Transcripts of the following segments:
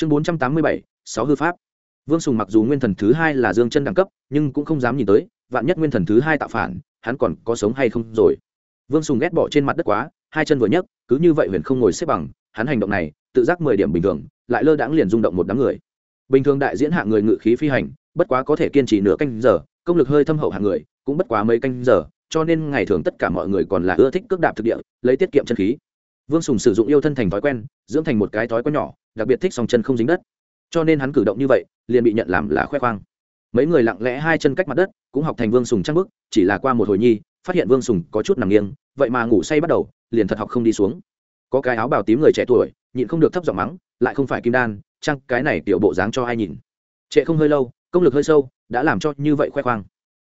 chương bốn trăm tám mươi bảy, sáu hư pháp. Vương sùng mặc dù nguyên thần thứ hai là dương chân đẳng cấp, nhưng cũng không dám nhìn tới, vạn nhất nguyên thần thứ hai tạo phản, hắn còn có sống hay không rồi. Vương sùng ghét bỏ trên mặt đất quá, hai chân vừa nhấc, cứ như vậy huyền không ngồi xếp bằng, hắn hành động này, tự giác mười điểm bình thường, lại lơ đãng liền rung động một đám người. Bình thường đại diễn hạng người ngự khí phi hành, bất quá có thể kiên trì nửa canh giờ, công lực hơi thâm hậu hạng người, cũng bất quá mấy canh giờ, cho nên ngày thường tất cả mọi người còn là ưa thích cước đạp thực địa, lấy tiết kiệm chân khí. Vương sùng sử dụng yêu thân thành thói quen, dưỡng thành một cái thói quen nhỏ đặc biệt thích song chân không dính đất. Cho nên hắn cử động như vậy, liền bị nhận làm là khoe khoang. Mấy người lặng lẽ hai chân cách mặt đất, cũng học thành vương sùng trang bức, chỉ là qua một hồi nhi, phát hiện vương sùng có chút nằm nghiêng, vậy mà ngủ say bắt đầu, liền thật học không đi xuống. Có cái áo bào tím người trẻ tuổi, nhịn không được thấp giọng mắng, lại không phải kim đan, chăng cái này tiểu bộ dáng cho ai nhìn. Trệ không hơi lâu, công lực hơi sâu, đã làm cho như vậy khoe khoang.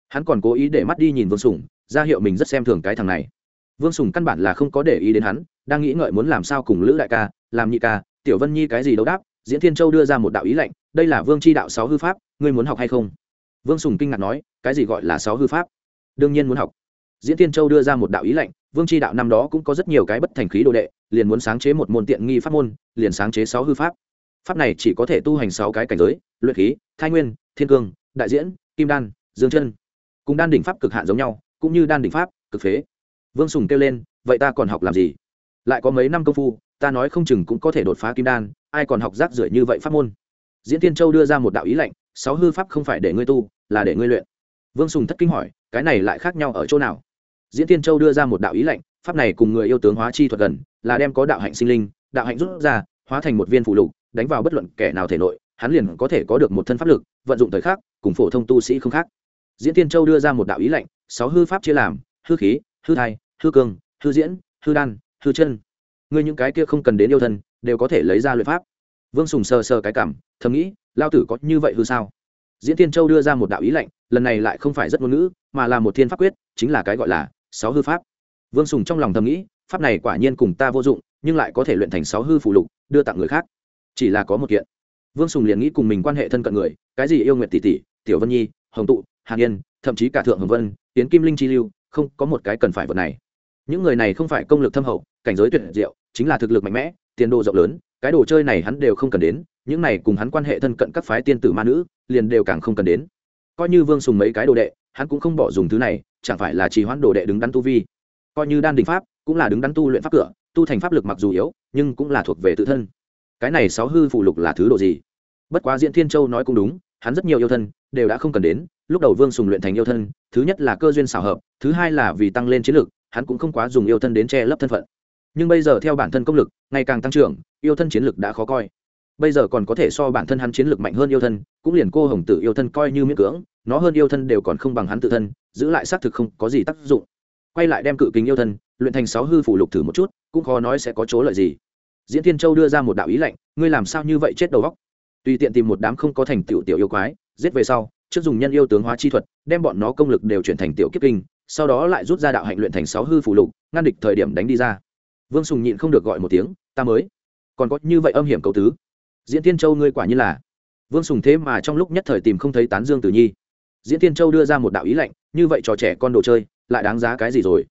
Hắn còn cố ý để mắt đi nhìn vương sùng, ra hiệu mình rất xem thường cái thằng này. Vương sùng căn bản là không có để ý đến hắn, đang nghĩ ngợi muốn làm sao cùng lữ đại ca, làm nhị ca tiểu vân nhi cái gì đấu đáp, diễn thiên châu đưa ra một đạo ý lệnh, đây là vương c h i đạo sáu hư pháp, ngươi muốn học hay không? Vương sùng kinh ngạc nói, cái gì gọi là sáu hư pháp? Đương nhiên muốn học. Diễn thiên châu đưa ra một đạo ý lệnh, vương c h i đạo năm đó cũng có rất nhiều cái bất thành khí đồ đệ, liền muốn sáng chế một môn tiện nghi pháp môn, liền sáng chế sáu hư pháp. Pháp này chỉ có thể tu hành sáu cái cảnh giới, luyện khí Thái nguyên, thiên cương, đại diễn, kim đan, dương chân. Cùng đan đỉnh pháp cực hạn giống nhau, cũng như đan đỉnh pháp, cực phế. Vương sùng kêu lên, vậy ta còn học làm gì? Lại có mấy năm công phu ta nói không chừng cũng có thể đột phá kim đan, ai còn học rác rưởi như vậy pháp môn? Diễn tiên châu đưa ra một đạo ý lệnh, sáu hư pháp không phải để ngươi tu, là để ngươi luyện. Vương sùng thất kinh hỏi, cái này lại khác nhau ở chỗ nào? Diễn tiên châu đưa ra một đạo ý lệnh, pháp này cùng người yêu tướng hóa chi thuật gần, là đem có đạo hạnh sinh linh, đạo hạnh rút ra, hóa thành một viên phụ lục, đánh vào bất luận kẻ nào thể nội, hắn liền có thể có được một thân pháp lực, vận dụng thời khắc, cùng phổ thông tu sĩ không khác. Diễn tiên châu đưa ra một đạo ý lệnh, sáu hư pháp chia làm, hư khí, hư thai, hư cương, hư diễn, hư đan, hư chân ngươi những cái kia không cần đến yêu thân, đều có thể lấy ra luyện pháp. Vương sùng sờ sờ cái cảm, thầm nghĩ, lao tử có như vậy hư sao? Diễn tiên châu đưa ra một đạo ý lệnh lần này lại không phải rất ngôn ngữ, mà là một thiên pháp quyết, chính là cái gọi là sáu hư pháp. Vương sùng trong lòng thầm nghĩ, pháp này quả nhiên cùng ta vô dụng, nhưng lại có thể luyện thành sáu hư phụ lục, đưa tặng người khác. Chỉ là có một kiện. Vương sùng liền nghĩ cùng mình quan hệ thân cận người, cái gì yêu nguyện tỷ tỷ, tiểu vân nhi, hồng tụ hàn yên thậm chí cả thượng hồng vân tiến kim linh chi lưu, không có một cái cần phải vật này. Những người này không phải công lực thâm hậu, cảnh giới tuyệt diệu chính là thực lực mạnh mẽ, tiền đồ rộng lớn, cái đồ chơi này hắn đều không cần đến, những này cùng hắn quan hệ thân cận các phái tiên tử ma nữ, liền đều càng không cần đến. Coi như vương sùng mấy cái đồ đệ, hắn cũng không bỏ dùng thứ này, chẳng phải là chỉ hoãn đồ đệ đứng đắn tu vi. Coi như đan đình pháp, cũng là đứng đắn tu luyện pháp cửa, tu thành pháp lực mặc dù yếu, nhưng cũng là thuộc về tự thân. Cái này sáu hư phụ lục là thứ đồ gì? Bất quá diễn thiên châu nói cũng đúng, hắn rất nhiều yêu thân, đều đã không cần đến, lúc đầu vương sùng luyện thành yêu thân, thứ nhất là cơ duyên xảo hợp, thứ hai là vì tăng lên chiến lực, hắn cũng không quá dùng yêu thân đến che lấp thân phận nhưng bây giờ theo bản thân công lực, ngày càng tăng trưởng, yêu thân chiến lực đã khó coi. Bây giờ còn có thể so bản thân hắn chiến lực mạnh hơn yêu thân, cũng liền cô hồng tử yêu thân coi như miễn cưỡng, nó hơn yêu thân đều còn không bằng hắn tự thân, giữ lại xác thực không có gì tác dụng. Quay lại đem cự kính yêu thân, luyện thành sáu hư phủ lục thử một chút, cũng khó nói sẽ có chỗ lợi gì. Diễn thiên châu đưa ra một đạo ý lệnh, ngươi làm sao như vậy chết đầu góc tùy tiện tìm một đám không có thành tiểu tiểu yêu quái, giết về sau, trước dùng nhân yêu tướng hóa chi thuật, đem bọn nó công lực đều chuyển thành tiểu kiếp kinh, sau đó lại rút ra đạo hạnh luyện thành sáu hư phủ lục, ngăn địch thời điểm đánh đi ra vương sùng nhịn không được gọi một tiếng, ta mới, còn có như vậy âm hiểm cầu tứ. Diễn tiên châu ngươi quả như là. Vương sùng thế mà trong lúc nhất thời tìm không thấy tán dương tử nhi. Diễn tiên châu đưa ra một đạo ý lạnh, như vậy trò trẻ con đồ chơi, lại đáng giá cái gì rồi?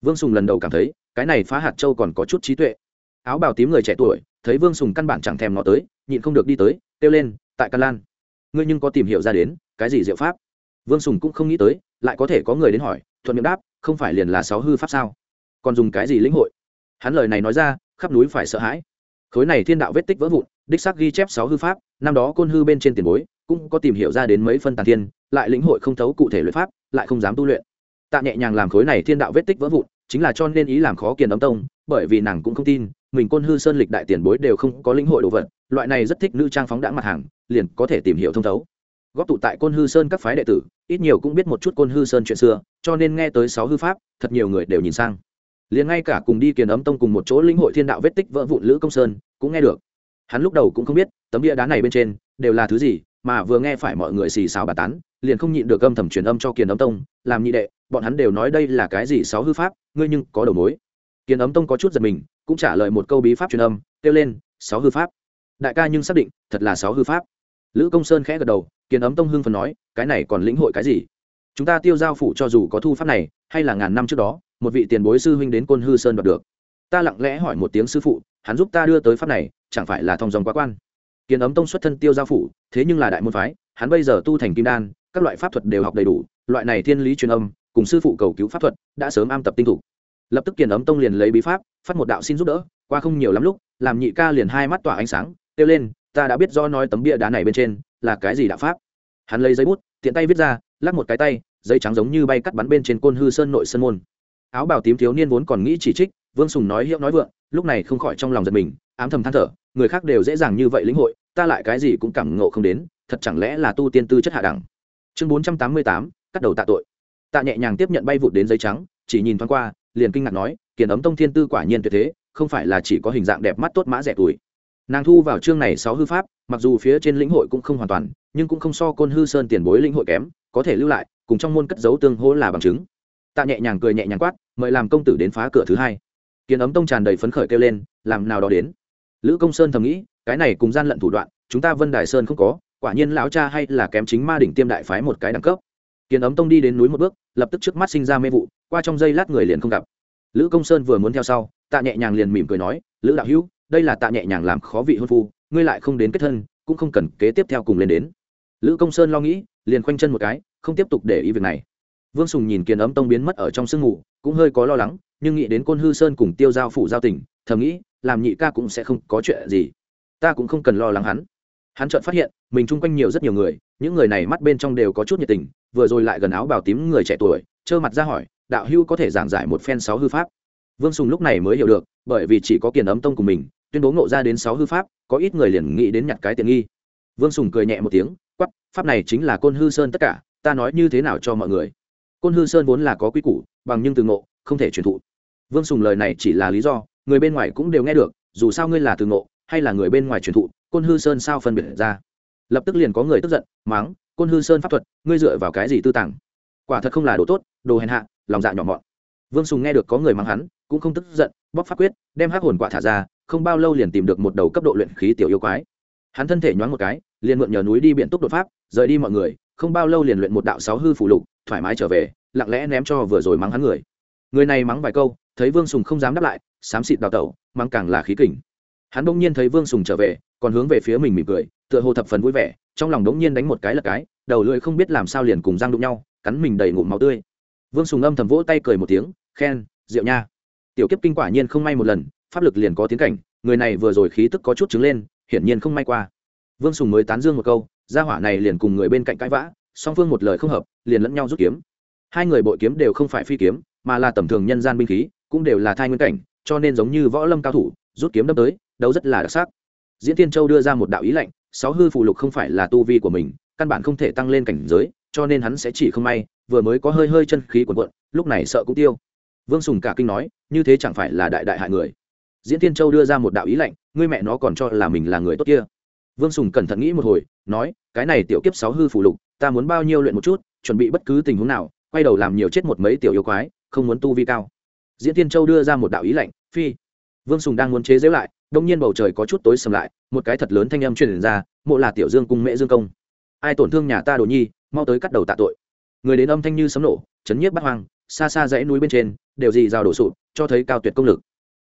Vương sùng lần đầu cảm thấy, cái này phá hạt châu còn có chút trí tuệ. Áo bào tím người trẻ tuổi, thấy vương sùng căn bản chẳng thèm ngó tới, nhịn không được đi tới, kêu lên, tại căn lan, ngươi nhưng có tìm hiểu ra đến, cái gì diệu pháp? Vương sùng cũng không nghĩ tới, lại có thể có người đến hỏi, thuận miệng đáp, không phải liền là sáu hư pháp sao? Còn dùng cái gì lĩnh hội? Hắn lời này nói ra, khắp núi phải sợ hãi. Khối này thiên đạo vết tích vỡ vụn, đích xác ghi chép sáu hư pháp, năm đó côn hư bên trên tiền bối, cũng có tìm hiểu ra đến mấy phân tàn thiên, lại lĩnh hội không thấu cụ thể luyện pháp, lại không dám tu luyện. Tạ nhẹ nhàng làm khối này thiên đạo vết tích vỡ vụn, chính là cho nên ý làm khó kiền ấm tông, bởi vì nàng cũng không tin, mình côn hư sơn lịch đại tiền bối đều không có lĩnh hội đồ vật, loại này rất thích nữ trang phóng đãng mặt hàng, liền có thể tìm hiểu thông thấu. Góp tụ tại côn hư sơn các phái đệ tử, ít nhiều cũng biết một chút côn hư sơn chuyện xưa, cho nên nghe tới sáu hư pháp, thật nhiều người đều nhìn sang liền ngay cả cùng đi kiền ấm tông cùng một chỗ linh hội thiên đạo vết tích vỡ vụn lữ công sơn cũng nghe được. Hắn lúc đầu cũng không biết, tấm bia đá này bên trên đều là thứ gì, mà vừa nghe phải mọi người xì xào bà tán, liền không nhịn được âm thầm truyền âm cho kiền ấm tông, làm nhị đệ, bọn hắn đều nói đây là cái gì sáu hư pháp, ngươi nhưng có đầu mối. Kiền ấm tông có chút giật mình, cũng trả lời một câu bí pháp truyền âm, kêu lên, sáu hư pháp. Đại ca nhưng xác định, thật là sáu hư pháp. Lữ công sơn khẽ gật đầu, kiền ấm tông hưng phần nói, cái này còn lĩnh hội cái gì? Chúng ta tiêu giao phủ cho dù có thu pháp này, hay là ngàn năm trước đó một vị tiền bối sư huynh đến côn hư sơn đoạt được. Ta lặng lẽ hỏi một tiếng sư phụ, hắn giúp ta đưa tới pháp này, chẳng phải là thong dòng quá quan? Kiến ấm tông xuất thân tiêu giao phủ, thế nhưng là đại môn phái, hắn bây giờ tu thành kim đan, các loại pháp thuật đều học đầy đủ, loại này thiên lý truyền âm, cùng sư phụ cầu cứu pháp thuật, đã sớm am tập tinh thủ. Lập tức kiền ấm tông liền lấy bí pháp, phát một đạo xin giúp đỡ, qua không nhiều lắm lúc, làm nhị ca liền hai mắt tỏa ánh sáng, kêu lên, ta đã biết do nói tấm bia đá này bên trên là cái gì đạo pháp. Hắn lấy giấy bút, tiện tay viết ra, lắc một cái tay, giấy trắng giống như bay cắt bắn bên trên côn hư sơn nội sơn môn áo bào tím thiếu niên vốn còn nghĩ chỉ trích, vương sùng nói hiệu nói vượng, lúc này không khỏi trong lòng giật mình, ám thầm than thở, người khác đều dễ dàng như vậy lĩnh hội, ta lại cái gì cũng cảm ngộ không đến, thật chẳng lẽ là tu tiên tư chất hạ đẳng. Chương bốn trăm tám mươi tám, cắt đầu tạ tội. Tạ nhẹ nhàng tiếp nhận bay vụt đến giấy trắng, chỉ nhìn thoáng qua, liền kinh ngạc nói, kiền ấm tông thiên tư quả nhiên tuyệt thế, không phải là chỉ có hình dạng đẹp mắt tốt mã rẻ tuổi. Nàng thu vào chương này sáu hư pháp, mặc dù phía trên lĩnh hội cũng không hoàn toàn, nhưng cũng không so côn hư sơn tiền bối lĩnh hội kém, có thể lưu lại, cùng trong môn cất dấu tương hỗ là bằng chứng. Tạ nhẹ nhàng cười nhẹ nhàng quát mời làm công tử đến phá cửa thứ hai. Kiến ấm tông tràn đầy phấn khởi kêu lên, làm nào đó đến. Lữ công sơn thầm nghĩ, cái này cùng gian lận thủ đoạn, chúng ta vân đài sơn không có, quả nhiên lão cha hay là kém chính ma đỉnh tiêm đại phái một cái đẳng cấp. Kiến ấm tông đi đến núi một bước, lập tức trước mắt sinh ra mê vụ, qua trong giây lát người liền không gặp. Lữ công sơn vừa muốn theo sau, tạ nhẹ nhàng liền mỉm cười nói, lữ đạo hữu, đây là tạ nhẹ nhàng làm khó vị hôn phu, ngươi lại không đến kết thân, cũng không cần kế tiếp theo cùng lên đến. Lữ công sơn lo nghĩ, liền khoanh chân một cái, không tiếp tục để ý việc này. Vương sùng nhìn kiến ấm tông biến mất ở trong sương mù cũng hơi có lo lắng, nhưng nghĩ đến côn hư sơn cùng tiêu giao phủ giao tỉnh thầm nghĩ, làm nhị ca cũng sẽ không có chuyện gì. Ta cũng không cần lo lắng hắn. Hắn chợt phát hiện, mình chung quanh nhiều rất nhiều người, những người này mắt bên trong đều có chút nhiệt tình, vừa rồi lại gần áo bào tím người trẻ tuổi, trơ mặt ra hỏi, đạo hưu có thể giảng giải một phen sáu hư pháp? Vương sùng lúc này mới hiểu được, bởi vì chỉ có kiền ấm tông của mình, tuyên bố ngộ ra đến sáu hư pháp, có ít người liền nghĩ đến nhặt cái tiện nghi. Vương sùng cười nhẹ một tiếng quắp pháp này chính là côn hư sơn tất cả, ta nói như thế nào cho mọi người? Côn hư sơn vốn là có quy củ, bằng nhưng từ ngộ, không thể truyền thụ. Vương sùng lời này chỉ là lý do, người bên ngoài cũng đều nghe được, dù sao ngươi là từ ngộ, hay là người bên ngoài truyền thụ, côn hư sơn sao phân biệt ra? Lập tức liền có người tức giận, mắng, côn hư sơn pháp thuật, ngươi dựa vào cái gì tư tàng? Quả thật không là đồ tốt, đồ hèn hạ, lòng dạ nhỏ mọn. Vương sùng nghe được có người mắng hắn, cũng không tức giận bóc pháp quyết, đem hắc hồn quả thả ra, không bao lâu liền tìm được một đầu cấp độ luyện khí tiểu yêu quái. Hắn thân thể nhoáng một cái, liền mượn nhờ núi đi biện túc đột pháp, rời đi mọi người, không bao lâu liền luyện một đạo sáu hư phủ lục thoải mái trở về, lặng lẽ ném cho vừa rồi mắng hắn người. Người này mắng vài câu, thấy vương sùng không dám đáp lại, xám xịt đào tẩu, mắng càng là khí kỉnh hắn bỗng nhiên thấy vương sùng trở về, còn hướng về phía mình mỉm cười, tựa hồ thập phần vui vẻ, trong lòng bỗng nhiên đánh một cái là cái, đầu lưỡi không biết làm sao liền cùng răng đụng nhau, cắn mình đầy ngụm máu tươi. Vương sùng âm thầm vỗ tay cười một tiếng, khen, rượu nha. Tiểu kiếp kinh quả nhiên không may một lần, pháp lực liền có tiến cảnh, người này vừa rồi khí tức có chút trứng lên, hiển nhiên không may qua. Vương sùng mới tán dương một câu, gia hỏa này liền cùng người bên cạnh cãi vã song phương một lời không hợp, liền lẫn nhau rút kiếm. Hai người bội kiếm đều không phải phi kiếm, mà là tầm thường nhân gian binh khí, cũng đều là thai nguyên cảnh, cho nên giống như võ lâm cao thủ, rút kiếm đâm tới, đấu rất là đặc sắc. Diễn tiên châu đưa ra một đạo ý lệnh, sáu hư phụ lục không phải là tu vi của mình, căn bản không thể tăng lên cảnh giới, cho nên hắn sẽ chỉ không may, vừa mới có hơi hơi chân khí quần quận lúc này sợ cũng tiêu. Vương sùng cả kinh nói, như thế chẳng phải là đại đại hại người. Diễn tiên châu đưa ra một đạo ý lệnh, ngươi mẹ nó còn cho là mình là người tốt kia vương sùng cẩn thận nghĩ một hồi, nói, cái này tiểu kiếp sáu hư phụ lục, ta muốn bao nhiêu luyện một chút, chuẩn bị bất cứ tình huống nào, quay đầu làm nhiều chết một mấy tiểu yêu quái, không muốn tu vi cao. Diễn tiên châu đưa ra một đạo ý lệnh phi. Vương sùng đang muốn chế giễu lại, đông nhiên bầu trời có chút tối sầm lại, một cái thật lớn thanh âm truyền ra, mộ là tiểu dương cung mễ dương công. Ai tổn thương nhà ta đồ nhi, mau tới cắt đầu tạ tội. Người đến âm thanh như sấm nổ, chấn nhiếp bắt hoang, xa xa dãy núi bên trên, đều gì rào đổ sụp, cho thấy cao tuyệt công lực.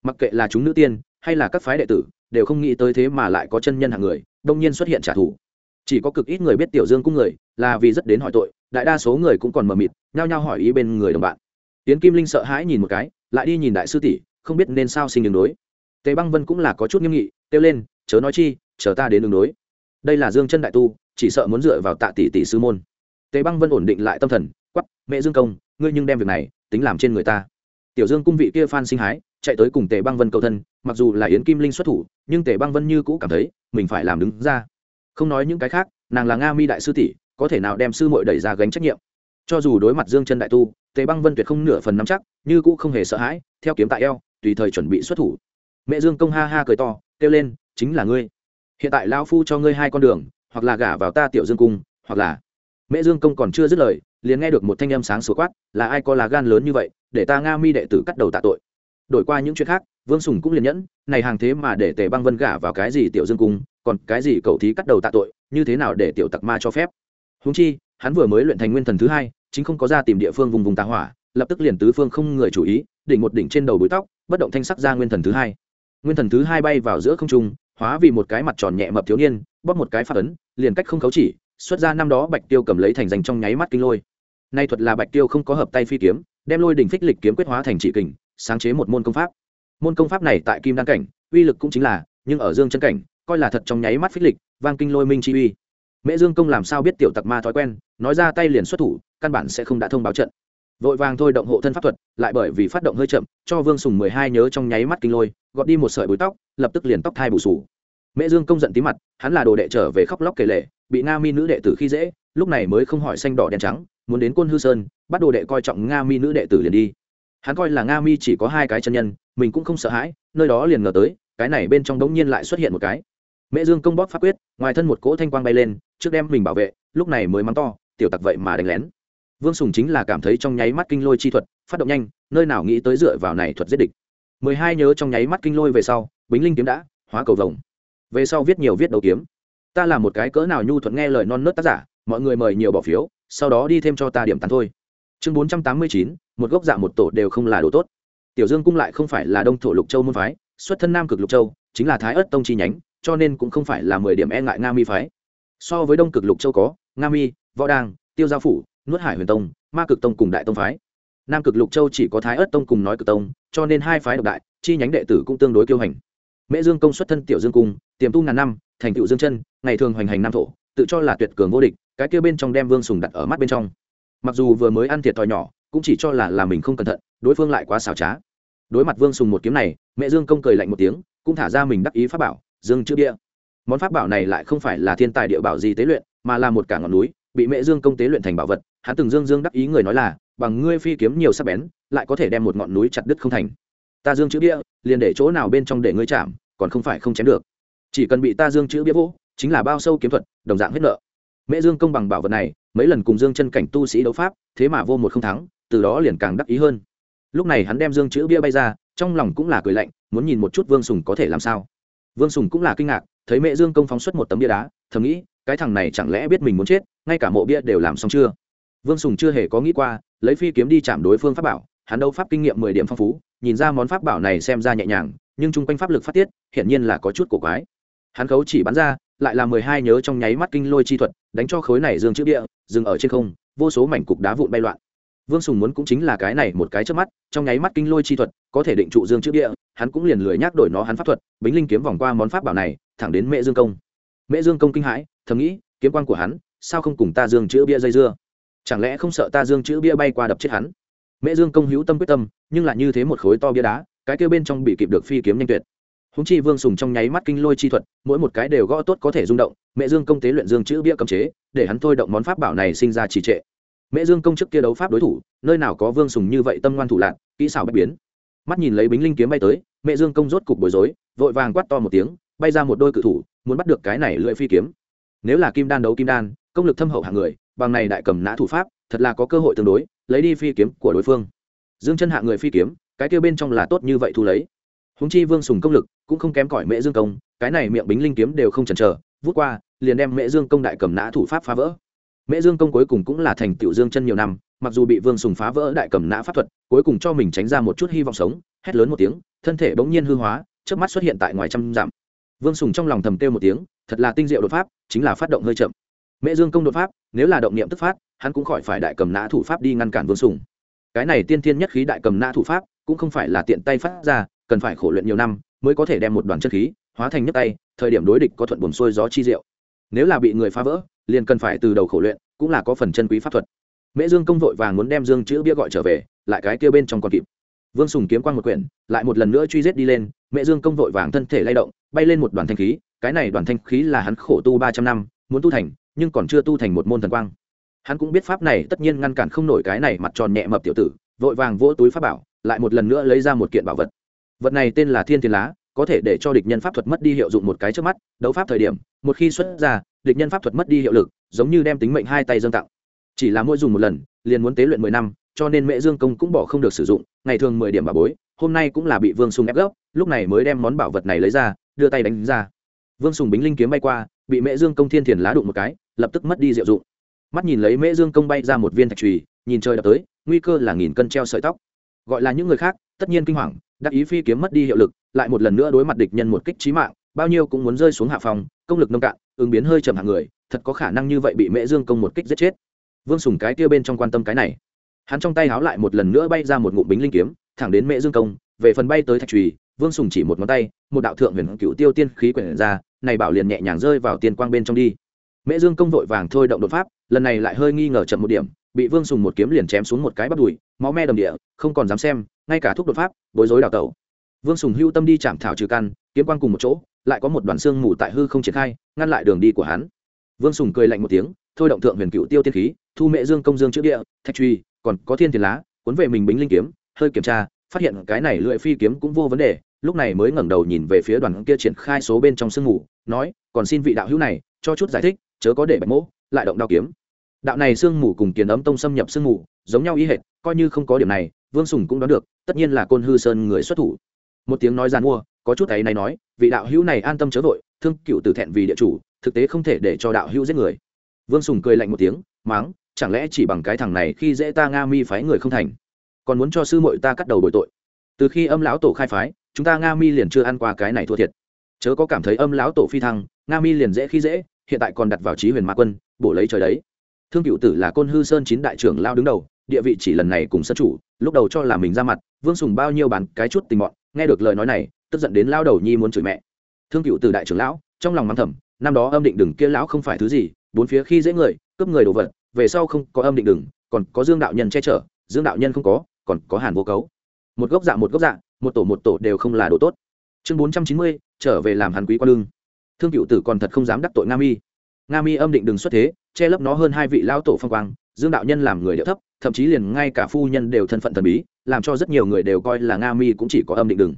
Mặc kệ là chúng nữ tiên, hay là các phái đệ tử đều không nghĩ tới thế mà lại có chân nhân hạng người, đông nhiên xuất hiện trả thù. Chỉ có cực ít người biết tiểu dương cung người, là vì rất đến hỏi tội, đại đa số người cũng còn mờ mịt, nhao nhao hỏi ý bên người đồng bạn. Tiến kim linh sợ hãi nhìn một cái, lại đi nhìn đại sư tỷ, không biết nên sao sinh đường đối. Tề băng vân cũng là có chút nghiêm nghị, kêu lên, chớ nói chi, chờ ta đến đường đối. Đây là dương chân đại tu, chỉ sợ muốn dựa vào tạ tỷ tỷ sư môn. Tề băng vân ổn định lại tâm thần quắp mẹ dương công, ngươi nhưng đem việc này tính làm trên người ta. Tiểu dương cung vị kia phan sinh hái chạy tới cùng tề băng vân cầu thân, mặc dù là yến kim linh xuất thủ, nhưng tề băng vân như cũ cảm thấy mình phải làm đứng ra. Không nói những cái khác, nàng là nga mi đại sư tỷ, có thể nào đem sư muội đẩy ra gánh trách nhiệm? Cho dù đối mặt dương chân đại tu, tề băng vân tuyệt không nửa phần nắm chắc, như cũ không hề sợ hãi, theo kiếm tại eo, tùy thời chuẩn bị xuất thủ. Mẹ dương công ha ha cười to, kêu lên, chính là ngươi. Hiện tại lao phu cho ngươi hai con đường, hoặc là gả vào ta tiểu dương cung, hoặc là mẹ dương công còn chưa dứt lời, liền nghe được một thanh âm sáng sủa quát, là ai có lá gan lớn như vậy, để ta nga mi đệ tử cắt đầu tạ tội? Đổi qua những chuyện khác, vương sùng cũng liền nhẫn, này hàng thế mà để tề băng vân gả vào cái gì tiểu dương cung, còn cái gì cầu thí cắt đầu tạ tội, như thế nào để tiểu tặc ma cho phép? Húng chi, hắn vừa mới luyện thành nguyên thần thứ hai, chính không có ra tìm địa phương vùng vùng tà hỏa, lập tức liền tứ phương không người chủ ý, đỉnh một đỉnh trên đầu bụi tóc, bất động thanh sắc ra nguyên thần thứ hai. Nguyên thần thứ hai bay vào giữa không trung, hóa vì một cái mặt tròn nhẹ mập thiếu niên, bóp một cái phát ấn, liền cách không khấu chỉ, xuất ra năm đó bạch tiêu cầm lấy thành danh trong nháy mắt kinh lôi. Nay thuật là bạch tiêu không có hợp tay phi kiếm, đem lôi đỉnh phích lịch kiếm quyết hóa thành trị kình sáng chế một môn công pháp. Môn công pháp này tại kim đan cảnh, uy lực cũng chính là, nhưng ở dương chân cảnh, coi là thật trong nháy mắt phích lịch, vang kinh lôi minh chi uy. Mễ dương công làm sao biết tiểu tặc ma thói quen, nói ra tay liền xuất thủ, căn bản sẽ không đã thông báo trận. Vội vàng thôi động hộ thân pháp thuật, lại bởi vì phát động hơi chậm, cho vương sùng mười hai nhớ trong nháy mắt kinh lôi, gọt đi một sợi bụi tóc, lập tức liền tóc thai bù sù. Mễ dương công giận tí mặt, hắn là đồ đệ trở về khóc lóc kể lệ bị nga mi nữ đệ tử khi dễ, lúc này mới không hỏi xanh đỏ đen trắng, muốn đến côn hư sơn, bắt đồ đệ coi trọng nga mi nữ đệ tử liền đi hắn coi là nga mi chỉ có hai cái chân nhân, mình cũng không sợ hãi, nơi đó liền ngờ tới, cái này bên trong đống nhiên lại xuất hiện một cái. Mễ dương công bóp pháp quyết, ngoài thân một cỗ thanh quang bay lên, trước đem mình bảo vệ, lúc này mới mắng to, tiểu tặc vậy mà đánh lén. Vương sùng chính là cảm thấy trong nháy mắt kinh lôi chi thuật, phát động nhanh, nơi nào nghĩ tới dựa vào này thuật giết địch. Mười hai nhớ trong nháy mắt kinh lôi về sau, bính linh kiếm đã, hóa cầu vồng. Về sau viết nhiều viết đầu kiếm. Ta là một cái cỡ nào nhu thuận nghe lời non nớt tác giả, mọi người mời nhiều bỏ phiếu, sau đó đi thêm cho ta điểm tán thôi. Chương bốn trăm tám mươi chín một gốc dạ một tổ đều không là đồ tốt. Tiểu dương cung lại không phải là đông thổ lục châu môn phái, xuất thân nam cực lục châu, chính là thái ất tông chi nhánh, cho nên cũng không phải là mười điểm e ngại nga mi phái. So với đông cực lục châu có, nga mi, võ đàng, tiêu gia phủ, nuốt hải huyền tông, ma cực tông cùng đại tông phái. Nam cực lục châu chỉ có thái ất tông cùng nói cực tông, cho nên hai phái độc đại, chi nhánh đệ tử cũng tương đối kiêu hành. Mễ dương công xuất thân tiểu dương cung, tiềm tu ngàn năm, thành tựu dương chân, ngày thường hoành hành nam thổ, tự cho là tuyệt cường vô địch, cái kia bên trong đem vương sùng đặt ở mắt bên trong. Mặc dù vừa mới ăn thiệt thòi nhỏ cũng chỉ cho là là mình không cẩn thận, đối phương lại quá xảo trá. Đối mặt vương sùng một kiếm này, mẹ dương công cười lạnh một tiếng, cũng thả ra mình đắc ý pháp bảo, dương chữ địa món pháp bảo này lại không phải là thiên tài địa bảo gì tế luyện, mà là một cả ngọn núi, bị mẹ dương công tế luyện thành bảo vật. Hắn từng dương dương đắc ý người nói là, bằng ngươi phi kiếm nhiều sắc bén, lại có thể đem một ngọn núi chặt đứt không thành. Ta dương chữ địa liền để chỗ nào bên trong để ngươi chạm, còn không phải không chém được. Chỉ cần bị ta dương chữ bia vỗ, chính là bao sâu kiếm thuật, đồng dạng hết nợ. Mẹ dương công bằng bảo vật này, mấy lần cùng dương chân cảnh tu sĩ đấu pháp, thế mà vô một không thắng từ đó liền càng đắc ý hơn. Lúc này hắn đem dương chữ bia bay ra, trong lòng cũng là cười lạnh, muốn nhìn một chút vương sùng có thể làm sao. Vương sùng cũng là kinh ngạc, thấy mẹ dương công phóng xuất một tấm bia đá, thầm nghĩ, cái thằng này chẳng lẽ biết mình muốn chết, ngay cả mộ bia đều làm xong chưa? Vương sùng chưa hề có nghĩ qua, lấy phi kiếm đi chạm đối phương pháp bảo, hắn đấu pháp kinh nghiệm mười điểm phong phú, nhìn ra món pháp bảo này xem ra nhẹ nhàng, nhưng chung quanh pháp lực phát tiết, hiển nhiên là có chút cổ quái. Hắn khấu chỉ bắn ra, lại là mười hai nhớ trong nháy mắt kinh lôi chi thuật, đánh cho khối này dương chữ địa dừng ở trên không, vô số mảnh cục đá vụn bay loạn vương sùng muốn cũng chính là cái này một cái trước mắt, trong nháy mắt kinh lôi chi thuật, có thể định trụ dương chữ địa, hắn cũng liền lười nhắc đổi nó hắn pháp thuật, bính linh kiếm vòng qua món pháp bảo này, thẳng đến mẹ dương công. Mẹ dương công kinh hãi, thầm nghĩ, kiếm quan của hắn, sao không cùng ta dương chữ bia dây dưa? Chẳng lẽ không sợ ta dương chữ bia bay qua đập chết hắn? Mẹ dương công hữu tâm quyết tâm, nhưng lại như thế một khối to bia đá, cái kêu bên trong bị kịp được phi kiếm nhanh tuyệt. Húng chi vương sùng trong nháy mắt kinh lôi chi thuật, mỗi một cái đều gõ tốt có thể rung động mẹ dương công tế luyện dương chữ bia cầm chế, để hắn thôi động món pháp bảo này sinh ra trì trệ mẹ dương công trước kia đấu pháp đối thủ, nơi nào có vương sùng như vậy tâm ngoan thủ lạc, kỹ xảo bất biến. Mắt nhìn lấy bính linh kiếm bay tới mẹ dương công rốt cục bối rối, vội vàng quát to một tiếng, bay ra một đôi cự thủ, muốn bắt được cái này lưỡi phi kiếm. Nếu là kim đan đấu kim đan, công lực thâm hậu hạng người, bằng này đại cầm nã thủ pháp, thật là có cơ hội tương đối, lấy đi phi kiếm của đối phương. Dương chân hạ người phi kiếm, cái kêu bên trong là tốt như vậy thu lấy. Húng chi vương sùng công lực cũng không kém cỏi mễ dương công, cái này miệng bính linh kiếm đều không chần chờ, vút qua, liền đem mễ dương công đại cầm nã thủ pháp phá vỡ mễ dương công cuối cùng cũng là thành tiểu dương chân nhiều năm, mặc dù bị vương sùng phá vỡ đại cầm nã pháp thuật, cuối cùng cho mình tránh ra một chút hy vọng sống, hét lớn một tiếng, thân thể bỗng nhiên hư hóa trước mắt xuất hiện tại ngoài trăm dặm. Vương sùng trong lòng thầm kêu một tiếng, thật là tinh diệu đột pháp, chính là phát động hơi chậm. Mễ dương công đột pháp, nếu là động niệm tức phát, hắn cũng khỏi phải đại cầm nã thủ pháp đi ngăn cản vương sùng. Cái này tiên thiên nhất khí đại cầm nã thủ pháp, cũng không phải là tiện tay phát ra, cần phải khổ luyện nhiều năm mới có thể đem một đoàn chân khí hóa thành Nhất tay, thời điểm đối địch có thuận buồn xuôi gió chi diệu. Nếu là bị người phá vỡ liền cần phải từ đầu khổ luyện, cũng là có phần chân quý pháp thuật. Mễ dương công vội vàng muốn đem dương chữ bia gọi trở về, lại cái kia bên trong còn kịp. Vương sùng kiếm quan một quyển, lại một lần nữa truy giết đi lên mẹ dương công vội vàng thân thể lay động, bay lên một đoàn thanh khí, cái này đoàn thanh khí là hắn khổ tu ba trăm năm, muốn tu thành, nhưng còn chưa tu thành một môn thần quang. Hắn cũng biết pháp này tất nhiên ngăn cản không nổi cái này mặt tròn nhẹ mập tiểu tử, vội vàng vỗ túi pháp bảo, lại một lần nữa lấy ra một kiện bảo vật. Vật này tên là thiên thiên lá có thể để cho địch nhân pháp thuật mất đi hiệu dụng một cái trước mắt, đấu pháp thời điểm, một khi xuất ra, địch nhân pháp thuật mất đi hiệu lực, giống như đem tính mệnh hai tay dâng tặng. Chỉ là mỗi dùng một lần, liền muốn tế luyện mười năm, cho nên mẹ dương công cũng bỏ không được sử dụng, ngày thường mười điểm bà bối, hôm nay cũng là bị vương sùng ép gốc lúc này mới đem món bảo vật này lấy ra, đưa tay đánh ra. Vương sùng bính linh kiếm bay qua, bị mẹ dương công thiên thiền lá đụng một cái, lập tức mất đi diệu dụng. Mắt nhìn lấy mẹ dương công bay ra một viên thạch trùy nhìn trời đập tới, nguy cơ là nghìn cân treo sợi tóc. Gọi là những người khác, tất nhiên kinh hoàng đắc ý phi kiếm mất đi hiệu lực, lại một lần nữa đối mặt địch nhân một kích trí mạng, bao nhiêu cũng muốn rơi xuống hạ phòng, công lực nông cạn, ứng biến hơi chậm hạng người, thật có khả năng như vậy bị mễ dương công một kích giết chết. Vương sùng cái kia bên trong quan tâm cái này. Hắn trong tay háo lại một lần nữa bay ra một ngụm bính linh kiếm, thẳng đến mễ dương công, về phần bay tới thạch trùy vương sùng chỉ một ngón tay, một đạo thượng huyền cựu tiêu tiên khí quyển ra, này bảo liền nhẹ nhàng rơi vào tiên quang bên trong đi. Mễ dương công vội vàng thôi động đột pháp, lần này lại hơi nghi ngờ chậm một điểm, bị vương sùng một kiếm liền chém xuống một cái bắt đùi, máu me đầm địa, không còn dám xem ngay cả thuốc đột pháp, bối rối đào tẩu. Vương sùng hưu tâm đi chạm thảo trừ căn, kiếm quang cùng một chỗ, lại có một đoàn xương mù tại hư không triển khai, ngăn lại đường đi của hắn. Vương sùng cười lạnh một tiếng, thôi động thượng huyền cựu tiêu tiên khí, thu mẹ dương công dương chữ địa, thạch truy, còn có thiên tiền lá, cuốn về mình bính linh kiếm, hơi kiểm tra, phát hiện cái này lưỡi phi kiếm cũng vô vấn đề, lúc này mới ngẩng đầu nhìn về phía đoàn kia triển khai số bên trong sương mù, nói, còn xin vị đạo hữu này, cho chút giải thích, chớ có để bạch mỗ, lại động đao kiếm. Đạo này sương mù cùng kiến ấm tông xâm nhập sương mù, giống nhau ý hệt, coi như không có điểm này vương sùng cũng đoán được, tất nhiên là côn hư sơn người xuất thủ. Một tiếng nói g i mua, có chút ấy này nói, vị đạo hữu này an tâm chớ vội, thương cựu từ thẹn vì địa chủ, thực tế không thể để cho đạo hữu giết người. Vương sùng cười lạnh một tiếng, máng, chẳng lẽ chỉ bằng cái thằng này khi dễ ta nga mi phái người không thành? Còn muốn cho sư mội ta cắt đầu bồi tội. Từ khi âm lão tổ khai phái, chúng ta nga mi liền chưa ăn qua cái này thua thiệt. Chớ có cảm thấy âm lão tổ phi thăng, nga mi liền dễ khi dễ, hiện tại còn đặt vào trí huyền ma quân, bổ lấy trời đấy. Thương cựu tử là côn hư sơn chín đại trưởng lao đứng đầu địa vị chỉ lần này cùng sân chủ, lúc đầu cho là mình ra mặt, vương sùng bao nhiêu bàn cái chút tình mọn, nghe được lời nói này, tức giận đến lao đầu nhi muốn chửi mẹ. Thương cựu tử đại trưởng lão, trong lòng mắng thầm, năm đó âm định đừng kia lão không phải thứ gì, bốn phía khi dễ người, cướp người đồ vật, về sau không có âm định đừng, còn có dương đạo nhân che chở, dương đạo nhân không có, còn có hàn vô cấu. Một gốc dạ một gốc dạ một tổ một tổ đều không là đồ tốt. Chương bốn trăm chín mươi, trở về làm hàn quý quan lương. Thương cựu tử còn thật không dám đắc tội nga mi. Nga mi âm định đừng xuất thế, che lấp nó hơn hai vị lão tổ phong quang, dương đạo nhân làm người điệu thấp thậm chí liền ngay cả phu nhân đều thân phận thần bí, làm cho rất nhiều người đều coi là nga mi cũng chỉ có âm định đừng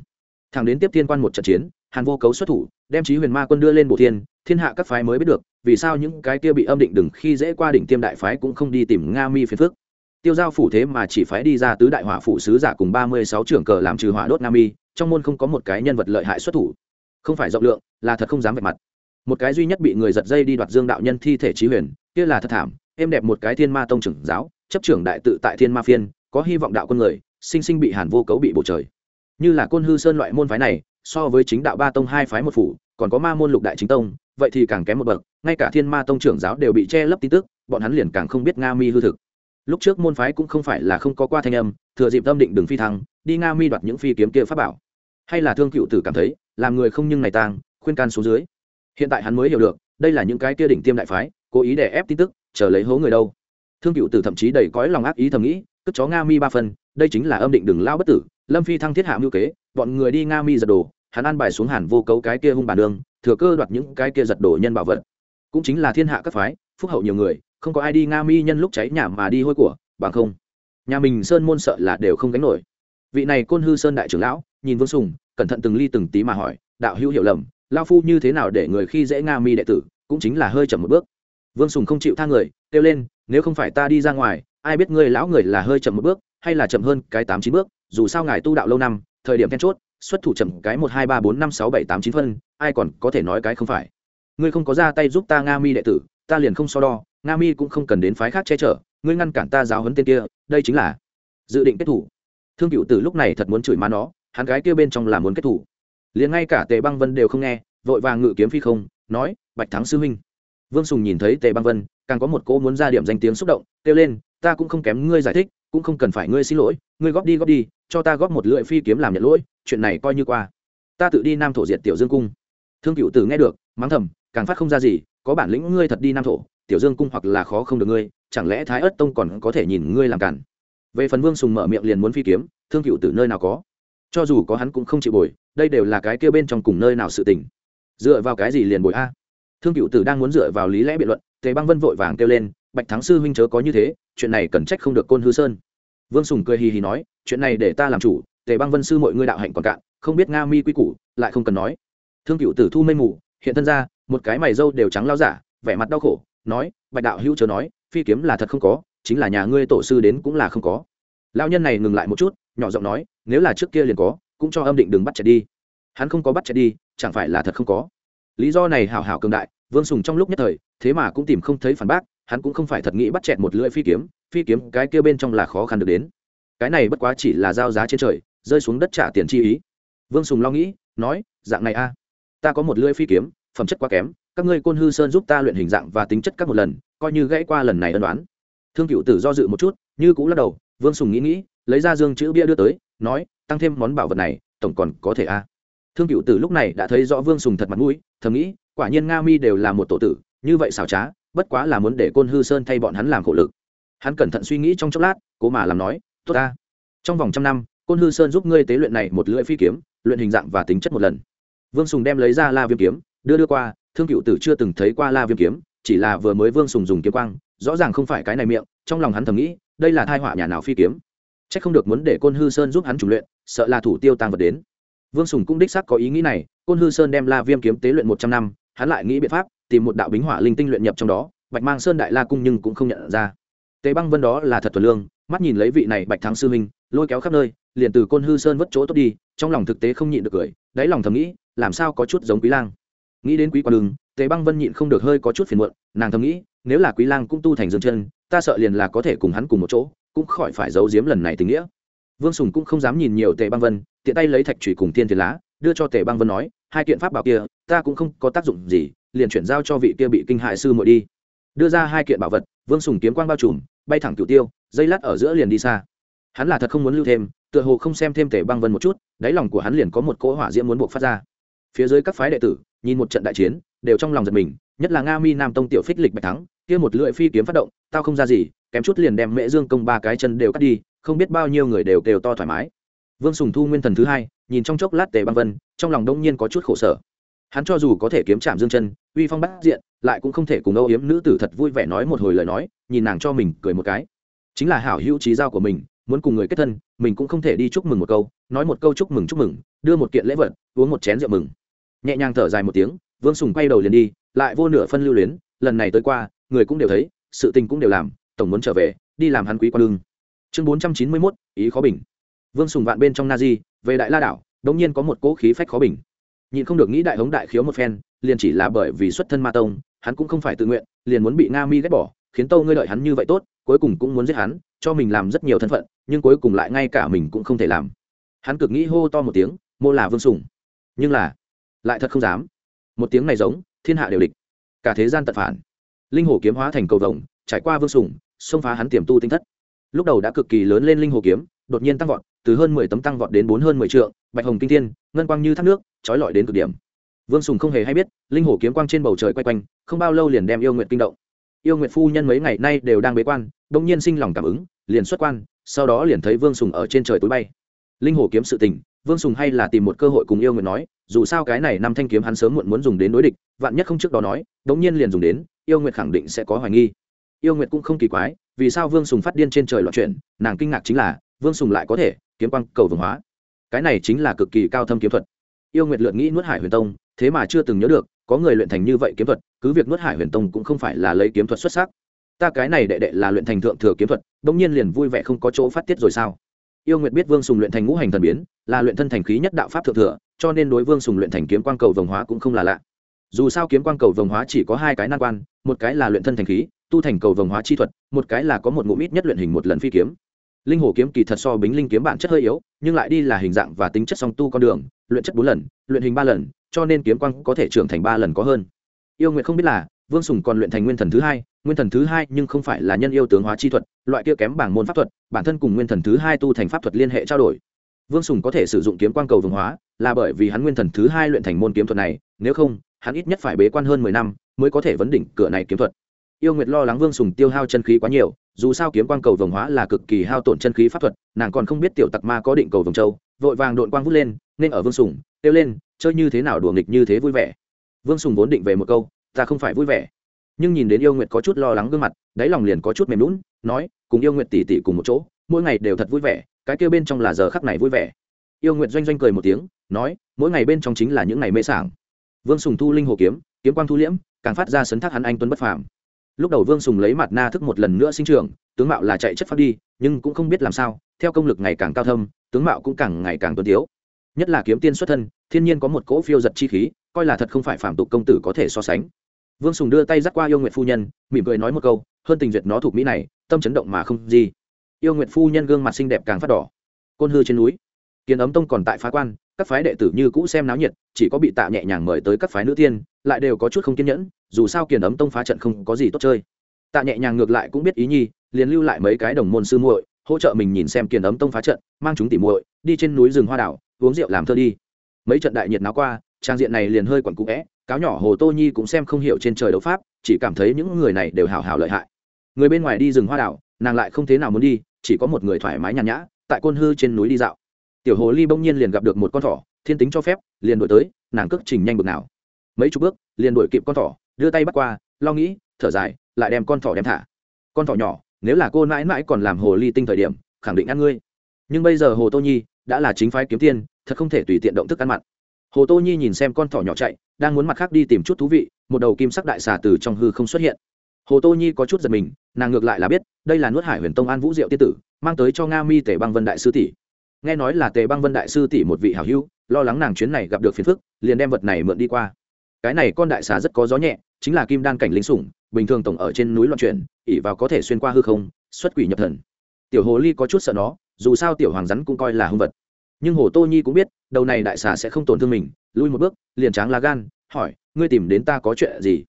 thẳng đến tiếp thiên quan một trận chiến, hàn vô cấu xuất thủ, đem trí huyền ma quân đưa lên bộ thiên thiên hạ các phái mới biết được, vì sao những cái kia bị âm định đừng khi dễ qua đỉnh tiêm đại phái cũng không đi tìm nga mi phiền phước tiêu giao phủ thế mà chỉ phái đi ra tứ đại hỏa phủ sứ giả cùng ba mươi sáu trưởng cờ làm trừ hỏa đốt nga mi, trong môn không có một cái nhân vật lợi hại xuất thủ. Không phải rộng lượng, là thật không dám vạch mặt. Một cái duy nhất bị người giật dây đi đoạt dương đạo nhân thi thể trí huyền, kia là thật thảm, êm đẹp một cái thiên ma tông trưởng giáo chấp trưởng đại tự tại thiên ma phiên, có hy vọng đạo quân người, sinh sinh bị hàn vô cấu bị bổ trời. Như là côn hư sơn loại môn phái này, so với chính đạo ba tông hai phái một phủ, còn có ma môn lục đại chính tông, vậy thì càng kém một bậc, ngay cả thiên ma tông trưởng giáo đều bị che lấp tin tức, bọn hắn liền càng không biết nga mi hư thực. Lúc trước môn phái cũng không phải là không có qua thanh âm, thừa dịp tâm định đừng phi thăng, đi nga mi đoạt những phi kiếm kia pháp bảo. Hay là thương cựu tử cảm thấy, làm người không nhưng này tang, khuyên can xuống dưới. Hiện tại hắn mới hiểu được, đây là những cái kia đỉnh tiêm đại phái, cố ý để ép tin tức, chờ lấy hố người đâu thương cựu tử thậm chí đầy cõi lòng ác ý thầm nghĩ, cất chó nga mi ba phần, đây chính là âm định đừng lao bất tử, lâm phi thăng thiết hạ mưu kế, bọn người đi nga mi giật đồ, hắn ăn bài xuống hàn vô cấu cái kia hung bản đường thừa cơ đoạt những cái kia giật đồ nhân bảo vật. Cũng chính là thiên hạ các phái, phúc hậu nhiều người, không có ai đi nga mi nhân lúc cháy nhà mà đi hôi của, bằng không, nhà mình sơn môn sợ là đều không gánh nổi. Vị này côn hư sơn đại trưởng lão, nhìn vương sùng, cẩn thận từng ly từng tí mà hỏi, đạo hữu hiểu lầm lao phu như thế nào để người khi dễ nga mi đệ tử? Cũng chính là hơi chậm một bước. Vương sùng không chịu tha người, kêu lên nếu không phải ta đi ra ngoài, ai biết ngươi lão người là hơi chậm một bước, hay là chậm hơn cái tám chín bước, dù sao ngài tu đạo lâu năm, thời điểm then chốt, xuất thủ chậm cái một, hai, ba, bốn, năm, sáu, bảy, tám, chín phân, ai còn có thể nói cái không phải. Ngươi không có ra tay giúp ta nga mi đệ tử, ta liền không so đo, nga mi cũng không cần đến phái khác che chở, ngươi ngăn cản ta giáo huấn tên kia, đây chính là dự định kết thủ. Thương cựu từ lúc này thật muốn chửi má nó, hắn gái kia bên trong là muốn kết thủ. Liền ngay cả tề băng vân đều không nghe, vội vàng ngự kiếm phi không, nói, bạch thắng sư huynh vương sùng nhìn thấy tề băng vân, càng có một cô muốn ra điểm danh tiếng xúc động, kêu lên, ta cũng không kém ngươi giải thích, cũng không cần phải ngươi xin lỗi, ngươi góp đi góp đi, cho ta góp một lưỡi phi kiếm làm nhận lỗi, chuyện này coi như qua. Ta tự đi nam thổ diệt tiểu dương cung. Thương cựu tử nghe được, mắng thầm, càng phát không ra gì, có bản lĩnh ngươi thật đi nam thổ, tiểu dương cung hoặc là khó không được ngươi, chẳng lẽ thái ất tông còn có thể nhìn ngươi làm cản? Về phần vương sùng mở miệng liền muốn phi kiếm, thương cựu tử nơi nào có? Cho dù có hắn cũng không chịu bồi, đây đều là cái kia bên trong cùng nơi nào sự tình. Dựa vào cái gì liền bồi a? Thương cựu tử đang muốn dựa vào lý lẽ biện luận, tề băng vân vội vàng kêu lên, bạch thắng sư huynh chớ có như thế, chuyện này cần trách không được côn hư sơn. Vương sùng cười hì hì nói, chuyện này để ta làm chủ, tề băng vân sư mọi ngươi đạo hạnh còn cạn, không biết nga mi quy củ, lại không cần nói. Thương cựu tử thu mây mù, hiện thân ra, một cái mày râu đều trắng lao giả, vẻ mặt đau khổ, nói, bạch đạo hữu chớ nói, phi kiếm là thật không có, chính là nhà ngươi tổ sư đến cũng là không có. Lao nhân này ngừng lại một chút, nhỏ giọng nói, nếu là trước kia liền có, cũng cho âm định đừng bắt chạy đi. Hắn không có bắt chạy đi, chẳng phải là thật không có lý do này hảo hảo cường đại, vương sùng trong lúc nhất thời, thế mà cũng tìm không thấy phản bác, hắn cũng không phải thật nghĩ bắt chẹt một lưỡi phi kiếm phi kiếm cái kia bên trong là khó khăn được đến. Cái này bất quá chỉ là giao giá trên trời, rơi xuống đất trả tiền chi ý. Vương sùng lo nghĩ, nói, dạng này a, ta có một lưỡi phi kiếm, phẩm chất quá kém, các ngươi côn hư sơn giúp ta luyện hình dạng và tính chất các một lần, coi như gãy qua lần này ân đoán thương cựu tử do dự một chút, như cũng lắc đầu, vương sùng nghĩ nghĩ, lấy ra dương chữ bia đưa tới, nói, tăng thêm món bảo vật này, tổng còn có thể a thương cựu tử lúc này đã thấy rõ vương sùng thật mặt mũi, thầm nghĩ, quả nhiên nga mi đều là một tổ tử, như vậy xảo trá, bất quá là muốn để côn hư sơn thay bọn hắn làm khổ lực. Hắn cẩn thận suy nghĩ trong chốc lát, cố mà làm nói, tốt ta. Trong vòng trăm năm, côn hư sơn giúp ngươi tế luyện này một lưỡi phi kiếm, luyện hình dạng và tính chất một lần. Vương sùng đem lấy ra la viêm kiếm, đưa đưa qua, thương cựu tử chưa từng thấy qua la viêm kiếm, chỉ là vừa mới vương sùng dùng kiếm quang, rõ ràng không phải cái này miệng, trong lòng hắn thầm nghĩ, đây là thai họa nhà nào phi kiếm. C h ắ c không được muốn để côn hư sơn giúp hắn chủ luyện, sợ là thủ tiêu tăng vật đến vương sùng cũng đích xác có ý nghĩ này, côn hư sơn đem la viêm kiếm tế luyện một trăm năm, hắn lại nghĩ biện pháp tìm một đạo bính hỏa linh tinh luyện nhập trong đó, bạch mang sơn đại la cung nhưng cũng không nhận ra. Tế băng vân đó là thật thuần lương, mắt nhìn lấy vị này bạch thắng sư minh, lôi kéo khắp nơi, liền từ côn hư sơn vất chỗ tốt đi, trong lòng thực tế không nhịn được cười, đáy lòng thầm nghĩ, làm sao có chút giống quý lang. Nghĩ đến quý quan đường, tế băng vân nhịn không được hơi có chút phiền muộn, nàng thầm nghĩ, nếu là quý lang cũng tu thành dương chân, ta sợ liền là có thể cùng hắn cùng một chỗ, cũng khỏi phải giấu giếm lần này tình nghĩa. Vương sùng cũng không dám nhìn nhiều tề băng vân tiện tay lấy thạch trùy cùng tiên thiên lá, đưa cho tề băng vân nói, hai kiện pháp bảo kia, ta cũng không có tác dụng gì, liền chuyển giao cho vị kia bị kinh hại sư muội đi. Đưa ra hai kiện bảo vật, vương sùng kiếm quang bao trùm, bay thẳng cửu tiêu, dây lát ở giữa liền đi xa. Hắn là thật không muốn lưu thêm, tựa hồ không xem thêm tề băng vân một chút, đáy lòng của hắn liền có một cỗ hỏa diễm muốn buộc phát ra. Phía dưới các phái đệ tử, nhìn một trận đại chiến, đều trong lòng giật mình, nhất là nga mi nam tông tiểu phích lịch bạch thắng, kia một lưỡi phi kiếm phát động, tao không ra gì, kém chút liền đem mễ dương công ba cái chân đều cắt đi, không biết bao nhiêu người đều kêu to thoải mái vương sùng thu nguyên thần thứ hai, nhìn trong chốc lát tề băng vân, trong lòng đông nhiên có chút khổ sở. Hắn cho dù có thể kiếm chạm dương chân, uy phong bắt diện, lại cũng không thể cùng âu yếm nữ tử thật vui vẻ nói một hồi lời nói, nhìn nàng cho mình cười một cái. Chính là hảo hữu trí giao của mình, muốn cùng người kết thân, mình cũng không thể đi chúc mừng một câu, nói một câu chúc mừng chúc mừng, đưa một kiện lễ vật, uống một chén rượu mừng. Nhẹ nhàng thở dài một tiếng, vương sùng quay đầu liền đi, lại vô nửa phân lưu luyến, lần này tới qua, người cũng đều thấy, sự tình cũng đều làm, tổng muốn trở về, đi làm hắn quý quan lương chương bốn trăm chín mươi mốt, ý khó bình vương sùng vạn bên trong na di, về đại la đảo, đống nhiên có một cỗ khí phách khó bình. Nhìn không được nghĩ đại hống đại khiếu một phen, liền chỉ là bởi vì xuất thân ma tông, hắn cũng không phải tự nguyện, liền muốn bị nga mi ghét bỏ, khiến tâu ngươi lợi hắn như vậy tốt, cuối cùng cũng muốn giết hắn, cho mình làm rất nhiều thân phận, nhưng cuối cùng lại ngay cả mình cũng không thể làm. Hắn cực nghĩ hô to một tiếng, mô là vương sùng. Nhưng là, lại thật không dám. Một tiếng này giống, thiên hạ đều địch. Cả thế gian tật phản. Linh hồ kiếm hóa thành cầu vồng, trải qua vương sùng, xông phá hắn tiềm tu tinh thất. Lúc đầu đã cực kỳ lớn lên linh hồ kiếm, đột nhiên tăng vọt từ hơn mười tấm tăng vọt đến bốn hơn mười trượng bạch hồng kinh thiên ngân quang như thác nước trói lọi đến cực điểm. Vương sùng không hề hay biết linh hồn kiếm quang trên bầu trời quay quanh không bao lâu liền đem yêu nguyện kinh động. Yêu nguyện phu nhân mấy ngày nay đều đang bế quan đông nhiên sinh lòng cảm ứng liền xuất quan sau đó liền thấy vương sùng ở trên trời tối bay. Linh hồn kiếm sự tình vương sùng hay là tìm một cơ hội cùng yêu nguyện nói dù sao cái này năm thanh kiếm hắn sớm muộn muốn dùng đến đối địch vạn nhất không trước đó nói đống nhiên liền dùng đến yêu nguyện khẳng định sẽ có hoài nghi. Yêu nguyệt cũng không kỳ quái vì sao vương sùng phát điên trên trời loạn chuyện, nàng kinh ngạc chính là vương sùng lại có thể kiếm quang, cầu vương hóa. Cái này chính là cực kỳ cao thâm kiếm thuật. Yêu nguyệt lượn nghĩ nuốt hải huyền tông, thế mà chưa từng nhớ được, có người luyện thành như vậy kiếm thuật, cứ việc nuốt hải huyền tông cũng không phải là lấy kiếm thuật xuất sắc. Ta cái này đệ đệ là luyện thành thượng thừa kiếm thuật bỗng nhiên liền vui vẻ không có chỗ phát tiết rồi sao? Yêu nguyệt biết vương sùng luyện thành ngũ hành thần biến, là luyện thân thành khí nhất đạo pháp thượng thừa, cho nên đối vương sùng luyện thành kiếm quang, cầu vồng hóa cũng không là lạ. Dù sao kiếm quang, cầu vồng hóa chỉ có hai cái nan quan, một cái là luyện thân thành khí, tu thành cầu vồng hóa chi thuật, một cái là có một ngụm ít nhất luyện hình một lần phi kiếm linh hồ kiếm kỳ thật so bính linh kiếm bản chất hơi yếu, nhưng lại đi là hình dạng và tính chất song tu con đường, luyện chất bốn lần, luyện hình ba lần, cho nên kiếm quang có thể trưởng thành ba lần có hơn. Yêu nguyện không biết là, vương sùng còn luyện thành nguyên thần thứ hai, nguyên thần thứ hai nhưng không phải là nhân yêu tướng hóa chi thuật, loại kia kém bảng môn pháp thuật, bản thân cùng nguyên thần thứ hai tu thành pháp thuật liên hệ trao đổi. Vương sùng có thể sử dụng kiếm quang cầu vương hóa, là bởi vì hắn nguyên thần thứ hai luyện thành môn kiếm thuật này, nếu không, hắn ít nhất phải bế quan hơn mười năm mới có thể vấn đỉnh cửa này kiếm thuật yêu nguyệt lo lắng vương sùng tiêu hao chân khí quá nhiều, dù sao kiếm quang cầu vồng hóa là cực kỳ hao tổn chân khí pháp thuật, nàng còn không biết tiểu tặc ma có định cầu vồng châu, vội vàng đội quang vút lên, nên ở vương sùng, kêu lên, chơi như thế nào đùa nghịch như thế vui vẻ? Vương sùng vốn định về một câu, ta không phải vui vẻ. Nhưng nhìn đến yêu nguyệt có chút lo lắng gương mặt, đáy lòng liền có chút mềm lún nói, cùng yêu nguyệt tỉ tỉ cùng một chỗ, mỗi ngày đều thật vui vẻ, cái kêu bên trong là giờ khắc này vui vẻ. Yêu nguyệt doanh doanh cười một tiếng, nói, mỗi ngày bên trong chính là những ngày mê sảng. Vương sùng thu linh hồ kiếm kiếm quang thu liễm, càng phát ra sấn thác hắn anh tuấn bất phàm lúc đầu vương sùng lấy mặt na thức một lần nữa sinh trưởng, tướng mạo là chạy chất phát đi, nhưng cũng không biết làm sao, theo công lực ngày càng cao thâm, tướng mạo cũng càng ngày càng tuân tiếu. Nhất là kiếm tiên xuất thân, thiên nhiên có một cỗ phiêu giật chi khí, coi là thật không phải phạm tục công tử có thể so sánh. Vương sùng đưa tay dắt qua yêu nguyện phu nhân, mỉm cười nói một câu, hơn tình duyệt nó thuộc mỹ này, tâm chấn động mà không gì. Yêu nguyện phu nhân gương mặt xinh đẹp càng phát đỏ. Côn hư trên núi kiến ấm tông còn tại phá quan, các phái đệ tử như cũ xem náo nhiệt, chỉ có bị tạ nhẹ nhàng mời tới các phái nữ tiên, lại đều có chút không kiên nhẫn, dù sao kiền ấm tông phá trận không có gì tốt chơi. Tạ nhẹ nhàng ngược lại cũng biết ý nhi, liền lưu lại mấy cái đồng môn sư muội, hỗ trợ mình nhìn xem kiền ấm tông phá trận, mang chúng tỉ muội, đi trên núi rừng hoa đảo, uống rượu làm thơ đi. Mấy trận đại nhiệt náo qua, trang diện này liền hơi quẩn cũ vẽ cáo nhỏ hồ tô nhi cũng xem không hiểu trên trời đấu pháp, chỉ cảm thấy những người này đều hào hào lợi hại. Người bên ngoài đi rừng hoa đảo, nàng lại không thế nào muốn đi, chỉ có một người thoải mái nhàn nhã, tại côn hư trên núi đi dạo tiểu hồ ly bỗng nhiên liền gặp được một con thỏ, thiên tính cho phép, liền đổi tới, nàng cước trình nhanh bực nào. Mấy chục bước, liền đuổi kịp con thỏ, đưa tay bắt qua, lo nghĩ, thở dài, lại đem con thỏ đem thả. Con thỏ nhỏ, nếu là cô mãi mãi còn làm hồ ly tinh thời điểm, khẳng định ăn ngươi. Nhưng bây giờ hồ tô nhi đã là chính phái kiếm tiên, thật không thể tùy tiện động thức ăn mặn. Hồ tô nhi nhìn xem con thỏ nhỏ chạy, đang muốn mặt khác đi tìm chút thú vị, một đầu kim sắc đại xà từ trong hư không xuất hiện. Hồ tô nhi có chút giật mình, nàng ngược lại là biết, đây là nuốt hải huyền tông an vũ diệu tiên tử, mang tới cho nga mi Tể băng vân đại sư tỷ nghe nói là tề băng vân đại sư tỷ một vị hảo hữu, lo lắng nàng chuyến này gặp được phiền phức, liền đem vật này mượn đi qua. Cái này con đại xà rất có gió nhẹ, chính là kim đan cảnh lính sủng, bình thường tổng ở trên núi loạn chuyển ỉ vào có thể xuyên qua hư không, xuất quỷ nhập thần. Tiểu hồ ly có chút sợ nó, dù sao tiểu hoàng rắn cũng coi là hung vật. Nhưng hồ tô nhi cũng biết, đầu này đại xà sẽ không tổn thương mình, lui một bước, liền tráng lá gan, hỏi, ngươi tìm đến ta có chuyện gì?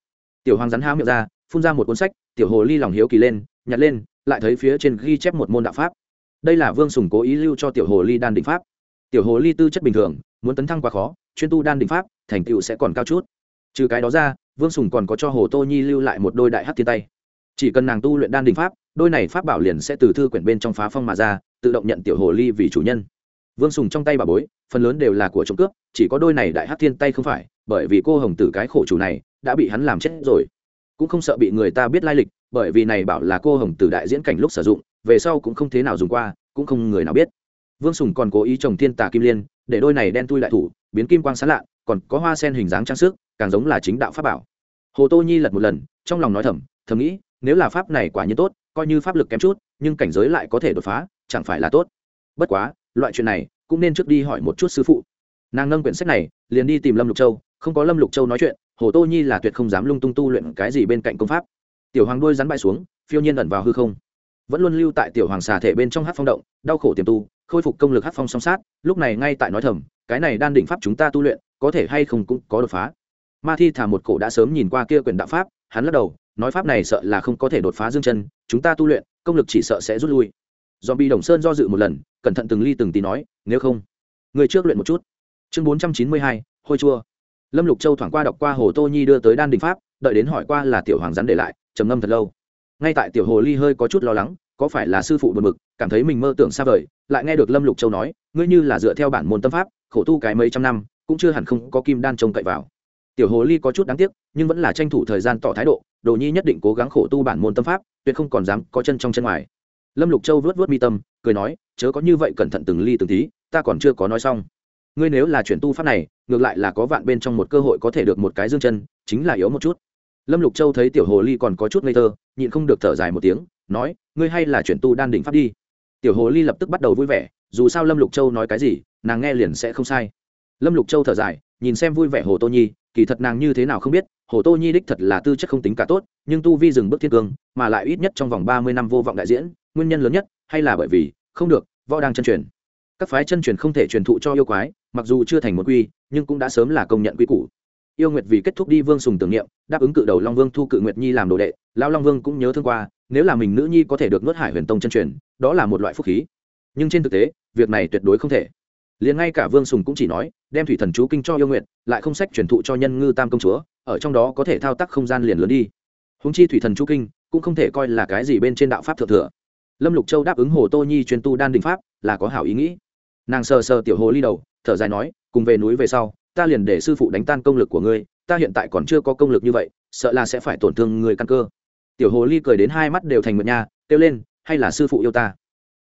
Tiểu hoàng rắn há miệng ra, phun ra một cuốn sách, tiểu hồ ly lòng hiếu kỳ lên, nhặt lên, lại thấy phía trên ghi chép một môn đạo pháp đây là vương sùng cố ý lưu cho tiểu hồ ly đan định pháp. Tiểu hồ ly tư chất bình thường, muốn tấn thăng quá khó, chuyên tu đan định pháp, thành tựu sẽ còn cao chút. Trừ cái đó ra, vương sùng còn có cho hồ tô nhi lưu lại một đôi đại hát thiên tay. Chỉ cần nàng tu luyện đan định pháp, đôi này pháp bảo liền sẽ từ thư quyển bên trong phá phong mà ra, tự động nhận tiểu hồ ly vì chủ nhân. Vương sùng trong tay bà bối, phần lớn đều là của trộm cướp, chỉ có đôi này đại hát thiên tay không phải, bởi vì cô hồng tử cái khổ chủ này, đã bị hắn làm chết rồi. Cũng không sợ bị người ta biết lai lịch bởi vì này bảo là cô hồng tử đại diễn cảnh lúc sử dụng, về sau cũng không thế nào dùng qua, cũng không người nào biết. Vương sùng còn cố ý trồng thiên tà kim liên, để đôi này đen tui lại thủ, biến kim quang sáng lạ, còn có hoa sen hình dáng trang sức, càng giống là chính đạo pháp bảo. Hồ tô nhi lật một lần, trong lòng nói thầm thầm nghĩ, nếu là pháp này quả nhiên tốt, coi như pháp lực kém chút, nhưng cảnh giới lại có thể đột phá, chẳng phải là tốt. Bất quá, loại chuyện này, cũng nên trước đi hỏi một chút sư phụ. Nàng nâng quyển sách này, liền đi tìm lâm lục châu, không có lâm lục châu nói chuyện, hồ tô nhi là tuyệt không dám lung tung tu luyện cái gì bên cạnh công pháp tiểu hoàng đuôi rắn bãi xuống, phiêu nhiên ẩn vào hư không. Vẫn luôn lưu tại tiểu hoàng xà thể bên trong hát phong động, đau khổ tiềm tu, khôi phục công lực hát phong song sát, lúc này ngay tại nói thầm, cái này đan định pháp chúng ta tu luyện, có thể hay không cũng có đột phá. Ma thi thả một cổ đã sớm nhìn qua kia quyển đạo pháp, hắn lắc đầu, nói pháp này sợ là không có thể đột phá dương chân, chúng ta tu luyện, công lực chỉ sợ sẽ rút lui. Do bị đồng sơn do dự một lần, cẩn thận từng ly từng tí nói, nếu không, người trước luyện một chút. Chương bốn trăm chín mươi hai, hôi chua. Lâm lục châu thoảng qua đọc qua hồ tô nhi đưa tới đan đình pháp, đợi đến hỏi qua là tiểu hoàng rắn để lại trầm ngâm thật lâu. Ngay tại tiểu hồ ly hơi có chút lo lắng có phải là sư phụ buồn bực, cảm thấy mình mơ tưởng xa vời lại nghe được lâm lục châu nói ngươi như là dựa theo bản môn tâm pháp khổ tu cái mấy trăm năm cũng chưa hẳn không có kim đan trông cậy vào. Tiểu hồ ly có chút đáng tiếc nhưng vẫn là tranh thủ thời gian tỏ thái độ đồ nhi nhất định cố gắng khổ tu bản môn tâm pháp tuyệt không còn dám có chân trong chân ngoài. Lâm lục châu vớt vớt mi tâm cười nói chớ có như vậy cẩn thận từng ly từng tí ta còn chưa có nói xong. Ngươi nếu là chuyển tu pháp này ngược lại là có vạn bên trong một cơ hội có thể được một cái dương chân chính là yếu một chút lâm lục châu thấy tiểu hồ ly còn có chút ngây thơ, nhịn không được thở dài một tiếng, nói, ngươi hay là chuyển tu đan đỉnh pháp đi. Tiểu hồ ly lập tức bắt đầu vui vẻ, dù sao lâm lục châu nói cái gì, nàng nghe liền sẽ không sai. Lâm lục châu thở dài, nhìn xem vui vẻ hồ tô nhi, kỳ thật nàng như thế nào không biết, hồ tô nhi đích thật là tư chất không tính cả tốt, nhưng tu vi dừng bước thiên cương mà lại ít nhất trong vòng ba mươi năm vô vọng đại diễn, nguyên nhân lớn nhất hay là bởi vì, không được, võ đang chân truyền. Các phái chân truyền không thể truyền thụ cho yêu quái, mặc dù chưa thành một quy, nhưng cũng đã sớm là công nhận quy củ yêu nguyệt vì kết thúc đi vương sùng tưởng niệm, đáp ứng cự đầu long vương thu cự nguyệt nhi làm đồ đệ, lão long vương cũng nhớ thương qua, nếu là mình nữ nhi có thể được nuốt hải huyền tông chân truyền, đó là một loại phúc khí. Nhưng trên thực tế, việc này tuyệt đối không thể. Liền ngay cả vương sùng cũng chỉ nói, đem thủy thần chú kinh cho yêu nguyện lại không sách truyền thụ cho nhân ngư tam công chúa, ở trong đó có thể thao tác không gian liền lớn đi. Húng chi thủy thần chú kinh, cũng không thể coi là cái gì bên trên đạo pháp thượng thừa. Lâm lục châu đáp ứng hồ tô nhi truyền tu đan đình pháp, là có hảo ý nghĩ. Nàng sờ sờ tiểu hồ ly đầu, thở dài nói, cùng về núi về sau ta liền để sư phụ đánh tan công lực của ngươi, ta hiện tại còn chưa có công lực như vậy, sợ là sẽ phải tổn thương người căn cơ. Tiểu hồ ly cười đến hai mắt đều thành mượn nha, kêu lên, hay là sư phụ yêu ta?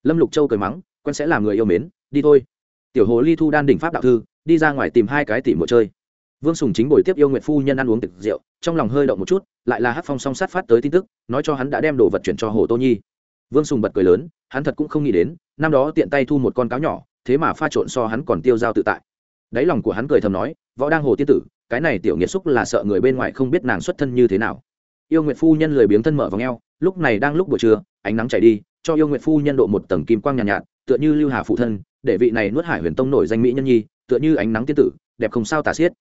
Lâm lục châu cười mắng, quen sẽ làm người yêu mến, đi thôi. Tiểu hồ ly thu đan đỉnh pháp đạo thư, đi ra ngoài tìm hai cái tỉ mộ chơi. Vương sùng chính buổi tiếp yêu nguyện phu nhân ăn uống tịch rượu, trong lòng hơi động một chút, lại là hát phong song sát phát tới tin tức, nói cho hắn đã đem đồ vật chuyển cho hồ tô nhi. Vương sùng bật cười lớn, hắn thật cũng không nghĩ đến, năm đó tiện tay thu một con cáo nhỏ, thế mà pha trộn so hắn còn tiêu dao tự tại đáy lòng của hắn cười thầm nói võ đang hồ tiên tử cái này tiểu nghiệt xúc là sợ người bên ngoài không biết nàng xuất thân như thế nào. Yêu nguyệt phu nhân lười biếng thân mở vào ngheo lúc này đang lúc buổi trưa ánh nắng chảy đi cho yêu nguyệt phu nhân độ một tầng kim quang nhàn nhạt, nhạt tựa như lưu hà phụ thân để vị này nuốt hải huyền tông nổi danh mỹ nhân nhi tựa như ánh nắng tiên tử đẹp không sao tả xiết.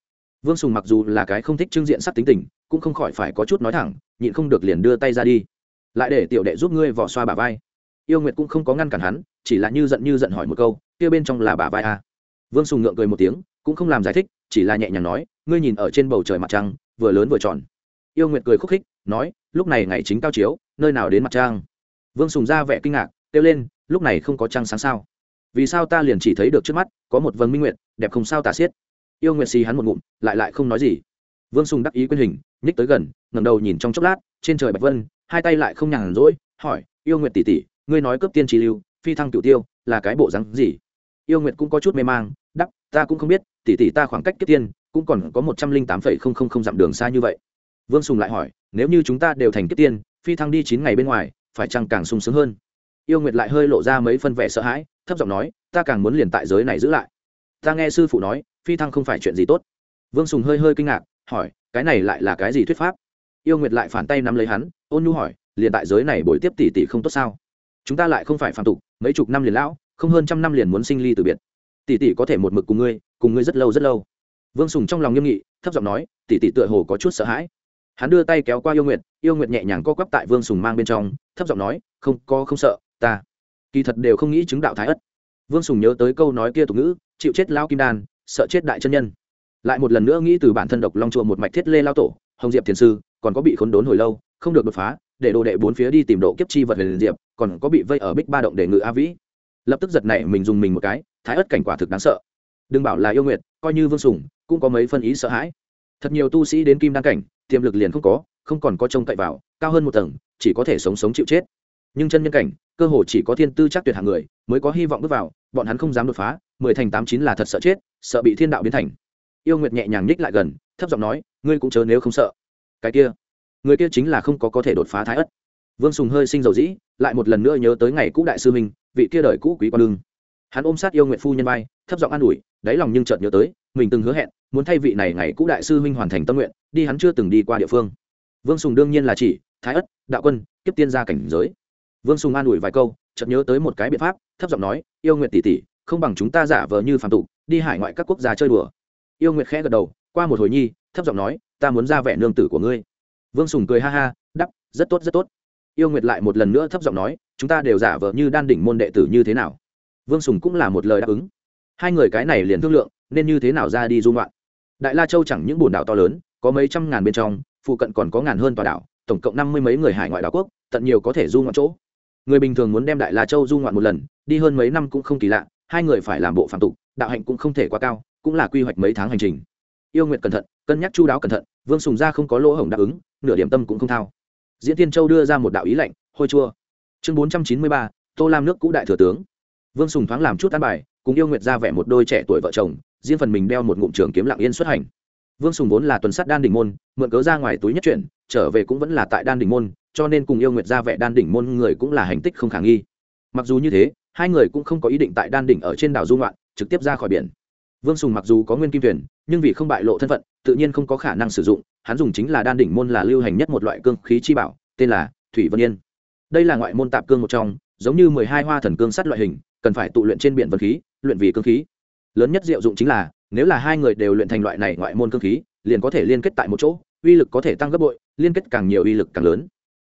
Vương sùng mặc dù là cái không thích trưng diện sắc tính tình cũng không khỏi phải có chút nói thẳng nhịn không được liền đưa tay ra đi. Lại để tiểu đệ giúp ngươi vỏ xoa bả vai. Yêu nguyệt cũng không có ngăn cản hắn chỉ là như giận như giận hỏi một câu kia bên trong là bả vai à vương sùng ngượng cười một tiếng, cũng không làm giải thích, chỉ là nhẹ nhàng nói, ngươi nhìn ở trên bầu trời mặt trăng, vừa lớn vừa tròn. Yêu nguyệt cười khúc khích, nói, lúc này ngày chính cao chiếu, nơi nào đến mặt trăng? Vương sùng ra vẻ kinh ngạc, kêu lên, lúc này không có trăng sáng sao? Vì sao ta liền chỉ thấy được trước mắt, có một vầng minh nguyệt, đẹp không sao tả xiết? Yêu nguyệt xì hắn một ngụm, lại lại không nói gì. Vương sùng đắc ý quyên hình, nhích tới gần ngầm đầu nhìn trong chốc lát, trên trời bạch vân, hai tay lại không nhàn rỗi, hỏi, yêu nguyệt tỷ tỷ, ngươi nói cướp tiên trí lưu, phi thăng cựu tiêu, là cái bộ rắn gì? Yêu nguyệt cũng có chút mê mang đắp ta cũng không biết, tỷ tỷ ta khoảng cách kiếp tiên cũng còn có một trăm linh tám phẩy không không không dặm đường xa như vậy. Vương sùng lại hỏi, nếu như chúng ta đều thành kiếp tiên, phi thăng đi chín ngày bên ngoài, phải chăng càng sung sướng hơn? Yêu nguyệt lại hơi lộ ra mấy phân vẻ sợ hãi, thấp giọng nói, ta càng muốn liền tại giới này giữ lại. Ta nghe sư phụ nói, phi thăng không phải chuyện gì tốt. Vương sùng hơi hơi kinh ngạc, hỏi, cái này lại là cái gì thuyết pháp? Yêu nguyệt lại phản tay nắm lấy hắn, ôn nhu hỏi, liền tại giới này bồi tiếp tỷ tỷ không tốt sao? Chúng ta lại không phải phạm tục, mấy chục năm liền lão không hơn trăm năm liền muốn sinh ly từ biệt. Tỷ tỷ có thể một mực cùng ngươi cùng ngươi rất lâu rất lâu. Vương sùng trong lòng nghiêm nghị, thấp giọng nói, tỷ tỷ tựa hồ có chút sợ hãi. Hắn đưa tay kéo qua yêu nguyệt yêu nguyệt nhẹ nhàng co quắp tại vương sùng mang bên trong, thấp giọng nói, không có, không sợ, ta. Kỳ thật đều không nghĩ chứng đạo thái ất. Vương sùng nhớ tới câu nói kia tục ngữ, chịu chết lao kim đan, sợ chết đại chân nhân. Lại một lần nữa nghĩ từ bản thân độc long chùa một mạch thiết lê lao tổ, hồng diệp thiền sư, còn có bị khốn đốn hồi lâu, không được đột phá, để đồ đệ bốn phía đi tìm độ kiếp chi vật huyền diệp, còn có bị vây ở bích ba động để ngự a vĩ lập tức giật này mình dùng mình một cái, thái ất cảnh quả thực đáng sợ. Đừng bảo là yêu nguyệt, coi như vương sùng cũng có mấy phân ý sợ hãi. Thật nhiều tu sĩ đến kim đăng cảnh, tiềm lực liền không có, không còn có trông cậy vào, cao hơn một tầng, chỉ có thể sống sống chịu chết. Nhưng chân nhân cảnh, cơ hồ chỉ có thiên tư chắc tuyệt hạng người, mới có hy vọng bước vào, bọn hắn không dám đột phá, mười thành tám chín là thật sợ chết, sợ bị thiên đạo biến thành. Yêu nguyệt nhẹ nhàng nhích lại gần, thấp giọng nói, ngươi cũng chớ nếu không sợ. Cái kia, người kia chính là không có có thể đột phá thái ất vương sùng hơi sinh dầu dĩ, lại một lần nữa nhớ tới ngày cũ đại sư minh vị kia đời cũ quý quan lương hắn ôm sát yêu nguyện phu nhân vai, thấp giọng an ủi, đáy lòng nhưng chợt nhớ tới, mình từng hứa hẹn, muốn thay vị này ngày cũ đại sư minh hoàn thành tâm nguyện, đi hắn chưa từng đi qua địa phương. Vương sùng đương nhiên là chỉ, thái ất, đạo quân, kiếp tiên gia cảnh giới. Vương sùng an ủi vài câu, chợt nhớ tới một cái biện pháp, thấp giọng nói, yêu nguyện tỷ tỷ, không bằng chúng ta giả vờ như phàm tục, đi hải ngoại các quốc gia chơi đùa. Yêu nguyện khẽ gật đầu, qua một hồi nhi, thấp giọng nói, ta muốn ra vẻ nương tử của ngươi. Vương sùng cười ha ha đắp rất tốt rất tốt. Yêu nguyệt lại một lần nữa thấp giọng nói chúng ta đều giả vờ như đan đỉnh môn đệ tử như thế nào? Vương sùng cũng là một lời đáp ứng. Hai người cái này liền thương lượng, nên như thế nào ra đi dung loạn đại la châu chẳng những bồn đảo to lớn, có mấy trăm ngàn bên trong, phụ cận còn có ngàn hơn tòa đảo, tổng cộng năm mươi mấy người hải ngoại đảo quốc, tận nhiều có thể du ngoạn chỗ. Người bình thường muốn đem đại la châu du ngoạn một lần, đi hơn mấy năm cũng không kỳ lạ, hai người phải làm bộ phạm tục, đạo hạnh cũng không thể quá cao, cũng là quy hoạch mấy tháng hành trình. Yêu nguyện cẩn thận, cân nhắc chu đáo cẩn thận, vương sùng ra không có lỗ hổng đáp ứng, nửa điểm tâm cũng không thao. Diễn tiên châu đưa ra một đạo ý lệnh hôi chua chương bốn trăm chín mươi ba tô lam nước cũ đại thừa tướng. Vương sùng thoáng làm chút ăn bài cùng yêu nguyệt ra vẻ một đôi trẻ tuổi vợ chồng riêng phần mình đeo một ngụm trường kiếm lặng yên xuất hành. Vương sùng vốn là tuần sát đan đỉnh môn mượn cớ ra ngoài túi nhất chuyển trở về cũng vẫn là tại đan đỉnh môn cho nên cùng yêu nguyệt ra vẻ đan đỉnh môn người cũng là hành tích không khả nghi. Mặc dù như thế hai người cũng không có ý định tại đan đỉnh ở trên đảo dung loạn trực tiếp ra khỏi biển. Vương sùng mặc dù có nguyên kim thuyền, nhưng vì không bại lộ thân phận tự nhiên không có khả năng sử dụng hắn dùng chính là đan đỉnh môn là lưu hành nhất một loại cương khí chi bảo tên là thủy vân yên đây là ngoại môn tạp cương một trong, giống như mười hai hoa thần cương sắt loại hình, cần phải tụ luyện trên biển vật khí, luyện vì cương khí. Lớn nhất diệu dụng chính là, nếu là hai người đều luyện thành loại này ngoại môn cương khí, liền có thể liên kết tại một chỗ, uy lực có thể tăng gấp bội, liên kết càng nhiều uy lực càng lớn.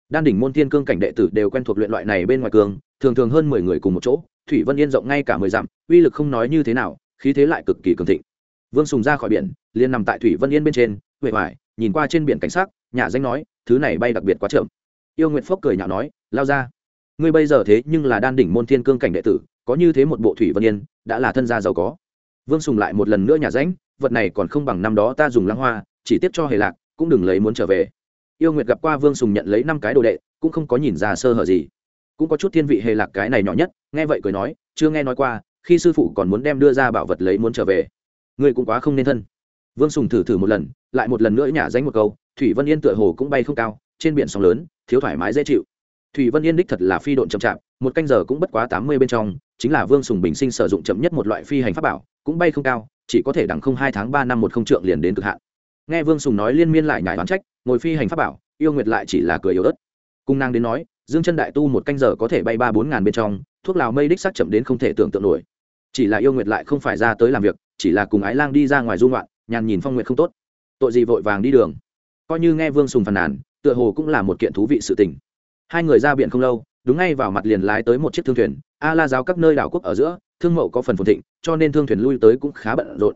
Đan đỉnh môn thiên cương cảnh đệ tử đều quen thuộc luyện loại này bên ngoài cương, thường thường hơn mười người cùng một chỗ, thủy vân yên rộng ngay cả mười dặm, uy lực không nói như thế nào, khí thế lại cực kỳ cường thịnh. Vương sùng ra khỏi biển, liền nằm tại thủy vân yên bên trên huệ hoài nhìn qua trên biển cảnh sát nhà danh nói, thứ này bay đặc biệt quá chậm. Yêu nguyện phốc cười nhạo nói lao ra. Ngươi bây giờ thế nhưng là đan đỉnh môn thiên cương cảnh đệ tử, có như thế một bộ thủy vân yên, đã là thân gia giàu có. Vương sùng lại một lần nữa nhà ránh vật này còn không bằng năm đó ta dùng lăng hoa, chỉ tiếp cho hề lạc, cũng đừng lấy muốn trở về. Yêu nguyệt gặp qua vương sùng nhận lấy năm cái đồ đệ, cũng không có nhìn ra sơ hở gì. Cũng có chút thiên vị hề lạc cái này nhỏ nhất, nghe vậy cười nói, chưa nghe nói qua, khi sư phụ còn muốn đem đưa ra bảo vật lấy muốn trở về. Ngươi cũng quá không nên thân. Vương sùng thử thử một lần, lại một lần nữa nhả danh một câu, thủy vân yên tựa hồ cũng bay không cao, trên biển sóng lớn, thiếu thoải mái dễ chịu thủy vân yên đích thật là phi độn chậm chạp một canh giờ cũng bất quá tám mươi bên trong chính là vương sùng bình sinh sử dụng chậm nhất một loại phi hành pháp bảo cũng bay không cao chỉ có thể đẳng không hai tháng ba năm một không trượng liền đến cực hạn. Nghe vương sùng nói liên miên lại nhải đoán trách ngồi phi hành pháp bảo yêu nguyệt lại chỉ là cười yếu ớt. Cung nàng đến nói dương chân đại tu một canh giờ có thể bay ba bốn ngàn bên trong thuốc lào mây đích sắc chậm đến không thể tưởng tượng nổi. Chỉ là yêu nguyệt lại không phải ra tới làm việc chỉ là cùng ái lang đi ra ngoài dung ngoạn, nhàn nhìn phong nguyệt không tốt. Tội gì vội vàng đi đường. Coi như nghe vương sùng phàn nàn tựa hồ cũng là một kiện thú vị sự tình hai người ra biển không lâu, đúng ngay vào mặt liền lái tới một chiếc thương thuyền. A la giáo các nơi đảo quốc ở giữa, thương mậu có phần phồn thịnh, cho nên thương thuyền lui tới cũng khá bận rộn.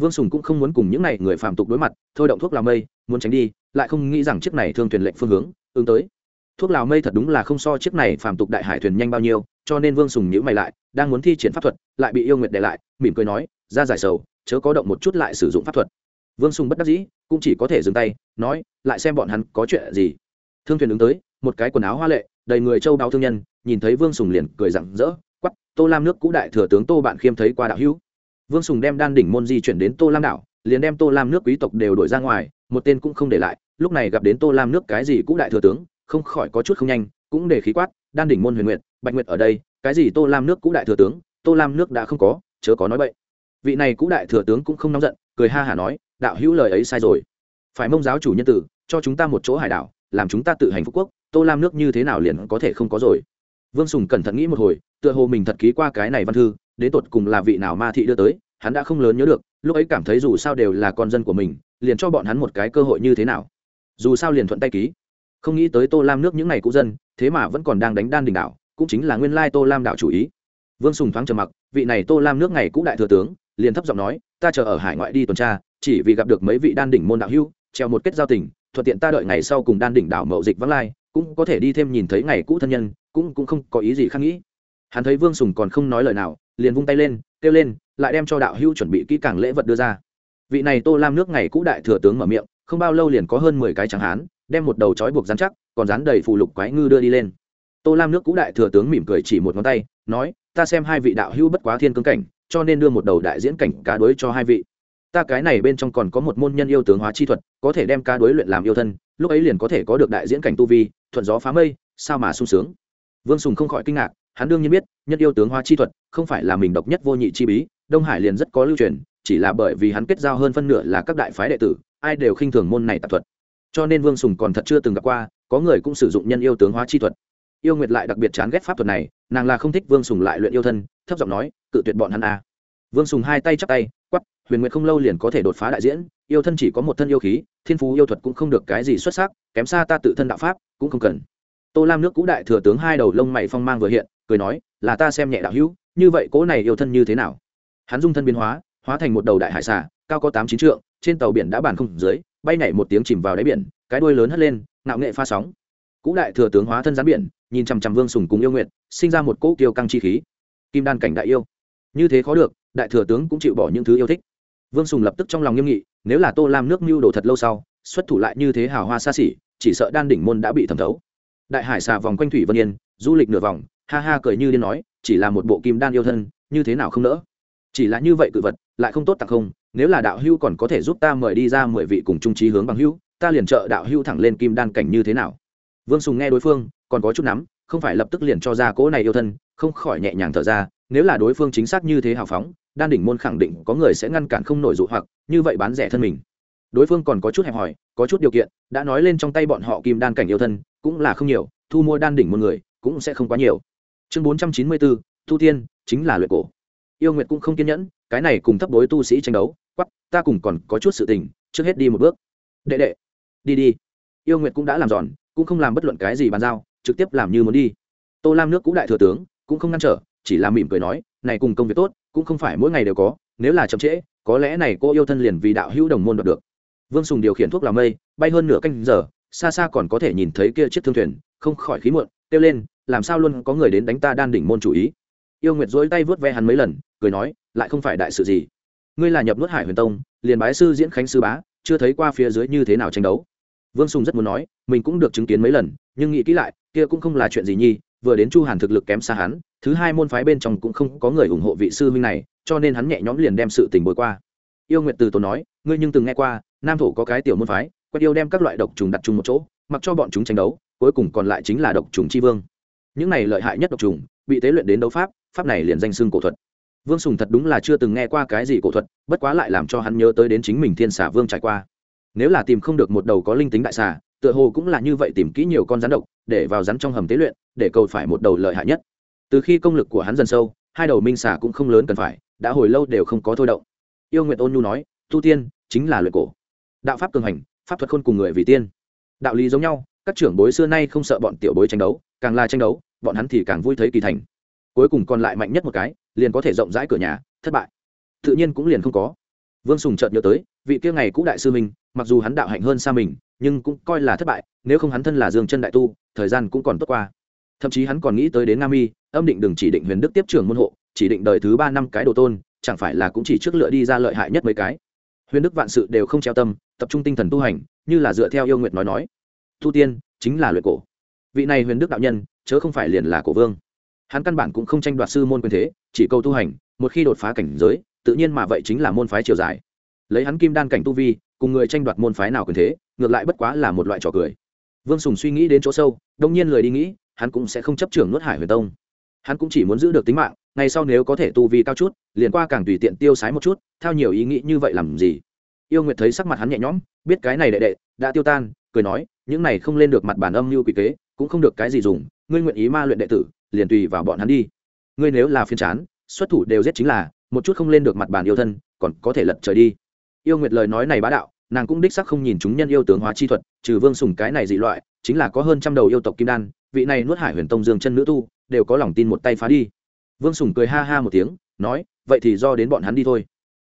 Vương sùng cũng không muốn cùng những n à y người phạm tục đối mặt, thôi động thuốc lào mây, muốn tránh đi, lại không nghĩ rằng chiếc này thương thuyền lệnh phương hướng, ứng tới. Thuốc lào mây thật đúng là không so chiếc này phạm tục đại hải thuyền nhanh bao nhiêu, cho nên vương sùng nhữ mày lại, đang muốn thi triển pháp thuật, lại bị yêu nguyệt để lại, mỉm cười nói, ra giải sầu, chớ có động một chút lại sử dụng pháp thuật. Vương sùng bất đắc dĩ, cũng chỉ có thể dừng tay, nói, lại xem bọn hắn có chuyện gì thương thuyền ứng tới, một cái quần áo hoa lệ, đầy người châu đáo thương nhân, nhìn thấy vương sùng liền cười rặng rỡ quắp tô lam nước cũ đại thừa tướng tô bạn khiêm thấy qua đạo hữu. Vương sùng đem đan đỉnh môn di chuyển đến tô lam đảo, liền đem tô lam nước quý tộc đều đổi ra ngoài, một tên cũng không để lại, lúc này gặp đến tô lam nước cái gì cũ đại thừa tướng, không khỏi có chút không nhanh, cũng để khí quát, đan đỉnh môn huyền nguyệt, bạch nguyệt ở đây, cái gì tô lam nước cũ đại thừa tướng, tô lam nước đã không có, chớ có nói vậy vị này cũ đại thừa tướng cũng không nóng giận, cười ha hả nói, đạo hữu lời ấy sai rồi. Phải mông giáo chủ nhân tử, cho chúng ta một chỗ hải đảo làm chúng ta tự hành phúc quốc, tô lam nước như thế nào liền có thể không có rồi. Vương sùng cẩn thận nghĩ một hồi, tựa hồ mình thật ký qua cái này văn thư, đến tột cùng là vị nào ma thị đưa tới, hắn đã không lớn nhớ được, lúc ấy cảm thấy dù sao đều là con dân của mình, liền cho bọn hắn một cái cơ hội như thế nào. Dù sao liền thuận tay ký. Không nghĩ tới tô lam nước những ngày cũ dân, thế mà vẫn còn đang đánh đan đình đảo, cũng chính là nguyên lai tô lam đạo chủ ý. Vương sùng thoáng trầm mặc, vị này tô lam nước ngày cũ đại thừa tướng, liền thấp giọng nói, ta chờ ở hải ngoại đi tuần tra, chỉ vì gặp được mấy vị đan đỉnh môn đạo hưu treo một kết giao tình thuận tiện ta đợi ngày sau cùng đan đỉnh đảo mậu dịch vắng lai, cũng có thể đi thêm nhìn thấy ngày cũ thân nhân, cũng cũng không có ý gì khác nghĩ. Hắn thấy vương sùng còn không nói lời nào, liền vung tay lên, kêu lên, lại đem cho đạo hữu chuẩn bị kỹ càng lễ vật đưa ra. Vị này tô lam nước ngày cũ đại thừa tướng mở miệng, không bao lâu liền có hơn mười cái chẳng hán, đem một đầu trói buộc dán chắc, còn dán đầy phù lục quái ngư đưa đi lên. Tô lam nước cũ đại thừa tướng mỉm cười chỉ một ngón tay, nói, ta xem hai vị đạo hữu bất quá thiên cương cảnh, cho nên đưa một đầu đại diễn cảnh cá đối cho hai vị ta cái này bên trong còn có một môn nhân yêu tướng hóa chi thuật, có thể đem ca đối luyện làm yêu thân, lúc ấy liền có thể có được đại diễn cảnh tu vi, thuận gió phá mây, sao mà sung sướng. Vương sùng không khỏi kinh ngạc, hắn đương nhiên biết, nhân yêu tướng hóa chi thuật không phải là mình độc nhất vô nhị chi bí, đông hải liền rất có lưu truyền, chỉ là bởi vì hắn kết giao hơn phân nửa là các đại phái đệ tử, ai đều khinh thường môn này tạp thuật. Cho nên vương sùng còn thật chưa từng gặp qua, có người cũng sử dụng nhân yêu tướng hóa chi thuật. Yêu nguyệt lại đặc biệt chán ghét pháp thuật này, nàng là không thích vương sùng lại luyện yêu thân, thấp giọng nói, cự tuyệt bọn hắn a vương sùng hai tay chắp tay quắp huyền nguyệt không lâu liền có thể đột phá đại diễn, yêu thân chỉ có một thân yêu khí, thiên phú yêu thuật cũng không được cái gì xuất sắc, kém xa ta tự thân đạo pháp cũng không cần. Tô lam nước cũ đại thừa tướng hai đầu lông mày phong mang vừa hiện, cười nói, là ta xem nhẹ đạo hữu, như vậy cố này yêu thân như thế nào? Hắn dung thân biến hóa hóa thành một đầu đại hải xà, cao có tám chín trượng, trên tàu biển đã bàn không dưới, bay nhảy một tiếng chìm vào đáy biển, cái đuôi lớn hất lên nạo nghệ pha sóng. Cũ đại thừa tướng hóa thân gián biển, nhìn chằm chằm vương sùng cùng yêu nguyện sinh ra một cỗ kiêu căng chi khí. Kim đan cảnh đại yêu. Như thế khó được, đại thừa tướng cũng chịu bỏ những thứ yêu thích vương sùng lập tức trong lòng nghiêm nghị, nếu là tô lam nước mưu đồ thật lâu sau, xuất thủ lại như thế hào hoa xa xỉ, chỉ sợ đan đỉnh môn đã bị thẩm thấu. Đại hải xà vòng quanh thủy vân yên, du lịch nửa vòng, ha ha cười như điên nói, chỉ là một bộ kim đan yêu thân, như thế nào không nỡ? Chỉ là như vậy cự vật, lại không tốt tặng không, nếu là đạo hưu còn có thể giúp ta mời đi ra mười vị cùng trung trí hướng bằng hưu, ta liền trợ đạo hưu thẳng lên kim đan cảnh như thế nào? Vương sùng nghe đối phương, còn có chút nắm, không phải lập tức liền cho ra cỗ này yêu thân, không khỏi nhẹ nhàng thở ra, nếu là đối phương chính xác như thế hào phóng đan đỉnh môn khẳng định có người sẽ ngăn cản không nổi dụ hoặc, như vậy bán rẻ thân mình. Đối phương còn có chút hẹp hòi, có chút điều kiện, đã nói lên trong tay bọn họ kim đan cảnh yêu thân, cũng là không nhiều, thu mua đan đỉnh một người, cũng sẽ không quá nhiều. Chương bốn trăm chín mươi bốn, thu tiên chính là luyện cổ. Yêu nguyệt cũng không kiên nhẫn, cái này cùng thấp đối tu sĩ tranh đấu quắp ta cùng còn có chút sự tình, trước hết đi một bước. Đệ đệ, đi đi. Yêu nguyệt cũng đã làm giòn, cũng không làm bất luận cái gì bàn giao, trực tiếp làm như muốn đi. Tô lam nước cũng đại thừa tướng, cũng không ngăn trở, chỉ là mỉm cười nói, này cùng công việc tốt cũng không phải mỗi ngày đều có, nếu là chậm trễ, có lẽ này cô yêu thân liền vì đạo hữu đồng môn đoạt được. Vương sùng điều khiển thuốc làm mây, bay hơn nửa canh giờ, xa xa còn có thể nhìn thấy kia chiếc thương thuyền, không khỏi khí muộn, kêu lên, làm sao luôn có người đến đánh ta đan đỉnh môn chủ ý? Yêu nguyệt dỗi tay vớt ve hắn mấy lần, cười nói, lại không phải đại sự gì. Ngươi là nhập nuốt hải huyền tông, liền bái sư diễn khánh sư bá, chưa thấy qua phía dưới như thế nào tranh đấu. Vương sùng rất muốn nói, mình cũng được chứng kiến mấy lần, nhưng nghĩ kỹ lại, kia cũng không là chuyện gì nhi, vừa đến chu hàn thực lực kém xa hắn thứ hai môn phái bên trong cũng không có người ủng hộ vị sư huynh này, cho nên hắn nhẹ nhõm liền đem sự tình bồi qua. Yêu nguyệt từ tốn nói, ngươi nhưng từng nghe qua, nam thổ có cái tiểu môn phái quét yêu đem các loại độc trùng đặt chung một chỗ, mặc cho bọn chúng tranh đấu, cuối cùng còn lại chính là độc trùng chi vương. Những này lợi hại nhất độc trùng, bị tế luyện đến đấu pháp pháp này liền danh xưng cổ thuật. Vương sùng thật đúng là chưa từng nghe qua cái gì cổ thuật, bất quá lại làm cho hắn nhớ tới đến chính mình thiên xà vương trải qua. Nếu là tìm không được một đầu có linh tính đại xà, tựa hồ cũng là như vậy tìm kỹ nhiều con rắn độc, để vào rắn trong hầm tế luyện, để cầu phải một đầu lợi hại nhất từ khi công lực của hắn dần sâu, hai đầu minh xà cũng không lớn cần phải, đã hồi lâu đều không có thôi động. Yêu nguyện ôn nhu nói, tu tiên chính là luyện cổ. Đạo pháp cường hành, pháp thuật khôn cùng người vì tiên. Đạo lý giống nhau, các trưởng bối xưa nay không sợ bọn tiểu bối tranh đấu, càng là tranh đấu, bọn hắn thì càng vui thấy kỳ thành. Cuối cùng còn lại mạnh nhất một cái, liền có thể rộng rãi cửa nhà, thất bại. Tự nhiên cũng liền không có. Vương sùng chợt nhớ tới, vị kia ngày cũ đại sư mình mặc dù hắn đạo hạnh hơn xa mình, nhưng cũng coi là thất bại, nếu không hắn thân là dương chân đại tu, thời gian cũng còn tốt qua thậm chí hắn còn nghĩ tới đến nam y âm định đừng chỉ định huyền đức tiếp trưởng môn hộ, chỉ định đời thứ ba năm cái đồ tôn, chẳng phải là cũng chỉ trước lựa đi ra lợi hại nhất mấy cái. Huyền đức vạn sự đều không treo tâm, tập trung tinh thần tu hành, như là dựa theo yêu nguyện nói nói. Tu tiên, chính là luyện cổ. Vị này huyền đức đạo nhân, chớ không phải liền là cổ vương. Hắn căn bản cũng không tranh đoạt sư môn quyền thế, chỉ câu tu hành, một khi đột phá cảnh giới, tự nhiên mà vậy chính là môn phái chiều dài. Lấy hắn kim đan cảnh tu vi, cùng người tranh đoạt môn phái nào quyền thế, ngược lại bất quá là một loại trò cười. Vương sùng suy nghĩ đến chỗ sâu, đông nhiên lời đi nghĩ hắn cũng sẽ không chấp trưởng nuốt hải huyền tông. Hắn cũng chỉ muốn giữ được tính mạng ngay sau nếu có thể tu vi cao chút, liền qua càng tùy tiện tiêu sái một chút theo nhiều ý nghĩ như vậy làm gì? Yêu nguyệt thấy sắc mặt hắn nhẹ nhõm, biết cái này đệ đệ, đã tiêu tan, cười nói, những này không lên được mặt bản âm mưu quỷ kế, cũng không được cái gì dùng, ngươi nguyện ý ma luyện đệ tử, liền tùy vào bọn hắn đi. Ngươi nếu là phiên chán, xuất thủ đều giết chính là, một chút không lên được mặt bàn yêu thân, còn có thể lật trời đi. Yêu nguyệt lời nói này bá đạo, nàng cũng đích sắc không nhìn chúng nhân yêu tướng hóa chi thuật, trừ vương sùng cái này dị loại chính là có hơn trăm đầu yêu tộc kim đan, vị này nuốt hải huyền tông dương chân nữ tu, đều có lòng tin một tay phá đi. Vương sùng cười ha ha một tiếng, nói, vậy thì do đến bọn hắn đi thôi.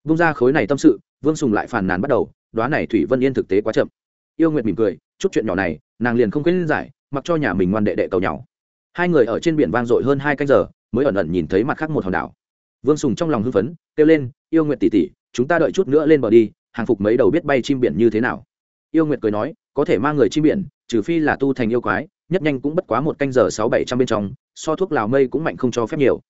Vung ra khối này tâm sự, vương sùng lại phàn nàn bắt đầu đoá này thủy vân yên thực tế quá chậm. Yêu nguyệt mỉm cười, chút chuyện nhỏ này, nàng liền không quên giải, mặc cho nhà mình ngoan đệ đệ cầu nhau hai người ở trên biển vang dội hơn hai canh giờ, mới ẩn ẩn nhìn thấy mặt khác một hòn đảo. Vương sùng trong lòng hưng phấn, kêu lên, yêu nguyệt tỷ tỷ, chúng ta đợi chút nữa lên bờ đi, hàng phục mấy đầu biết bay chim biển như thế nào? Yêu nguyệt cười nói có thể mang người chi biển, trừ phi là tu thành yêu quái, nhất nhanh cũng bất quá một canh giờ sáu bảy trăm bên trong, so thuốc lào mây cũng mạnh không cho phép nhiều.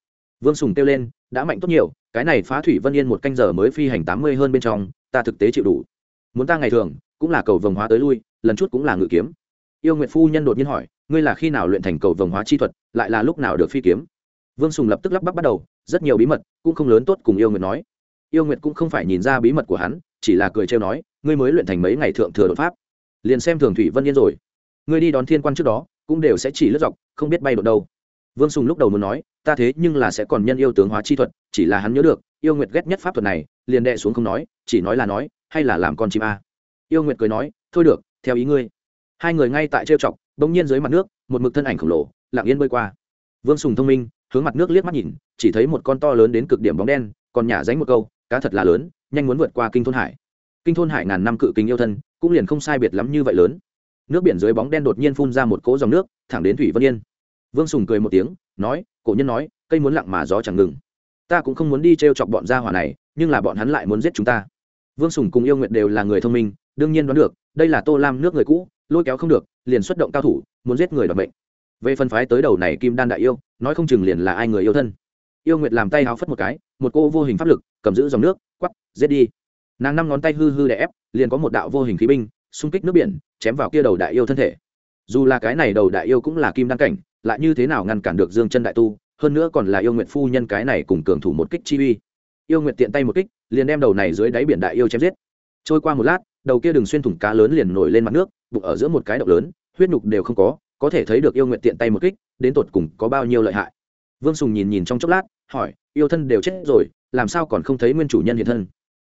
Vương sùng kêu lên, đã mạnh tốt nhiều, cái này phá thủy vân yên một canh giờ mới phi hành tám mươi hơn bên trong, ta thực tế chịu đủ. Muốn ta ngày thường, cũng là cầu vồng hóa tới lui, lần chút cũng là ngự kiếm. Yêu nguyệt phu nhân đột nhiên hỏi, ngươi là khi nào luyện thành cầu vồng hóa chi thuật, lại là lúc nào được phi kiếm? Vương sùng lập tức lắp bắp bắt đầu, rất nhiều bí mật, cũng không lớn tốt cùng yêu nguyệt nói. Yêu nguyệt cũng không phải nhìn ra bí mật của hắn, chỉ là cười trêu nói, ngươi mới luyện thành mấy ngày thượng thừa đột pháp liền xem thường thủy vân yên rồi. Ngươi đi đón thiên quan trước đó, cũng đều sẽ chỉ lướt dọc, không biết bay được đâu. Vương sùng lúc đầu muốn nói, ta thế nhưng là sẽ còn nhân yêu tướng hóa chi thuật, chỉ là hắn nhớ được, yêu nguyệt ghét nhất pháp thuật này, liền đệ xuống không nói, chỉ nói là nói, hay là làm con chim a. Yêu nguyệt cười nói, thôi được, theo ý ngươi. Hai người ngay tại trêu chọc, bỗng nhiên dưới mặt nước, một mực thân ảnh khổng lồ, lặng yên bơi qua. Vương sùng thông minh, hướng mặt nước liếc mắt nhìn, chỉ thấy một con to lớn đến cực điểm bóng đen, còn nhả dánh một câu, cá thật là lớn, nhanh muốn vượt qua kinh thôn hải. Kinh thôn hải ngàn năm cự kính yêu thân cũng liền không sai biệt lắm như vậy lớn. Nước biển dưới bóng đen đột nhiên phun ra một cỗ dòng nước, thẳng đến thủy vân yên. Vương sùng cười một tiếng, nói, cổ nhân nói, cây muốn lặng mà gió chẳng ngừng. Ta cũng không muốn đi t r e o chọc bọn gia hỏa này, nhưng là bọn hắn lại muốn giết chúng ta. Vương sùng cùng yêu nguyện đều là người thông minh, đương nhiên đoán được, đây là tô lam nước người cũ, lôi kéo không được, liền xuất động cao thủ, muốn giết người đoạt bệnh về phân phái tới đầu này kim đan đại yêu, nói không chừng liền là ai người yêu thân. Yêu nguyệt làm tay háo phất một cái, một cô vô hình pháp lực, cầm giữ dòng nước quắp giết đi. Nàng năm ngón tay hư hư đè ép liền có một đạo vô hình khí binh, xung kích nước biển, chém vào kia đầu đại yêu thân thể. Dù là cái này đầu đại yêu cũng là kim đăng cảnh, lại như thế nào ngăn cản được dương chân đại tu, hơn nữa còn là yêu nguyện phu nhân cái này cùng cường thủ một kích chi uy. Yêu nguyện tiện tay một kích, liền đem đầu này dưới đáy biển đại yêu chém giết. Trôi qua một lát, đầu kia đừng xuyên thủng cá lớn liền nổi lên mặt nước, bụng ở giữa một cái động lớn, huyết nhục đều không có có thể thấy được yêu nguyện tiện tay một kích, đến tột cùng có bao nhiêu lợi hại. Vương sùng nhìn nhìn trong chốc lát, hỏi, yêu thân đều chết rồi, làm sao còn không thấy nguyên chủ nhân hiện thân?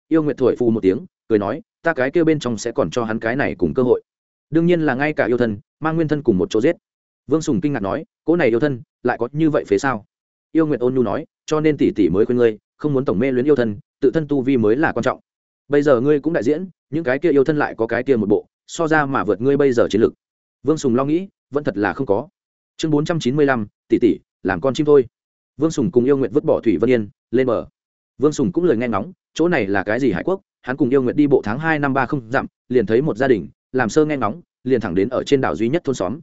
Yêu nguyện thổi phù một tiếng, cười nói ta cái kia bên trong sẽ còn cho hắn cái này cùng cơ hội. Đương nhiên là ngay cả yêu thân, mang nguyên thân cùng một chỗ giết. Vương sùng kinh ngạc nói, cỗ này yêu thân, lại có như vậy phế sao? Yêu nguyện ôn nhu nói, cho nên tỷ tỷ mới khuyên ngươi, không muốn tổng mê luyến yêu thân, tự thân tu vi mới là quan trọng. Bây giờ ngươi cũng đại diễn, những cái kia yêu thân lại có cái kia một bộ, so ra mà vượt ngươi bây giờ chiến lược. Vương sùng lo nghĩ, vẫn thật là không có. Chương bốn trăm chín mươi lăm, tỷ tỷ, làm con chim thôi. Vương sùng cùng yêu nguyện vứt bỏ thủy vân yên, lên bờ. Vương sùng cũng lời nghe ngóng, chỗ này là cái gì hải quốc? Hắn cùng yêu nguyện đi bộ tháng hai năm ba không dặm, liền thấy một gia đình, làm sơ nghe ngóng, liền thẳng đến ở trên đảo duy nhất thôn xóm.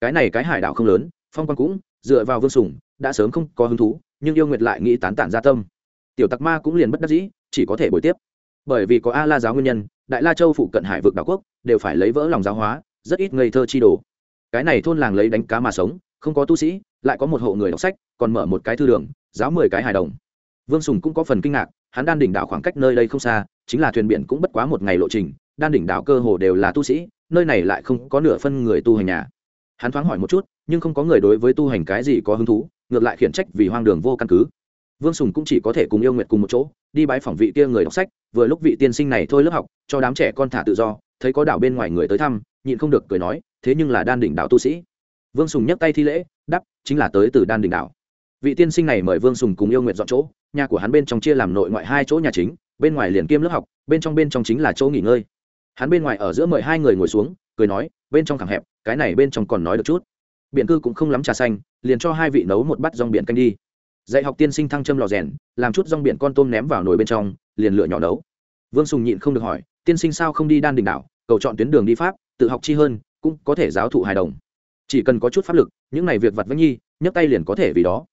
Cái này cái hải đảo không lớn, phong quang cũng, dựa vào vương sùng, đã sớm không có hứng thú, nhưng yêu nguyệt lại nghĩ tán tản gia tâm. Tiểu tặc ma cũng liền bất đắc dĩ, chỉ có thể bồi tiếp. Bởi vì có a la giáo nguyên nhân, đại la châu phụ cận hải vực đảo quốc, đều phải lấy vỡ lòng giáo hóa, rất ít ngây thơ chi đồ. Cái này thôn làng lấy đánh cá mà sống, không có tu sĩ, lại có một hộ người đọc sách, còn mở một cái thư đường, giáo mười cái hài đồng. Vương sùng cũng có phần kinh ngạc, hắn đang đỉnh đảo khoảng cách nơi đây không xa chính là thuyền biển cũng bất quá một ngày lộ trình, đan đỉnh đảo cơ hồ đều là tu sĩ, nơi này lại không có nửa phân người tu hành nhà. Hắn thoáng hỏi một chút, nhưng không có người đối với tu hành cái gì có hứng thú, ngược lại khiển trách vì hoang đường vô căn cứ. Vương sùng cũng chỉ có thể cùng yêu nguyệt cùng một chỗ, đi bái phỏng vị kia người đọc sách, vừa lúc vị tiên sinh này thôi lớp học, cho đám trẻ con thả tự do, thấy có đảo bên ngoài người tới thăm, nhịn không được cười nói, thế nhưng là đan đỉnh đảo tu sĩ. Vương sùng nhấc tay thi lễ đắp chính là tới từ đan đỉnh đảo. vị tiên sinh này mời vương sùng cùng yêu nguyệt dọn chỗ, nhà của hắn bên trong chia làm nội ngoại hai chỗ nhà chính bên ngoài liền kiêm lớp học, bên trong bên trong chính là chỗ nghỉ ngơi. Hắn bên ngoài ở giữa mời hai người ngồi xuống, cười nói, bên trong thẳng hẹp, cái này bên trong còn nói được chút. Biện cư cũng không lắm trà xanh, liền cho hai vị nấu một bát rong biển canh đi. Dạy học tiên sinh thăng châm lò rèn, làm chút rong biển con tôm ném vào nồi bên trong, liền lửa nhỏ nấu. Vương sùng nhịn không được hỏi, tiên sinh sao không đi đan đình đảo, cầu chọn tuyến đường đi pháp, tự học chi hơn, cũng có thể giáo thụ hài đồng. Chỉ cần có chút pháp lực, những này việc vặt vãnh nhi, nhấc tay liền có thể vì đó.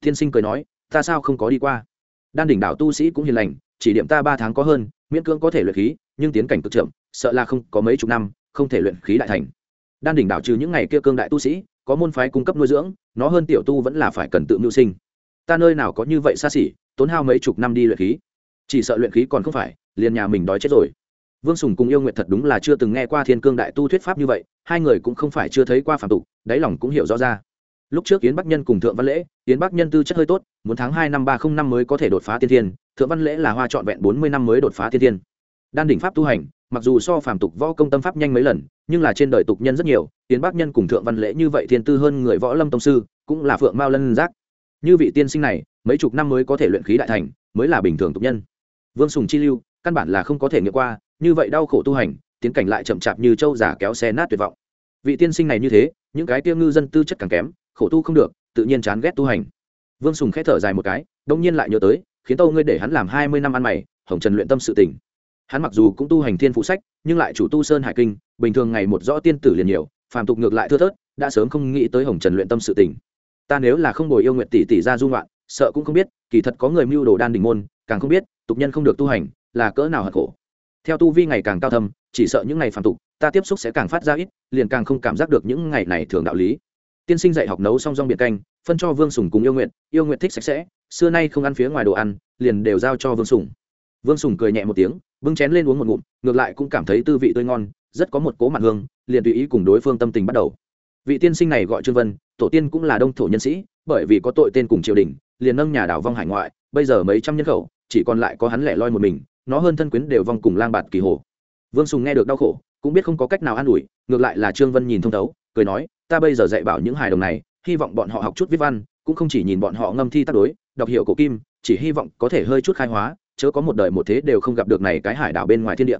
Tiên sinh cười nói, ta sao không có đi qua? Đan đỉnh đảo tu sĩ cũng hiền lành chỉ điểm ta ba tháng có hơn, miễn cưỡng có thể luyện khí, nhưng tiến cảnh cực chậm, sợ là không có mấy chục năm, không thể luyện khí đại thành. Đan đỉnh đảo trừ những ngày kia cương đại tu sĩ, có môn phái cung cấp nuôi dưỡng, nó hơn tiểu tu vẫn là phải cần tự mưu sinh. Ta nơi nào có như vậy xa xỉ, tốn hao mấy chục năm đi luyện khí. Chỉ sợ luyện khí còn không phải, liền nhà mình đói chết rồi. Vương sùng cùng yêu nguyện thật đúng là chưa từng nghe qua thiên cương đại tu thuyết pháp như vậy, hai người cũng không phải chưa thấy qua phạm tục, đáy lòng cũng hiểu rõ ra. Lúc trước yến bắc nhân cùng thượng văn lễ, yến bắc nhân tư chất hơi tốt, muốn tháng hai năm ba không năm mới có thể đột phá tiên thiên thượng văn lễ là hoa trọn vẹn bốn mươi năm mới đột phá tiên thiên đan đỉnh pháp tu hành, mặc dù so phàm tục võ công tâm pháp nhanh mấy lần, nhưng là trên đời tục nhân rất nhiều tiến bác nhân cùng thượng văn lễ như vậy thiên tư hơn người võ lâm tông sư, cũng là phượng mao lân giác. Như vị tiên sinh này, mấy chục năm mới có thể luyện khí đại thành, mới là bình thường tục nhân. Vương sùng chi lưu, căn bản là không có thể nghiệm qua, như vậy đau khổ tu hành, tiến cảnh lại chậm chạp như châu giả kéo xe nát tuyệt vọng. Vị tiên sinh này như thế, những cái tiêu ngư dân tư chất càng kém, khổ tu không được, tự nhiên chán ghét tu hành. Vương sùng khẽ thở dài một cái, đông nhiên lại nhớ tới khiến tâu ngươi để hắn làm hai mươi năm ăn mày, hồng trần luyện tâm sự tỉnh hắn mặc dù cũng tu hành thiên phụ sách, nhưng lại chủ tu sơn hải kinh, bình thường ngày một rõ tiên tử liền nhiều, phàm tục ngược lại thưa thớt, đã sớm không nghĩ tới hồng trần luyện tâm sự tình. Ta nếu là không bồi yêu nguyện tỷ tỷ ra dung loạn sợ cũng không biết, kỳ thật có người mưu đồ đan đình môn, càng không biết, tục nhân không được tu hành, là cỡ nào hận khổ. Theo tu vi ngày càng cao thâm, chỉ sợ những ngày phàm tục, ta tiếp xúc sẽ càng phát ra ít, liền càng không cảm giác được những ngày này thường đạo lý. Tiên sinh dạy học nấu xong rong biệt canh phân cho vương sùng cùng yêu nguyện yêu nguyện thích sạch sẽ, xưa nay không ăn phía ngoài đồ ăn, liền đều giao cho vương sùng. Vương sùng cười nhẹ một tiếng, bưng chén lên uống một ngụm, ngược lại cũng cảm thấy tư vị tươi ngon, rất có một cố mặt hương, liền tùy ý cùng đối phương tâm tình bắt đầu. Vị tiên sinh này gọi trương vân, tổ tiên cũng là đông thổ nhân sĩ, bởi vì có tội tên cùng triều đình, liền nâng nhà đảo vong hải ngoại, bây giờ mấy trăm nhân khẩu, chỉ còn lại có hắn lẻ loi một mình, nó hơn thân quyến đều vong cùng lang bạt kỳ hồ. Vương sùng nghe được đau khổ, cũng biết không có cách nào an ủi, ngược lại là trương vân nhìn thông thấu, cười nói, ta bây giờ dạy bảo những hài đồng này hy vọng bọn họ học chút viết văn, cũng không chỉ nhìn bọn họ ngâm thi tác đối, đọc hiệu cổ kim, chỉ hy vọng có thể hơi chút khai hóa, chớ có một đời một thế đều không gặp được này cái hải đảo bên ngoài thiên địa.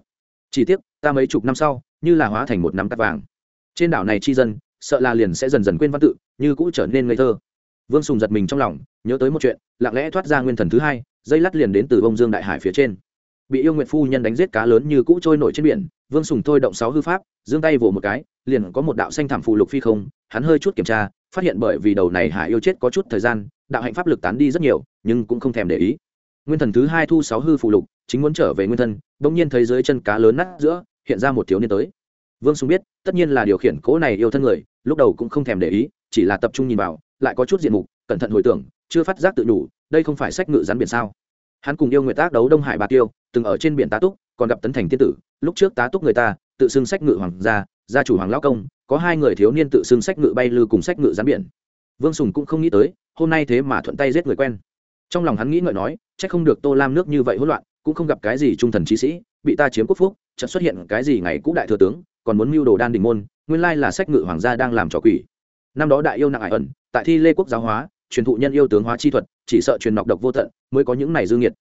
Chỉ tiếc, ta mấy chục năm sau, như là hóa thành một nắm cắt vàng. Trên đảo này chi dân, sợ là liền sẽ dần dần quên văn tự, như cũ trở nên ngây thơ. Vương sùng giật mình trong lòng, nhớ tới một chuyện, lặng lẽ thoát ra nguyên thần thứ hai, dây lắt liền đến từ bông dương đại hải phía trên. Bị yêu nguyện phu nhân đánh giết cá lớn như cũ trôi nổi trên biển, vương sùng thôi động sáu hư pháp, giương tay vỗ một cái, liền có một đạo xanh thảm phù lục phi không hắn hơi chút kiểm tra, phát hiện bởi vì đầu này hải yêu chết có chút thời gian, đạo hạnh pháp lực tán đi rất nhiều, nhưng cũng không thèm để ý. Nguyên thần thứ hai thu sáu hư phụ lục, chính muốn trở về nguyên thân, bỗng nhiên thấy dưới chân cá lớn nát giữa, hiện ra một thiếu niên tới. Vương sung biết, tất nhiên là điều khiển cỗ này yêu thân người, lúc đầu cũng không thèm để ý, chỉ là tập trung nhìn vào, lại có chút diện mục, cẩn thận hồi tưởng, chưa phát giác tự đủ, đây không phải sách ngự rắn biển sao? Hắn cùng yêu nguyện tác đấu đông hải bạc tiêu, từng ở trên biển tá túc, còn gặp tấn thành tiên tử, lúc trước tá túc người ta, tự xưng sách ngự hoàng gia gia chủ hoàng lão công, có hai người thiếu niên tự xưng sách ngự bay lư cùng sách ngự gián biển. Vương sùng cũng không nghĩ tới, hôm nay thế mà thuận tay giết người quen. Trong lòng hắn nghĩ ngợi nói c h ắ c không được tô lam nước như vậy hỗn loạn, cũng không gặp cái gì trung thần trí sĩ, bị ta chiếm quốc phúc, chợt xuất hiện cái gì ngày cũ đại thừa tướng, còn muốn mưu đồ đan đình môn, nguyên lai là sách ngự hoàng gia đang làm trò quỷ. Năm đó đại yêu nặng ải ẩn, tại thi lê quốc giáo hóa, truyền thụ nhân yêu tướng hóa chi thuật, chỉ sợ truyền nọc độc vô tận, mới có những này dư nghiệt.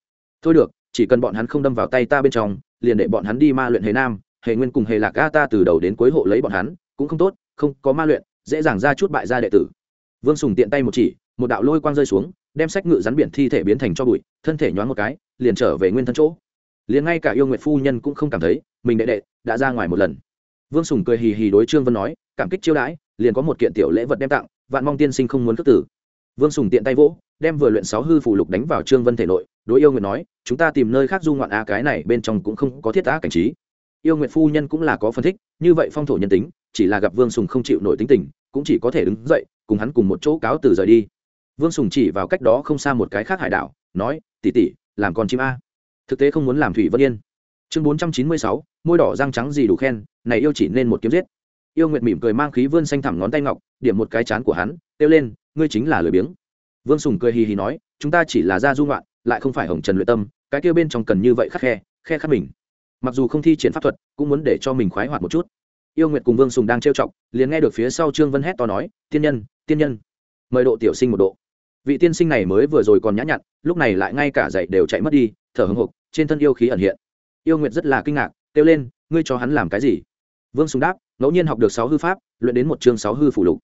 Thôi được, chỉ cần bọn hắn không đâm vào tay ta bên trong, liền để bọn hắn đi ma luyện hề nam hề nguyên cùng hề lạc a ta từ đầu đến cuối hộ lấy bọn hắn, cũng không tốt, không có ma luyện, dễ dàng ra chút bại gia đệ tử. Vương sùng tiện tay một chỉ, một đạo lôi quang rơi xuống, đem sách ngự rắn biển thi thể biến thành cho bụi, thân thể nhoáng một cái, liền trở về nguyên thân chỗ. Liền ngay cả yêu nguyện phu nhân cũng không cảm thấy, mình đệ đệ đã ra ngoài một lần. Vương sùng cười hì hì đối trương vân nói, cảm kích chiêu đãi, liền có một kiện tiểu lễ vật đem tặng, vạn mong tiên sinh không muốn cất tử. Vương sùng tiện tay vỗ, đem vừa luyện sáu hư phủ lục đánh vào trương vân thể nội, đối yêu nguyện nói, chúng ta tìm nơi khác du ngoạn a, cái này bên trong cũng không có thiết tá cảnh trí yêu nguyệt phu nhân cũng là có phân thích, như vậy phong thổ nhân tính, chỉ là gặp vương sùng không chịu nổi tính tình, cũng chỉ có thể đứng dậy, cùng hắn cùng một chỗ cáo từ rời đi. Vương sùng chỉ vào cách đó không xa một cái khác hải đảo, nói tỉ tỉ làm con chim a. Thực tế không muốn làm thủy vân yên. Chương bốn trăm chín mươi sáu, môi đỏ răng trắng gì đủ khen, này yêu chỉ nên một kiếm giết. Yêu nguyệt mỉm cười mang khí vươn xanh thẳm ngón tay ngọc, điểm một cái chán của hắn, kêu lên, ngươi chính là lười biếng. Vương sùng cười hì hì nói, chúng ta chỉ là gia du ngoạn, lại không phải hồng trần luyện tâm, cái kia bên trong cần như vậy khắc khe khe khắc mình mặc dù không thi triển pháp thuật, cũng muốn để cho mình khoái hoạt một chút. Yêu nguyệt cùng vương sùng đang trêu chọc, liền nghe được phía sau trương vân hét to nói, tiên nhân tiên nhân, mời độ tiểu sinh một độ. Vị tiên sinh này mới vừa rồi còn nhã nhặn, lúc này lại ngay cả dậy đều chạy mất đi, thở hưng hục trên thân yêu khí ẩn hiện. Yêu nguyệt rất là kinh ngạc, kêu lên, ngươi cho hắn làm cái gì? Vương sùng đáp, ngẫu nhiên học được sáu hư pháp, luyện đến một chương sáu hư phủ lục.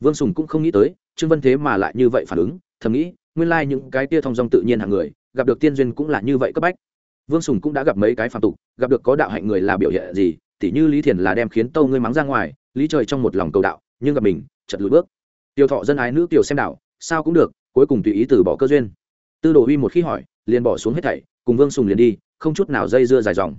Vương sùng cũng không nghĩ tới, trương vân thế mà lại như vậy phản ứng, thầm nghĩ, nguyên lai những cái tia thong dong tự nhiên hàng người, gặp được tiên duyên cũng là như vậy cấp bách vương sùng cũng đã gặp mấy cái phạm tục, gặp được có đạo hạnh người là biểu hiện gì, tỉ như lý thiền là đem khiến tâu ngươi mắng ra ngoài, lý trời trong một lòng cầu đạo, nhưng gặp mình, chật lùi bước. Tiêu thọ dân ái nữ tiểu xem đạo, sao cũng được, cuối cùng tùy ý từ bỏ cơ duyên. Tư đồ huy một khi hỏi, liền bỏ xuống hết thảy, cùng vương sùng liền đi, không chút nào dây dưa dài dòng.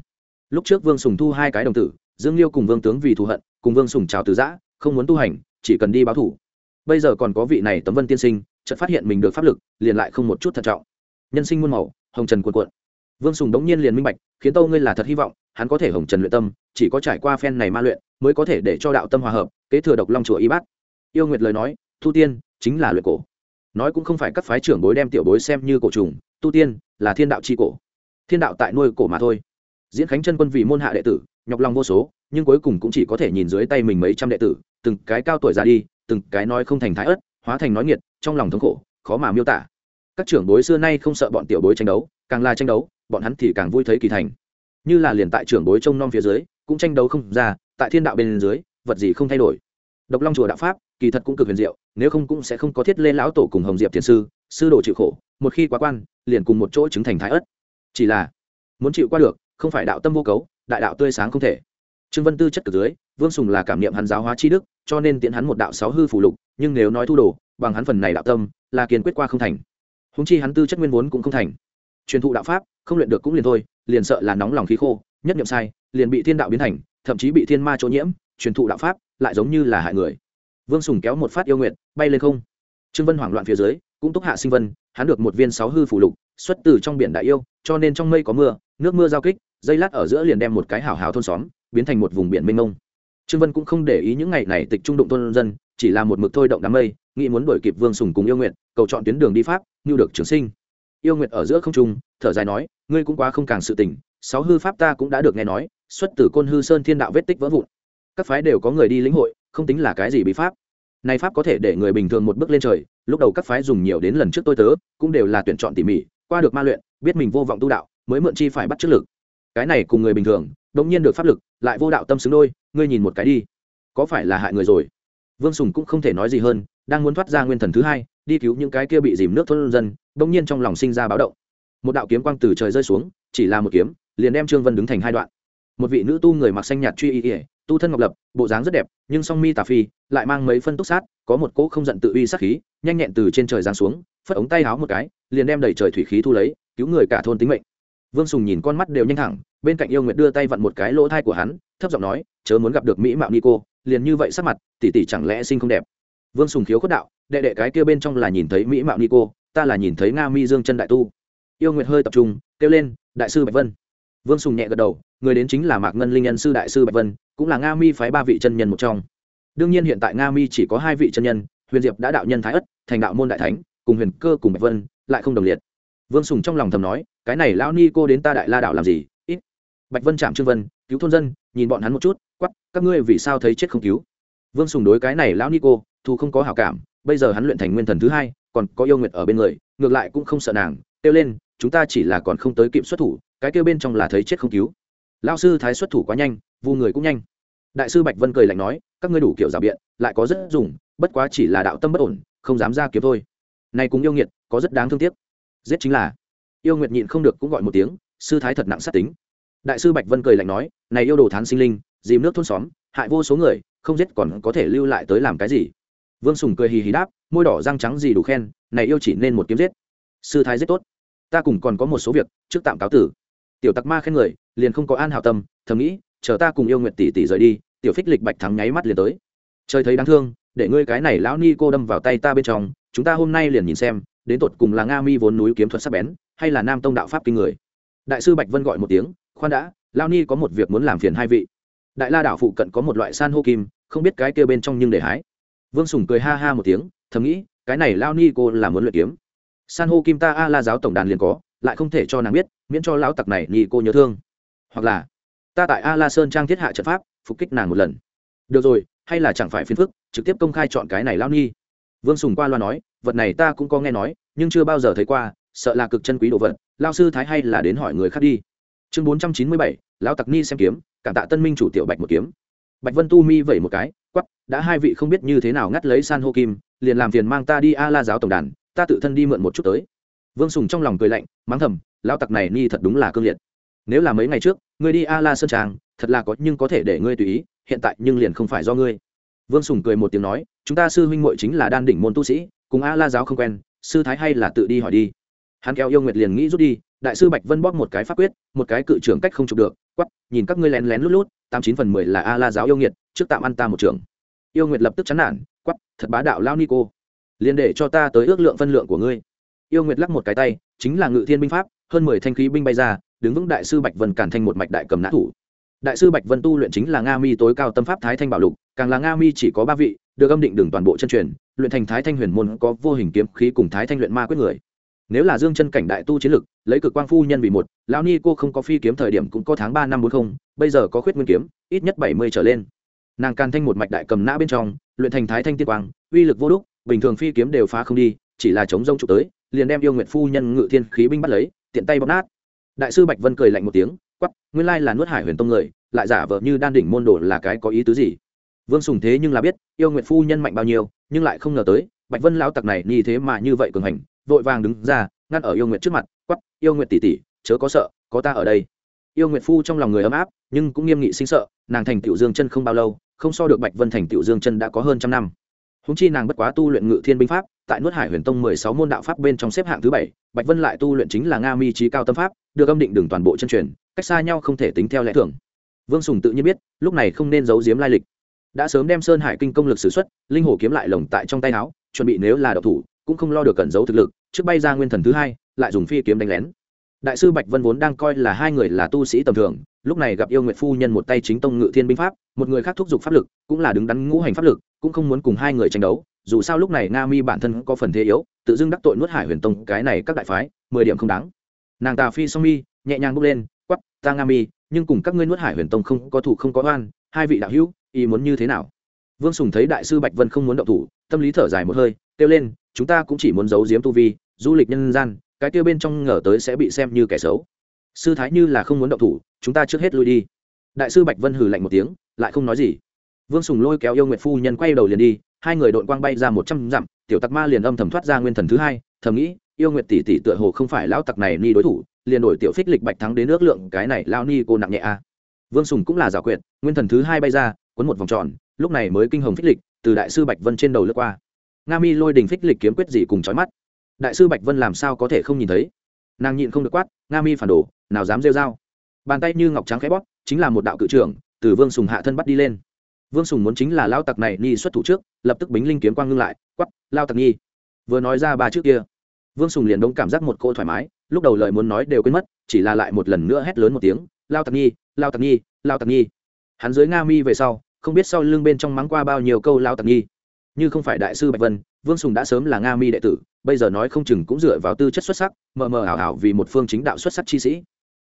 Lúc trước vương sùng thu hai cái đồng tử, dương liêu cùng vương tướng vì thù hận, cùng vương sùng chào từ giã, không muốn tu hành, chỉ cần đi báo thủ bây giờ còn có vị này tấm vân tiên sinh, chợt phát hiện mình được pháp lực, liền lại không một chút thận trọng. Nhân sinh muôn màu, hồng trần cuộn cuộn vương sùng đống nhiên liền minh bạch, khiến tâu ngươi là thật hy vọng, hắn có thể hồng trần luyện tâm, chỉ có trải qua phen này ma luyện, mới có thể để cho đạo tâm hòa hợp, kế thừa độc long chùa y bát. Yêu nguyệt lời nói tu tiên, chính là luyện cổ. Nói cũng không phải các phái trưởng bối đem tiểu bối xem như cổ trùng tu tiên, là thiên đạo c h i cổ. Thiên đạo tại nuôi cổ mà thôi. Diễn khánh chân quân vì môn hạ đệ tử, nhọc lòng vô số, nhưng cuối cùng cũng chỉ có thể nhìn dưới tay mình mấy trăm đệ tử, từng cái cao tuổi ra đi, từng cái nói không thành thái ớt, hóa thành nói nghiệt, trong lòng thống khổ, khó mà miêu tả. Các trưởng bối xưa nay không sợ bọn tiểu bối tranh đấu, càng là tranh đấu bọn hắn thì càng vui thấy kỳ thành. Như là liền tại trưởng bối trông non phía dưới, cũng tranh đấu không ra, tại thiên đạo bên dưới, vật gì không thay đổi. Độc long chùa đạo pháp, kỳ thật cũng cực huyền diệu, nếu không cũng sẽ không có thiết lên lão tổ cùng hồng diệp thiền sư sư đồ chịu khổ, một khi quá quan, liền cùng một chỗ chứng thành thái ất chỉ là, muốn chịu qua được, không phải đạo tâm vô cấu, đại đạo tươi sáng không thể. Trương vân tư chất cực dưới, vương sùng là cảm niệm hắn giáo hóa chi đức, cho nên tiễn hắn một đạo sáu hư phủ lục, nhưng nếu nói thu đồ, bằng hắn phần này đạo tâm, là kiên quyết qua không thành. Húng chi hắn tư chất nguyên vốn cũng không thành truyền thụ đạo pháp, không luyện được cũng liền thôi, liền sợ là nóng lòng khí khô, nhất niệm sai, liền bị thiên đạo biến thành, thậm chí bị thiên ma chỗ nhiễm, truyền thụ đạo pháp lại giống như là hại người. Vương sùng kéo một phát yêu nguyện bay lên không. Trương vân hoảng loạn phía dưới, cũng túc hạ sinh vân, hắn được một viên sáu hư phủ lục, xuất từ trong biển đại yêu, cho nên trong mây có mưa, nước mưa giao kích, dây lát ở giữa liền đem một cái hào hào thôn xóm, biến thành một vùng biển mênh mông. Trương vân cũng không để ý những ngày này tịch trung đụng thôn dân, chỉ là một mực thôi động đám mây, nghĩ muốn đổi kịp vương sùng cùng yêu nguyện cầu chọn tuyến đường đi pháp, như được trường sinh yêu Nguyệt ở giữa không trung, thở dài nói, ngươi cũng quá không càng sự tình, sáu hư pháp ta cũng đã được nghe nói, xuất từ côn hư sơn thiên đạo vết tích vỡ vụn. Các phái đều có người đi lĩnh hội, không tính là cái gì bí pháp. Này pháp có thể để người bình thường một bước lên trời, lúc đầu các phái dùng nhiều đến lần trước tôi tớ, cũng đều là tuyển chọn tỉ mỉ, qua được ma luyện, biết mình vô vọng tu đạo, mới mượn chi phải bắt chức lực. Cái này cùng người bình thường, đống nhiên được pháp lực, lại vô đạo tâm xứng đôi, ngươi nhìn một cái đi. Có phải là hại người rồi? Vương sùng cũng không thể nói gì hơn, đang muốn thoát ra nguyên thần thứ hai đi cứu những cái kia bị dìm nước thôn dân, bỗng nhiên trong lòng sinh ra báo động. Một đạo kiếm quang từ trời rơi xuống, chỉ là một kiếm, liền đem trương vân đứng thành hai đoạn. Một vị nữ tu người mặc xanh nhạt truy y ỉa tu thân ngọc lập, bộ dáng rất đẹp, nhưng song mi tà phi, lại mang mấy phân túc sát, có một cỗ không giận tự uy sát khí, nhanh nhẹn từ trên trời giáng xuống, phất ống tay háo một cái, liền đem đầy trời thủy khí thu lấy, cứu người cả thôn tính mệnh. Vương sùng nhìn con mắt đều nhanh thẳng, bên cạnh yêu nguyệt đưa tay vặn một cái lỗ thai của hắn, thấp giọng nói, chớ muốn gặp được mỹ mạo ni cô, liền như vậy sắc mặt tỉ tỉ chẳng lẽ sinh không đẹp? Vương sùng khiếu khuất đạo, đệ đệ cái kia bên trong là nhìn thấy mỹ mạo ni cô, ta là nhìn thấy nga mi dương chân đại tu. Yêu nguyệt hơi tập trung, kêu lên, đại sư bạch vân. Vương sùng nhẹ gật đầu, người đến chính là mạc ngân linh nhân sư đại sư bạch vân, cũng là nga mi phái ba vị chân nhân một trong. Đương nhiên hiện tại nga mi chỉ có hai vị chân nhân, huyền diệp đã đạo nhân thái ất, thành đạo môn đại thánh, cùng huyền cơ cùng bạch vân, lại không đồng liệt. Vương sùng trong lòng thầm nói, cái này lão ni cô đến ta đại la đạo làm gì? Ít. Bạch vân chạm trương vân, cứu thôn dân, nhìn bọn hắn một chút quắp các ngươi vì sao thấy chết không cứu? Vương sùng đối cái này lão ni cô thu không có hảo cảm, bây giờ hắn luyện thành nguyên thần thứ hai, còn có yêu nguyệt ở bên người, ngược lại cũng không sợ nàng, kêu lên, chúng ta chỉ là còn không tới kịp xuất thủ, cái kêu bên trong là thấy chết không cứu. Lao sư thái xuất thủ quá nhanh, vu người cũng nhanh. Đại sư bạch vân cười lạnh nói, các ngươi đủ kiểu rào biện, lại có rất dùng, bất quá chỉ là đạo tâm bất ổn, không dám ra kiếm thôi. Này cùng yêu nghiệt, có rất đáng thương tiếc. Giết chính là, yêu nguyệt nhịn không được cũng gọi một tiếng, sư thái thật nặng sát tính. Đại sư bạch vân cười lạnh nói, này yêu đồ thán sinh linh, dìm nước thôn xóm, hại vô số người, không giết còn có thể lưu lại tới làm cái gì? Vương sùng cười hì hì đáp, môi đỏ răng trắng gì đủ khen, này yêu chỉ nên một kiếm giết. Sư thái giết tốt. Ta cùng còn có một số việc, trước tạm cáo tử. Tiểu tặc ma khen người, liền không có an hảo tâm, thầm nghĩ, chờ ta cùng yêu nguyện tỷ tỷ rời đi, tiểu phích lịch bạch thắng nháy mắt liền tới. Trời thấy đáng thương, để ngươi cái này lão ni cô đâm vào tay ta bên trong, chúng ta hôm nay liền nhìn xem, đến tột cùng là nga mi vốn núi kiếm thuật sắc bén, hay là nam tông đạo pháp kinh người. Đại sư bạch vân gọi một tiếng, khoan đã lao ni có một việc muốn làm phiền hai vị. Đại la đảo phụ cận có một loại san hô kim, không biết cái kia bên trong nhưng để hái vương sùng cười ha ha một tiếng, thầm nghĩ, cái này lao ni cô là muốn luyện kiếm. San hô kim ta a la giáo tổng đàn liền có, lại không thể cho nàng biết, miễn cho lão tặc này ni cô nhớ thương. Hoặc là, ta tại a la sơn trang thiết hạ trận pháp, phục kích nàng một lần. Được rồi, hay là chẳng phải phiền phức, trực tiếp công khai chọn cái này lao ni. Vương sùng qua loa nói, vật này ta cũng có nghe nói, nhưng chưa bao giờ thấy qua, sợ là cực chân quý đồ vật lao sư thái hay là đến hỏi người khác đi. Chương bốn trăm chín mươi bảy, lão tặc ni xem kiếm, cảm tạ tân minh chủ tiểu bạch một kiếm. Bạch vân tu mi vẩy một cái quắp đã hai vị không biết như thế nào ngắt lấy san hô kim, liền làm phiền mang ta đi a la giáo tổng đàn, ta tự thân đi mượn một chút tới. Vương sùng trong lòng cười lạnh, mắng thầm, lão tặc này ni thật đúng là cương liệt. Nếu là mấy ngày trước, ngươi đi a la sơn trang thật là có, nhưng có thể để ngươi tùy ý, hiện tại nhưng liền không phải do ngươi. Vương sùng cười một tiếng nói, chúng ta sư huynh muội chính là đan đỉnh môn tu sĩ, cùng a la giáo không quen, sư thái hay là tự đi hỏi đi. Hắn kéo yêu nguyệt liền nghĩ rút đi, đại sư bạch vân bóp một cái pháp quyết, một cái cự trưởng cách không chụp được quắp nhìn các ngươi lén lén lút lút tám chín phần mười là a la giáo yêu nghiệt, trước tạm ăn ta một trường. Yêu nguyệt lập tức chán nản quắp thật bá đạo lao nico, liền để cho ta tới ước lượng phân lượng của ngươi. Yêu nguyệt lắc một cái tay, chính là ngự thiên binh pháp, hơn mười thanh khí binh bay ra, đứng vững đại sư bạch vân cản thành một mạch đại cầm nã thủ. Đại sư bạch vân tu luyện chính là nga mi tối cao tâm pháp thái thanh bảo lục, càng là nga mi chỉ có ba vị, được âm định đường toàn bộ chân truyền, luyện thành thái thanh huyền môn có vô hình kiếm khí cùng thái thanh luyện ma quyết người nếu là dương chân cảnh đại tu chiến lực, lấy cực quang phu nhân vì một, lão ni cô không có phi kiếm thời điểm cũng có tháng ba năm bốn không, bây giờ có khuyết nguyên kiếm, ít nhất bảy mươi trở lên. Nàng can thanh một mạch đại cầm nã bên trong, luyện thành thái thanh tiên quang, uy lực vô đúc, bình thường phi kiếm đều phá không đi, chỉ là chống rông trục tới, liền đem yêu nguyện phu nhân ngự thiên khí binh bắt lấy, tiện tay bóp nát. Đại sư bạch vân cười lạnh một tiếng quắp nguyên lai là nuốt hải huyền tông người, lại giả vờ như đan đỉnh môn đồ là cái có ý tứ gì? Vương sùng thế nhưng là biết, yêu nguyện phu nhân mạnh bao nhiêu, nhưng lại không ngờ tới, bạch vân lão tặc này như thế mà như vậy cường hành vội vàng đứng ra, ngăn ở yêu nguyện trước mặt quắp yêu nguyện tỉ tỉ chớ có sợ, có ta ở đây. Yêu nguyện phu trong lòng người ấm áp, nhưng cũng nghiêm nghị sinh sợ, nàng thành tiểu dương chân không bao lâu, không so được bạch vân thành tiểu dương chân đã có hơn trăm năm. Húng chi nàng bất quá tu luyện ngự thiên binh pháp, tại nuốt hải huyền tông mười sáu môn đạo pháp bên trong xếp hạng thứ bảy, bạch vân lại tu luyện chính là nga mi trí cao tâm pháp, được âm định đường toàn bộ chân truyền, cách xa nhau không thể tính theo lẽ thường. Vương sùng tự nhiên biết, lúc này không nên giấu giếm lai lịch. Đã sớm đem sơn hải kinh công lực s ử x u ấ t linh hồ kiếm lại lồng tại trong tay áo, chuẩn bị nếu là độc thủ cũng không lo được cẩn giấu thực lực, trước bay ra nguyên thần thứ hai, lại dùng phi kiếm đánh lén. Đại sư bạch vân vốn đang coi là hai người là tu sĩ tầm thường, lúc này gặp yêu nguyệt phu nhân một tay chính tông ngự thiên binh pháp, một người khác thúc giục pháp lực, cũng là đứng đắn ngũ hành pháp lực, cũng không muốn cùng hai người tranh đấu, dù sao lúc này nga mi bản thân có phần thế yếu, tự dưng đắc tội nuốt hải huyền tông cái này các đại phái, mười điểm không đáng. Nàng tà phi song mi, nhẹ nhàng bước lên, quắp, ta nga mi, nhưng cùng các ngươi nuốt hải huyền tông không có thủ không có oan, hai vị đạo hữu, ý muốn như thế nào? Vương sùng thấy đại sư bạch vân không muốn động thủ, tâm lý thở dài một hơi kêu lên, chúng ta cũng chỉ muốn giấu giếm tu vi, du lịch nhân gian, cái kêu bên trong ngờ tới sẽ bị xem như kẻ xấu. Sư thái như là không muốn động thủ, chúng ta trước hết lui đi. Đại sư bạch vân hừ lạnh một tiếng, lại không nói gì. Vương sùng lôi kéo yêu nguyệt phu nhân quay đầu liền đi, hai người đội quang bay ra một trăm dặm, tiểu tặc ma liền âm thầm thoát ra nguyên thần thứ hai, thầm nghĩ, yêu nguyệt tỷ tỷ tựa hồ không phải lão tặc này ni đối thủ, liền đổi tiểu phích lịch bạch thắng đến ước lượng cái này lao ni cô nặng nhẹ a. Vương sùng cũng là giả quyệt, nguyên thần thứ hai bay ra quấn một vòng tròn, lúc này mới kinh hồng phích lịch từ đại sư bạch vân trên đầu lướt qua nga mi lôi đình phích lịch kiếm quyết gì cùng trói mắt. Đại sư bạch vân làm sao có thể không nhìn thấy? Nàng nhịn không được quát, nga mi phản đồ, nào dám rêu dao bàn tay như ngọc trắng khẽ bóp, chính là một đạo cự trưởng, từ vương sùng hạ thân bắt đi lên. Vương sùng muốn chính là lao tặc này ni xuất thủ trước, lập tức bính linh kiếm quang ngưng lại quắp lao tặc nhi vừa nói ra ba trước kia, vương sùng liền đông cảm giác một cô thoải mái, lúc đầu lời muốn nói đều quên mất, chỉ là lại một lần nữa hét lớn một tiếng, lao tặc nhi lao tặc nhi lao tặc nhi hắn dưới nga mi về sau, không biết sau lưng bên trong mắng qua bao nhiêu câu lao tặc nhi như không phải đại sư bạch vân, vương sùng đã sớm là nga mi đệ tử, bây giờ nói không chừng cũng dựa vào tư chất xuất sắc, mờ mờ ảo ảo vì một phương chính đạo xuất sắc chi sĩ.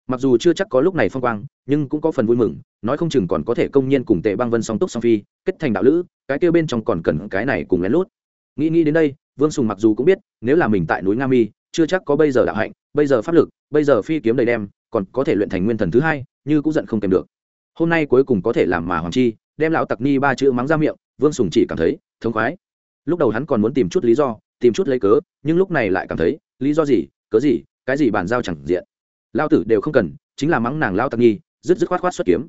Mặc dù chưa chắc có lúc này phong quang, nhưng cũng có phần vui mừng, nói không chừng còn có thể công nhiên cùng tệ băng vân song túc song phi, kết thành đạo lữ, cái kêu bên trong còn cần cái này cùng lén lút. Nghĩ nghĩ đến đây, vương sùng mặc dù cũng biết, nếu là mình tại núi nga mi, chưa chắc có bây giờ đạo hạnh, bây giờ pháp lực, bây giờ phi kiếm đầy đem, còn có thể luyện thành nguyên thần thứ hai, như cũng giận không kèm được. Hôm nay cuối cùng có thể làm mà hoàng chi, đem lão tặc ni ba chữ mắng ra miệng vương sùng chỉ cảm thấy thống khoái. Lúc đầu hắn còn muốn tìm chút lý do, tìm chút lấy cớ, nhưng lúc này lại cảm thấy, lý do gì, cớ gì, cái gì bàn giao chẳng diện. Lao tử đều không cần, chính là mắng nàng lao tặc nhi, dứt dứt khoát khoát xuất kiếm.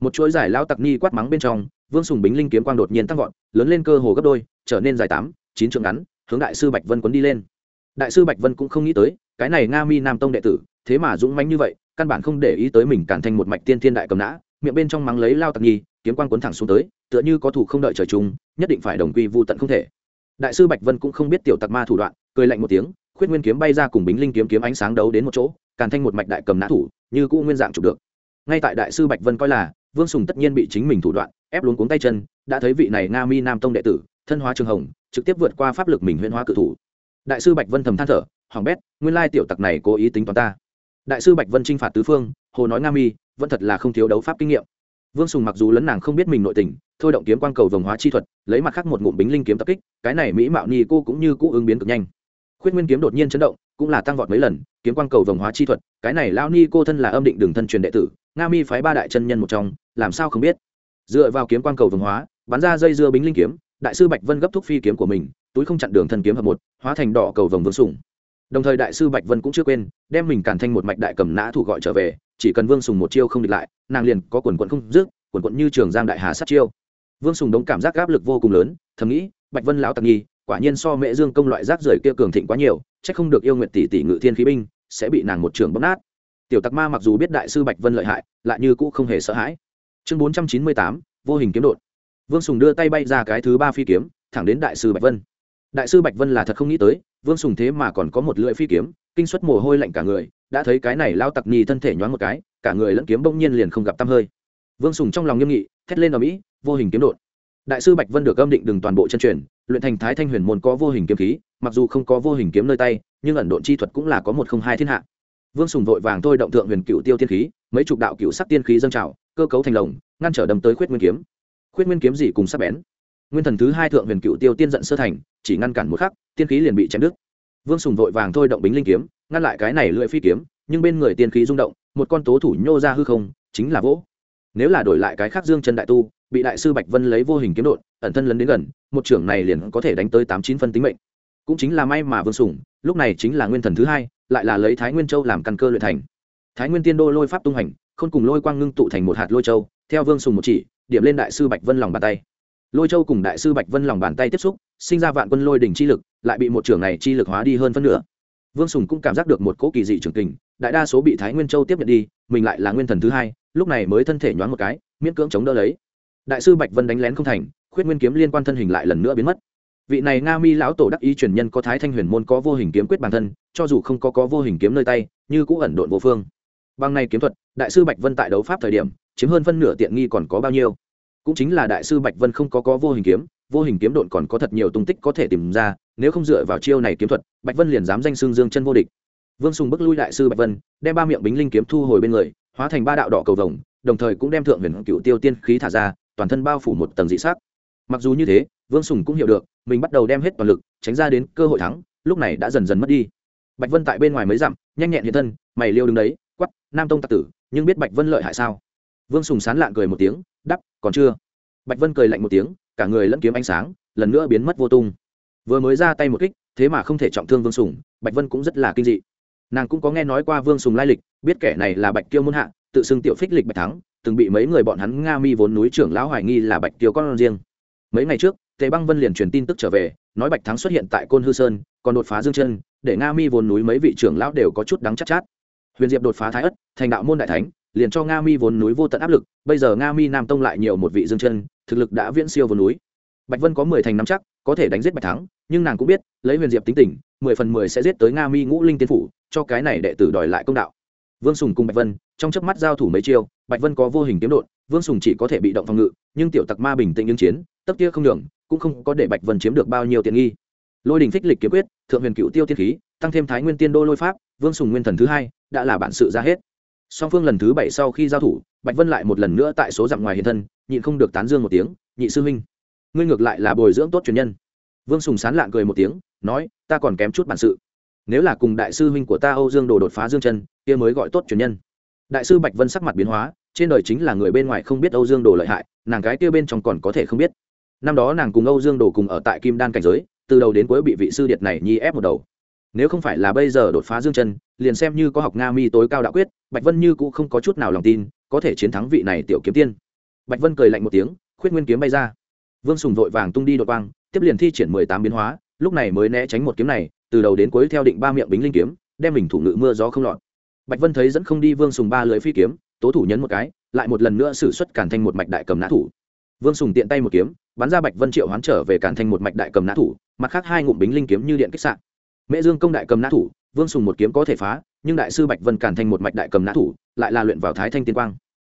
Một chuỗi giải lao tặc nhi quát mắng bên trong, vương sùng bính linh kiếm quang đột nhiên tăng vọt, lớn lên cơ hồ gấp đôi, trở nên dài tám, chín trượng ngắn, hướng đại sư bạch vân quấn đi lên. Đại sư bạch vân cũng không nghĩ tới, cái này nga mi nam tông đệ tử, thế mà dũng mãnh như vậy, căn bản không để ý tới mình cản thành một mạch tiên thiên đại cầm nã, miệng bên trong mắng lấy lao tặc nhi kiếm quang cuốn thẳng xuống tới, tựa như có thủ không đợi trời chung, nhất định phải đồng quy vu tận không thể. Đại sư bạch vân cũng không biết tiểu tặc ma thủ đoạn, cười lạnh một tiếng, khuyết nguyên kiếm bay ra cùng bính linh kiếm kiếm ánh sáng đấu đến một chỗ, càn thanh một mạch đại cầm nã thủ, như cũ nguyên dạng chụp được. Ngay tại đại sư bạch vân coi là, vương sùng tất nhiên bị chính mình thủ đoạn, ép luống cuống tay chân, đã thấy vị này nga mi nam tông đệ tử, thân hóa trường hồng, trực tiếp vượt qua pháp lực mình huyễn hóa cự thủ. Đại sư bạch vân thầm than thở, hoàng bét, nguyên lai tiểu tặc này cố ý tính toán ta. Đại sư bạch vân t phạt tứ phương, hồ nói nga mi, vẫn thật là không thiếu đấu pháp kinh nghiệm vương sùng mặc dù lấn nàng không biết mình nội tình, thôi động kiếm quang cầu vồng hóa chi thuật, lấy mặt khác một ngụm bính linh kiếm tập kích, cái này mỹ mạo ni cô cũng như cũ ứng biến cực nhanh. Khuyết nguyên kiếm đột nhiên chấn động, cũng là tăng vọt mấy lần, kiếm quang cầu vồng hóa chi thuật, cái này lao ni cô thân là âm định đường thân truyền đệ tử, nga mi phái ba đại chân nhân một trong, làm sao không biết? Dựa vào kiếm quang cầu vồng hóa, bắn ra dây dưa bính linh kiếm, đại sư bạch vân gấp thúc phi kiếm của mình, túi không chặn đường thân kiếm hợp một, hóa thành đỏ cầu vồng vương sùng đồng thời đại sư bạch vân cũng chưa quên, đem mình cản thanh một mạch đại cầm nã thủ gọi trở về, chỉ cần vương sùng một chiêu không địch lại, nàng liền có quần quận không dứt, quần quận như trường giang đại hà sát chiêu. Vương sùng đống cảm giác áp lực vô cùng lớn, thầm nghĩ, bạch vân lão tặc nhi, quả nhiên so mẹ dương công loại rác rưởi kia cường thịnh quá nhiều, chắc không được yêu nguyện tỷ tỷ ngự thiên khí binh, sẽ bị nàng một trường bóp nát. Tiểu tặc ma mặc dù biết đại sư bạch vân lợi hại, lại như cũ không hề sợ hãi. Chương bốn trăm chín mươi tám, vô hình kiếm đột. Vương sùng đưa tay bay ra cái thứ ba phi kiếm, thẳng đến đại sư bạch vân đại sư bạch vân là thật không nghĩ tới, vương sùng thế mà còn có một lưỡi phi kiếm, kinh suất mồ hôi lạnh cả người, đã thấy cái này lao tặc nhì thân thể nhoáng một cái, cả người lẫn kiếm bỗng nhiên liền không gặp tăm hơi. Vương sùng trong lòng nghiêm nghị, thét lên ở mỹ, vô hình kiếm đột đại sư bạch vân được âm định đừng toàn bộ chân truyền, luyện thành thái thanh huyền môn có vô hình kiếm khí, mặc dù không có vô hình kiếm nơi tay, nhưng ẩn độn chi thuật cũng là có một không hai thiên hạ. Vương sùng vội vàng thôi động thượng huyền cựu tiêu tiên khí, mấy chục đạo cựu sắc tiên khí dâng trào, cơ cấu thành lồng, ngăn trở đâm tới khuyết nguyên kiếm. Khuyết nguyên kiếm gì cùng sắc bén? Nguyên thần thứ hai thượng huyền cựu tiêu tiên giận sơ thành, chỉ ngăn cản một khắc, tiên khí liền bị chém đứt. Vương sùng vội vàng thôi động bính linh kiếm, ngăn lại cái này lưỡi phi kiếm, nhưng bên người tiên khí rung động, một con tố thủ nhô ra hư không, chính là vỗ. Nếu là đổi lại cái khác dương chân đại tu, bị đại sư bạch vân lấy vô hình kiếm đột ẩn thân lấn đến gần, một trưởng này liền có thể đánh tới tám chín phân tính mệnh. Cũng chính là may mà vương sùng, lúc này chính là nguyên thần thứ hai, lại là lấy thái nguyên châu làm căn cơ luyện thành. Thái nguyên tiên đô lôi pháp tung hành không cùng lôi quang ngưng tụ thành một hạt lôi châu, theo vương sùng một chỉ, điểm lên đại sư bạch vân lòng bàn tay lôi châu cùng đại sư bạch vân lòng bàn tay tiếp xúc, sinh ra vạn quân lôi đỉnh chi lực, lại bị một trưởng này chi lực hóa đi hơn phân nửa. Vương sùng cũng cảm giác được một cỗ kỳ dị trưởng tình, đại đa số bị thái nguyên châu tiếp nhận đi, mình lại là nguyên thần thứ hai, lúc này mới thân thể nhoáng một cái, miễn cưỡng chống đỡ lấy. Đại sư bạch vân đánh lén không thành, khuyết nguyên kiếm liên quan thân hình lại lần nữa biến mất. Vị này nga mi lão tổ đắc ý truyền nhân có thái thanh huyền môn có vô hình kiếm quyết bản thân, cho dù không có có vô hình kiếm nơi tay, như cũng ẩn độn vô phương. Bằng này kiếm thuật, đại sư bạch vân tại đấu pháp thời điểm, chiếm hơn phân nửa tiện nghi còn có bao nhiêu? Cũng chính là đại sư bạch vân không có có vô hình kiếm, vô hình kiếm độn còn có thật nhiều tung tích có thể tìm ra, nếu không dựa vào chiêu này kiếm thuật, bạch vân liền dám danh xương dương chân vô địch. Vương sùng bức lui đại sư bạch vân, đem ba miệng bính linh kiếm thu hồi bên người, hóa thành ba đạo đỏ cầu vồng, đồng thời cũng đem thượng huyền cựu tiêu tiên khí thả ra, toàn thân bao phủ một tầng dị sắc. Mặc dù như thế, vương sùng cũng hiểu được, mình bắt đầu đem hết toàn lực, tránh ra đến cơ hội thắng, lúc này đã dần dần mất đi. Bạch vân tại bên ngoài mới dặm, nhanh nhẹn hiện thân, mày liêu đứng đấy quắp nam tông tạc tử, nhưng biết bạch vân lợi hại sao? Vương sùng sán lạng cười một tiếng đắp còn chưa? Bạch vân cười lạnh một tiếng cả người lẫn kiếm ánh sáng lần nữa biến mất vô tung. Vừa mới ra tay một kích thế mà không thể trọng thương vương sùng bạch vân cũng rất là kinh dị. Nàng cũng có nghe nói qua vương sùng lai lịch biết kẻ này là bạch kiêu muôn hạ tự xưng tiểu phích lịch bạch thắng từng bị mấy người bọn hắn nga mi vốn núi trưởng lão hoài nghi là bạch kiêu con riêng. Mấy ngày trước tề băng vân liền truyền tin tức trở về nói bạch thắng xuất hiện tại côn hư sơn còn đột phá dương chân để nga mi vốn núi mấy vị trưởng lão đều có chút đắng chắc chát, chát. Huyền diệp đột phá thái ất thành đạo môn đại thánh liền cho nga mi vốn núi vô tận áp lực, bây giờ nga mi nam tông lại nhiều một vị dương chân, thực lực đã viễn siêu vốn núi. Bạch vân có mười thành nắm chắc, có thể đánh giết bạch thắng, nhưng nàng cũng biết, lấy huyền diệp tính tình, mười phần mười sẽ giết tới nga mi ngũ linh tiên phủ, cho cái này đệ tử đòi lại công đạo. Vương sùng cùng bạch vân, trong chớp mắt giao thủ mấy chiêu, bạch vân có vô hình kiếm đột vương sùng chỉ có thể bị động phòng ngự, nhưng tiểu tặc ma bình tĩnh ứng chiến, tấp kia không đường cũng không có để bạch vân chiếm được bao nhiêu tiện nghi. Lôi đình phích lịch kiếm quyết, thượng huyền cựu tiêu tiên khí, tăng thêm thái nguyên tiên đô lôi pháp, vương sùng nguyên thần thứ hai, đã là bản sự ra hết song phương lần thứ bảy sau khi giao thủ, bạch vân lại một lần nữa tại số dặm ngoài hiện thân, nhịn không được tán dương một tiếng, nhị sư huynh, ngươi ngược lại là bồi dưỡng tốt truyền nhân. Vương sùng sán lạng cười một tiếng, nói, ta còn kém chút bản sự. Nếu là cùng đại sư huynh của ta âu dương đồ đột phá dương chân, kia mới gọi tốt truyền nhân. Đại sư bạch vân sắc mặt biến hóa, trên đời chính là người bên ngoài không biết âu dương đồ lợi hại, nàng cái kia bên trong còn có thể không biết. Năm đó nàng cùng âu dương đồ cùng ở tại kim đan cảnh giới, từ đầu đến cuối bị vị sư điệt này nhi ép một đầu nếu không phải là bây giờ đột phá dương chân, liền xem như có học nga mi tối cao đạo quyết, bạch vân như cũng không có chút nào lòng tin, có thể chiến thắng vị này tiểu kiếm tiên. Bạch vân cười lạnh một tiếng, khuyết nguyên kiếm bay ra. Vương sùng vội vàng tung đi đột quang, tiếp liền thi triển mười tám biến hóa, lúc này mới né tránh một kiếm này, từ đầu đến cuối theo định ba miệng bính linh kiếm, đem mình thủ ngự mưa gió không lọt. Bạch vân thấy dẫn không đi vương sùng ba lưỡi phi kiếm, tố thủ nhấn một cái, lại một lần nữa xử suất cản thanh một mạch đại cầm nã thủ. Vương sùng tiện tay một kiếm, bắn ra bạch vân triệu hoán trở về cản thanh một mạch đại cầm nã thủ, mặt khác hai ngụm bính linh kiếm như điện kích sạn mễ dương công đại cầm nã thủ, vương sùng một kiếm có thể phá, nhưng đại sư bạch vân cản thanh một mạch đại cầm nã thủ, lại là luyện vào thái thanh tiên quang.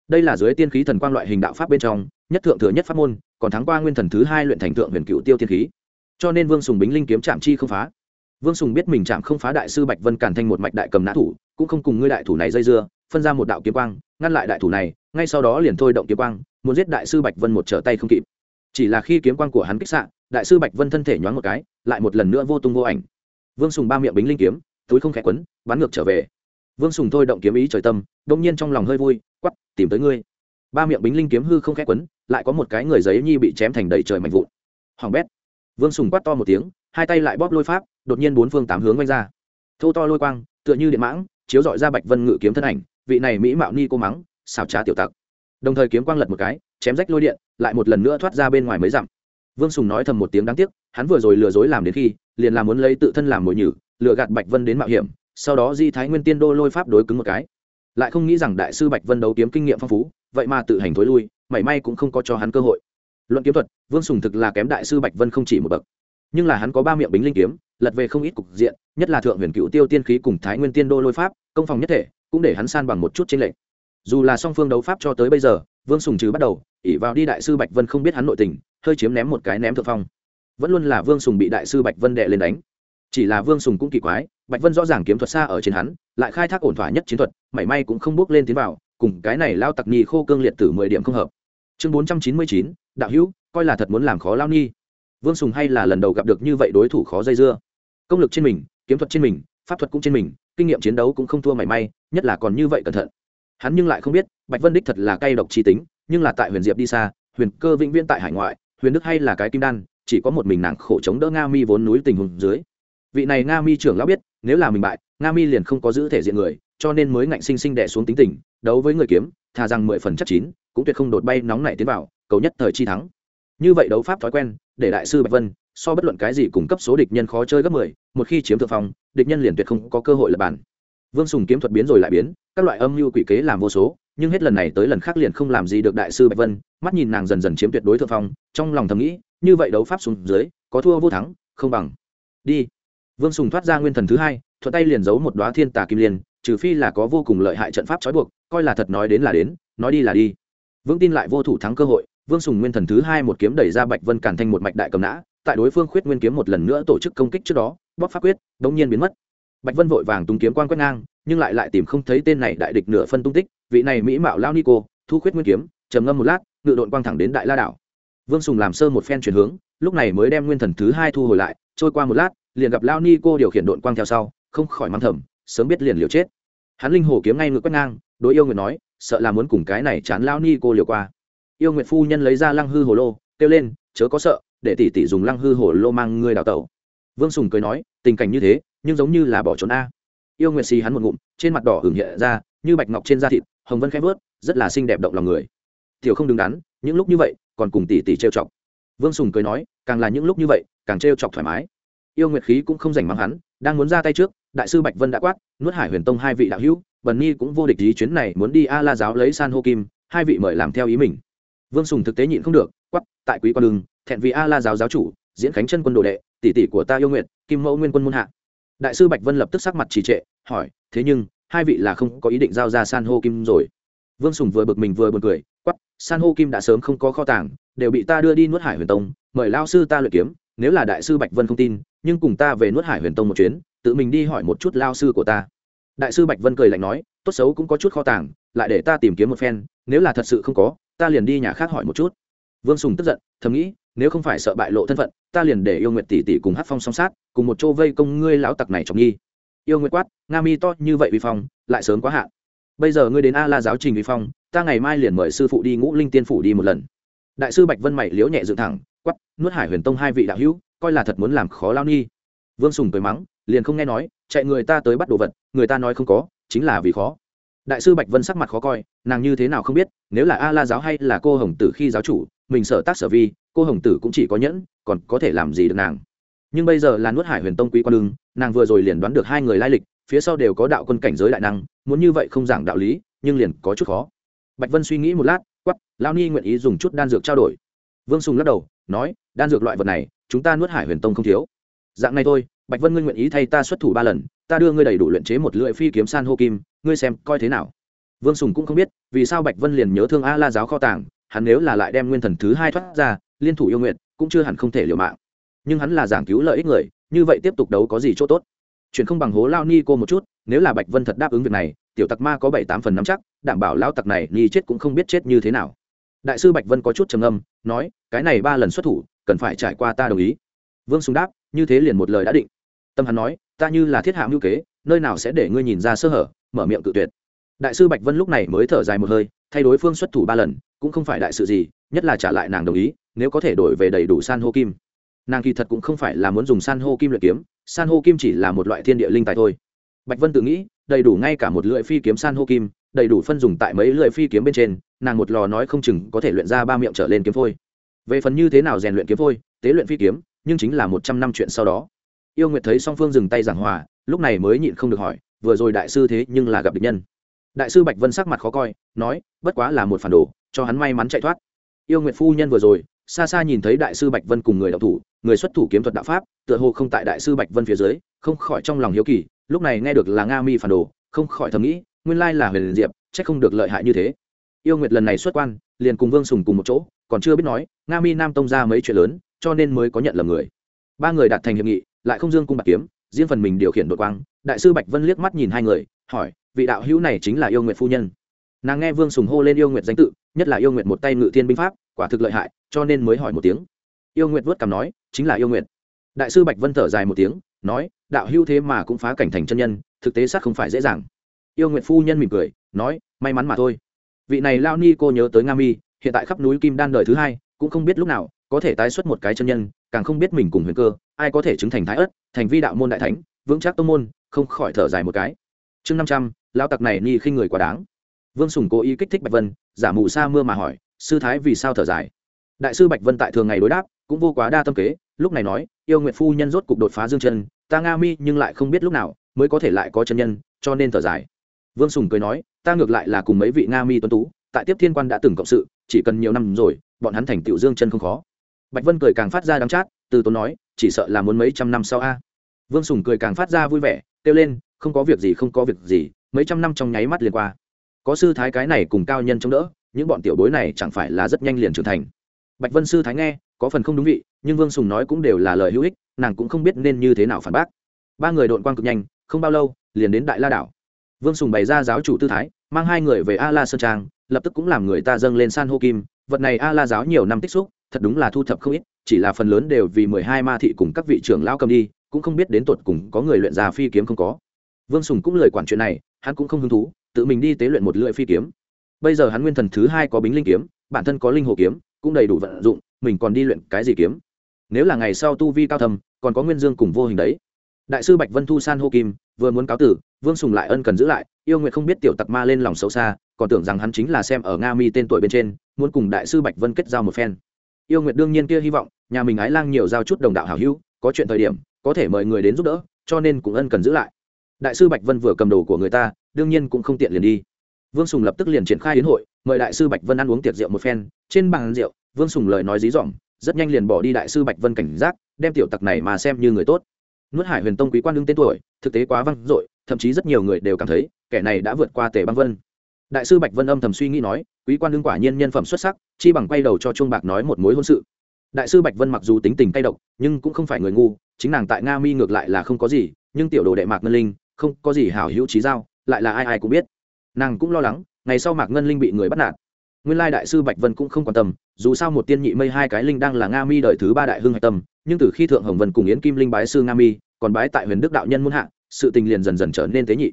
Đây là dưới tiên khí thần quang loại hình đạo pháp bên trong, nhất thượng thừa nhất pháp môn, còn thắng qua nguyên thần thứ hai luyện thành thượng huyền cựu tiêu tiên khí. Cho nên vương sùng bính linh kiếm chạm chi không phá. Vương sùng biết mình chạm không phá đại sư bạch vân cản thành một mạch đại cầm nã thủ, cũng không cùng ngươi đại thủ này dây dưa, phân ra một đạo kiếm quang, ngăn lại đại thủ này, ngay sau đó liền thôi động kiếm quang, muốn giết đại sư bạch vân một trở tay không kịp. Chỉ là khi kiếm quang của hắn kích xạ, đại sư bạch vân thân thể nhoáng một cái, lại một lần nữa vô tung vô ảnh vương sùng ba miệng bính linh kiếm, túi không khẽ quấn, bắn ngược trở về. Vương sùng thôi động kiếm ý trời tâm, đông nhiên trong lòng hơi vui quắp tìm tới ngươi. Ba miệng bính linh kiếm hư không khẽ quấn, lại có một cái người giấy nhi bị chém thành đầy trời mạnh vụn. Hoàng bét. Vương sùng quát to một tiếng, hai tay lại bóp lôi pháp, đột nhiên bốn phương tám hướng quanh ra. Thô to lôi quang, tựa như điện mãng, chiếu dọi ra bạch vân ngự kiếm thân ảnh, vị này mỹ mạo ni cô mắng xào trá tiểu tặc. Đồng thời kiếm quang lật một cái, chém rách lôi điện, lại một lần nữa thoát ra bên ngoài mới dặm vương sùng nói thầm một tiếng đáng tiếc, hắn vừa rồi lừa dối làm đến khi, liền làm muốn lấy tự thân làm mồi nhử, lừa gạt bạch vân đến mạo hiểm, sau đó di thái nguyên tiên đô lôi pháp đối cứng một cái. Lại không nghĩ rằng đại sư bạch vân đấu kiếm kinh nghiệm phong phú, vậy mà tự hành thối lui, mảy may cũng không có cho hắn cơ hội. Luận kiếm thuật, vương sùng thực là kém đại sư bạch vân không chỉ một bậc. Nhưng là hắn có ba miệng bính linh kiếm, lật về không ít cục diện, nhất là thượng huyền cựu tiêu tiên khí cùng thái nguyên tiên đô lôi pháp, công phòng nhất thể, cũng để hắn san bằng một chút trên lệnh dù là song phương đấu pháp cho tới bây giờ, vương sùng trừ bắt đầu ỉ vào đi đại sư bạch vân không biết hắn nội tình, hơi chiếm ném một cái ném thượng phong. Vẫn luôn là vương sùng bị đại sư bạch vân đệ lên đánh. Chỉ là vương sùng cũng kỳ quái, bạch vân rõ ràng kiếm thuật xa ở trên hắn, lại khai thác ổn thỏa nhất chiến thuật, mảy may cũng không bước lên tiến vào, cùng cái này lao tặc nhi khô cương liệt tử mười điểm không hợp. Chương bốn trăm chín mươi chín, đạo hữu, coi là thật muốn làm khó lao nhi. Vương sùng hay là lần đầu gặp được như vậy đối thủ khó dây dưa. Công lực trên mình, kiếm thuật trên mình, pháp thuật cũng trên mình, kinh nghiệm chiến đấu cũng không thua mảy may, nhất là còn như vậy cẩn thận. Hắn nhưng lại không biết, bạch vân đích thật là cay độc trí tính nhưng là tại huyền diệp đi xa, huyền cơ vĩnh viễn tại hải ngoại, huyền đức hay là cái kim đan, chỉ có một mình nàng khổ chống đỡ nga mi vốn núi tình hùng dưới vị này nga mi trưởng lão biết, nếu là mình bại, nga mi liền không có giữ thể diện người, cho nên mới ngạnh sinh sinh đẻ xuống tính tình, đấu với người kiếm, thà rằng mười phần chắc chín, cũng tuyệt không đột bay nóng nảy tiến vào, cầu nhất thời chi thắng như vậy đấu pháp thói quen, để đại sư bạch vân, so bất luận cái gì cung cấp số địch nhân khó chơi gấp mười, một khi chiếm thượng phong, địch nhân liền tuyệt không có cơ hội lập bản vương sùng kiếm thuật biến rồi lại biến, các loại âm mưu quỷ kế làm vô số, nhưng hết lần này tới lần khác liền không làm gì được đại sư bạch vân, mắt nhìn nàng dần dần chiếm tuyệt đối thượng phong, trong lòng thầm nghĩ, như vậy đấu pháp xuống dưới, có thua vô thắng, không bằng. Đi. Vương sùng thoát ra nguyên thần thứ hai, thuận tay liền giấu một đoá thiên tà kim liên, trừ phi là có vô cùng lợi hại trận pháp trói buộc, coi là thật nói đến là đến, nói đi là đi. Vững tin lại vô thủ thắng cơ hội, vương sùng nguyên thần thứ hai một kiếm đẩy ra bạch vân cản thành một mạch đại cầm nã, tại đối phương khuyết nguyên kiếm một lần nữa tổ chức công kích trước đó bóc pháp quyết, đống nhiên biến mất bạch vân vội vàng tung kiếm quan quét ngang, nhưng lại lại tìm không thấy tên này đại địch nửa phân tung tích, vị này mỹ mạo lao nico, thu khuyết nguyên kiếm, trầm ngâm một lát, ngự đội quang thẳng đến đại la đảo. Vương sùng làm sơ một phen chuyển hướng, lúc này mới đem nguyên thần thứ hai thu hồi lại, trôi qua một lát, liền gặp lao nico điều khiển đội quang theo sau, không khỏi mang thầm, sớm biết liền liều chết. Hắn linh hồ kiếm ngay ngự quét ngang, đối yêu nguyệt nói, sợ là muốn cùng cái này chán lao nico liều qua. Yêu nguyệt phu nhân lấy ra lăng hư hồ lô, kêu lên, chớ có sợ, để tỷ tỷ dùng lăng hư hồ lô mang ngươi đào tẩu. Vương sùng cười nói, tình cảnh như thế nhưng giống như là bỏ trốn a. Yêu nguyệt xì hắn một ngụm, trên mặt đỏ hưởng hiện ra, như bạch ngọc trên da thịt, hồng vân khẽ vớt, rất là xinh đẹp động lòng người. Tiểu không đứng đắn, những lúc như vậy, còn cùng tỷ tỷ trêu chọc. Vương sùng cười nói, càng là những lúc như vậy, càng trêu chọc thoải mái. Yêu nguyệt khí cũng không rảnh mắng hắn, đang muốn ra tay trước, đại sư bạch vân đã quát, nuốt hải huyền tông hai vị đạo hữu, bần nhi cũng vô địch ý chuyến này muốn đi a la giáo lấy san hô kim, hai vị mời làm theo ý mình. Vương sùng thực tế nhịn không được quắp tại quý quan đường, thẹn vì a la giáo giáo chủ, diễn khánh chân quân đồ đệ, tỷ tỷ của ta yêu nguyện kim mẫu nguyên quân muôn hạ đại sư bạch vân lập tức sắc mặt trì trệ, hỏi, thế nhưng, hai vị là không có ý định giao ra san hô kim rồi? Vương sùng vừa bực mình vừa buồn cười quắp san hô kim đã sớm không có kho tàng, đều bị ta đưa đi nuốt hải huyền tông, mời lao sư ta luyện kiếm, nếu là đại sư bạch vân không tin, nhưng cùng ta về nuốt hải huyền tông một chuyến, tự mình đi hỏi một chút lao sư của ta. Đại sư bạch vân cười lạnh nói, tốt xấu cũng có chút kho tàng, lại để ta tìm kiếm một phen, nếu là thật sự không có, ta liền đi nhà khác hỏi một chút vương sùng tức giận, thầm nghĩ, nếu không phải sợ bại lộ thân phận, ta liền để yêu nguyệt tỷ tỷ cùng hát phong song sát, cùng một chỗ vây công ngươi lão tặc này trọng nghi. yêu nguyệt quát, nga mi to như vậy vi phong, lại sớm quá hạn bây giờ ngươi đến a la giáo trình vi phong, ta ngày mai liền mời sư phụ đi ngũ linh tiên phủ đi một lần đại sư bạch vân mày liếu nhẹ dựng thẳng quắp nuốt hải huyền tông hai vị đạo hữu, coi là thật muốn làm khó lao nghi. vương sùng cười mắng, liền không nghe nói, chạy người ta tới bắt đồ vật, người ta nói không có, chính là vì khó đại sư bạch vân sắc mặt khó coi, nàng như thế nào không biết, nếu là a la giáo hay là cô hồng tử khi giáo chủ mình sợ tác sở vi, cô hồng tử cũng chỉ có nhẫn, còn có thể làm gì được nàng? Nhưng bây giờ là nuốt hải huyền tông quý quan lưng nàng vừa rồi liền đoán được hai người lai lịch, phía sau đều có đạo quân cảnh giới đại năng, muốn như vậy không giảng đạo lý, nhưng liền có chút khó. Bạch vân suy nghĩ một lát quắp lao ni nguyện ý dùng chút đan dược trao đổi. Vương sùng lắc đầu, nói, đan dược loại vật này, chúng ta nuốt hải huyền tông không thiếu. Dạng này thôi, bạch vân ngươi nguyện ý thay ta xuất thủ ba lần, ta đưa ngươi đầy đủ luyện chế một lưỡi phi kiếm san hô kim, ngươi xem coi thế nào. Vương sùng cũng không biết, vì sao bạch vân liền nhớ thương a la giáo kho tàng hắn nếu là lại đem nguyên thần thứ hai thoát ra, liên thủ yêu nguyện, cũng chưa hẳn không thể liều mạng. Nhưng hắn là giảng cứu lợi ích người, như vậy tiếp tục đấu có gì chỗ tốt? Chuyện không bằng hố lao ni cô một chút, nếu là bạch vân thật đáp ứng việc này, tiểu tặc ma có bảy tám phần nắm chắc, đảm bảo lao tặc này ni chết cũng không biết chết như thế nào. Đại sư bạch vân có chút trầm âm nói, cái này ba lần xuất thủ, cần phải trải qua ta đồng ý. Vương sùng đáp, như thế liền một lời đã định. Tâm hắn nói, ta như là thiết hạ mưu kế, nơi nào sẽ để ngươi nhìn ra sơ hở, mở miệng cự tuyệt. Đại sư bạch vân lúc này mới thở dài một hơi, thay đối phương xuất thủ ba lần cũng không phải đại sự gì, nhất là trả lại nàng đồng ý, nếu có thể đổi về đầy đủ san hô kim. Nàng kỳ thật cũng không phải là muốn dùng san hô kim luyện kiếm, san hô kim chỉ là một loại thiên địa linh tài thôi. Bạch vân tự nghĩ, đầy đủ ngay cả một lưỡi phi kiếm san hô kim, đầy đủ phân dùng tại mấy lưỡi phi kiếm bên trên, nàng một lò nói không chừng có thể luyện ra ba miệng trở lên kiếm phôi. Về phần như thế nào rèn luyện kiếm phôi, tế luyện phi kiếm, nhưng chính là một trăm năm chuyện sau đó. Yêu nguyệt thấy song phương dừng tay giảng hòa, lúc này mới nhịn không được hỏi, vừa rồi đại sư thế nhưng là gặp địch nhân. Đại sư bạch vân sắc mặt khó coi, nói, bất quá là một phản đồ cho hắn may mắn chạy thoát. Yêu nguyệt phu nhân vừa rồi, xa xa nhìn thấy đại sư bạch vân cùng người đạo thủ, người xuất thủ kiếm thuật đạo pháp, tựa hồ không tại đại sư bạch vân phía dưới, không khỏi trong lòng hiếu kỳ, lúc này nghe được là nga mi phản đồ, không khỏi thầm nghĩ, nguyên lai là huyền diệp c không được lợi hại như thế. Yêu nguyệt lần này xuất quan, liền cùng vương sùng cùng một chỗ, còn chưa biết nói, nga mi nam tông ra mấy chuyện lớn, cho nên mới có nhận lầm người. Ba người đạt thành hiệp nghị, lại không dương cung bạc kiếm, riêng phần mình điều khiển đội quang, đại sư bạch vân liếc mắt nhìn hai người, hỏi, vị đạo hữu này chính là yêu nguyệt phu nhân. Nàng nghe vương sùng hô lên yêu nguyệt danh tự nhất là yêu nguyệt một tay ngự thiên binh pháp, quả thực lợi hại, cho nên mới hỏi một tiếng. Yêu nguyệt vớt cảm nói, chính là yêu nguyệt. Đại sư bạch vân thở dài một tiếng, nói, đạo hưu thế mà cũng phá cảnh thành chân nhân, thực tế sát không phải dễ dàng. Yêu nguyệt phu nhân mỉm cười, nói, may mắn mà thôi. Vị này lao ni cô nhớ tới nga mi, hiện tại khắp núi kim đan đời thứ hai, cũng không biết lúc nào, có thể tái xuất một cái chân nhân, càng không biết mình cùng huyền cơ, ai có thể chứng thành thái ất thành vi đạo môn đại thánh, vững chắc tông môn, không khỏi thở dài một cái. Chương năm trăm, lao tặc này ni khinh người quá đáng vương sùng cố ý kích thích bạch vân, giả mù sa mưa mà hỏi, sư thái vì sao thở dài? Đại sư bạch vân tại thường ngày đối đáp, cũng vô quá đa tâm kế, lúc này nói, yêu nguyện phu nhân rốt cục đột phá dương chân, ta nga mi nhưng lại không biết lúc nào mới có thể lại có chân nhân, cho nên thở dài. Vương sùng cười nói, ta ngược lại là cùng mấy vị nga mi tuấn tú, tại tiếp thiên quan đã từng cộng sự, chỉ cần nhiều năm rồi, bọn hắn thành tựu dương chân không khó. Bạch vân cười càng phát ra đắng chát, từ tốn nói, chỉ sợ là muốn mấy trăm năm sau a. Vương sùng cười càng phát ra vui vẻ, kêu lên, không có việc gì, không có việc gì, mấy trăm năm trong nháy mắt liền qua có sư thái cái này cùng cao nhân chống đỡ, những bọn tiểu bối này chẳng phải là rất nhanh liền trưởng thành. Bạch vân sư thái nghe, có phần không đúng vị, nhưng vương sùng nói cũng đều là lời hữu ích, nàng cũng không biết nên như thế nào phản bác. Ba người đội quang cực nhanh, không bao lâu, liền đến đại la đảo. Vương sùng bày ra giáo chủ tư thái, mang hai người về a la sơn trang, lập tức cũng làm người ta dâng lên san hô kim. Vật này a la giáo nhiều năm tích xúc, thật đúng là thu thập không ít, chỉ là phần lớn đều vì mười hai ma thị cùng các vị trưởng lão cầm đi, cũng không biết đến tột cùng có người luyện già phi kiếm không có. Vương sùng cũng lời quản chuyện này, hắn cũng không hứng thú tự mình đi tế luyện một lưỡi phi kiếm. Bây giờ hắn nguyên thần thứ hai có bính linh kiếm, bản thân có linh hồ kiếm, cũng đầy đủ vận dụng, mình còn đi luyện cái gì kiếm? Nếu là ngày sau tu vi cao thầm còn có nguyên dương cùng vô hình đấy. Đại sư bạch vân thu san hô kim, vừa muốn cáo tử, vương sùng lại ân cần giữ lại, yêu nguyện không biết tiểu tặc ma lên lòng xấu xa, còn tưởng rằng hắn chính là xem ở nga mi tên tuổi bên trên, muốn cùng đại sư bạch vân kết giao một phen. Yêu nguyện đương nhiên kia hy vọng, nhà mình ái lang nhiều giao chút đồng đạo hảo hữu, có chuyện thời điểm, có thể mời người đến giúp đỡ, cho nên cũng ân cần giữ lại. Đại sư bạch vân vừa cầm đồ của người ta đương nhiên cũng không tiện liền đi. Vương sùng lập tức liền triển khai đến hội, mời đại sư bạch vân ăn uống tiệc rượu một phen. Trên bàn rượu, vương sùng lời nói dí dỏm, rất nhanh liền bỏ đi đại sư bạch vân cảnh giác, đem tiểu tặc này mà xem như người tốt. Nuốt hải huyền tông quý quan đương tên tuổi, thực tế quá văng dội, thậm chí rất nhiều người đều cảm thấy, kẻ này đã vượt qua tề băng vân. Đại sư bạch vân âm thầm suy nghĩ nói, quý quan đương quả nhiên nhân phẩm xuất sắc, chi bằng quay đầu cho chuông bạc nói một mối hôn sự. Đại sư bạch vân mặc dù tính tình tay độc, nhưng cũng không phải người ngu, chính nàng tại nga mi ngược lại là không có gì, nhưng tiểu đồ đệ mạc ngân linh, không có gì hảo hữu trí giao lại là ai ai cũng biết. Nàng cũng lo lắng, ngày sau mạc ngân linh bị người bắt nạt. Nguyên lai đại sư bạch vân cũng không quan tâm, dù sao một tiên nhị mây hai cái linh đang là nga mi đời thứ ba đại hưng hạch tâm, nhưng từ khi thượng hồng vân cùng yến kim linh bái sư nga mi, còn bái tại huyền đức đạo nhân muôn hạ, sự tình liền dần dần trở nên tế nhị.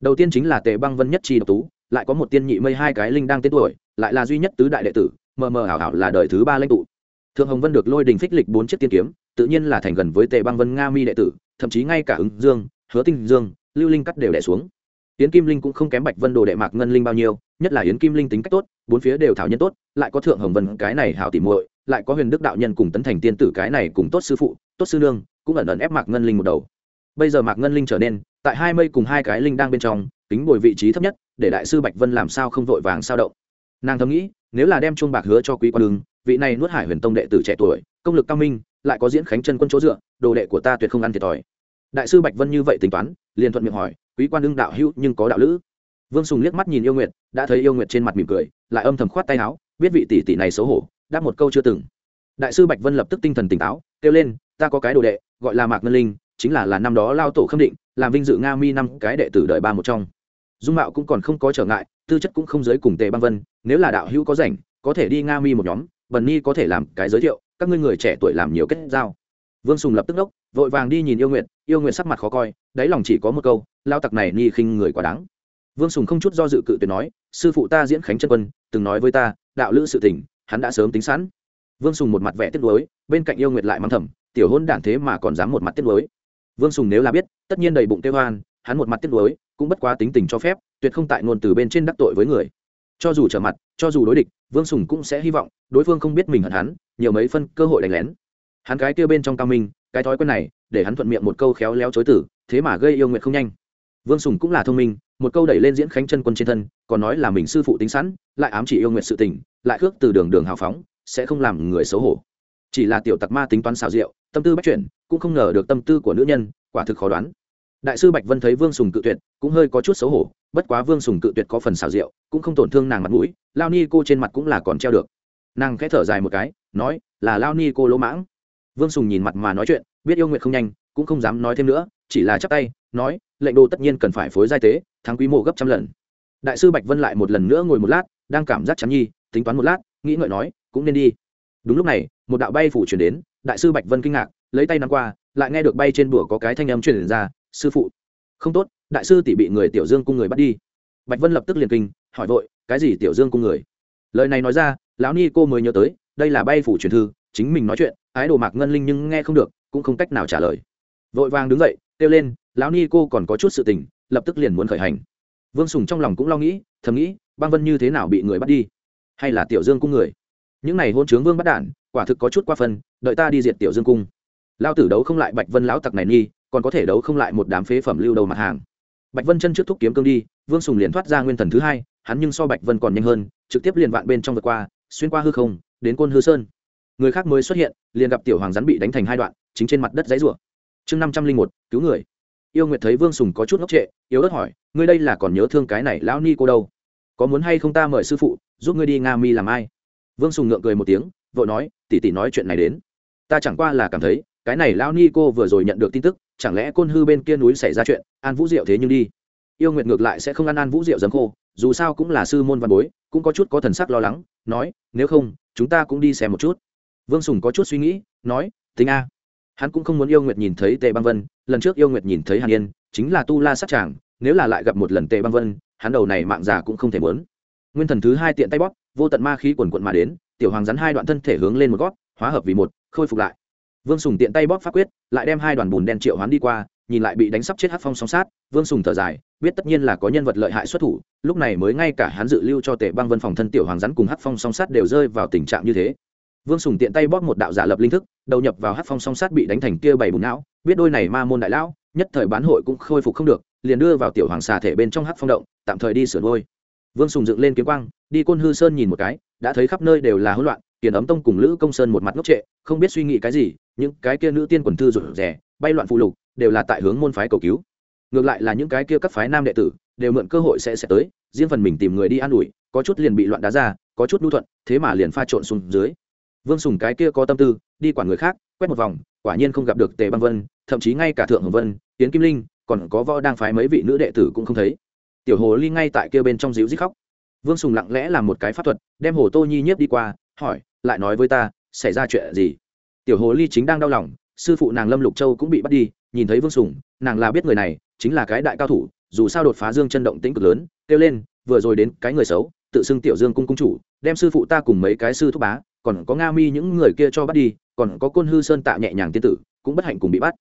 Đầu tiên chính là tề băng vân nhất chi độc tú, lại có một tiên nhị mây hai cái linh đang tên tuổi, lại là duy nhất tứ đại đệ tử, mờ mờ ảo ảo là đời thứ ba lãnh tụ. Thượng hồng vân được lôi đình phích lịch bốn chiếc tiên kiếm, tự nhiên là thành gần với tề băng vân nga mi đệ tử, thậm chí ngay cả ứng dương, hứa tinh dương, lưu linh cắt đều đẻ xuống yến kim linh cũng không kém bạch vân đồ đệ mạc ngân linh bao nhiêu, nhất là yến kim linh tính cách tốt, bốn phía đều thảo nhân tốt, lại có thượng hồng vân, cái này hảo tỉ muội, lại có huyền đức đạo nhân cùng tấn thành tiên tử, cái này cùng tốt sư phụ, tốt sư nương, cũng ẩn ẩn ép mạc ngân linh một đầu. Bây giờ mạc ngân linh trở nên, tại hai mây cùng hai cái linh đang bên trong, tính bồi vị trí thấp nhất, để đại sư bạch vân làm sao không vội vàng sao động. Nàng thầm nghĩ, nếu là đem chuông bạc hứa cho quý quan đường, vị này nuốt hải huyền tông đệ tử trẻ tuổi, công lực cao minh, lại có diễn khánh chân quân chỗ dựa, đồ đệ của ta tuyệt không ăn thiệt thòi đại sư bạch vân như vậy tính toán, liền thuận miệng hỏi, quý quan đương đạo hữu nhưng có đạo lữ? Vương sùng liếc mắt nhìn yêu nguyệt, đã thấy yêu nguyệt trên mặt mỉm cười, lại âm thầm khoát tay áo, biết vị tỷ tỷ này xấu hổ, đáp một câu chưa từng. Đại sư bạch vân lập tức tinh thần tỉnh táo, kêu lên, ta có cái đồ đệ, gọi là mạc ngân linh, chính là là năm đó lao tổ khâm định, làm vinh dự nga mi năm cái đệ tử đợi ba một trong. Dung mạo cũng còn không có trở ngại, tư chất cũng không giới cùng tề băng vân, nếu là đạo hữu có rảnh, có thể đi nga mi một nhóm, bần ni có thể làm cái giới thiệu, các ngươi người trẻ tuổi làm nhiều kết giao vương sùng lập tức đốc, vội vàng đi nhìn yêu nguyện yêu nguyện sắc mặt khó coi, đáy lòng chỉ có một câu, lao tặc này ni khinh người quá đáng. Vương sùng không chút do dự cự tuyệt nói, sư phụ ta diễn khánh chân quân, từng nói với ta, đạo lữ sự tình, hắn đã sớm tính sẵn. Vương sùng một mặt vẻ tiếc nuối, bên cạnh yêu nguyệt lại mắng thầm, tiểu hôn đản thế mà còn dám một mặt tiếc nuối. Vương sùng nếu là biết, tất nhiên đầy bụng tê hoan hắn một mặt tiếc nuối, cũng bất quá tính tình cho phép, tuyệt không tại ngôn từ bên trên đắc tội với người. Cho dù trở mặt, cho dù đối địch, vương sùng cũng sẽ hy vọng, đối phương không biết mình hận hắn, nhiều mấy phân cơ hội đánh lén hắn cái kia bên trong cao minh, cái thói quen này, để hắn thuận miệng một câu khéo léo chối tử thế mà gây yêu nguyện không nhanh. Vương sùng cũng là thông minh, một câu đẩy lên diễn khánh chân quân trên thân, còn nói là mình sư phụ tính sẵn, lại ám chỉ yêu nguyện sự tình, lại khước từ đường đường hào phóng, sẽ không làm người xấu hổ. Chỉ là tiểu tặc ma tính toán xào rượu tâm tư bắt chuyển, cũng không ngờ được tâm tư của nữ nhân, quả thực khó đoán. Đại sư bạch vân thấy vương sùng cự tuyệt, cũng hơi có chút xấu hổ, bất quá vương sùng cự tuyệt có phần xào rượu cũng không tổn thương nàng mặt mũi, lao ni cô trên mặt cũng là còn treo được. Nàng khẽ thở dài một cái, nói là lao ni cô lỗ mãng vương sùng nhìn mặt mà nói chuyện, biết yêu nguyện không nhanh, cũng không dám nói thêm nữa, chỉ là chắp tay, nói, lệnh đồ tất nhiên cần phải phối giai tế, thắng quý mộ gấp trăm lần. Đại sư bạch vân lại một lần nữa ngồi một lát, đang cảm giác chắn nhi, tính toán một lát, nghĩ ngợi nói, cũng nên đi. Đúng lúc này, một đạo bay phủ chuyển đến, đại sư bạch vân kinh ngạc, lấy tay nắm qua, lại nghe được bay trên bùa có cái thanh âm truyền ra, sư phụ. Không tốt, đại sư tỷ bị người tiểu dương cung người bắt đi. Bạch vân lập tức liền kinh, hỏi vội, cái gì tiểu dương cung người? Lời này nói ra, lão ni cô mới nhớ tới, đây là bay phủ truyền thư chính mình nói chuyện, ái đồ mạc ngân linh nhưng nghe không được, cũng không cách nào trả lời. Vội vàng đứng dậy, kêu lên, lão ni cô còn có chút sự tình, lập tức liền muốn khởi hành. Vương sùng trong lòng cũng lo nghĩ, thầm nghĩ, băng vân như thế nào bị người bắt đi? Hay là tiểu dương cung người? Những này hôn chướng vương bắt đản, quả thực có chút qua phân, đợi ta đi diệt tiểu dương cung. Lao tử đấu không lại bạch vân lão tặc này nghi còn có thể đấu không lại một đám phế phẩm lưu đầu mặt hàng. Bạch vân chân trước thúc kiếm cương đi, vương sùng liền thoát ra nguyên thần thứ hai, hắn nhưng so bạch vân còn nhanh hơn, trực tiếp liền vạn bên trong vượt qua, xuyên qua hư không, đến côn hư sơn người khác mới xuất hiện, liền gặp tiểu hoàng rắn bị đánh thành hai đoạn, chính trên mặt đất dãy rủa. Chương năm trăm linh một, cứu người. Yêu nguyệt thấy vương sùng có chút ngốc trệ, yếu ớt hỏi, ngươi đây là còn nhớ thương cái này lão ni cô đâu? Có muốn hay không ta mời sư phụ, giúp ngươi đi nga mi làm ai? Vương sùng ngượng cười một tiếng, vội nói tỉ tỉ nói chuyện này đến. Ta chẳng qua là cảm thấy, cái này lão ni cô vừa rồi nhận được tin tức, chẳng lẽ côn hư bên kia núi xảy ra chuyện, an vũ diệu thế nhưng đi. Yêu nguyệt ngược lại sẽ không ăn an vũ diệu dấm khô, dù sao cũng là sư môn văn bối, cũng có chút có thần sắc lo lắng, nói, nếu không, chúng ta cũng đi xem một chút vương sùng có chút suy nghĩ, nói tính a. Hắn cũng không muốn yêu nguyệt nhìn thấy tề băng vân, lần trước yêu nguyệt nhìn thấy hàn yên, chính là tu la sát tràng, nếu là lại gặp một lần tề băng vân, hắn đầu này mạng già cũng không thể muốn. Nguyên thần thứ hai tiện tay bóp, vô tận ma khí quần quận mà đến, tiểu hoàng rắn hai đoạn thân thể hướng lên một gót, hóa hợp vì một, khôi phục lại. Vương sùng tiện tay bóp pháp quyết, lại đem hai đoàn bùn đen triệu hoán đi qua, nhìn lại bị đánh sắp chết hát phong song sát, vương sùng thở dài, biết tất nhiên là có nhân vật lợi hại xuất thủ, lúc này mới ngay cả hắn dự lưu cho tề băng vân phòng thân tiểu hoàng rắn cùng hát phong song sát đều rơi vào tình trạng như thế vương sùng tiện tay bóp một đạo giả lập linh thức, đầu nhập vào hát phong song sát bị đánh thành kia bảy bùn não, biết đôi này ma môn đại lão, nhất thời bán hội cũng khôi phục không được, liền đưa vào tiểu hoàng xà thể bên trong hát phong động, tạm thời đi sửa đôi vương sùng dựng lên kiếm quang, đi côn hư sơn nhìn một cái, đã thấy khắp nơi đều là hỗn loạn tiền ấm tông cùng lữ công sơn một mặt ngốc trệ, không biết suy nghĩ cái gì, những cái kia nữ tiên quần thư rụt rè, bay loạn phụ lục, đều là tại hướng môn phái cầu cứu. Ngược lại là những cái kia các phái nam đệ tử, đều mượn cơ hội sẽ sẽ tới, riêng phần mình tìm người đi an ủi, có chút liền bị loạn đá ra, có chút đu thuận, thế mà liền pha trộn xuống dưới vương sùng cái kia có tâm tư, đi quản người khác, quét một vòng, quả nhiên không gặp được tề băng vân, thậm chí ngay cả thượng hồng vân tiến kim linh, còn có võ đang phái mấy vị nữ đệ tử cũng không thấy. Tiểu hồ ly ngay tại kia bên trong dịu dít khóc. Vương sùng lặng lẽ làm một cái pháp thuật, đem hồ tô nhi nhiếp đi qua, hỏi, lại nói với ta, xảy ra chuyện gì? Tiểu hồ ly chính đang đau lòng, sư phụ nàng lâm lục châu cũng bị bắt đi, nhìn thấy vương sùng, nàng là biết người này, chính là cái đại cao thủ, dù sao đột phá dương chân động tĩnh cực lớn, kêu lên, vừa rồi đến cái người xấu, tự xưng tiểu dương cung cung chủ, đem sư phụ ta cùng mấy cái sư thúc bá còn có nga mi những người kia cho bắt đi, còn có côn hư sơn tạ nhẹ nhàng tiên tử, cũng bất hạnh cùng bị bắt.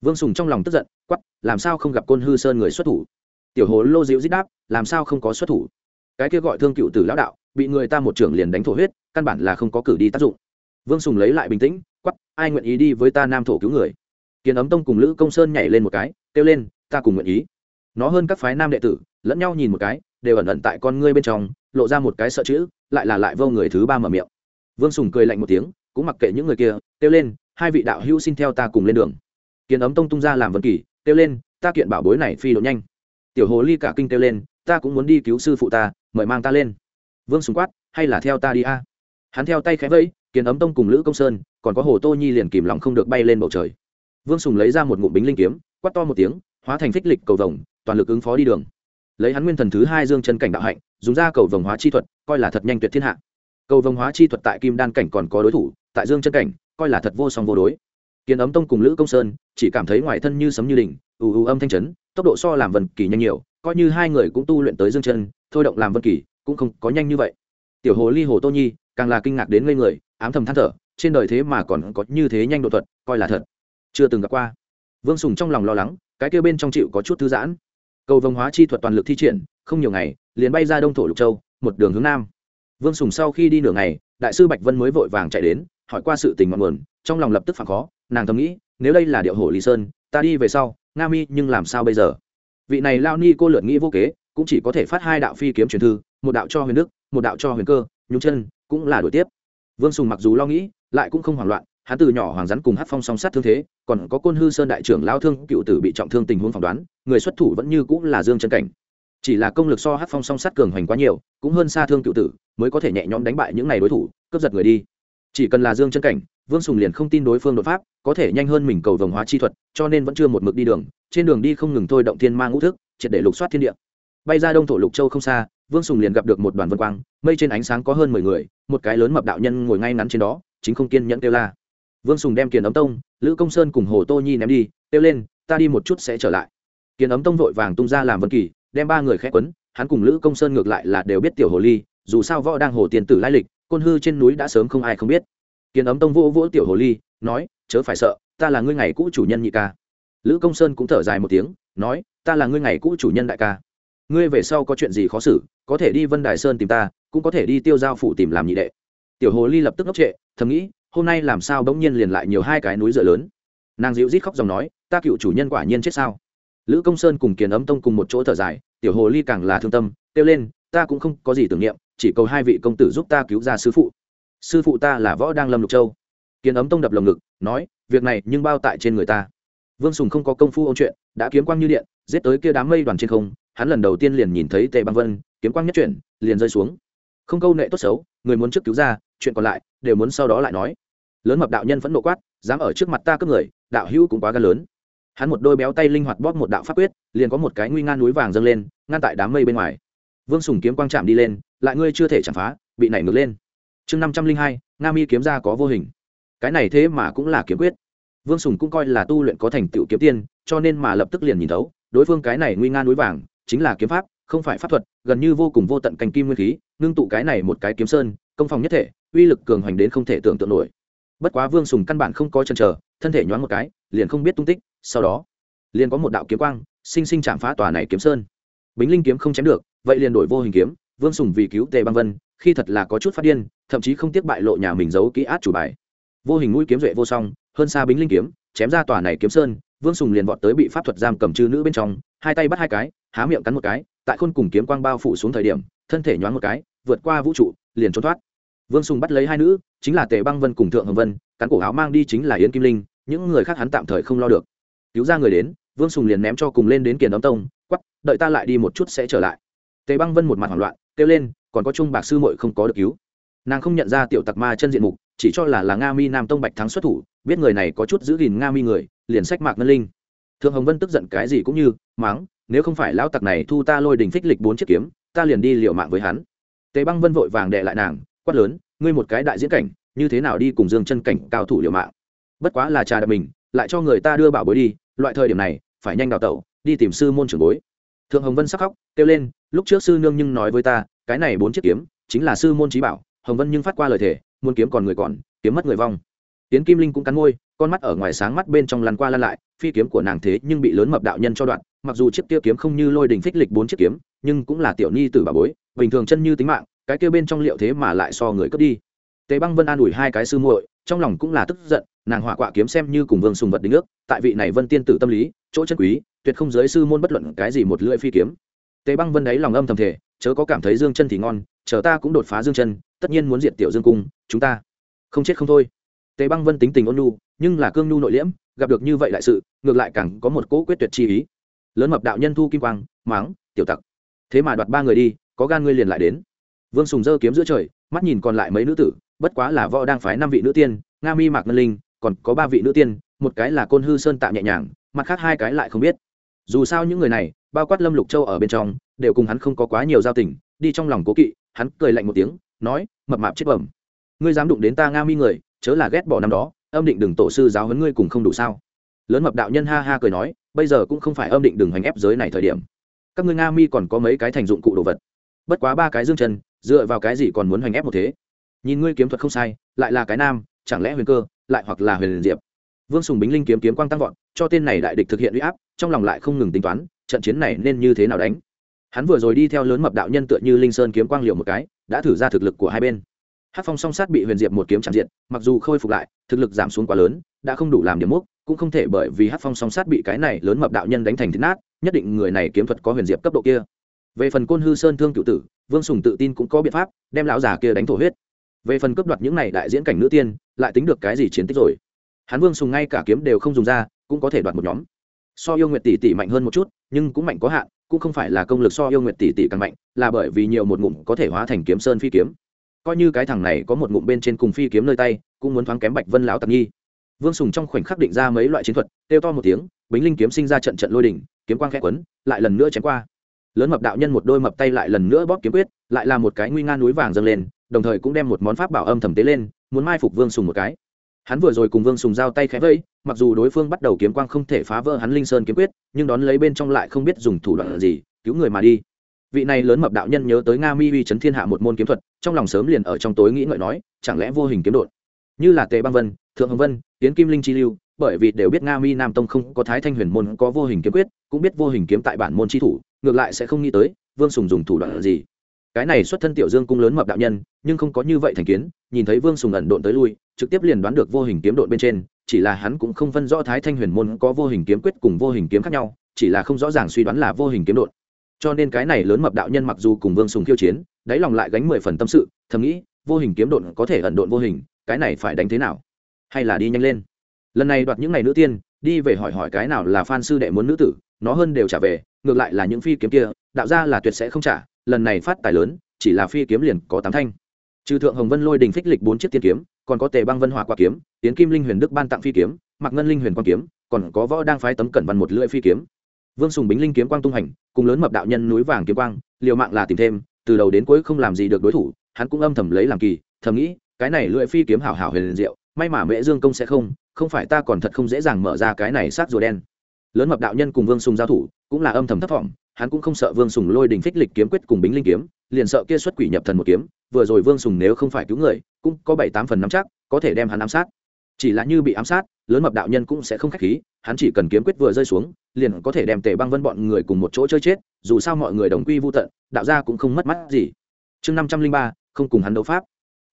Vương sùng trong lòng tức giận quắp làm sao không gặp côn hư sơn người xuất thủ? Tiểu hồ lô dịu dít đáp, làm sao không có xuất thủ? Cái kia gọi thương cựu tử lão đạo, bị người ta một trưởng liền đánh thổ huyết, căn bản là không có cử đi tác dụng. Vương sùng lấy lại bình tĩnh quắp ai nguyện ý đi với ta nam thổ cứu người? Kiến ấm tông cùng lữ công sơn nhảy lên một cái, kêu lên, ta cùng nguyện ý. Nó hơn các phái nam đệ tử, lẫn nhau nhìn một cái, đều ẩn ẩn tại con ngươi bên trong, lộ ra một cái sợ chữ, lại là lại vô người thứ ba mở miệng vương sùng cười lạnh một tiếng, cũng mặc kệ những người kia, kêu lên, hai vị đạo hữu xin theo ta cùng lên đường. Kiến ấm tông tung ra làm vân kỳ, kêu lên, ta kiện bảo bối này phi độ nhanh. Tiểu hồ ly cả kinh kêu lên, ta cũng muốn đi cứu sư phụ ta, mời mang ta lên. Vương sùng quát, hay là theo ta đi a? Hắn theo tay khẽ vẫy, kiến ấm tông cùng lữ công sơn, còn có hồ tô nhi liền kìm lòng không được bay lên bầu trời. Vương sùng lấy ra một ngụm bính linh kiếm, quát to một tiếng, hóa thành phích lịch cầu vồng, toàn lực ứng phó đi đường. Lấy hắn nguyên thần thứ hai dương chân cảnh đạo hạnh, dùng ra cầu vồng hóa chi thuật, coi là thật nhanh tuyệt thiên hạ cầu vồng hóa chi thuật tại kim đan cảnh còn có đối thủ, tại dương chân cảnh, coi là thật vô song vô đối. Kiến ấm tông cùng lữ công sơn, chỉ cảm thấy ngoài thân như sấm như đỉnh, ù ù âm thanh chấn, tốc độ so làm vân kỳ nhanh nhiều, coi như hai người cũng tu luyện tới dương chân, thôi động làm vân kỳ, cũng không có nhanh như vậy. Tiểu hồ ly hồ tô nhi, càng là kinh ngạc đến ngây người, ám thầm than thở, trên đời thế mà còn có như thế nhanh độ thuật, coi là thật. Chưa từng gặp qua. Vương sùng trong lòng lo lắng, cái kêu bên trong chịu có chút thư giãn. Cầu vồng hóa chi thuật toàn lực thi triển, không nhiều ngày, liền bay ra đông thổ lục châu, một đường hướng nam vương sùng sau khi đi nửa ngày, đại sư bạch vân mới vội vàng chạy đến, hỏi qua sự tình ngọn nguồn, trong lòng lập tức phản khó, nàng thầm nghĩ, nếu đây là điệu hổ lý sơn, ta đi về sau, nga mi nhưng làm sao bây giờ? Vị này lao ni cô lượn nghĩ vô kế, cũng chỉ có thể phát hai đạo phi kiếm truyền thư, một đạo cho huyền đức, một đạo cho huyền cơ nhún chân, cũng là đổi tiếp. Vương sùng mặc dù lo nghĩ, lại cũng không hoảng loạn, hắn từ nhỏ hoàng rắn cùng hát phong song sát thương thế, còn có côn hư sơn đại trưởng lao thương, cựu tử bị trọng thương tình huống phỏng đoán, người xuất thủ vẫn như cũng là dương chân cảnh. Chỉ là công lực so hát phong song sát cường hoành quá nhiều, cũng hơn xa thương cựu tử mới có thể nhẹ nhõm đánh bại những n à y đối thủ, cướp giật người đi. Chỉ cần là dương chân cảnh, vương sùng liền không tin đối phương đột pháp, có thể nhanh hơn mình cầu vồng hóa chi thuật, cho nên vẫn chưa một mực đi đường, trên đường đi không ngừng thôi động thiên ma ngũ thức, triệt để lục soát thiên địa. Bay ra đông thổ lục châu không xa, vương sùng liền gặp được một đoàn vân quang, mây trên ánh sáng có hơn mười người, một cái lớn mập đạo nhân ngồi ngay ngắn trên đó, chính không kiên nhẫn kêu la. Vương sùng đem kiền ấm tông, lữ công sơn cùng hồ tô nhi ném đi, kêu lên, ta đi một chút sẽ trở lại. Kiền ấm tông vội vàng tung ra làm vân kỳ, đem ba người khẽ quấn, hắn cùng lữ công sơn ngược lại là đều biết tiểu hồ ly dù sao võ đang hồ tiền tử lai lịch, côn hư trên núi đã sớm không ai không biết. Kiến ấm tông vỗ vỗ tiểu hồ ly, nói, chớ phải sợ, ta là ngươi ngày cũ chủ nhân nhị ca. Lữ công sơn cũng thở dài một tiếng, nói, ta là ngươi ngày cũ chủ nhân đại ca. Ngươi về sau có chuyện gì khó xử, có thể đi vân đài sơn tìm ta, cũng có thể đi tiêu giao phủ tìm làm nhị đệ. Tiểu hồ ly lập tức ngốc trệ, thầm nghĩ, hôm nay làm sao bỗng nhiên liền lại nhiều hai cái núi dựa lớn? Nàng dịu rít khóc dòng nói, ta cựu chủ nhân quả nhiên chết sao? Lữ công sơn cùng kiền ấm tông cùng một chỗ thở dài, tiểu hồ ly càng là thương tâm, kêu lên, ta cũng không có gì tưởng niệm chỉ cầu hai vị công tử giúp ta cứu ra sư phụ. Sư phụ ta là võ đang lâm lục châu. Kiến ấm tông đập lồng ngực, nói, việc này nhưng bao tại trên người ta. Vương sùng không có công phu ôn chuyện, đã kiếm quang như điện, giết tới kia đám mây đoàn trên không, hắn lần đầu tiên liền nhìn thấy tề băng vân, kiếm quang nhất chuyển, liền rơi xuống. Không câu nệ tốt xấu, người muốn trước cứu ra, chuyện còn lại, đều muốn sau đó lại nói. Lớn mập đạo nhân vẫn nộ quát, dám ở trước mặt ta cướp người, đạo hữu cũng quá gan lớn. Hắn một đôi béo tay linh hoạt bóp một đạo pháp quyết, liền có một cái nguy nga núi vàng dâng lên, ngăn tại đám mây bên ngoài vương sùng kiếm quang chạm đi lên, lại ngươi chưa thể chạm phá, bị nảy ngược lên. Chương năm trăm linh hai, nga mi kiếm ra có vô hình. Cái này thế mà cũng là kiếm quyết. Vương sùng cũng coi là tu luyện có thành tựu kiếm tiên, cho nên mà lập tức liền nhìn thấu, đối phương cái này nguy nga núi vàng, chính là kiếm pháp, không phải pháp thuật, gần như vô cùng vô tận cành kim nguyên khí, ngưng tụ cái này một cái kiếm sơn, công phòng nhất thể, uy lực cường hoành đến không thể tưởng tượng nổi. Bất quá vương sùng căn bản không có chân chờ, thân thể nhoáng một cái, liền không biết tung tích, sau đó, liền có một đạo kiếm quang, sinh sinh chạm phá tòa này kiếm sơn bính linh kiếm không chém được, vậy liền đổi vô hình kiếm, vương sùng vì cứu tề băng vân, khi thật là có chút phát điên, thậm chí không tiếc bại lộ nhà mình giấu kỹ át chủ bài. Vô hình mũi kiếm duệ vô song, hơn xa bính linh kiếm, chém ra tòa này kiếm sơn, vương sùng liền vọt tới bị pháp thuật giam cầm chư nữ bên trong, hai tay bắt hai cái, há miệng cắn một cái, tại khôn cùng kiếm quang bao phủ xuống thời điểm, thân thể nhoáng một cái, vượt qua vũ trụ, liền trốn thoát. Vương sùng bắt lấy hai nữ, chính là tề băng vân cùng thượng hồng vân, cắn cổ áo mang đi chính là yến kim linh, những người khác hắn tạm thời không lo được. Cứu ra người đến, vương sùng liền ném cho cùng lên đến kiền đóng tông quắp đợi ta lại đi một chút sẽ trở lại. Tề băng vân một mặt hoảng loạn, kêu lên, còn có chung bạc sư muội không có được cứu. Nàng không nhận ra tiểu tặc ma chân diện mục, chỉ cho là là nga mi nam tông bạch thắng xuất thủ, biết người này có chút giữ gìn nga mi người, liền sách mạc ngân linh. Thượng hồng vân tức giận cái gì cũng như máng nếu không phải lão tặc này thu ta lôi đình phích lịch bốn chiếc kiếm, ta liền đi liệu mạng với hắn. Tề băng vân vội vàng đệ lại nàng, quát lớn, ngươi một cái đại diễn cảnh, như thế nào đi cùng dương chân cảnh cao thủ liệu mạng? Bất quá là trà đập mình, lại cho người ta đưa bảo bối đi, loại thời điểm này, phải nhanh đào tẩu đi tìm sư môn trưởng bối. Thượng hồng vân sắc khóc, kêu lên, lúc trước sư nương nhưng nói với ta, cái này bốn chiếc kiếm, chính là sư môn trí bảo. Hồng vân nhưng phát qua lời thề, muốn kiếm còn người còn, kiếm mất người vong. Tiến kim linh cũng cắn môi, con mắt ở ngoài sáng mắt bên trong lăn qua lăn lại, phi kiếm của nàng thế nhưng bị lớn mập đạo nhân cho đoạn, mặc dù chiếc kia kiếm không như lôi đình phích lịch bốn chiếc kiếm, nhưng cũng là tiểu nhi tử bà bối, bình thường chân như tính mạng, cái kia bên trong liệu thế mà lại so người cướp đi. Tế băng vân an ủi hai cái sư muội, trong lòng cũng là tức giận, nàng hỏa quạ kiếm xem như cùng vương sùng vật đính ước, tại vị này vân tiên tử tâm lý chỗ chân quý, tuyệt không giới sư môn bất luận cái gì một lưỡi phi kiếm. Tề băng vân đáy lòng âm thầm thể chớ có cảm thấy dương chân thì ngon, chờ ta cũng đột phá dương chân, tất nhiên muốn diệt tiểu dương cung, chúng ta không chết không thôi. Tề băng vân tính tình ôn nhu, nhưng là cương nhu nội liễm, gặp được như vậy đại sự, ngược lại càng có một cỗ quyết tuyệt chi ý. Lớn mập đạo nhân thu kim quang, máng, tiểu tặc. Thế mà đoạt ba người đi, có gan ngươi liền lại đến. Vương sùng dơ kiếm giữa trời, mắt nhìn còn lại mấy nữ tử, bất quá là võ đang phái năm vị nữ tiên, nga mi mạc ngân linh, còn có ba vị nữ tiên, một cái là côn hư sơn tạ nhẹ nhàng mặt khác hai cái lại không biết. Dù sao những người này, bao quát lâm lục châu ở bên trong, đều cùng hắn không có quá nhiều giao tình, đi trong lòng cố kỵ, hắn cười lạnh một tiếng, nói, mập mạp chết bẩm. Ngươi dám đụng đến ta nga mi người, chớ là ghét bỏ năm đó, âm định đừng tổ sư giáo huấn ngươi cùng không đủ sao? Lớn mập đạo nhân ha ha cười nói, bây giờ cũng không phải âm định đừng hành ép giới này thời điểm. Các ngươi nga mi còn có mấy cái thành dụng cụ đồ vật. Bất quá ba cái dương chân, dựa vào cái gì còn muốn hành ép một thế? Nhìn ngươi kiếm thuật không sai, lại là cái nam, chẳng lẽ huyền cơ, lại hoặc là huyền diệp? Vương sùng bính linh kiếm kiếm quang tăng vọt, cho tên này đại địch thực hiện uy áp, trong lòng lại không ngừng tính toán, trận chiến này nên như thế nào đánh. Hắn vừa rồi đi theo lớn mập đạo nhân tựa như linh sơn kiếm quang liều một cái, đã thử ra thực lực của hai bên. Hát phong song sát bị huyền diệp một kiếm chạm diện mặc dù khôi phục lại, thực lực giảm xuống quá lớn, đã không đủ làm điểm mốc, cũng không thể bởi vì hát phong song sát bị cái này lớn mập đạo nhân đánh thành thịt nát, nhất định người này kiếm thuật có huyền diệp cấp độ kia. Về phần côn hư sơn thương cựu tử, vương sùng tự tin cũng có biện pháp, đem lão già kia đánh thổ huyết. Về phần cướp đoạt những này đại diễn cảnh nữ tiên, lại tính được cái gì chiến tích rồi? Hắn vương sùng ngay cả kiếm đều không dùng ra, cũng có thể đoạt một nhóm. So yêu nguyệt tỷ tỷ mạnh hơn một chút, nhưng cũng mạnh có hạn, cũng không phải là công lực so yêu nguyệt tỷ tỷ càng mạnh, là bởi vì nhiều một ngụm có thể hóa thành kiếm sơn phi kiếm. Coi như cái thằng này có một ngụm bên trên cùng phi kiếm nơi tay, cũng muốn thoáng kém bạch vân lão tặc nhi. Vương sùng trong khoảnh khắc định ra mấy loại chiến thuật, kêu to một tiếng, bính linh kiếm sinh ra trận trận lôi đỉnh, kiếm quang khẽ quấn, lại lần nữa chém qua. Lớn mập đạo nhân một đôi mập tay lại lần nữa bóp kiếm quyết, lại là một cái nguy nga núi vàng dâng lên, đồng thời cũng đem một món pháp bảo âm thầm tế lên, muốn mai phục vương sùng một cái hắn vừa rồi cùng vương sùng giao tay khẽ vẫy mặc dù đối phương bắt đầu kiếm quang không thể phá vỡ hắn linh sơn kiếm quyết, nhưng đón lấy bên trong lại không biết dùng thủ đoạn gì, cứu người mà đi. Vị này lớn mập đạo nhân nhớ tới nga mi uy chấn thiên hạ một môn kiếm thuật, trong lòng sớm liền ở trong tối nghĩ ngợi nói, chẳng lẽ vô hình kiếm đột như là tề băng vân, thượng hồng vân tiến kim linh chi lưu, bởi vì đều biết nga mi nam tông không có thái thanh huyền môn có vô hình kiếm quyết, cũng biết vô hình kiếm tại bản môn chi thủ, ngược lại sẽ không nghĩ tới, vương sùng dùng thủ đoạn gì cái này xuất thân tiểu dương cung lớn mập đạo nhân, nhưng không có như vậy thành kiến, nhìn thấy vương sùng ẩn độn tới lui, trực tiếp liền đoán được vô hình kiếm độn bên trên, chỉ là hắn cũng không phân rõ thái thanh huyền môn có vô hình kiếm quyết cùng vô hình kiếm khác nhau, chỉ là không rõ ràng suy đoán là vô hình kiếm độn. Cho nên cái này lớn mập đạo nhân mặc dù cùng vương sùng khiêu chiến, đáy lòng lại gánh mười phần tâm sự, thầm nghĩ, vô hình kiếm độn có thể ẩn độn vô hình, cái này phải đánh thế nào? Hay là đi nhanh lên? Lần này đoạt những ngày nữ tiên, đi về hỏi hỏi cái nào là phan sư đệ muốn nữ tử, nó hơn đều trả về, ngược lại là những phi kiếm kia, đạo ra là tuyệt sẽ không trả lần này phát tài lớn, chỉ là phi kiếm liền có tám thanh. Trừ thượng hồng vân lôi đình phích lịch bốn chiếc tiên kiếm, còn có tề băng vân hỏa quả kiếm tiến kim linh huyền đức ban tặng phi kiếm mặc ngân linh huyền quang kiếm, còn có võ đang phái tấm cẩn văn một lưỡi phi kiếm. Vương sùng bính linh kiếm quang tung hành, cùng lớn mập đạo nhân núi vàng kiếm quang, liều mạng là tìm thêm, từ đầu đến cuối không làm gì được đối thủ, hắn cũng âm thầm lấy làm kỳ, thầm nghĩ, cái này lưỡi phi kiếm hảo hảo huyền diệu, may mà mễ dương công sẽ không không phải ta còn thật không dễ dàng mở ra cái này sát rùa đen. Lớn mập đạo nhân cùng vương sùng giao thủ, cũng là âm thầm thất vọng hắn cũng không sợ vương sùng lôi đình phích lịch kiếm quyết cùng bính linh kiếm, liền sợ kia xuất quỷ nhập thần một kiếm, vừa rồi vương sùng nếu không phải cứu người, cũng có bảy tám phần nắm chắc, có thể đem hắn ám sát. Chỉ là như bị ám sát, lớn mập đạo nhân cũng sẽ không k h á c h khí, hắn chỉ cần kiếm quyết vừa rơi xuống, liền có thể đem tề băng vân bọn người cùng một chỗ chơi chết, dù sao mọi người đồng quy vô tận, đạo gia cũng không mất mắt gì. Chương năm trăm linh ba, không cùng hắn đấu pháp.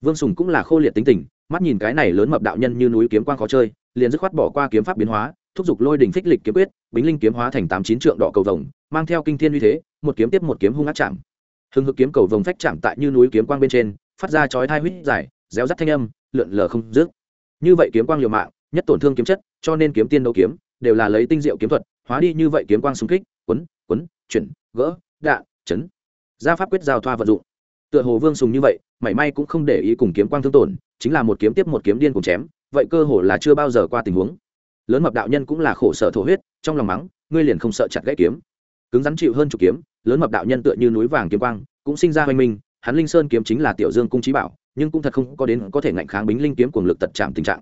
Vương sùng cũng là khô liệt tính tình, mắt nhìn cái này lớn mập đạo nhân như núi kiếm quang khó chơi, liền dứt khoát bỏ qua kiếm pháp biến hóa thúc giục lôi đỉnh phích lịch kiếm quyết, bính linh kiếm hóa thành tám chín trượng đỏ cầu vồng, mang theo kinh thiên uy thế, một kiếm tiếp một kiếm hung ác chạm. Hưng hực kiếm cầu vồng phách chạm tại như núi kiếm quang bên trên, phát ra chói thai huýt dài, réo rắt thanh âm, lượn lờ không dứt. Như vậy kiếm quang liều mạng, nhất tổn thương kiếm chất, cho nên kiếm tiên đấu kiếm, đều là lấy tinh diệu kiếm thuật, hóa đi như vậy kiếm quang xung kích, quấn quấn, chuyển, gỡ đạn chấn. Gia pháp quyết giao thoa vận dụng. Tựa hồ vương sùng như vậy, mảy may cũng không để ý cùng kiếm quang thương tổn, chính là một kiếm tiếp một kiếm điên cùng chém, vậy cơ hồ là chưa bao giờ qua tình huống lớn mập đạo nhân cũng là khổ sở thổ huyết, trong lòng mắng, ngươi liền không sợ chặt gãy kiếm. Cứng rắn chịu hơn chục kiếm, lớn mập đạo nhân tựa như núi vàng kiếm quang, cũng sinh ra hoành minh, hắn linh sơn kiếm chính là tiểu dương cung trí bảo, nhưng cũng thật không có đến có thể ngạnh kháng bính linh kiếm cuồng lực tật chạm tình trạng.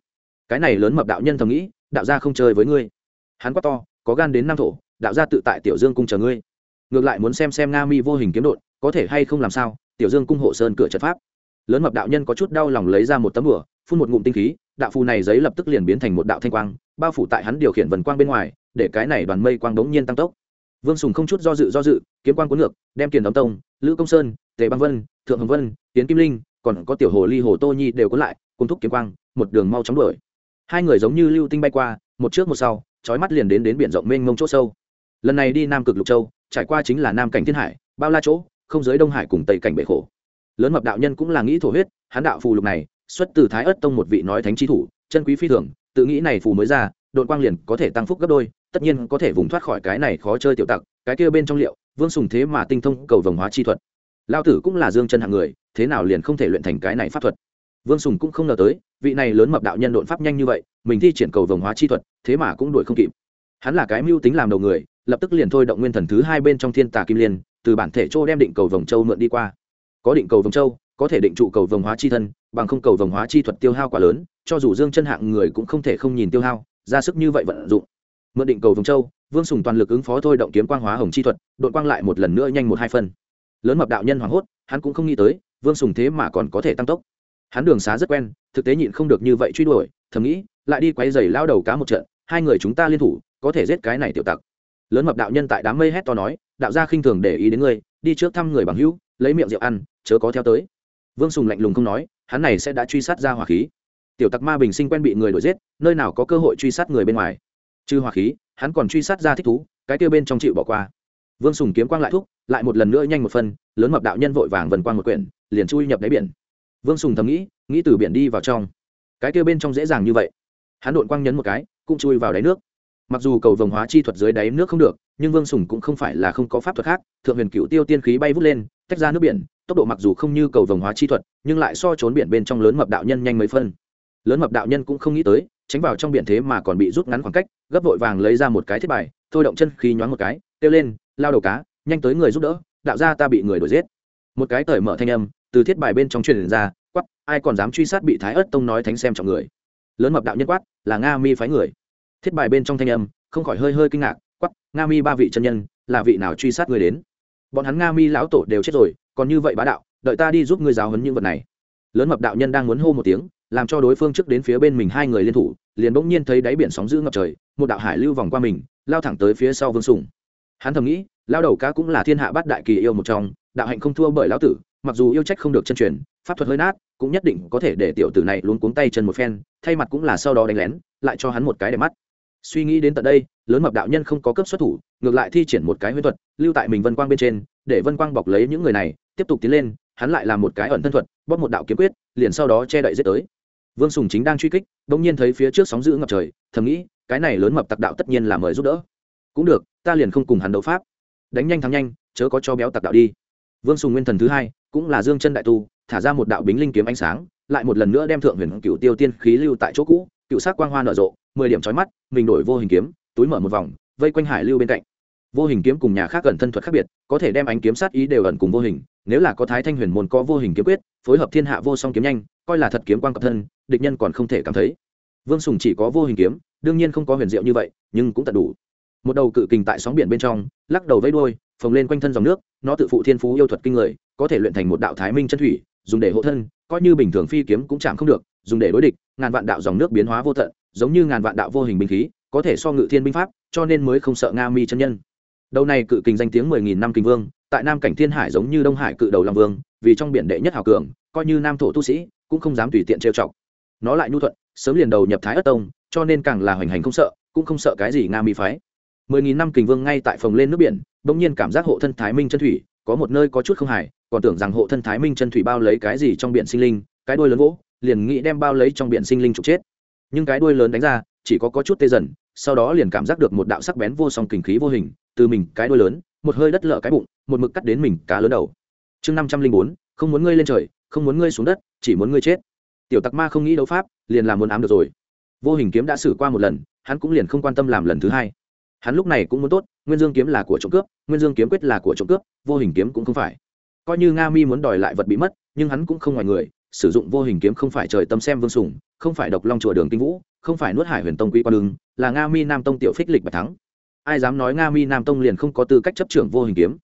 Cái này lớn mập đạo nhân thầm nghĩ, đạo gia không chơi với ngươi. Hắn quá to, có gan đến nam thổ, đạo gia tự tại tiểu dương cung chờ ngươi. Ngược lại muốn xem xem nga mi vô hình kiếm đột có thể hay không làm sao, tiểu dương cung hộ sơn cửa trận pháp. Lớn mập đạo nhân có chút đau lòng lấy ra một tấm bửa phun một ngụm tinh khí, đạo phù này giấy lập tức liền biến thành một đạo thanh quang, bao phủ tại hắn điều khiển vần quang bên ngoài, để cái này đoàn mây quang đống nhiên tăng tốc. Vương sùng không chút do dự do dự, kiếm quang cuốn ngược, đem kiền đóng tông, lữ công sơn, tề băng vân, thượng hồng vân, tiến kim linh, còn có tiểu hồ ly, hồ tô nhi đều cuốn lại, cùng thúc kiếm quang, một đường mau chóng đuổi. Hai người giống như lưu tinh bay qua, một trước một sau trói mắt liền đến đến biển rộng mênh mông chỗ sâu. Lần này đi nam cực lục châu, trải qua chính là nam cảnh thiên hải, bao la chỗ, không giới đông hải cùng tây cảnh bể khổ. Lớn mập đạo nhân cũng là nghĩ thổ huyết hán đạo phù lục này xuất từ thái ất tông một vị nói thánh chi thủ, chân quý phi thường, tự nghĩ này phù mới ra đội quang liền có thể tăng phúc gấp đôi, tất nhiên có thể vùng thoát khỏi cái này khó chơi tiểu tặc, cái kia bên trong liệu, vương sùng thế mà tinh thông cầu vồng hóa chi thuật. Lao tử cũng là dương chân hạng người, thế nào liền không thể luyện thành cái này pháp thuật? Vương sùng cũng không ngờ tới, vị này lớn mập đạo nhân đột pháp nhanh như vậy, mình thi triển cầu vồng hóa chi thuật, thế mà cũng đuổi không kịp. Hắn là cái mưu tính làm đầu người, lập tức liền thôi động nguyên thần thứ hai bên trong thiên tà kim liên, từ bản thể châu đem định cầu vồng châu mượn đi qua. Có định cầu vồng châu có thể định trụ cầu vồng hóa chi thân, bằng không cầu vồng hóa chi thuật tiêu hao quá lớn, cho dù dương chân hạng người cũng không thể không nhìn tiêu hao, ra sức như vậy vận dụng. Mượn định cầu vồng châu, vương sùng toàn lực ứng phó thôi động kiếm quang hóa hồng chi thuật đội quang lại một lần nữa nhanh một hai phân. Lớn mập đạo nhân hoảng hốt, hắn cũng không nghĩ tới, vương sùng thế mà còn có thể tăng tốc. Hắn đường xá rất quen, thực tế nhịn không được như vậy truy đuổi, thầm nghĩ, lại đi quay giày lao đầu cá một trận, hai người chúng ta liên thủ, có thể giết cái này tiểu tặc. Lớn mập đạo nhân tại đám mây hét to nói, đạo gia khinh thường để ý đến ngươi, đi trước thăm người bằng hữu, lấy miệng rượu ăn, chớ có theo tới vương sùng lạnh lùng không nói, hắn này sẽ đã truy sát ra hỏa khí. Tiểu tặc ma bình sinh quen bị người đuổi giết, nơi nào có cơ hội truy sát người bên ngoài. Trừ hỏa khí, hắn còn truy sát ra thích thú, cái kêu bên trong chịu bỏ qua. Vương sùng kiếm quang lại thúc, lại một lần nữa nhanh một phân, lớn mập đạo nhân vội vàng vần quang một quyển, liền chui nhập đáy biển. Vương sùng thầm nghĩ nghĩ từ biển đi vào trong. Cái kêu bên trong dễ dàng như vậy. Hắn đội quang nhấn một cái, cũng chui vào đáy nước. Mặc dù cầu vồng hóa chi thuật dưới đáy nước không được, nhưng vương sùng cũng không phải là không có pháp thuật khác, thượng huyền cựu tiêu tiên khí bay vút lên, tách ra nước biển tốc độ mặc dù không như cầu vồng hóa chi thuật, nhưng lại so trốn biển bên trong lớn mập đạo nhân nhanh mấy phân. Lớn mập đạo nhân cũng không nghĩ tới, tránh vào trong biển thế mà còn bị rút ngắn khoảng cách, gấp vội vàng lấy ra một cái thiết bài, thôi động chân khí nhoáng một cái, kêu lên, lao đầu cá, nhanh tới người giúp đỡ, đạo ra ta bị người đuổi giết. Một cái cởi mở thanh âm từ thiết bài bên trong truyền ra quắp ai còn dám truy sát bị thái ớt tông nói thánh xem trọng người? Lớn mập đạo nhân quát, là nga mi phái người. Thiết bài bên trong thanh âm không khỏi hơi hơi kinh ngạc quắp nga mi ba vị chân nhân, là vị nào truy sát người đến? Bọn hắn nga mi lão tổ đều chết rồi, còn như vậy bá đạo, đợi ta đi giúp ngươi giáo hấn những vật này. Lớn mập đạo nhân đang muốn hô một tiếng, làm cho đối phương trước đến phía bên mình hai người liên thủ, liền bỗng nhiên thấy đáy biển sóng giữ ngập trời, một đạo hải lưu vòng qua mình, lao thẳng tới phía sau vương sùng. Hắn thầm nghĩ, lao đầu cá cũng là thiên hạ bát đại kỳ yêu một trong, đạo hạnh không thua bởi lão tử, mặc dù yêu trách không được chân truyền, pháp thuật hơi nát, cũng nhất định có thể để tiểu tử này luôn cuống tay chân một phen, thay mặt cũng là sau đó đánh lén, lại cho hắn một cái để mắt suy nghĩ đến tận đây, lớn mập đạo nhân không có cấp xuất thủ, ngược lại thi triển một cái huyết thuật, lưu tại mình vân quang bên trên, để vân quang bọc lấy những người này, tiếp tục tiến lên, hắn lại làm một cái ẩn thân thuật, bóp một đạo kiếm quyết, liền sau đó che đậy giết tới. Vương sùng chính đang truy kích đ ỗ n g nhiên thấy phía trước sóng giữ ngập trời, thầm nghĩ, cái này lớn mập tặc đạo tất nhiên là mời giúp đỡ. Cũng được, ta liền không cùng hắn đấu pháp. Đánh nhanh thắng nhanh, chớ có cho béo tặc đạo đi. Vương sùng nguyên thần thứ hai, cũng là dương chân đại tu, thả ra một đạo bính linh kiếm ánh sáng, lại một lần nữa đem thượng huyền cựu tiêu tiên khí lưu tại chỗ cũ, cựu sắc quang hoa nở rộ mười điểm trói mắt, mình đổi vô hình kiếm, túi mở một vòng, vây quanh hải lưu bên cạnh. Vô hình kiếm cùng nhà khác gần thân thuật khác biệt, có thể đem ánh kiếm sát ý đều ẩn cùng vô hình, nếu là có thái thanh huyền môn có vô hình kiếm quyết, phối hợp thiên hạ vô song kiếm nhanh, coi là thật kiếm quan cập thân, địch nhân còn không thể cảm thấy. Vương sùng chỉ có vô hình kiếm, đương nhiên không có huyền diệu như vậy, nhưng cũng tận đủ. Một đầu cự kình tại sóng biển bên trong, lắc đầu vẫy đuôi, phồng lên quanh thân dòng nước, nó tự phụ thiên phú yêu thuật kinh người, có thể luyện thành một đạo thái minh chân thủy, dùng để hộ thân, coi như bình thường phi kiếm cũng chạm không được, dùng để đối địch, ngàn vạn đạo dòng nước biến hóa vô tận giống như ngàn vạn đạo vô hình binh khí, có thể so ngự thiên binh pháp, cho nên mới không sợ nga mi chân nhân. Đầu này cự kình danh tiếng mười nghìn năm kình vương, tại nam cảnh thiên hải giống như đông hải cự đầu long vương, vì trong biển đệ nhất hào cường, coi như nam thổ tu sĩ, cũng không dám tùy tiện trêu chọc. Nó lại nhu thuận, sớm liền đầu nhập thái ất tông, cho nên càng là hoành hành không sợ, cũng không sợ cái gì nga mi phái. Mười nghìn năm kình vương ngay tại phòng lên nước biển, bỗng nhiên cảm giác hộ thân thái minh chân thủy, có một nơi có chút không hài, còn tưởng rằng hộ thân thái minh chân thủy bao lấy cái gì trong biển sinh linh, cái đuôi lớn gỗ, liền nghĩ đem bao lấy trong biển sinh linh trục chết nhưng cái đuôi lớn đánh ra, chỉ có có chút tê dần, sau đó liền cảm giác được một đạo sắc bén vô song kình khí vô hình, từ mình cái đuôi lớn, một hơi đất lở cái bụng, một mực cắt đến mình cá lớn đầu. Chương năm trăm linh bốn, không muốn ngươi lên trời, không muốn ngươi xuống đất, chỉ muốn ngươi chết. Tiểu tặc ma không nghĩ đấu pháp, liền làm muốn ám được rồi. Vô hình kiếm đã xử qua một lần, hắn cũng liền không quan tâm làm lần thứ hai. Hắn lúc này cũng muốn tốt, nguyên dương kiếm là của trộm cướp, nguyên dương kiếm quyết là của trộm cướp, vô hình kiếm cũng không phải. Coi như nga mi muốn đòi lại vật bị mất, nhưng hắn cũng không ngoài người sử dụng vô hình kiếm không phải trời tâm xem vương sùng, không phải độc long chùa đường kinh vũ, không phải nuốt hải huyền tông quý quan đường, là nga mi nam tông tiểu phích lịch bạch thắng. Ai dám nói nga mi nam tông liền không có tư cách chấp trưởng vô hình kiếm?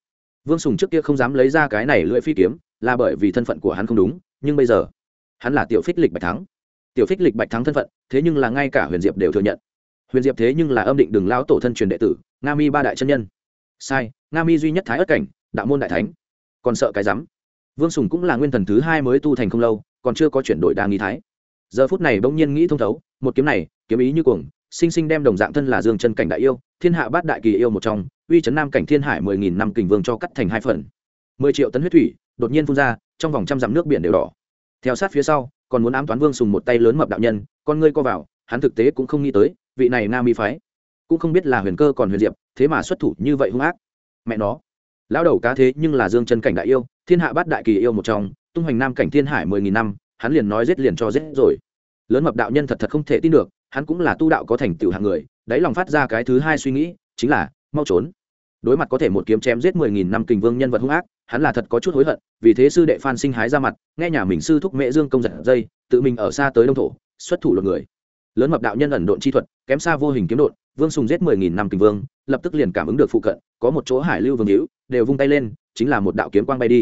Vương sùng trước kia không dám lấy ra cái này lưỡi phi kiếm, là bởi vì thân phận của hắn không đúng, nhưng bây giờ, hắn là tiểu phích lịch bạch thắng. Tiểu phích lịch bạch thắng thân phận, thế nhưng là ngay cả huyền diệp đều thừa nhận. Huyền diệp thế nhưng là âm định đường lao tổ thân truyền đệ tử, nga mi ba đại chân nhân. Sai, nga mi duy nhất thái ất cảnh, đạo môn đại thánh. Còn sợ cái rắm? Vương sùng cũng là nguyên thần thứ hai mới tu thành không lâu, còn chưa có chuyển đổi đa nghi thái. Giờ phút này bỗng nhiên nghĩ thông thấu, một kiếm này, kiếm ý như cuồng, sinh sinh đem đồng dạng thân là dương chân cảnh đại yêu, thiên hạ bát đại kỳ yêu một trong, uy chấn nam cảnh thiên hải mười nghìn năm kình vương cho cắt thành hai phần. Mười triệu tấn huyết thủy, đột nhiên phun ra, trong vòng trăm dặm nước biển đều đỏ. Theo sát phía sau, còn muốn ám toán vương sùng một tay lớn mập đạo nhân, con ngươi co vào, hắn thực tế cũng không nghĩ tới, vị này nam mi phái, cũng không biết là huyền cơ còn huyền diệp, thế mà xuất thủ như vậy hung ác. Mẹ nó lão đầu cá thế nhưng là dương chân cảnh đại yêu, thiên hạ bát đại kỳ yêu một trong, tung hoành nam cảnh thiên hải mười nghìn năm, hắn liền nói giết liền cho giết rồi. Lớn mập đạo nhân thật thật không thể tin được, hắn cũng là tu đạo có thành tựu hạng người, đáy lòng phát ra cái thứ hai suy nghĩ, chính là, mau trốn. Đối mặt có thể một kiếm chém giết mười nghìn năm kình vương nhân vật hung ác, hắn là thật có chút hối hận, vì thế sư đệ phan sinh hái ra mặt, nghe nhà mình sư thúc mễ dương công giật dây, tự mình ở xa tới đông thổ, xuất thủ luật người. Lớn mập đạo nhân ẩn độn chi thuật, kém xa vô hình kiếm độn, vương sùng giết mười nghìn năm kình vương, lập tức liền cảm ứng được phụ cận, có một chỗ hải lưu vương hữu đều vung tay lên, chính là một đạo kiếm quang bay đi.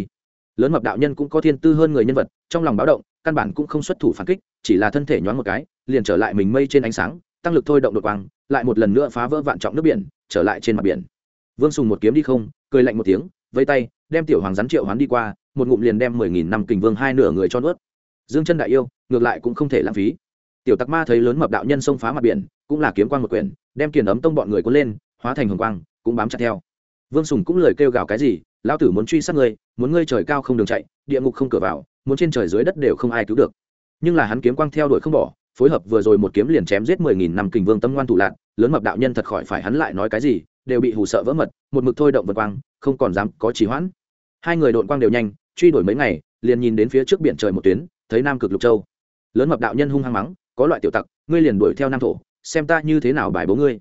Lớn mập đạo nhân cũng có thiên tư hơn người nhân vật, trong lòng báo động, căn bản cũng không xuất thủ phản kích, chỉ là thân thể nhoáng một cái, liền trở lại mình mây trên ánh sáng, tăng lực thôi động đột quang, lại một lần nữa phá vỡ vạn trọng nước biển, trở lại trên mặt biển. Vương sùng một kiếm đi không, cười lạnh một tiếng vây tay, đem tiểu hoàng rắn triệu hoán đi qua, một ngụm liền đem mười nghìn năm kình vương hai nửa người cho nuốt. Dương chân đại yêu, ngược lại cũng không thể lãng phí. Tiểu tặc ma thấy lớn mập đạo nhân xông phá mặt biển, cũng là kiếm quan một quyển, đem kiền ấm tông bọn người cuốn lên, hóa thành hồng quang, cũng bám chặt theo vương sùng cũng lời kêu gào cái gì, lão tử muốn truy sát ngươi, muốn ngươi trời cao không đường chạy, địa ngục không cửa vào, muốn trên trời dưới đất đều không ai cứu được. Nhưng là hắn kiếm quang theo đuổi không bỏ, phối hợp vừa rồi một kiếm liền chém giết mười nghìn năm kình vương tâm ngoan thủ lạc lớn mập đạo nhân thật khỏi phải hắn lại nói cái gì, đều bị hù sợ vỡ mật, một mực thôi động vật quang, không còn dám có trì hoãn. Hai người đội quang đều nhanh, truy đuổi mấy ngày, liền nhìn đến phía trước biển trời một tuyến, thấy nam cực lục châu. Lớn mập đạo nhân hung hăng mắng, có loại tiểu tặc, ngươi liền đuổi theo nam thổ, xem ta như thế nào bài bố ngươi.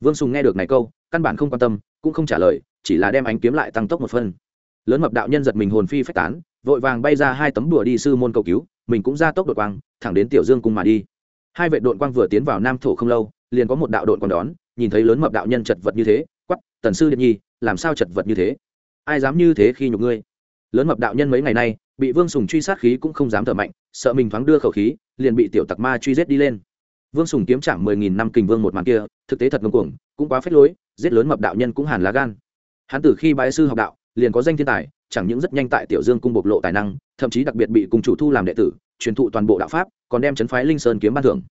Vương sùng nghe được này câu, căn bản không quan tâm, cũng không trả lời chỉ là đem ánh kiếm lại tăng tốc một phân. Lớn mập đạo nhân giật mình hồn phi phách tán, vội vàng bay ra hai tấm đùa đi sư môn cầu cứu, mình cũng ra tốc đội quang, thẳng đến tiểu dương cung mà đi. Hai vệ đội quang vừa tiến vào nam thổ không lâu, liền có một đạo đội còn đón, nhìn thấy lớn mập đạo nhân chật vật như thế quắp tần sư điện nhi, làm sao chật vật như thế? Ai dám như thế khi nhục ngươi? Lớn mập đạo nhân mấy ngày nay, bị vương sùng truy sát khí cũng không dám thở mạnh, sợ mình thoáng đưa khẩu khí, liền bị tiểu tặc ma truy giết đi lên. Vương sùng kiếm chạm mười nghìn năm kình vương một màn kia, thực tế thật ngông cuồng, cũng quá phết lối, giết lớn mập đạo nhân cũng hàn lá gan hắn từ khi bái sư học đạo, liền có danh thiên tài, chẳng những rất nhanh tại tiểu dương cung bộc lộ tài năng, thậm chí đặc biệt bị cùng chủ thu làm đệ tử, truyền thụ toàn bộ đạo pháp, còn đem chấn phái linh sơn kiếm ban thưởng.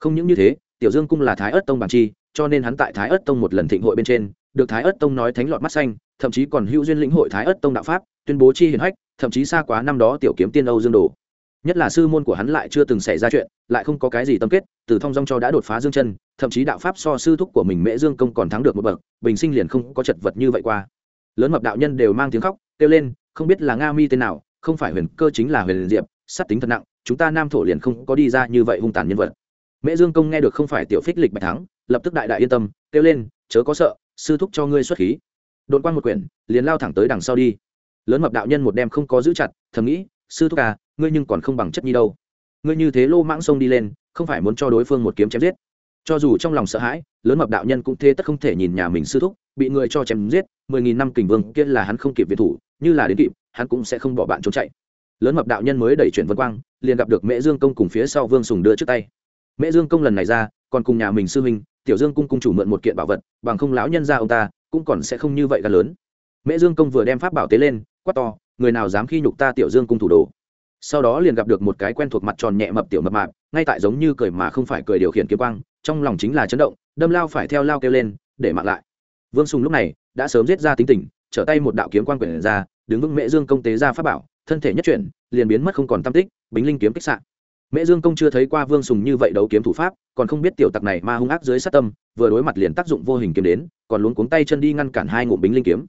Không những như thế, tiểu dương cung là thái ớt tông bản chi, cho nên hắn tại thái ớt tông một lần thịnh hội bên trên, được thái ớt tông nói thánh lọt mắt xanh, thậm chí còn hữu duyên lĩnh hội thái ớt tông đạo pháp, tuyên bố chi hiển hách, thậm chí xa quá năm đó tiểu kiếm tiên âu dương đồ nhất là sư môn của hắn lại chưa từng xảy ra chuyện, lại không có cái gì tâm kết, từ thong dong cho đã đột phá dương chân, thậm chí đạo pháp so sư thúc của mình mễ dương công còn thắng được một bậc, bình sinh liền không có chật vật như vậy qua. Lớn mập đạo nhân đều mang tiếng khóc, kêu lên, không biết là nga mi tên nào, không phải huyền cơ chính là huyền diệp, sát tính thật nặng, chúng ta nam thổ liền không có đi ra như vậy hung tàn nhân vật. Mễ dương công nghe được không phải tiểu phích lịch bạch thắng, lập tức đại đại yên tâm, kêu lên, chớ có sợ, sư thúc cho ngươi xuất khí. Đột quan một quyển, liền lao thẳng tới đằng sau đi. Lớn mập đạo nhân một đêm không có giữ chặt, thầm nghĩ, sư thúc à ngươi nhưng còn không bằng chất nhi đâu. Ngươi như thế lô mãng sông đi lên, không phải muốn cho đối phương một kiếm chém giết. Cho dù trong lòng sợ hãi, lớn mập đạo nhân cũng thế tất không thể nhìn nhà mình sư thúc, bị người cho chém giết, mười nghìn năm kình vương kia là hắn không kịp viện thủ, như là đến kịp, hắn cũng sẽ không bỏ bạn trốn chạy. Lớn mập đạo nhân mới đẩy chuyển vân quang, liền gặp được mễ dương công cùng phía sau vương sùng đưa trước tay. Mễ dương công lần này ra, còn cùng nhà mình sư huynh, tiểu dương cung cung chủ mượn một kiện bảo vật, bằng không lão nhân ra ông ta cũng còn sẽ không như vậy gần lớn. Mễ dương công vừa đem pháp bảo tế lên, quát to, người nào dám khi nhục ta tiểu dương cung thủ đồ? Sau đó liền gặp được một cái quen thuộc mặt tròn nhẹ mập tiểu mập mạp, ngay tại giống như cười mà không phải cười điều khiển kiếm quang, trong lòng chính là chấn động, đâm lao phải theo lao kêu lên, để mạng lại. Vương sùng lúc này đã sớm giết ra tính tình, trở tay một đạo kiếm quang quyển ra, đứng vững mễ dương công tế ra pháp bảo, thân thể nhất chuyển, liền biến mất không còn tam tích, bính linh kiếm kích sạn mễ dương công chưa thấy qua vương sùng như vậy đấu kiếm thủ pháp, còn không biết tiểu tặc này ma hung ác dưới sát tâm, vừa đối mặt liền tác dụng vô hình kiếm đến, còn luống cuống tay chân đi ngăn cản hai ngụm bính linh kiếm.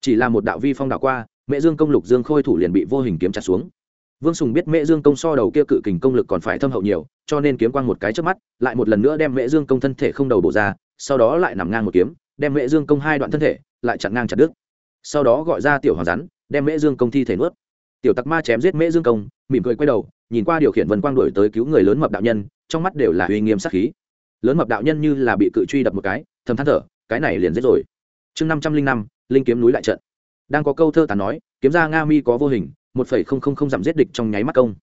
Chỉ là một đạo vi phong đạo qua, mễ dương công lục dương khôi thủ liền bị vô hình kiếm chặt xuống vương sùng biết mễ dương công so đầu kia cự kình công lực còn phải thâm hậu nhiều, cho nên kiếm quang một cái trước mắt, lại một lần nữa đem mễ dương công thân thể không đầu bổ ra, sau đó lại nằm ngang một kiếm, đem mễ dương công hai đoạn thân thể lại chặn ngang chặt đứt. Sau đó gọi ra tiểu hoàng rắn, đem mễ dương công thi thể nuốt. Tiểu tặc ma chém giết mễ dương công, mỉm cười quay đầu, nhìn qua điều khiển vân quang đổi tới cứu người lớn mập đạo nhân, trong mắt đều là uy nghiêm sắc khí. Lớn mập đạo nhân như là bị cự truy đập một cái, thầm than thở, cái này liền giết rồi. Chương năm trăm linh năm, linh kiếm núi lại trận. Đang có câu thơ tàn nói, kiếm ra nga mi có vô hình một phẩy không không không giảm giết địch trong nháy mắt công.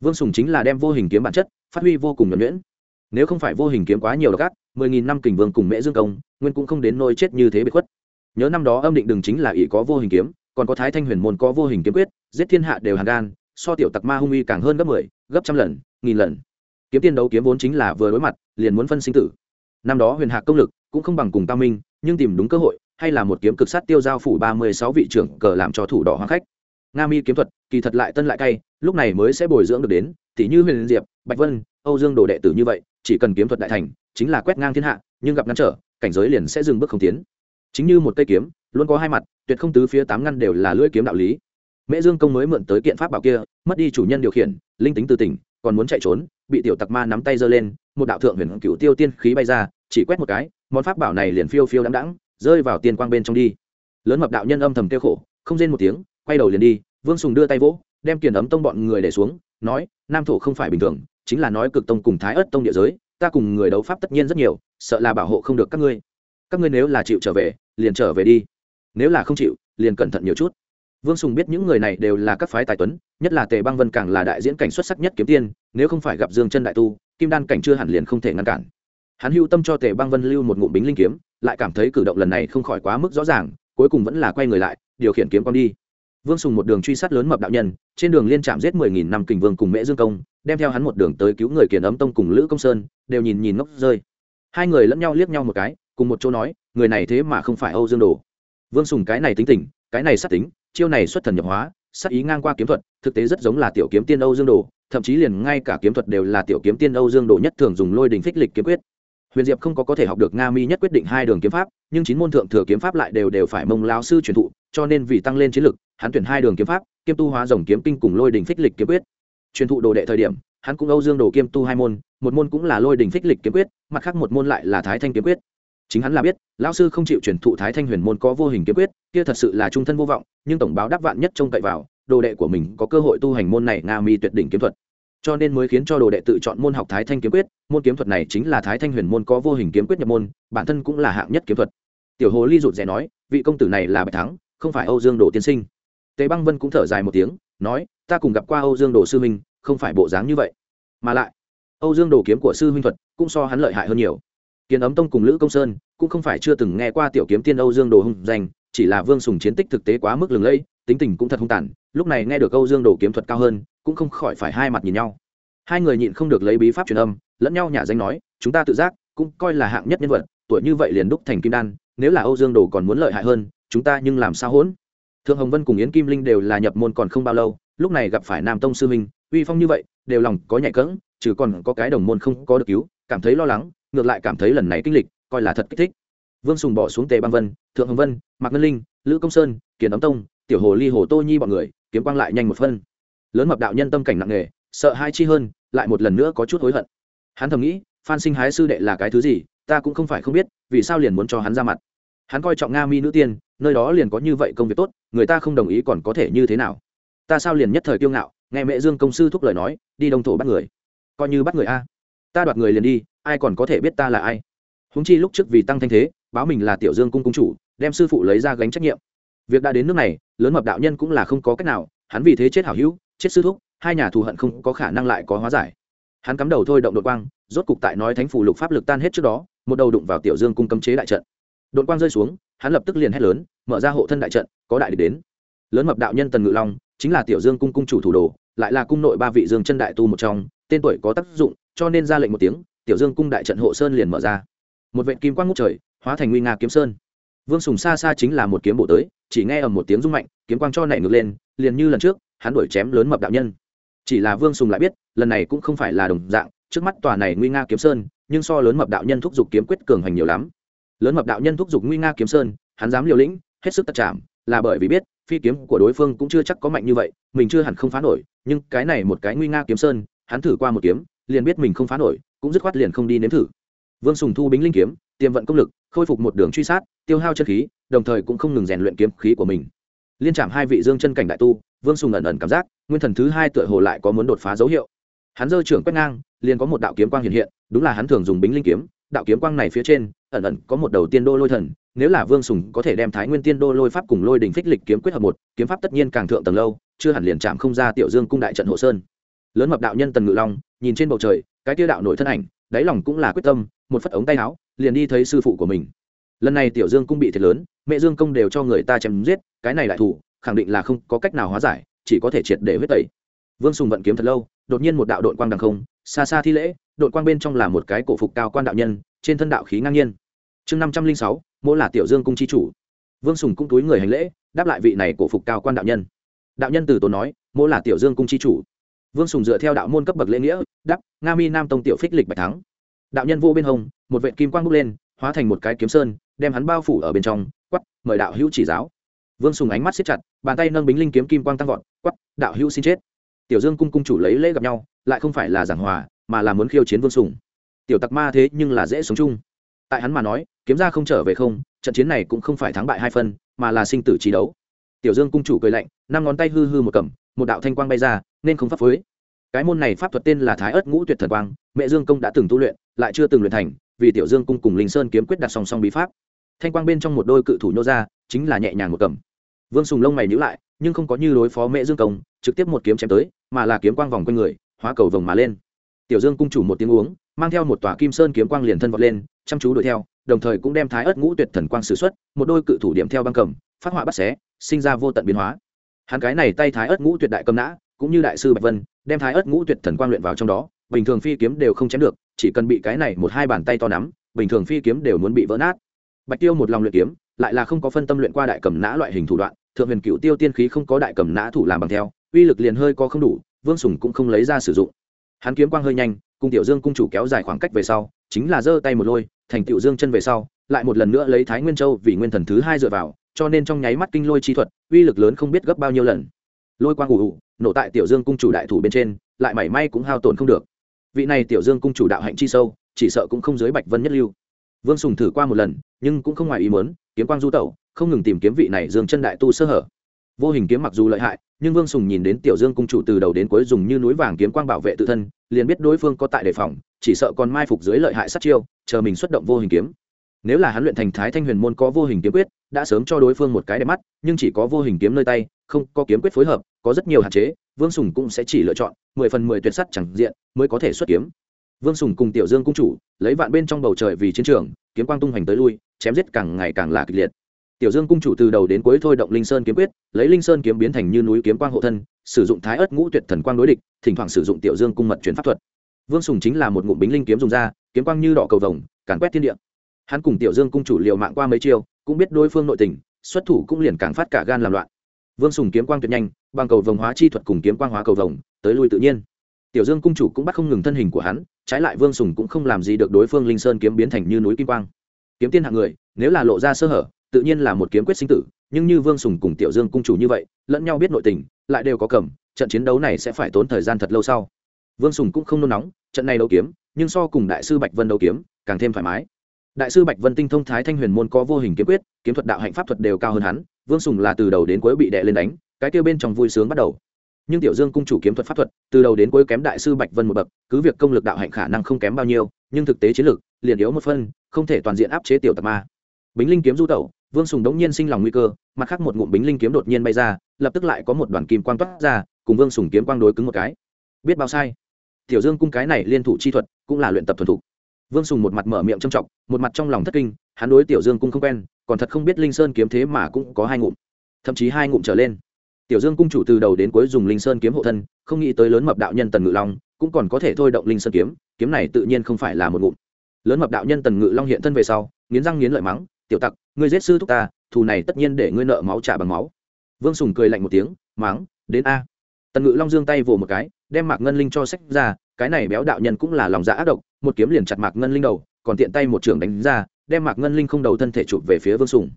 Vương sùng chính là đem vô hình kiếm bản chất phát huy vô cùng nhuẩn nhuyễn. Nếu không phải vô hình kiếm quá nhiều đ ác mười nghìn năm kình vương cùng mễ dương công nguyên cũng không đến nôi chết như thế bị khuất. Nhớ năm đó âm định đừng chính là ỷ có vô hình kiếm còn có thái thanh huyền môn có vô hình kiếm quyết giết thiên hạ đều hàng gan so tiểu tặc ma hung uy càng hơn gấp mười 10, gấp trăm lần nghìn lần. Kiếm tiên đấu kiếm vốn chính là vừa đối mặt liền muốn phân sinh tử. Năm đó huyền hạc công lực cũng không bằng cùng tam minh nhưng tìm đúng cơ hội hay là một kiếm cực sát tiêu giao phủ ba mươi sáu vị trưởng cờ làm cho thủ đỏ hoang khách nga mi kiếm thuật, kỳ thật lại tân lại cay, lúc này mới sẽ bồi dưỡng được đến Thì như huyền diệp, bạch vân, âu dương đồ đệ tử như vậy, chỉ cần kiếm thuật đại thành, chính là quét ngang thiên hạ, nhưng gặp ngăn trở, cảnh giới liền sẽ dừng bước không tiến. Chính như một cây kiếm, luôn có hai mặt, tuyệt không tứ phía tám ngăn đều là lưỡi kiếm đạo lý. Mễ dương công mới mượn tới kiện pháp bảo kia, mất đi chủ nhân điều khiển, linh tính từ tỉnh, còn muốn chạy trốn, bị tiểu tặc ma nắm tay giơ lên, một đạo thượng huyền cựu tiêu tiên khí bay ra, chỉ quét một cái, món pháp bảo này liền phiêu phiêu đắng đắng rơi vào tiên quang bên trong đi. Lớn mập đạo nhân âm thầm kêu khổ, không rên một tiếng quay đầu liền đi, vương sùng đưa tay vỗ, đem kiền ấm tông bọn người để xuống, nói, nam thổ không phải bình thường, chính là nói cực tông cùng thái ớt tông địa giới, ta cùng người đấu pháp tất nhiên rất nhiều, sợ là bảo hộ không được các ngươi. Các ngươi nếu là chịu trở về, liền trở về đi. Nếu là không chịu, liền cẩn thận nhiều chút. Vương sùng biết những người này đều là các phái tài tuấn, nhất là tề băng vân càng là đại diễn cảnh xuất sắc nhất kiếm tiên, nếu không phải gặp dương chân đại tu, kim đan cảnh chưa hẳn liền không thể ngăn cản. Hắn hưu tâm cho tề băng vân lưu một ngụm bính linh kiếm, lại cảm thấy cử động lần này không khỏi quá mức rõ ràng, cuối cùng vẫn là quay người lại, điều khiển kiếm con đi vương sùng một đường truy sát lớn mập đạo nhân, trên đường liên trạm giết mười nghìn năm kình vương cùng mễ dương công, đem theo hắn một đường tới cứu người kiền ấm tông cùng lữ công sơn, đều nhìn nhìn ngốc rơi. Hai người lẫn nhau liếc nhau một cái, cùng một chỗ nói, người này thế mà không phải âu dương đồ. Vương sùng cái này tính tình, cái này sát tính, chiêu này xuất thần nhập hóa, sát ý ngang qua kiếm thuật, thực tế rất giống là tiểu kiếm tiên âu dương đồ, thậm chí liền ngay cả kiếm thuật đều là tiểu kiếm tiên âu dương đồ nhất thường dùng lôi đình phích lịch kiếm quyết. Huyền diệp không có có thể học được nga mi nhất quyết định hai đường kiếm pháp, nhưng chín môn thượng thừa kiếm pháp lại đều đều phải mông lao sư truyền thụ cho nên vì tăng lên chiến lực, hắn tuyển hai đường kiếm pháp kiêm tu hóa rồng kiếm kinh cùng lôi đỉnh phích lịch kiếm quyết. Truyền thụ đồ đệ thời điểm, hắn cũng âu dương đồ kiêm tu hai môn, một môn cũng là lôi đỉnh phích lịch kiếm quyết, mặt khác một môn lại là thái thanh kiếm quyết. Chính hắn là biết, lão sư không chịu truyền thụ thái thanh huyền môn có vô hình kiếm quyết, kia thật sự là trung thân vô vọng, nhưng tổng báo đáp vạn nhất trông cậy vào, đồ đệ của mình có cơ hội tu hành môn này nga mi tuyệt đỉnh kiếm thuật. Cho nên mới khiến cho đồ đệ tự chọn môn học thái thanh kiếm quyết, môn kiếm thuật này chính là thái thanh huyền môn có vô hình kiếm quyết nhập môn, bản thân cũng là hạng nhất kiếm thuật. Tiểu hồ ly rụt rè nói, vị công tử này là bạch thắng không phải âu dương đồ tiên sinh. Tề băng vân cũng thở dài một tiếng, nói, ta cùng gặp qua âu dương đồ sư huynh, không phải bộ dáng như vậy. Mà lại, âu dương đồ kiếm của sư huynh thuật cũng so hắn lợi hại hơn nhiều. Kiến ấm tông cùng lữ công sơn cũng không phải chưa từng nghe qua tiểu kiếm tiên âu dương đồ hung danh, chỉ là vương sùng chiến tích thực tế quá mức lừng lẫy, tính tình cũng thật hung tàn, lúc này nghe được âu dương đồ kiếm thuật cao hơn, cũng không khỏi phải hai mặt nhìn nhau. Hai người nhịn không được lấy bí pháp truyền âm, lẫn nhau nhả danh nói, chúng ta tự giác cũng coi là hạng nhất nhân vật, tuổi như vậy liền đúc thành kim đan, nếu là âu dương đồ còn muốn lợi hại hơn chúng ta nhưng làm sao hỗn? Thượng hồng vân cùng yến kim linh đều là nhập môn còn không bao lâu, lúc này gặp phải nam tông sư minh, uy phong như vậy, đều lòng có nhạy cỡng, trừ còn có cái đồng môn không có được cứu, cảm thấy lo lắng, ngược lại cảm thấy lần này kinh lịch, coi là thật kích thích. Vương sùng bỏ xuống tề băng vân, thượng hồng vân, mạc ngân linh, lữ công sơn, kiền ấm tông, tiểu hồ ly hồ tô nhi bọn người, kiếm quang lại nhanh một phân. Lớn mập đạo nhân tâm cảnh nặng nề, sợ hai chi hơn, lại một lần nữa có chút hối hận. Hắn thầm nghĩ, phan sinh hái sư đệ là cái thứ gì, ta cũng không phải không biết, vì sao liền muốn cho hắn ra mặt. Hắn coi trọng nga mi nữ tiên nơi đó liền có như vậy công việc tốt, người ta không đồng ý còn có thể như thế nào? Ta sao liền nhất thời kiêu ngạo, nghe mẹ dương công sư thúc lời nói, đi đông thổ bắt người. Coi như bắt người a. Ta đoạt người liền đi, ai còn có thể biết ta là ai? Húng chi lúc trước vì tăng thanh thế, báo mình là tiểu dương cung cung chủ, đem sư phụ lấy ra gánh trách nhiệm. Việc đã đến nước này, lớn mập đạo nhân cũng là không có cách nào, hắn vì thế chết hảo hữu, chết sư thúc, hai nhà thù hận không có khả năng lại có hóa giải. Hắn cắm đầu thôi động đội quang, rốt cục tại nói thánh phủ lục pháp lực tan hết trước đó, một đầu đụng vào tiểu dương cung cấm chế đại trận đội quang rơi xuống, hắn lập tức liền hét lớn, mở ra hộ thân đại trận, có đại địch đến. Lớn mập đạo nhân tần ngự long, chính là tiểu dương cung cung chủ thủ đồ, lại là cung nội ba vị dương chân đại tu một trong, tên tuổi có tác dụng, cho nên ra lệnh một tiếng, tiểu dương cung đại trận hộ sơn liền mở ra. Một vệt kim quang ngút trời, hóa thành nguy nga kiếm sơn. Vương sùng xa xa chính là một kiếm bộ tới, chỉ nghe ầm một tiếng rung mạnh, kiếm quang cho nảy ngược lên, liền như lần trước, hắn đuổi chém lớn mập đạo nhân. Chỉ là vương sùng lại biết, lần này cũng không phải là đồng dạng, trước mắt tòa này nguy nga kiếm sơn, nhưng so lớn mập đạo nhân thúc giục kiếm quyết cường hành nhiều lắm lớn mập đạo nhân thúc giục nguy nga kiếm sơn, hắn dám liều lĩnh, hết sức tật chạm là bởi vì biết, phi kiếm của đối phương cũng chưa chắc có mạnh như vậy, mình chưa hẳn không phá nổi, nhưng cái này một cái nguy nga kiếm sơn, hắn thử qua một kiếm, liền biết mình không phá nổi, cũng dứt khoát liền không đi nếm thử. Vương sùng thu bính linh kiếm, tiềm vận công lực, khôi phục một đường truy sát, tiêu hao chân khí, đồng thời cũng không ngừng rèn luyện kiếm khí của mình. Liên trạm hai vị dương chân cảnh đại tu, vương sùng ẩn ẩn cảm giác, nguyên thần thứ hai tựa hồ lại có muốn đột phá dấu hiệu. Hắn dơ trưởng quét ngang, liền có một đạo kiếm quang hiện hiện, đúng là hắn thường dùng bính linh kiếm, đạo kiếm quang này phía trên ẩn ẩn có một đầu tiên đô lôi thần, nếu là vương sùng có thể đem thái nguyên tiên đô lôi pháp cùng lôi đình phích lịch kiếm quyết hợp một, kiếm pháp tất nhiên càng thượng tầng lâu, chưa hẳn liền chạm không ra tiểu dương cung đại trận hộ sơn. Lớn mập đạo nhân tần ngự long, nhìn trên bầu trời, cái tiêu đạo nổi thân ảnh, đáy lòng cũng là quyết tâm, một phất ống tay áo, liền đi thấy sư phụ của mình. Lần này tiểu dương cung bị thiệt lớn, mẹ dương công đều cho người ta chém giết, cái này đại thủ, khẳng định là không có cách nào hóa giải, chỉ có thể triệt để huyết tẩy. Vương sùng vận kiếm thật lâu, đột nhiên một đạo đội quang đằng không, xa xa thi lễ đội quang bên trong là một cái cổ phục cao quan đạo nhân, trên thân đạo khí ngang nhiên chương năm trăm linh sáu, mỗi là tiểu dương cung chi chủ. Vương sùng cũng túi người hành lễ, đáp lại vị này cổ phục cao quan đạo nhân. Đạo nhân từ tốn nói mô là tiểu dương cung chi chủ. Vương sùng dựa theo đạo môn cấp bậc lễ nghĩa đắp nga mi nam tông tiểu phích lịch bạch thắng. Đạo nhân vô bên hông, một vệ kim quang bốc lên, hóa thành một cái kiếm sơn, đem hắn bao phủ ở bên trong quắp mời đạo hữu chỉ giáo. Vương sùng ánh mắt xếp chặt, bàn tay nâng bính linh kiếm kim quang tăng vọt quắp đạo hữu xin chết. Tiểu dương cung cung chủ lấy lễ gặp nhau, lại không phải là giảng hòa, mà là muốn khiêu chiến vương sùng. Tiểu tặc ma thế nhưng là dễ sống chung. Tại hắn mà nói kiếm ra không trở về không, trận chiến này cũng không phải thắng bại hai phân, mà là sinh tử trí đấu. Tiểu dương cung chủ cười lạnh, năm ngón tay hư hư một cầm, một đạo thanh quang bay ra, nên không pháp phối. Cái môn này pháp thuật tên là thái ớt ngũ tuyệt thần quang, mẹ dương công đã từng tu luyện, lại chưa từng luyện thành, vì tiểu dương cung cùng linh sơn kiếm quyết đặt song song bí pháp. Thanh quang bên trong một đôi cự thủ nhô ra, chính là nhẹ nhàng một cầm. Vương sùng lông mày nhữ lại, nhưng không có như đối phó mẹ dương công, trực tiếp một kiếm chém tới, mà là kiếm quang vòng quanh người, hóa cầu vồng mà lên. Tiểu dương cung chủ một tiếng uống, mang theo một tòa kim sơn kiếm quang liền thân vọt lên, chăm chú đuổi theo đồng thời cũng đem thái ớt ngũ tuyệt thần quang sử xuất, một đôi cự thủ điểm theo băng cầm, phát họa bắt xé, sinh ra vô tận biến hóa. Hắn cái này tay thái ớt ngũ tuyệt đại cầm nã, cũng như đại sư bạch vân, đem thái ớt ngũ tuyệt thần quang luyện vào trong đó, bình thường phi kiếm đều không chém được, chỉ cần bị cái này một hai bàn tay to nắm, bình thường phi kiếm đều muốn bị vỡ nát. Bạch tiêu một lòng luyện kiếm, lại là không có phân tâm luyện qua đại cầm nã loại hình thủ đoạn, thượng huyền cựu tiêu tiên khí không có đại cầm nã thủ làm bằng theo, uy lực liền hơi có không đủ, vương sùng cũng không lấy ra sử dụng. Hắn kiếm quang hơi nhanh, cùng tiểu dương cung chủ kéo dài khoảng cách về sau, chính là giơ tay một lôi thành tiểu dương chân về sau, lại một lần nữa lấy thái nguyên châu vì nguyên thần thứ hai dựa vào, cho nên trong nháy mắt kinh lôi chi thuật, uy lực lớn không biết gấp bao nhiêu lần. Lôi quang ủ ủ nổ tại tiểu dương cung chủ đại thủ bên trên, lại mảy may cũng hao tổn không được. Vị này tiểu dương cung chủ đạo hạnh chi sâu, chỉ sợ cũng không dưới bạch vân nhất lưu. Vương sùng thử qua một lần, nhưng cũng không ngoài ý muốn, kiếm quang du tẩu, không ngừng tìm kiếm vị này dương chân đại tu sơ hở vô hình kiếm mặc dù lợi hại, nhưng vương sùng nhìn đến tiểu dương cung chủ từ đầu đến cuối dùng như núi vàng kiếm quang bảo vệ tự thân, liền biết đối phương có tại đề phòng, chỉ sợ còn mai phục dưới lợi hại sát chiêu, chờ mình xuất động vô hình kiếm. Nếu là hắn luyện thành thái thanh huyền môn có vô hình kiếm quyết, đã sớm cho đối phương một cái đẹp mắt, nhưng chỉ có vô hình kiếm nơi tay, không có kiếm quyết phối hợp, có rất nhiều hạn chế, vương sùng cũng sẽ chỉ lựa chọn mười phần mười tuyệt sắt chẳng diện mới có thể xuất kiếm. Vương sùng cùng tiểu dương cung chủ, lấy vạn bên trong bầu trời vì chiến trường, kiếm quang tung hoành tới lui, chém giết càng ngày càng là kịch liệt tiểu dương cung chủ từ đầu đến cuối thôi động linh sơn kiếm quyết, lấy linh sơn kiếm biến thành như núi kiếm quang hộ thân, sử dụng thái ớt ngũ tuyệt thần quang đối địch, thỉnh thoảng sử dụng tiểu dương cung mật truyền pháp thuật. Vương sùng chính là một ngụm bính linh kiếm dùng ra, kiếm quang như đỏ cầu vồng, càn quét thiên địa. Hắn cùng tiểu dương cung chủ liều mạng qua mấy chiêu, cũng biết đối phương nội tình, xuất thủ cũng liền càng phát cả gan làm loạn. Vương sùng kiếm quang tuyệt nhanh, bằng cầu vồng hóa chi thuật cùng kiếm quang hóa cầu vồng, tới lui tự nhiên. Tiểu dương cung chủ cũng bắt không ngừng thân hình của hắn, trái lại vương sùng cũng không làm gì được đối phương linh sơn kiếm biến thành như núi kim quang. Kiếm tiên hạng người, nếu là lộ ra sơ hở tự nhiên là một kiếm quyết sinh tử, nhưng như vương sùng cùng tiểu dương cung chủ như vậy, lẫn nhau biết nội tình, lại đều có cầm, trận chiến đấu này sẽ phải tốn thời gian thật lâu sau. Vương sùng cũng không nôn nóng, trận này đấu kiếm, nhưng so cùng đại sư bạch vân đấu kiếm, càng thêm thoải mái. Đại sư bạch vân tinh thông thái thanh huyền môn có vô hình kiếm quyết, kiếm thuật đạo hạnh pháp thuật đều cao hơn hắn, vương sùng là từ đầu đến cuối bị đệ lên đánh, cái kêu bên trong vui sướng bắt đầu. Nhưng tiểu dương cung chủ kiếm thuật pháp thuật, từ đầu đến cuối kém đại sư bạch vân một bậc, cứ việc công lực đạo hạnh khả năng không kém bao nhiêu, nhưng thực tế chiến lược, liền yếu một phân, không thể toàn diện áp chế tiểu tạc ma. Bính linh kiếm du tẩu vương sùng đống nhiên sinh lòng nguy cơ, mặt khác một ngụm bính linh kiếm đột nhiên bay ra, lập tức lại có một đoàn kim quang toát ra, cùng vương sùng kiếm quang đối cứng một cái. Biết bao sai. Tiểu dương cung cái này liên thủ chi thuật cũng là luyện tập thuần thục. Vương sùng một mặt mở miệng trầm trọng, một mặt trong lòng thất kinh, hắn đối tiểu dương cung không quen, còn thật không biết linh sơn kiếm thế mà cũng có hai ngụm, thậm chí hai ngụm trở lên. Tiểu dương cung chủ từ đầu đến cuối dùng linh sơn kiếm hộ thân, không nghĩ tới lớn mập đạo nhân tần ngự long cũng còn có thể thôi động linh sơn kiếm kiếm này tự nhiên không phải là một ngụm. Lớn mập đạo nhân tần ngự long hiện thân về sau, nghiến răng nghiến lợi mắng, tiểu tặc ngươi giết sư thúc ta, thù này tất nhiên để ngươi nợ máu trả bằng máu. Vương sùng cười lạnh một tiếng mắng đến a. Tần ngự long giương tay vồ một cái, đem mạc ngân linh cho sách ra, cái này béo đạo nhân cũng là lòng dạ ác độc, một kiếm liền chặt mạc ngân linh đầu, còn tiện tay một trường đánh ra, đem mạc ngân linh không đầu thân thể chụp về phía vương sùng.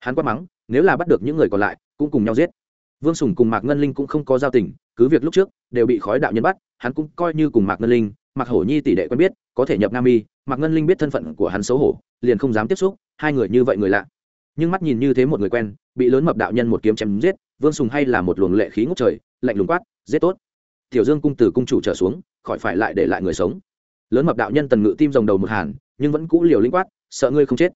Hắn quát mắng, nếu là bắt được những người còn lại, cũng cùng nhau giết. Vương sùng cùng mạc ngân linh cũng không có giao tình, cứ việc lúc trước, đều bị khói đạo nhân bắt, hắn cũng coi như cùng mạc ngân linh, mạc hổ nhi tỷ đệ quen biết, có thể nhập nam y, mạc ngân linh biết thân phận của hắn xấu hổ, liền không dám tiếp xúc hai người như vậy người lạ. Nhưng mắt nhìn như thế một người quen, bị lớn mập đạo nhân một kiếm chém giết, vương sùng hay là một luồng lệ khí ngốc trời, lạnh lùng quát, giết tốt. Tiểu dương cung từ cung chủ trở xuống, khỏi phải lại để lại người sống. Lớn mập đạo nhân tần ngự tim rồng đầu một hàn, nhưng vẫn cũ liều linh quát, sợ ngươi không chết.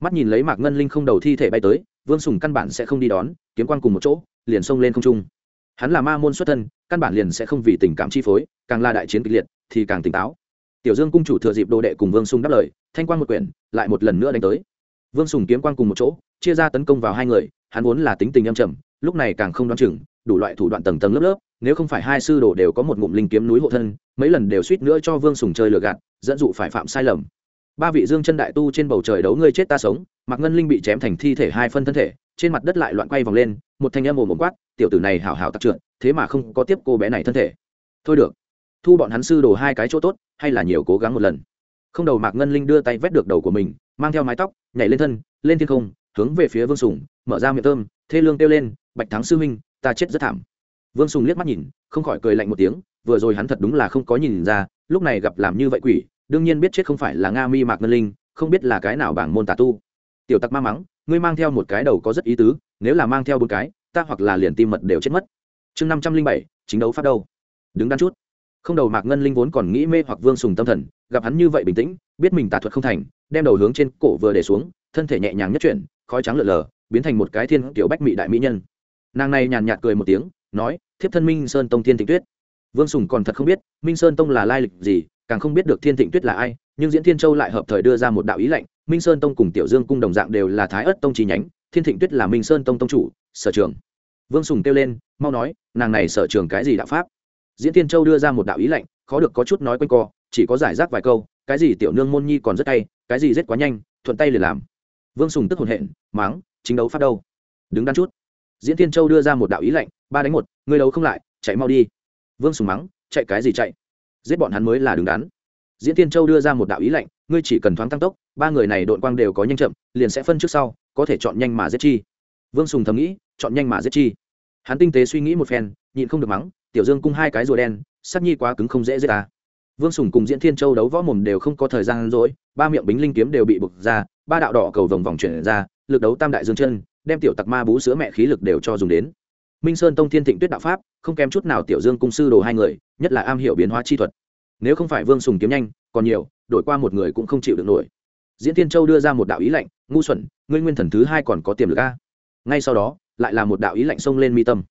Mắt nhìn lấy mạc ngân linh không đầu thi thể bay tới, vương sùng căn bản sẽ không đi đón, kiếm quan cùng một chỗ, liền xông lên không trung. Hắn là ma môn xuất thân, căn bản liền sẽ không vì tình cảm chi phối, càng là đại chiến kịch liệt, thì càng tỉnh táo. Tiểu dương cung chủ thừa dịp đồ đệ cùng vương sùng đáp lời, thanh quan một quyển, lại một lần nữa đánh tới vương sùng kiếm quang cùng một chỗ, chia ra tấn công vào hai người, hắn vốn là tính tình âm trầm, lúc này càng không đoán chừng, đủ loại thủ đoạn tầng tầng lớp lớp, nếu không phải hai sư đồ đều có một ngụm linh kiếm núi hộ thân, mấy lần đều suýt nữa cho vương sùng chơi lừa gạt, dẫn dụ phải phạm sai lầm. Ba vị dương chân đại tu trên bầu trời đấu ngươi chết ta sống mặc ngân linh bị chém thành thi thể hai phân thân thể, trên mặt đất lại loạn quay vòng lên, một thanh âm ồm ồm quát, tiểu tử này hảo hảo tặc trượt thế mà không có tiếp cô bé này thân thể. Thôi được, thu bọn hắn sư đồ hai cái chỗ tốt, hay là nhiều cố gắng một lần. Không đầu mạc ngân linh đưa tay vét được đầu của mình mang theo mái tóc, nhảy lên thân, lên thiên không, hướng về phía vương sùng, mở ra miệng thơm, thê lương kêu lên, bạch thắng sư huynh, ta chết rất thảm. Vương sùng liếc mắt nhìn, không khỏi cười lạnh một tiếng, vừa rồi hắn thật đúng là không có nhìn ra, lúc này gặp làm như vậy quỷ, đương nhiên biết chết không phải là nga mi mạc ngân linh, không biết là cái nào bảng môn tà tu. Tiểu tặc ma mắng, ngươi mang theo một cái đầu có rất ý tứ, nếu là mang theo bốn cái, ta hoặc là liền tim mật đều chết mất. Chương năm trăm linh bảy, chính đấu phát đâu? Đứng đắn chút. Không đầu mạc ngân linh vốn còn nghĩ mê hoặc vương sùng tâm thần, gặp hắn như vậy bình tĩnh biết mình tà thuật không thành, đem đầu hướng trên cổ vừa để xuống, thân thể nhẹ nhàng nhất chuyển, khói trắng lợn lờ, biến thành một cái thiên kiểu bách mỹ đại mỹ nhân. Nàng này nhàn nhạt cười một tiếng, nói, thiếp thân minh sơn tông thiên thịnh tuyết. Vương sùng còn thật không biết, minh sơn tông là lai lịch gì, càng không biết được thiên thịnh tuyết là ai, nhưng diễn thiên châu lại hợp thời đưa ra một đạo ý lệnh, minh sơn tông cùng tiểu dương cung đồng dạng đều là thái ất tông chi nhánh, thiên thịnh tuyết là minh sơn tông tông chủ, sở trường. Vương sùng kêu lên, mau nói, nàng này sở trường cái gì đạo pháp? Diễn thiên châu đưa ra một đạo ý lệnh, khó được có chút nói quanh co, chỉ có giải rác vài câu cái gì tiểu nương môn nhi còn rất tay, cái gì rất quá nhanh, thuận tay liền làm. Vương sùng tức hồn hện máng chính đấu phát đâu? Đứng đắn chút. Diễn thiên châu đưa ra một đạo ý lệnh, ba đánh một người đấu không lại, chạy mau đi. Vương sùng mắng, chạy cái gì chạy? Giết bọn hắn mới là đứng đắn. Diễn thiên châu đưa ra một đạo ý lệnh, ngươi chỉ cần thoáng tăng tốc, ba người này đội quang đều có nhanh chậm, liền sẽ phân trước sau, có thể chọn nhanh mà giết chi. Vương sùng thầm nghĩ, chọn nhanh mà giết chi. Hắn tinh tế suy nghĩ một phen, nhịn không được mắng, tiểu dương cung hai cái rùa đen sắc nhi quá cứng không dễ giết ta vương sùng cùng diễn thiên châu đấu võ mồm đều không có thời gian rỗi, ba miệng bính linh kiếm đều bị bực ra, ba đạo đỏ cầu vòng vòng chuyển ra, lực đấu tam đại dương chân, đem tiểu tặc ma bú sữa mẹ khí lực đều cho dùng đến. Minh sơn tông thiên thịnh tuyết đạo pháp, không kém chút nào tiểu dương cung sư đồ hai người, nhất là am hiểu biến hóa chi thuật. Nếu không phải vương sùng kiếm nhanh, còn nhiều, đổi qua một người cũng không chịu được nổi. Diễn tiên châu đưa ra một đạo ý lạnh, ngu xuẩn, ngươi nguyên thần thứ hai còn có tiềm lực a. Ngay sau đó, lại là một đạo ý lạnh xông lên mi tâm.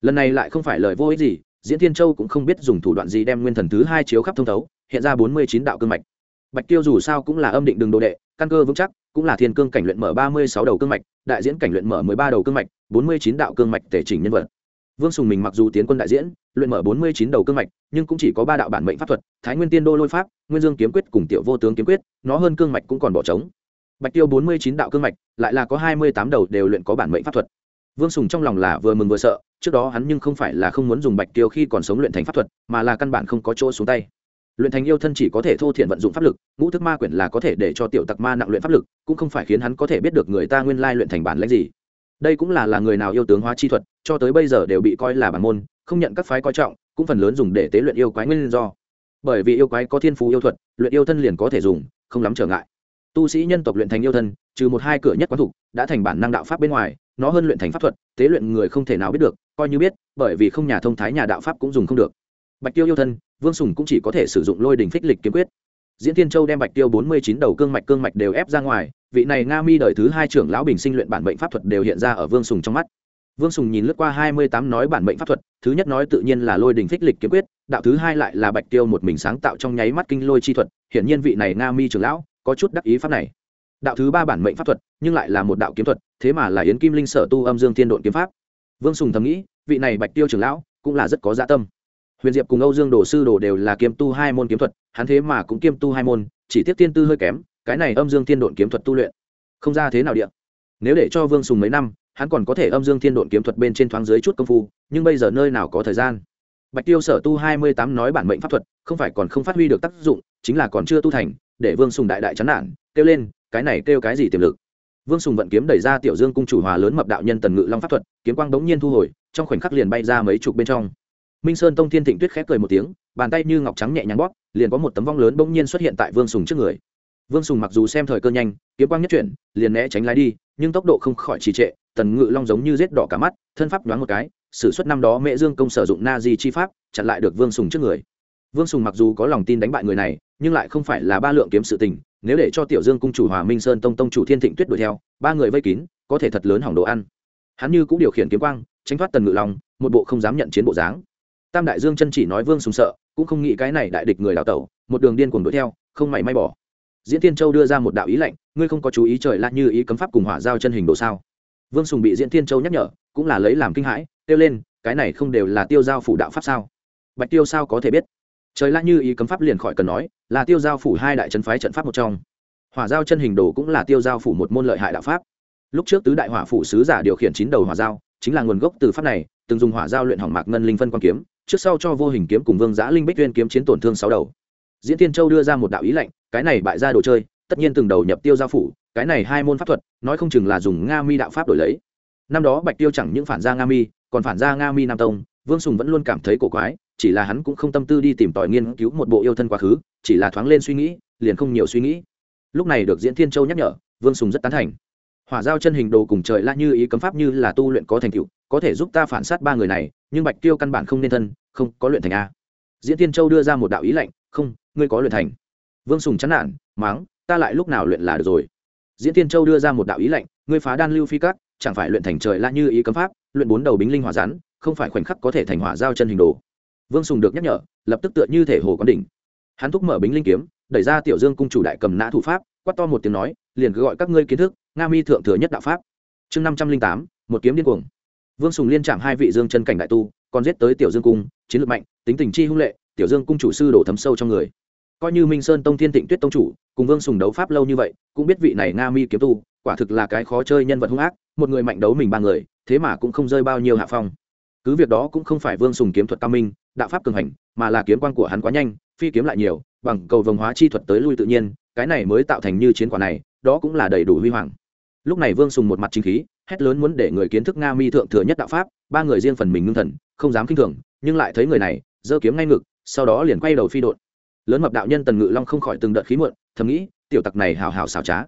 Lần này lại không phải lời vô ích gì diễn thiên châu cũng không biết dùng thủ đoạn gì đem nguyên thần thứ hai chiếu khắp thông thấu, hiện ra bốn mươi chín đạo cương mạch. Bạch tiêu dù sao cũng là âm định đường đồ đệ, căn cơ vững chắc, cũng là thiên cương cảnh luyện mở ba mươi sáu đầu cương mạch, đại diễn cảnh luyện mở mười ba đầu cương mạch, bốn mươi chín đạo cương mạch tể chỉnh nhân vật. Vương sùng mình mặc dù tiến quân đại diễn, luyện mở bốn mươi chín đầu cương mạch, nhưng cũng chỉ có ba đạo bản mệnh pháp thuật, thái nguyên tiên đô lôi pháp, nguyên dương kiếm quyết cùng tiểu vô tướng kiếm quyết, nó hơn cương mạch cũng còn bỏ trống. Bạch tiêu bốn mươi chín đạo cương mạch, lại là có hai mươi tám đầu đều luyện có bản mệnh pháp thuật vương sùng trong lòng là vừa mừng vừa sợ, trước đó hắn nhưng không phải là không muốn dùng bạch tiêu khi còn sống luyện thành pháp thuật, mà là căn bản không có chỗ xuống tay. Luyện thành yêu thân chỉ có thể thô thiện vận dụng pháp lực, ngũ thức ma quyển là có thể để cho tiểu tặc ma nặng luyện pháp lực, cũng không phải khiến hắn có thể biết được người ta nguyên lai luyện thành bản lãnh gì. Đây cũng là là người nào yêu tướng hóa chi thuật, cho tới bây giờ đều bị coi là bản môn, không nhận các phái coi trọng, cũng phần lớn dùng để tế luyện yêu quái nguyên do. Bởi vì yêu quái có thiên phú yêu thuật, luyện yêu thân liền có thể dùng, không lắm trở ngại. Tu sĩ nhân tộc luyện thành yêu thân, trừ một hai cửa nhất quán thục đã thành bản năng đạo pháp bên ngoài nó hơn luyện thành pháp thuật, tế luyện người không thể nào biết được, coi như biết, bởi vì không nhà thông thái nhà đạo pháp cũng dùng không được. Bạch tiêu yêu thân, vương sùng cũng chỉ có thể sử dụng lôi đình phích lịch kiếm quyết. Diễn thiên châu đem bạch tiêu bốn mươi chín đầu cương mạch cương mạch đều ép ra ngoài, vị này nga mi đời thứ hai trưởng lão bình sinh luyện bản mệnh pháp thuật đều hiện ra ở vương sùng trong mắt. Vương sùng nhìn lướt qua hai mươi tám nói bản mệnh pháp thuật, thứ nhất nói tự nhiên là lôi đình phích lịch kiếm quyết, đạo thứ hai lại là bạch tiêu một mình sáng tạo trong nháy mắt kinh lôi chi thuật, hiển nhiên vị này nga mi trưởng lão có chút đắc ý pháp này. Đạo thứ ba bản mệnh pháp thuật, nhưng lại là một đạo kiếm thuật thế mà là yến kim linh sở tu âm dương thiên độn kiếm pháp. Vương sùng thầm nghĩ, vị này bạch tiêu trưởng lão cũng là rất có dạ tâm. Huyền diệp cùng âu dương đồ sư đồ đều là kiêm tu hai môn kiếm thuật, hắn thế mà cũng kiêm tu hai môn, chỉ tiếp tiên tư hơi kém, cái này âm dương thiên độn kiếm thuật tu luyện, không ra thế nào điện nếu để cho vương sùng mấy năm, hắn còn có thể âm dương thiên độn kiếm thuật bên trên thoáng dưới chút công phu, nhưng bây giờ nơi nào có thời gian? Bạch tiêu sở tu hai mươi tám nói bản mệnh pháp thuật, không phải còn không phát huy được tác dụng, chính là còn chưa tu thành, để vương sùng đại đại chán nản, kêu lên, cái này kêu cái gì tiềm lực? Vương sùng vận kiếm đẩy ra tiểu dương cung chủ hòa lớn mập đạo nhân tần ngự long pháp thuật, kiếm quang đống nhiên thu hồi, trong khoảnh khắc liền bay ra mấy chục bên trong. Minh sơn tông thiên thịnh tuyết khép cười một tiếng, bàn tay như ngọc trắng nhẹ nhàng bóp, liền có một tấm vong lớn bỗng nhiên xuất hiện tại vương sùng trước người. Vương sùng mặc dù xem thời cơ nhanh, kiếm quang nhất chuyển, liền né tránh lái đi, nhưng tốc độ không khỏi trì trệ, tần ngự long giống như rết đỏ cả mắt, thân pháp đoán một cái s ử suất năm đó mẹ dương công sử dụng na di chi pháp, chặn lại được vương sùng trước người. Vương sùng mặc dù có lòng tin đánh bại người này, nhưng lại không phải là ba lượng kiếm sự tình nếu để cho tiểu dương cung chủ hòa minh sơn tông tông chủ thiên thịnh tuyết đuổi theo, ba người vây kín, có thể thật lớn hỏng đồ ăn. Hắn như cũng điều khiển kiếm quang, tránh thoát tần ngự long, một bộ không dám nhận chiến bộ dáng. Tam đại dương chân chỉ nói vương sùng sợ, cũng không nghĩ cái này đại địch người đào tẩu, một đường điên cuồng đuổi theo, không mảy may bỏ. Diễn tiên châu đưa ra một đạo ý lệnh, ngươi không có chú ý trời lạ như ý cấm pháp cùng hỏa giao chân hình đồ sao? Vương sùng bị diễn tiên châu nhắc nhở, cũng là lấy làm kinh hãi, kêu lên, cái này không đều là tiêu giao phủ đạo pháp sao? Bạch tiêu sao có thể biết? Trời la như ý cấm pháp liền khỏi cần nói, là tiêu giao phủ hai đại chân phái trận pháp một trong. Hỏa giao chân hình đồ cũng là tiêu giao phủ một môn lợi hại đạo pháp. Lúc trước tứ đại hỏa phủ sứ giả điều khiển chín đầu hỏa giao, chính là nguồn gốc từ pháp này, từng dùng hỏa giao luyện hỏng mạc ngân linh phân quan kiếm, trước sau cho vô hình kiếm cùng vương giã linh bích tuyên kiếm chiến tổn thương sáu đầu. Diễn tiên châu đưa ra một đạo ý lệnh, cái này bại ra đồ chơi, tất nhiên từng đầu nhập tiêu giao phủ, cái này hai môn pháp thuật, nói không chừng là dùng nga mi đạo pháp đổi lấy. Năm đó bạch tiêu chẳng những phản ra nga mi, còn phản ra nga mi nam tông, vương sùng vẫn luôn cảm thấy cổ quái chỉ là hắn cũng không tâm tư đi tìm tòi nghiên cứu một bộ yêu thân quá khứ chỉ là thoáng lên suy nghĩ liền không nhiều suy nghĩ. Lúc này được diễn thiên châu nhắc nhở vương sùng rất tán thành. Hỏa giao chân hình đồ cùng trời la như ý cấm pháp như là tu luyện có thành tựu có thể giúp ta phản sát ba người này nhưng bạch tiêu căn bản không nên thân không có luyện thành a. Diễn thiên châu đưa ra một đạo ý lệnh không ngươi có luyện thành. Vương sùng chán nản máng ta lại lúc nào luyện là được rồi? Diễn thiên châu đưa ra một đạo ý lệnh ngươi phá đan lưu phi cát, chẳng phải luyện thành trời la như ý cấm pháp luyện bốn đầu bính linh hỏa rắn không phải khoảnh khắc có thể thành hỏa giao chân hình đồ vương sùng được nhắc nhở, lập tức tựa như thể hồ quán đỉnh. Hắn thúc mở bính linh kiếm, đẩy ra tiểu dương cung chủ đại cầm nã thủ pháp, quát to một tiếng nói, liền cứ gọi các ngươi kiến thức, nga mi thượng thừa nhất đạo pháp. Chương năm trăm linh tám, một kiếm điên cuồng. Vương sùng liên chạm hai vị dương chân cảnh đại tu, còn giết tới tiểu dương cung, chiến lược mạnh, tính tình chi hung lệ, tiểu dương cung chủ sư đổ thấm sâu trong người. Coi như minh sơn tông thiên tịnh tuyết tông chủ, cùng vương sùng đấu pháp lâu như vậy, cũng biết vị này nga mi kiếm tu, quả thực là cái khó chơi nhân vật hung ác, một người mạnh đấu mình ba người, thế mà cũng không rơi bao nhiêu hạ phong. Cứ việc đó cũng không phải vương sùng kiếm thuật cao minh đạo pháp cường hành, mà là kiếm quan của hắn quá nhanh, phi kiếm lại nhiều, bằng cầu vồng hóa chi thuật tới lui tự nhiên, cái này mới tạo thành như chiến quả này, đó cũng là đầy đủ huy hoàng. Lúc này vương sùng một mặt chính khí, hét lớn muốn để người kiến thức nga mi thượng thừa nhất đạo pháp, ba người riêng phần mình ngưng thần, không dám k i n h thường, nhưng lại thấy người này, giơ kiếm ngay ngực, sau đó liền quay đầu phi đột lớn mập đạo nhân tần ngự long không khỏi từng đợt khí muộn, thầm nghĩ, tiểu tặc này hào hào xào trá.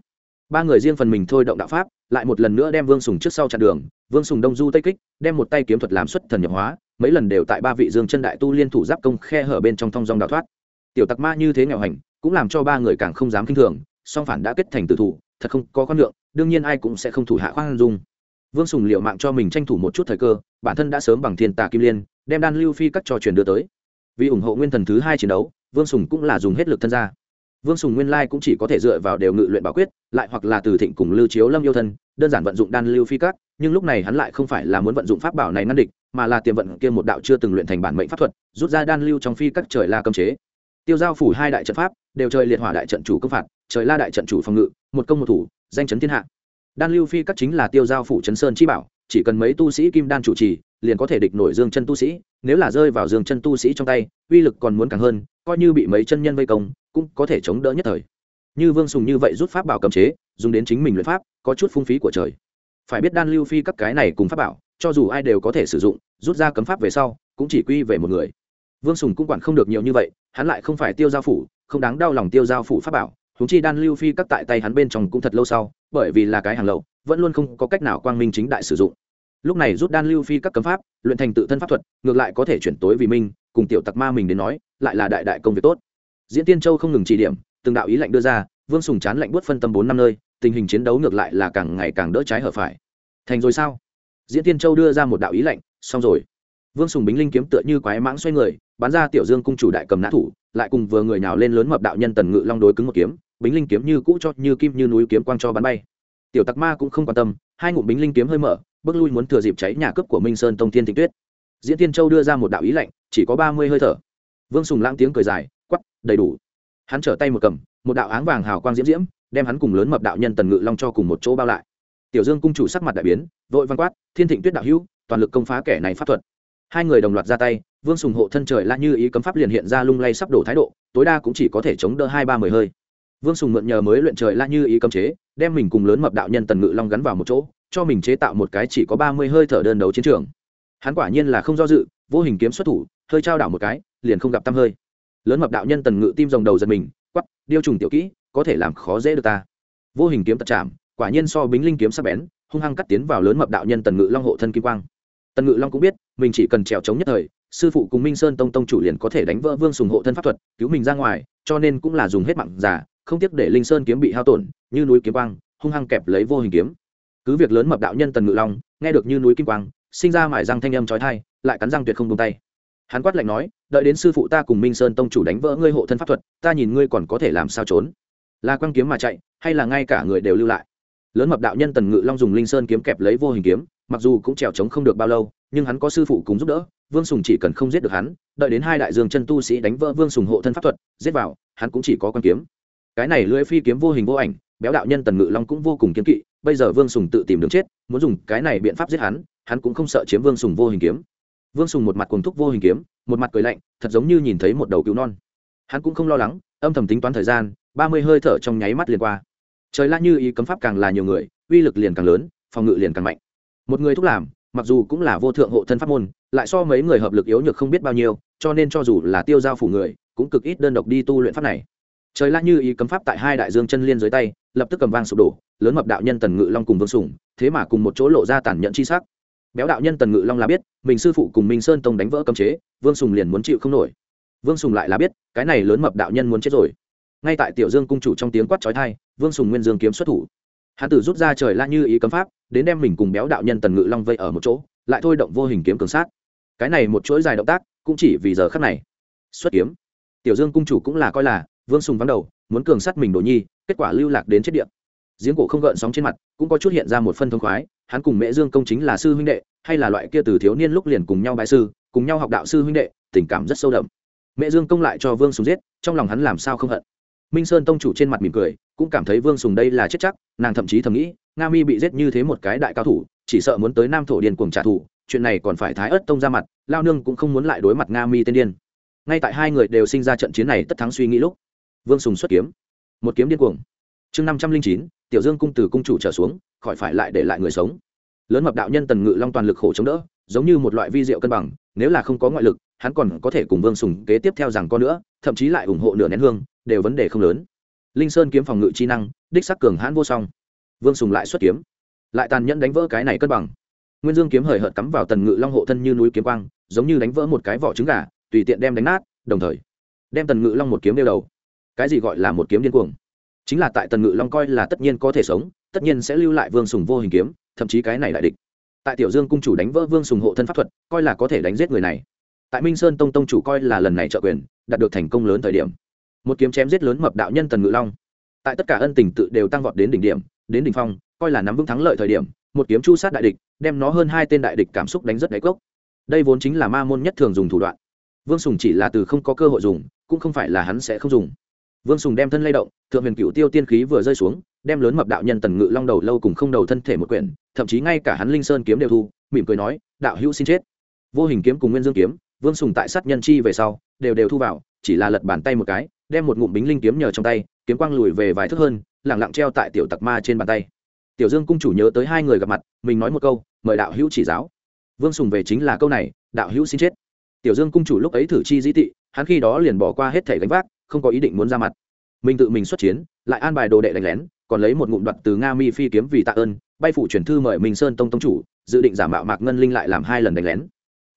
Ba người riêng phần mình thôi động đạo pháp, lại một lần nữa đem vương sùng trước sau chặn đường, vương sùng đông du tây kích, đem một tay kiếm thuật làm xuất thần nhập hóa mấy lần đều tại ba vị dương chân đại tu liên thủ giáp công khe hở bên trong thong dong đào thoát. Tiểu tặc ma như thế nghèo hành, cũng làm cho ba người càng không dám k i n h thường, song phản đã kết thành tử thủ, thật không có con lượng đương nhiên ai cũng sẽ không thủ hạ khoan dung. Vương sùng liệu mạng cho mình tranh thủ một chút thời cơ, bản thân đã sớm bằng thiên tà kim liên, đem đan lưu phi cắt cho truyền đưa tới. Vì ủng hộ nguyên thần thứ hai chiến đấu, vương sùng cũng là dùng hết lực thân ra. Vương sùng nguyên lai cũng chỉ có thể dựa vào đều ngự luyện bảo quyết, lại hoặc là từ thịnh cùng lưu chiếu lâm yêu thân, đơn giản vận dụng đan lưu phi cắt nhưng lúc này hắn lại không phải là muốn vận dụng pháp bảo này ngăn địch, mà là tiềm vận kia một đạo chưa từng luyện thành bản mệnh pháp thuật, rút ra đan lưu trong phi các trời la cấm chế. Tiêu giao phủ hai đại trận pháp, đều trời liệt hỏa đại trận chủ công phạt, trời la đại trận chủ phòng ngự, một công một thủ, danh chấn thiên hạ. Đan lưu phi các chính là tiêu giao phủ chấn sơn chi bảo, chỉ cần mấy tu sĩ kim đan chủ trì, liền có thể địch nổi dương chân tu sĩ, nếu là rơi vào dương chân tu sĩ trong tay, uy lực còn muốn càng hơn, coi như bị mấy chân nhân vây công, cũng có thể chống đỡ nhất thời. Như vương sùng như vậy rút pháp bảo cầm chế, dùng đến chính mình luyện pháp, có chút phung phí của trời phải biết đan lưu phi các cái này cùng pháp bảo, cho dù ai đều có thể sử dụng, rút ra cấm pháp về sau, cũng chỉ quy về một người. Vương sùng cũng quản không được nhiều như vậy, hắn lại không phải tiêu giao phủ, không đáng đau lòng tiêu giao phủ pháp bảo. Húng chi đan lưu phi các tại tay hắn bên trong cũng thật lâu sau, bởi vì là cái hàng lậu, vẫn luôn không có cách nào quang minh chính đại sử dụng. Lúc này rút đan lưu phi các cấm pháp, luyện thành tự thân pháp thuật, ngược lại có thể chuyển tối vì minh, cùng tiểu tặc ma mình đến nói, lại là đại đại công việc tốt. Diễn tiên châu không ngừng chỉ điểm, từng đạo ý lệnh đưa ra, vương sùng chán lạnh buốt phân tâm bốn năm nơi tình hình chiến đấu ngược lại là càng ngày càng đỡ trái hở phải. Thành rồi sao? Diễn tiên châu đưa ra một đạo ý lệnh, xong rồi. Vương sùng bính linh kiếm tựa như quái mãng xoay người, bắn ra tiểu dương cung chủ đại cầm nã thủ, lại cùng vừa người nào lên lớn mập đạo nhân tần ngự long đối cứng một kiếm, bính linh kiếm như cũ cho như kim như núi kiếm quang cho bắn bay. Tiểu tặc ma cũng không quan tâm, hai ngụm bính linh kiếm hơi mở, bước lui muốn thừa dịp cháy nhà cướp của minh sơn tông thiên thịnh tuyết. Diễn tiên châu đưa ra một đạo ý lạnh chỉ có ba mươi hơi thở. Vương sùng lãng tiếng cười dài quắp đầy đủ. Hắn trở tay một cầm, một đạo áng vàng hào quang diễm diễm đem hắn cùng lớn mập đạo nhân tần ngự long cho cùng một chỗ bao lại. Tiểu dương cung chủ sắc mặt đại biến, vội văn quát, thiên thịnh tuyết đạo hữu, toàn lực công phá kẻ này pháp thuật. Hai người đồng loạt ra tay, vương sùng hộ thân trời la như ý cấm pháp liền hiện ra lung lay sắp đổ thái độ, tối đa cũng chỉ có thể chống đỡ hai ba mười hơi. Vương sùng mượn nhờ mới luyện trời la như ý cấm chế, đem mình cùng lớn mập đạo nhân tần ngự long gắn vào một chỗ, cho mình chế tạo một cái chỉ có ba mươi hơi thở đơn đấu chiến trường. Hắn quả nhiên là không do dự, vô hình kiếm xuất thủ, hơi trao đảo một cái, liền không gặp tăm hơi. Lớn mập đạo nhân tần ngự tim rồng đầu giật mình quắp điêu trùng tiểu kỹ có thể làm khó dễ được ta. Vô hình kiếm tật chạm, quả nhiên so bính linh kiếm sắc bén, hung hăng cắt tiến vào lớn mập đạo nhân tần ngự long hộ thân kim quang. Tần ngự long cũng biết, mình chỉ cần trèo trống nhất thời, sư phụ cùng minh sơn tông tông chủ liền có thể đánh vỡ vương sùng hộ thân pháp thuật, cứu mình ra ngoài, cho nên cũng là dùng hết mạng giả, không tiếc để linh sơn kiếm bị hao tổn, như núi kiếm quang, hung hăng kẹp lấy vô hình kiếm. Cứ việc lớn mập đạo nhân tần ngự long, nghe được như núi kim quang, sinh ra mải răng thanh âm trói thai lại cắn răng tuyệt không tung tay. Hắn quát lạnh nói, đợi đến sư phụ ta cùng minh sơn tông chủ đánh vỡ ngươi hộ thân pháp thuật, ta nhìn ngươi còn có thể làm sao trốn là quăng kiếm mà chạy, hay là ngay cả người đều lưu lại. Lớn mập đạo nhân tần ngự long dùng linh sơn kiếm kẹp lấy vô hình kiếm, mặc dù cũng trèo trống không được bao lâu, nhưng hắn có sư phụ cùng giúp đỡ, vương sùng chỉ cần không giết được hắn, đợi đến hai đại dương chân tu sĩ đánh vỡ vương sùng hộ thân pháp thuật, giết vào, hắn cũng chỉ có quan kiếm. Cái này lưỡi phi kiếm vô hình vô ảnh, béo đạo nhân tần ngự long cũng vô cùng kiếm kỵ, bây giờ vương sùng tự tìm đường chết, muốn dùng cái này biện pháp giết hắn hắn cũng không sợ chiếm vương sùng vô hình kiếm. Vương sùng một mặt cuồng thúc vô hình kiếm, một mặt cười lạnh, thật giống như nhìn thấy một đầu cứu non. Hắn cũng không lo lắng âm thầm tính toán thời gian, ba mươi hơi thở trong nháy mắt liền qua. Trời la như ý cấm pháp càng là nhiều người, uy lực liền càng lớn, phòng ngự liền càng mạnh. Một người thúc làm, mặc dù cũng là vô thượng hộ thân pháp môn, lại so mấy người hợp lực yếu nhược không biết bao nhiêu, cho nên cho dù là tiêu giao phủ người, cũng cực ít đơn độc đi tu luyện pháp này. Trời la như ý cấm pháp tại hai đại dương chân liên dưới tay, lập tức cầm vang sụp đổ, lớn mập đạo nhân tần ngự long cùng vương sùng, thế mà cùng một chỗ lộ ra tàn nhẫn chi sắc. Béo đạo nhân tần ngự long là biết, mình sư phụ cùng minh sơn tông đánh vỡ cấm chế, vương sùng liền muốn chịu không nổi vương sùng lại là biết, cái này lớn mập đạo nhân muốn chết rồi. Ngay tại tiểu dương cung chủ trong tiếng quát trói thai vương sùng nguyên dương kiếm xuất thủ. Hãn tử rút ra trời la như ý cấm pháp, đến đem mình cùng béo đạo nhân tần ngự long vây ở một chỗ, lại thôi động vô hình kiếm cường sát. Cái này một chuỗi dài động tác, cũng chỉ vì giờ khắc này. Xuất kiếm. Tiểu dương cung chủ cũng là coi là, vương sùng vắng đầu, muốn cường sát mình đồ nhi, kết quả lưu lạc đến chết điện giếng cổ không gợn sóng trên mặt, cũng có chút hiện ra một phân thông khoái, hắn cùng mẹ dương công chính là sư huynh đệ, hay là loại kia từ thiếu niên lúc liền cùng nhau bại sư, cùng nhau học đạo sư huynh đệ, tình cảm rất sâu đậm mẹ dương công lại cho vương sùng giết, trong lòng hắn làm sao không hận. Minh sơn tông chủ trên mặt mỉm cười, cũng cảm thấy vương sùng đây là chết chắc, nàng thậm chí thầm nghĩ, nga mi bị giết như thế một cái đại cao thủ, chỉ sợ muốn tới nam thổ điền cuồng trả thù, chuyện này còn phải thái ớt tông ra mặt, lao nương cũng không muốn lại đối mặt nga mi tên điên. Ngay tại hai người đều sinh ra trận chiến này tất thắng suy nghĩ lúc, vương sùng xuất kiếm. Một kiếm điên cuồng. Chương năm trăm linh chín, tiểu dương cung từ cung chủ trở xuống, khỏi phải lại để lại người sống. Lớn mập đạo nhân tần ngự long toàn lực khổ chống đỡ, giống như một loại vi diệu cân bằng nếu là không có ngoại lực, hắn còn có thể cùng vương sùng kế tiếp theo rằng có nữa, thậm chí lại ủng hộ nửa nén hương, đều vấn đề không lớn. Linh sơn kiếm phòng ngự chi năng, đích sắc cường hãn vô song. Vương sùng lại xuất kiếm. Lại tàn nhẫn đánh vỡ cái này cân bằng. Nguyên dương kiếm hời hợt cắm vào tần ngự long hộ thân như núi kiếm quang, giống như đánh vỡ một cái vỏ trứng gà, tùy tiện đem đánh nát, đồng thời, đem tần ngự long một kiếm đeo đầu. Cái gì gọi là một kiếm điên cuồng? Chính là tại tần ngự long coi là tất nhiên có thể sống, tất nhiên sẽ lưu lại vương sùng vô hình kiếm, thậm chí cái này đại địch tại tiểu dương cung chủ đánh vỡ vương sùng hộ thân pháp thuật, coi là có thể đánh giết người này. Tại minh sơn tông tông chủ coi là lần này trợ quyền, đạt được thành công lớn thời điểm. Một kiếm chém giết lớn mập đạo nhân tần ngự long. Tại tất cả ân tình tự đều tăng vọt đến đỉnh điểm, đến đỉnh phong, coi là nắm vững thắng lợi thời điểm, một kiếm chu sát đại địch, đem nó hơn hai tên đại địch cảm xúc đánh rất đáy cốc. Đây vốn chính là ma môn nhất thường dùng thủ đoạn. Vương sùng chỉ là từ không có cơ hội dùng, cũng không phải là hắn sẽ không dùng. Vương sùng đem thân lay động, thượng huyền cựu tiêu tiên khí vừa rơi xuống đem lớn mập đạo nhân tần ngự long đầu lâu cùng không đầu thân thể một quyển, thậm chí ngay cả hắn linh sơn kiếm đều thu, mỉm cười nói, đạo hữu xin chết. Vô hình kiếm cùng nguyên dương kiếm, vương sùng tại sát nhân chi về sau, đều đều thu vào, chỉ là lật bàn tay một cái, đem một ngụm bính linh kiếm nhờ trong tay, kiếm quang lùi về vài thước hơn lẳng lặng treo tại tiểu tặc ma trên bàn tay. Tiểu dương cung chủ nhớ tới hai người gặp mặt, mình nói một câu, mời đạo hữu chỉ giáo. Vương sùng về chính là câu này, đạo hữu xin chết. Tiểu dương cung chủ lúc ấy thử chi dĩ tị, hắn khi đó liền bỏ qua hết thể gánh vác, không có ý định muốn ra mặt mình tự mình xuất chiến, lại an bài đồ đệ đánh lén, còn lấy một ngụm đoạt từ nga mi phi kiếm vì tạ ơn, bay phủ truyền thư mời minh sơn tông tông chủ, dự định giả mạo mạc ngân linh lại làm hai lần đánh lén.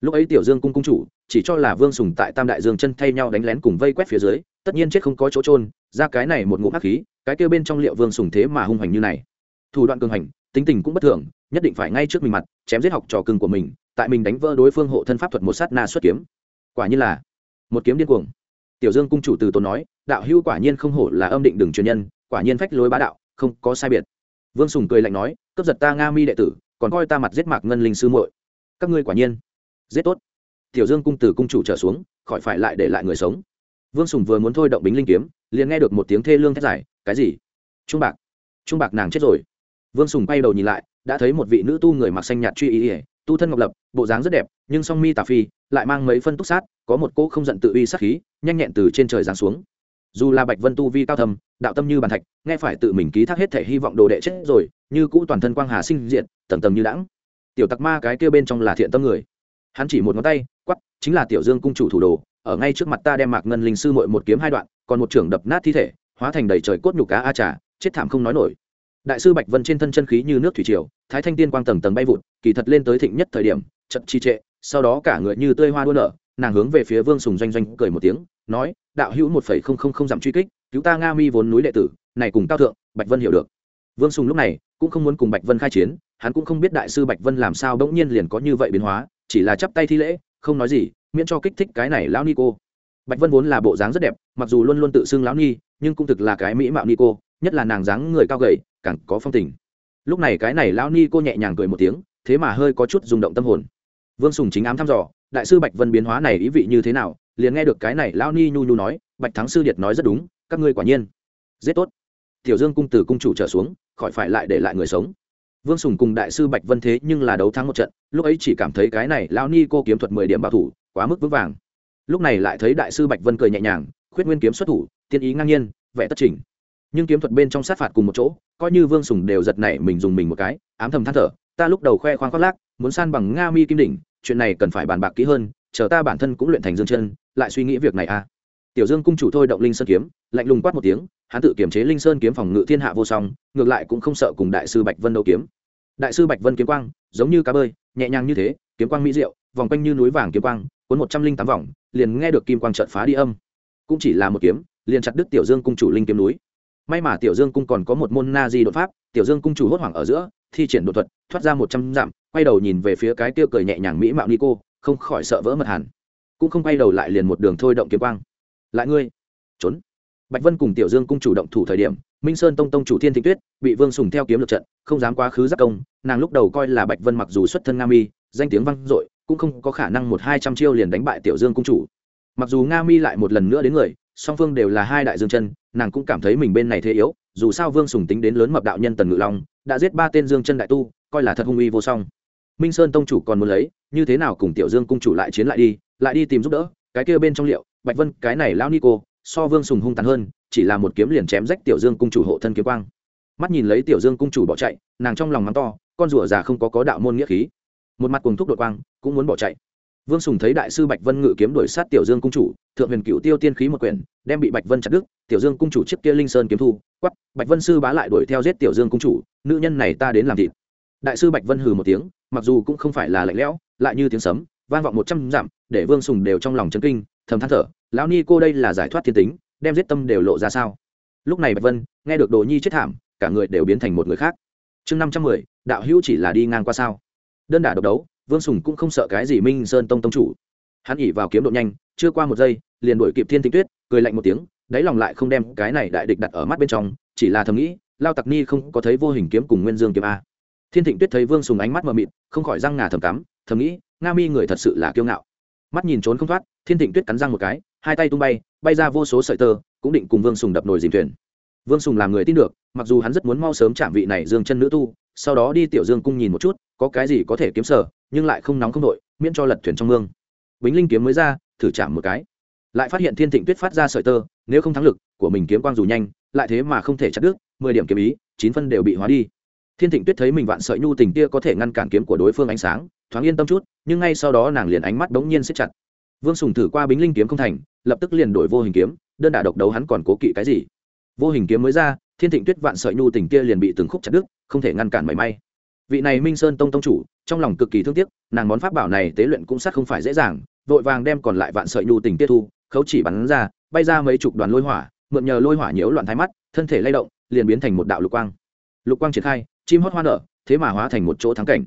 Lúc ấy tiểu dương cung cung chủ, chỉ cho là vương sùng tại tam đại dương chân thay nhau đánh lén cùng vây quét phía dưới, tất nhiên chết không có chỗ trôn ra cái này một ngụm hắc khí, cái kêu bên trong liệu vương sùng thế mà hung hành như này. Thủ đoạn cường hành, tính tình cũng bất thường, nhất định phải ngay trước mình mặt, chém giết học trò cưng của mình, tại mình đánh vỡ đối phương hộ thân pháp thuật một sát na xuất kiếm. Quả như là, một kiếm điên cuồng tiểu dương cung chủ từ tốn nói, đạo hữu quả nhiên không hổ là âm định đường truyền nhân, quả nhiên phách lối bá đạo, không có sai biệt. Vương sùng cười lạnh nói, cướp giật ta nga mi đệ tử, còn coi ta mặt giết mạc ngân linh sư muội. Các ngươi quả nhiên, giết tốt. Tiểu dương cung từ cung chủ trở xuống, khỏi phải lại để lại người sống. Vương sùng vừa muốn thôi động bính linh kiếm, liền nghe được một tiếng thê lương thét dài, cái gì? Trung bạc. Trung bạc nàng chết rồi. Vương sùng bay đầu nhìn lại, đã thấy một vị nữ tu người mặc xanh nhạt truy ý ỉa tu thân ngọc lập, bộ dáng rất đẹp, nhưng song mi tà phi lại mang mấy phân túc sát, có một cỗ không giận tự uy sát khí, nhanh nhẹn từ trên trời giáng xuống. Dù là bạch vân tu vi cao thầm đạo tâm như bàn thạch, nghe phải tự mình ký thác hết thể hy vọng đồ đệ chết rồi, như cũ toàn thân quang hà sinh diện tầng tầng như đãng. Tiểu tặc ma cái kia bên trong là thiện tâm người. Hắn chỉ một ngón tay quắp chính là tiểu dương cung chủ thủ đồ, ở ngay trước mặt ta đem mạc ngân linh sư mội một kiếm hai đoạn, còn một trưởng đập nát thi thể, hóa thành đầy trời cốt nhục cá a trà, chết thảm không nói nổi đại sư bạch vân trên thân chân khí như nước thủy triều, thái thanh tiên quang tầng tầng bay vụt, kỳ thật lên tới thịnh nhất thời điểm, chật chi trệ, sau đó cả người như tươi hoa đua nở, nàng hướng về phía vương sùng doanh doanh cười một tiếng, nói, đạo hữu một phẩy không không không dặm truy kích, cứu ta nga mi vốn núi đệ tử, này cùng cao thượng, bạch vân hiểu được. Vương sùng lúc này cũng không muốn cùng bạch vân khai chiến, hắn cũng không biết đại sư bạch vân làm sao bỗng nhiên liền có như vậy biến hóa, chỉ là chắp tay thi lễ, không nói gì, miễn cho kích thích cái này lão ni cô. Bạch vân vốn là bộ dáng rất đẹp, mặc dù luôn luôn tự xưng lão ni, nhưng cũng thực là cái mỹ mạo ni cô nhất là nàng dáng người cao gầy, càng có phong tình. Lúc này cái này lão ni cô nhẹ nhàng cười một tiếng, thế mà hơi có chút rung động tâm hồn. Vương sùng chính ám thăm dò, đại sư bạch vân biến hóa này ý vị như thế nào, liền nghe được cái này lão ni nhu nhu nói, bạch thắng sư điệt nói rất đúng, các ngươi quả nhiên rất tốt. Tiểu dương cung tử cung chủ trở xuống, khỏi phải lại để lại người sống. Vương sùng cùng đại sư bạch vân thế nhưng là đấu thắng một trận, lúc ấy chỉ cảm thấy cái này lão ni cô kiếm thuật mười điểm bảo thủ, quá mức vững vàng. Lúc này lại thấy đại sư bạch vân cười nhẹ nhàng, khuyết nguyên kiếm xuất thủ, tiên ý ngang nhiên vẽ tất trình nhưng kiếm thuật bên trong sát phạt cùng một chỗ, coi như vương sùng đều giật nảy mình dùng mình một cái, ám thầm than thở, ta lúc đầu khoe khoang khoác lác, muốn san bằng nga mi kim đỉnh, chuyện này cần phải bàn bạc kỹ hơn, chờ ta bản thân cũng luyện thành dương chân, lại suy nghĩ việc này à. Tiểu dương cung chủ thôi động linh sơn kiếm, lạnh lùng quát một tiếng, hắn tự kiểm chế linh sơn kiếm phòng ngự thiên hạ vô song, ngược lại cũng không sợ cùng đại sư bạch vân đấu kiếm. Đại sư bạch vân kiếm quang, giống như cá bơi, nhẹ nhàng như thế, kiếm quang mỹ diệu, vòng quanh như núi vàng kiếm quang, cuốn một trăm linh tám vòng, liền nghe được kim quang trợt phá đi âm. Cũng chỉ là một kiếm, liền chặt đứt tiểu dương cung chủ linh kiếm núi may mà tiểu dương cung còn có một môn na di đột pháp, tiểu dương cung chủ hốt hoảng ở giữa, thi triển đột thuật, thoát ra một trăm dặm, quay đầu nhìn về phía cái tiêu cười nhẹ nhàng mỹ mạo ni cô không khỏi sợ vỡ mật hẳn. Cũng không quay đầu lại liền một đường thôi động kiếm quang. Lại ngươi? Trốn. Bạch vân cùng tiểu dương cung chủ động thủ thời điểm, minh sơn tông tông chủ thiên thịnh tuyết, bị vương sùng theo kiếm lượt trận, không dám quá khứ giác công, nàng lúc đầu coi là bạch vân mặc dù xuất thân nga mi, danh tiếng vang dội, cũng không có khả năng một hai trăm chiêu liền đánh bại tiểu dương cung chủ. Mặc dù nga mi lại một lần nữa đến người song phương đều là hai đại dương chân, nàng cũng cảm thấy mình bên này thế yếu, dù sao vương sùng tính đến lớn mập đạo nhân tần ngự long, đã giết ba tên dương chân đại tu, coi là thật hung uy vô song. Minh sơn tông chủ còn muốn lấy, như thế nào cùng tiểu dương cung chủ lại chiến lại đi lại đi tìm giúp đỡ, cái kia bên trong liệu, bạch vân, cái này lão ni cô, so vương sùng hung tàn hơn, chỉ là một kiếm liền chém rách tiểu dương cung chủ hộ thân kiếm quang. Mắt nhìn lấy tiểu dương cung chủ bỏ chạy, nàng trong lòng mắng to, con rùa già không có có đạo môn nghĩa khí. Một mặt cùng thúc đội quang, cũng muốn bỏ chạy vương sùng thấy đại sư bạch vân ngự kiếm đuổi sát tiểu dương cung chủ thượng huyền cựu tiêu tiên khí một quyển đem bị bạch vân chặt đứt tiểu dương cung chủ chiếc kia linh sơn kiếm thu quắc, bạch vân sư bá lại đuổi theo giết tiểu dương cung chủ nữ nhân này ta đến làm thịt. Đại sư bạch vân hừ một tiếng mặc dù cũng không phải là lạnh lẽo lại như tiếng sấm vang vọng một trăm dặm để vương sùng đều trong lòng chấn kinh thầm than thở lão ni cô đây là giải thoát thiên tính đem giết tâm đều lộ ra sao? Lúc này bạch vân nghe được đồ nhi chết thảm cả người đều biến thành một người khác. Chương năm trăm mười đạo hữu chỉ là đi ngang qua sao? Đơn đả độc đấu vương sùng cũng không sợ cái gì minh sơn tông tông chủ. Hắn ỉ vào kiếm độ nhanh, chưa qua một giây, liền đuổi kịp thiên thịnh tuyết, cười lạnh một tiếng, đáy lòng lại không đem cái này đại địch đặt ở mắt bên trong, chỉ là thầm nghĩ, lao tặc ni không có thấy vô hình kiếm cùng nguyên dương kiếm a. Thiên thịnh tuyết thấy vương sùng ánh mắt mờ mịt, không khỏi răng ngà thầm cắm, thầm nghĩ, nga mi người thật sự là kiêu ngạo. Mắt nhìn trốn không thoát, thiên thịnh tuyết cắn răng một cái, hai tay tung bay bay ra vô số sợi tơ, cũng định cùng vương sùng đập nồi dìm thuyền. Vương sùng làm người tin được, mặc dù hắn rất muốn mau sớm chạm vị này dương chân nữ tu, sau đó đi tiểu dương cung nhìn một chút có cái gì có thể kiếm sở, nhưng lại không nóng không đội, miễn cho lật thuyền trong mương. Bính linh kiếm mới ra, thử chạm một cái. Lại phát hiện thiên thịnh tuyết phát ra sợi tơ, nếu không thắng lực, của mình kiếm quang dù nhanh, lại thế mà không thể chặt đứt, mười điểm kiếm ý, chín phân đều bị hóa đi. Thiên thịnh tuyết thấy mình vạn sợi nhu tình kia có thể ngăn cản kiếm của đối phương ánh sáng, thoáng yên tâm chút, nhưng ngay sau đó nàng liền ánh mắt bỗng nhiên siết chặt. Vương sùng thử qua bính linh kiếm không thành, lập tức liền đổi vô hình kiếm, đơn đả độc đấu hắn còn cố kỵ cái gì? Vô hình kiếm mới ra, thiên thịnh tuyết vạn sợi nhu tình kia liền bị từng khúc chặt đứt, không thể ngăn cản mảy may vị này minh sơn tông tông chủ, trong lòng cực kỳ thương tiếc, nàng món pháp bảo này tế luyện cũng sát không phải dễ dàng, vội vàng đem còn lại vạn sợi nhu tình tiết thu, khấu chỉ bắn ra, bay ra mấy chục đoàn lôi hỏa, mượn nhờ lôi hỏa nhiễu loạn thái mắt, thân thể lay động, liền biến thành một đạo lục quang. Lục quang triển khai, chim hót hoa nở, thế mà hóa thành một chỗ thắng cảnh.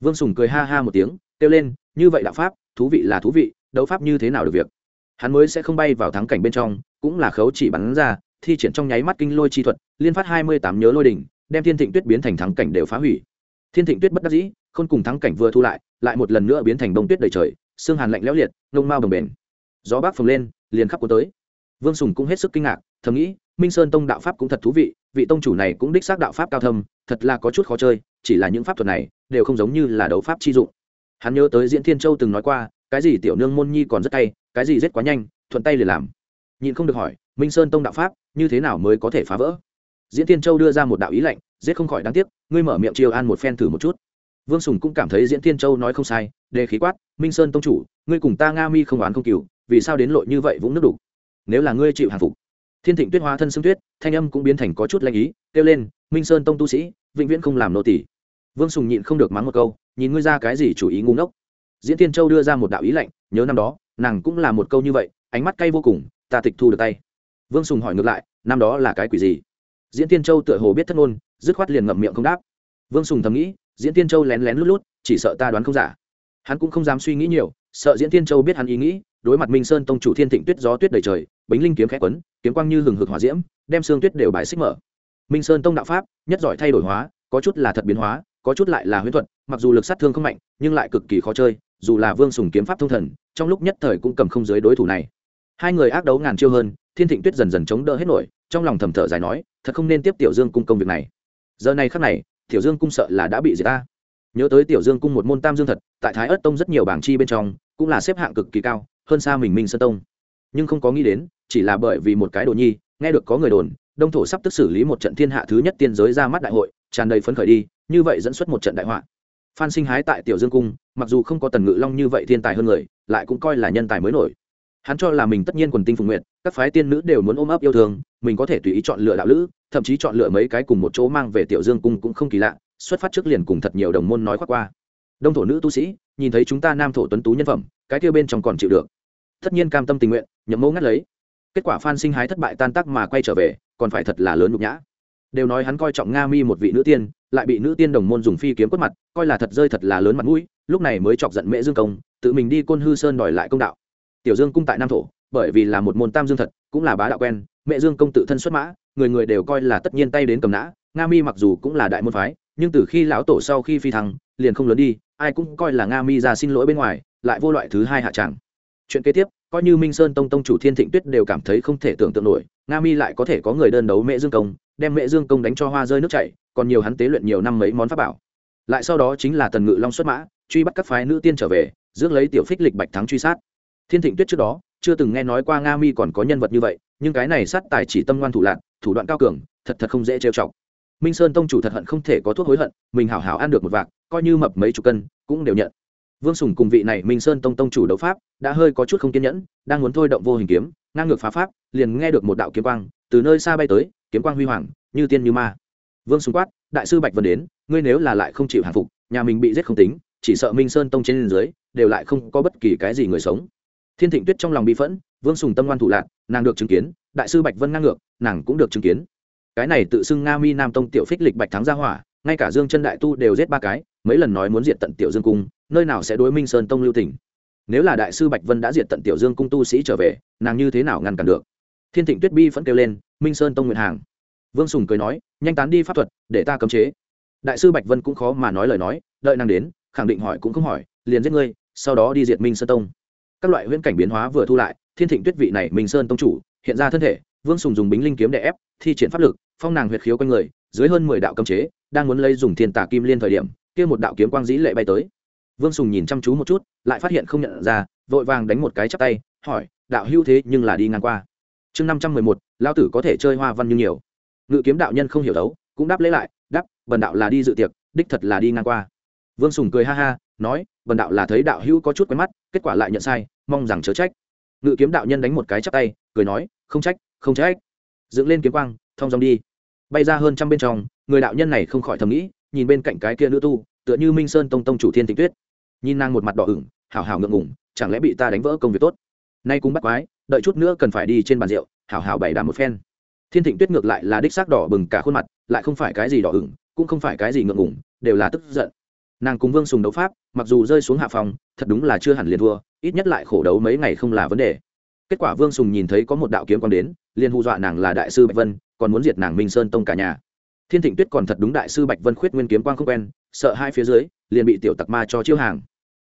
Vương sùng cười ha ha một tiếng, kêu lên, như vậy đạo pháp, thú vị là thú vị, đấu pháp như thế nào được việc? Hắn mới sẽ không bay vào thắng cảnh bên trong, cũng là khấu chỉ bắn ra, thi triển trong nháy mắt kinh lôi chi thuật, liên phát hai mươi tám nhớ lôi đỉnh, đem thiên thịnh tuyết biến thành thắng cảnh đều phá hủy thiên thịnh tuyết bất đắc dĩ, khôn cùng thắng cảnh vừa thu lại lại một lần nữa biến thành bông tuyết đầy trời, xương hàn lạnh lẽo liệt, ngông mau bồng bền gió bác phồng lên, liền khắp cuốn tới. Vương sùng cũng hết sức kinh ngạc, thầm nghĩ, minh sơn tông đạo pháp cũng thật thú vị vị tông chủ này cũng đích xác đạo pháp cao thâm, thật là có chút khó chơi, chỉ là những pháp thuật này, đều không giống như là đấu pháp chi dụng. Hắn nhớ tới diễn thiên châu từng nói qua, cái gì tiểu nương môn nhi còn rất tay, cái gì rất quá nhanh, thuận tay liền làm. Nhìn không được hỏi, minh sơn tông đạo pháp, như thế nào mới có thể phá vỡ? Diễn thiên châu đưa ra một đạo ý lệnh giết không khỏi đáng tiếc, ngươi mở miệng chiêu an một phen thử một chút. Vương sùng cũng cảm thấy diễn thiên châu nói không sai, đề khí quát, minh sơn tông chủ, ngươi cùng ta nga mi không oán không cừu, vì sao đến lội như vậy vũng nước đục? Nếu là ngươi chịu hàng phục. Thiên thịnh tuyết hóa thân xương tuyết, thanh âm cũng biến thành có chút lanh ý, kêu lên, minh sơn tông tu sĩ, vĩnh viễn không làm nô tỷ vương sùng nhịn không được mắng một câu, nhìn ngươi ra cái gì chủ ý ngu ngốc. Diễn tiên châu đưa ra một đạo ý lạnh, nhớ năm đó, nàng cũng là một câu như vậy, ánh mắt cay vô cùng, ta tịch thu được tay. Vương sùng hỏi ngược lại, năm đó là cái quỷ gì? Diễn tiên châu tựa hồ biết thất ngôn dứt khoát liền ngậm miệng không đáp. Vương sùng thầm nghĩ, diễn tiên châu lén lén lút lút, chỉ sợ ta đoán không giả. Hắn cũng không dám suy nghĩ nhiều, sợ diễn tiên châu biết hắn ý nghĩ, đối mặt minh sơn tông chủ thiên thịnh tuyết gió tuyết đầy trời, bính linh kiếm khẽ quấn, kiếm quang như hừng hực hỏa diễm, đem xương tuyết đều bài xích mở. Minh sơn tông đạo pháp, nhất giỏi thay đổi hóa, có chút là thật biến hóa, có chút lại là huyễn thuật, mặc dù lực sát thương không mạnh, nhưng lại cực kỳ khó chơi, dù là vương sùng kiếm pháp thông thần, trong lúc nhất thời cũng cầm không dưới đối thủ này. Hai người ác đấu ngàn chiêu hơn, thiên thịnh tuyết dần dần chống đỡ hết nổi, trong lòng thầm thở dài nói, thật không nên tiếp tiểu dương cung công việc này giờ này khắc này, tiểu dương cung sợ là đã bị diệt ta. Nhớ tới tiểu dương cung một môn tam dương thật, tại thái ất tông rất nhiều bảng chi bên trong, cũng là xếp hạng cực kỳ cao, hơn xa mình minh sơn tông. Nhưng không có nghĩ đến, chỉ là bởi vì một cái đồ nhi, nghe được có người đồn, đông thổ sắp tức xử lý một trận thiên hạ thứ nhất tiên giới ra mắt đại hội, tràn đầy phấn khởi đi, như vậy dẫn xuất một trận đại họa. Phan sinh hái tại tiểu dương cung, mặc dù không có tần ngự long như vậy thiên tài hơn người, lại cũng coi là nhân tài mới nổi. Hắn cho là mình tất nhiên quần tinh phùng nguyện các phái tiên nữ đều muốn ôm ấp yêu thương, mình có thể tùy ý chọn lựa đạo lữ, thậm chí chọn lựa mấy cái cùng một chỗ mang về tiểu dương cung cũng không kỳ lạ, xuất phát trước liền cùng thật nhiều đồng môn nói khoác qua. Đông thổ nữ tu sĩ, nhìn thấy chúng ta nam thổ tuấn tú nhân phẩm, cái kia bên trong còn chịu được. Tất nhiên cam tâm tình nguyện, nhậm mẫu ngắt lấy. Kết quả phan sinh hái thất bại tan tác mà quay trở về, còn phải thật là lớn nhục nhã. Đều nói hắn coi trọng nga mi một vị nữ tiên, lại bị nữ tiên đồng môn dùng phi kiếm quất mặt, coi là thật rơi thật là lớn mặt mũi, lúc này mới chọc giận mễ dương công, tự mình đi côn hư sơn đòi lại công đạo. Tiểu dương cung tại nam thổ bởi vì là một môn tam dương thật, cũng là bá đạo quen, mẹ dương công tự thân xuất mã, người người đều coi là tất nhiên tay đến cầm nã, nga mi mặc dù cũng là đại môn phái, nhưng từ khi lão tổ sau khi phi thăng, liền không lớn đi, ai cũng coi là nga mi ra xin lỗi bên ngoài, lại vô loại thứ hai hạ tràng chuyện kế tiếp, coi như minh sơn tông tông chủ thiên thịnh tuyết đều cảm thấy không thể tưởng tượng nổi, nga mi lại có thể có người đơn đấu mẹ dương công, đem mẹ dương công đánh cho hoa rơi nước chảy, còn nhiều hắn tế luyện nhiều năm mấy món pháp bảo. Lại sau đó chính là tần ngự long xuất mã, truy bắt các phái nữ tiên trở về, rước lấy tiểu phích lịch bạch thắng truy sát. Thiên thịnh tuyết trước đó chưa từng nghe nói qua nga mi còn có nhân vật như vậy, nhưng cái này sát tài chỉ tâm ngoan thủ lạc thủ đoạn cao cường, thật thật không dễ trêu chọc. Minh sơn tông chủ thật hận không thể có thuốc hối hận, mình hảo hảo ăn được một vạc, coi như mập mấy chục cân, cũng đều nhận. Vương sùng cùng vị này minh sơn tông tông chủ đấu pháp, đã hơi có chút không kiên nhẫn, đang muốn thôi động vô hình kiếm, ngang ngược phá pháp, liền nghe được một đạo kiếm quang, từ nơi xa bay tới, kiếm quang huy hoàng, như tiên như ma. Vương sùng quát, đại sư bạch vân đến, ngươi nếu là lại không chịu hàng phục, nhà mình bị giết không tính, chỉ sợ minh sơn tông trên dưới, đều lại không có bất kỳ cái gì người sống thiên thịnh tuyết trong lòng bị phẫn, vương sùng tâm ngoan thủ lạc, nàng được chứng kiến, đại sư bạch vân ngang ngược, nàng cũng được chứng kiến. Cái này tự xưng nga mi nam tông tiểu phích lịch bạch thắng gia hỏa, ngay cả dương chân đại tu đều giết ba cái, mấy lần nói muốn diệt tận tiểu dương cung, nơi nào sẽ đối minh sơn tông lưu tỉnh nếu là đại sư bạch vân đã diệt tận tiểu dương cung tu sĩ trở về, nàng như thế nào ngăn cản được? Thiên thịnh tuyết bi phẫn kêu lên, minh sơn tông nguyện hàng. Vương sùng cười nói, nhanh tán đi pháp thuật, để ta cấm chế. Đại sư bạch vân cũng khó mà nói lời nói, đợi nàng đến, khẳng định hỏi cũng không hỏi, liền giết ngươi, sau đó đi diệt minh sơn tông các loại huyễn cảnh biến hóa vừa thu lại, thiên thịnh tuyết vị này minh sơn tông chủ, hiện ra thân thể, vương sùng dùng bính linh kiếm để ép, thi triển pháp lực, phong nàng huyệt khiếu quanh người, dưới hơn mười đạo cấm chế, đang muốn lấy dùng thiên tà kim liên thời điểm, kia một đạo kiếm quang dĩ lệ bay tới. Vương sùng nhìn chăm chú một chút, lại phát hiện không nhận ra, vội vàng đánh một cái chắp tay, hỏi, đạo hữu thế nhưng là đi ngang qua. Chương năm trăm mười một lao tử có thể chơi hoa văn như nhiều. Ngự kiếm đạo nhân không hiểu đấu, cũng đáp lấy lại, đáp, bần đạo là đi dự tiệc, đích thật là đi ngang qua vương sùng cười ha ha, nói vần đạo là thấy đạo hữu có chút quen mắt, kết quả lại nhận sai, mong rằng chớ trách. Ngự kiếm đạo nhân đánh một cái chắp tay, cười nói, không trách không trách. Dựng lên kiếm quang, thong dòng đi. Bay ra hơn trăm bên trong, người đạo nhân này không khỏi thầm nghĩ, nhìn bên cạnh cái kia nữ tu, tựa như minh sơn tông tông chủ thiên tịnh tuyết. Nhìn nàng một mặt đỏ ửng, hảo hảo ngượng ngủng chẳng lẽ bị ta đánh vỡ công việc tốt? Nay cũng bắt quái, đợi chút nữa cần phải đi trên bàn rượu, hảo hảo bày đàm một phen. Thiên thịnh tuyết ngược lại là đích xác đỏ bừng cả khuôn mặt, lại không phải cái gì đỏ ửng, cũng không phải cái gì ngượng ngủng đều là tức giận nàng cùng vương sùng đấu pháp, mặc dù rơi xuống hạ phòng, thật đúng là chưa hẳn liền thua, ít nhất lại khổ đấu mấy ngày không là vấn đề. Kết quả vương sùng nhìn thấy có một đạo kiếm còn đến, liền hù dọa nàng là đại sư bạch vân, còn muốn diệt nàng minh sơn tông cả nhà. Thiên thịnh tuyết còn thật đúng đại sư bạch vân khuyết nguyên kiếm quang không quen, sợ hai phía dưới, liền bị tiểu tặc ma cho chiêu hàng.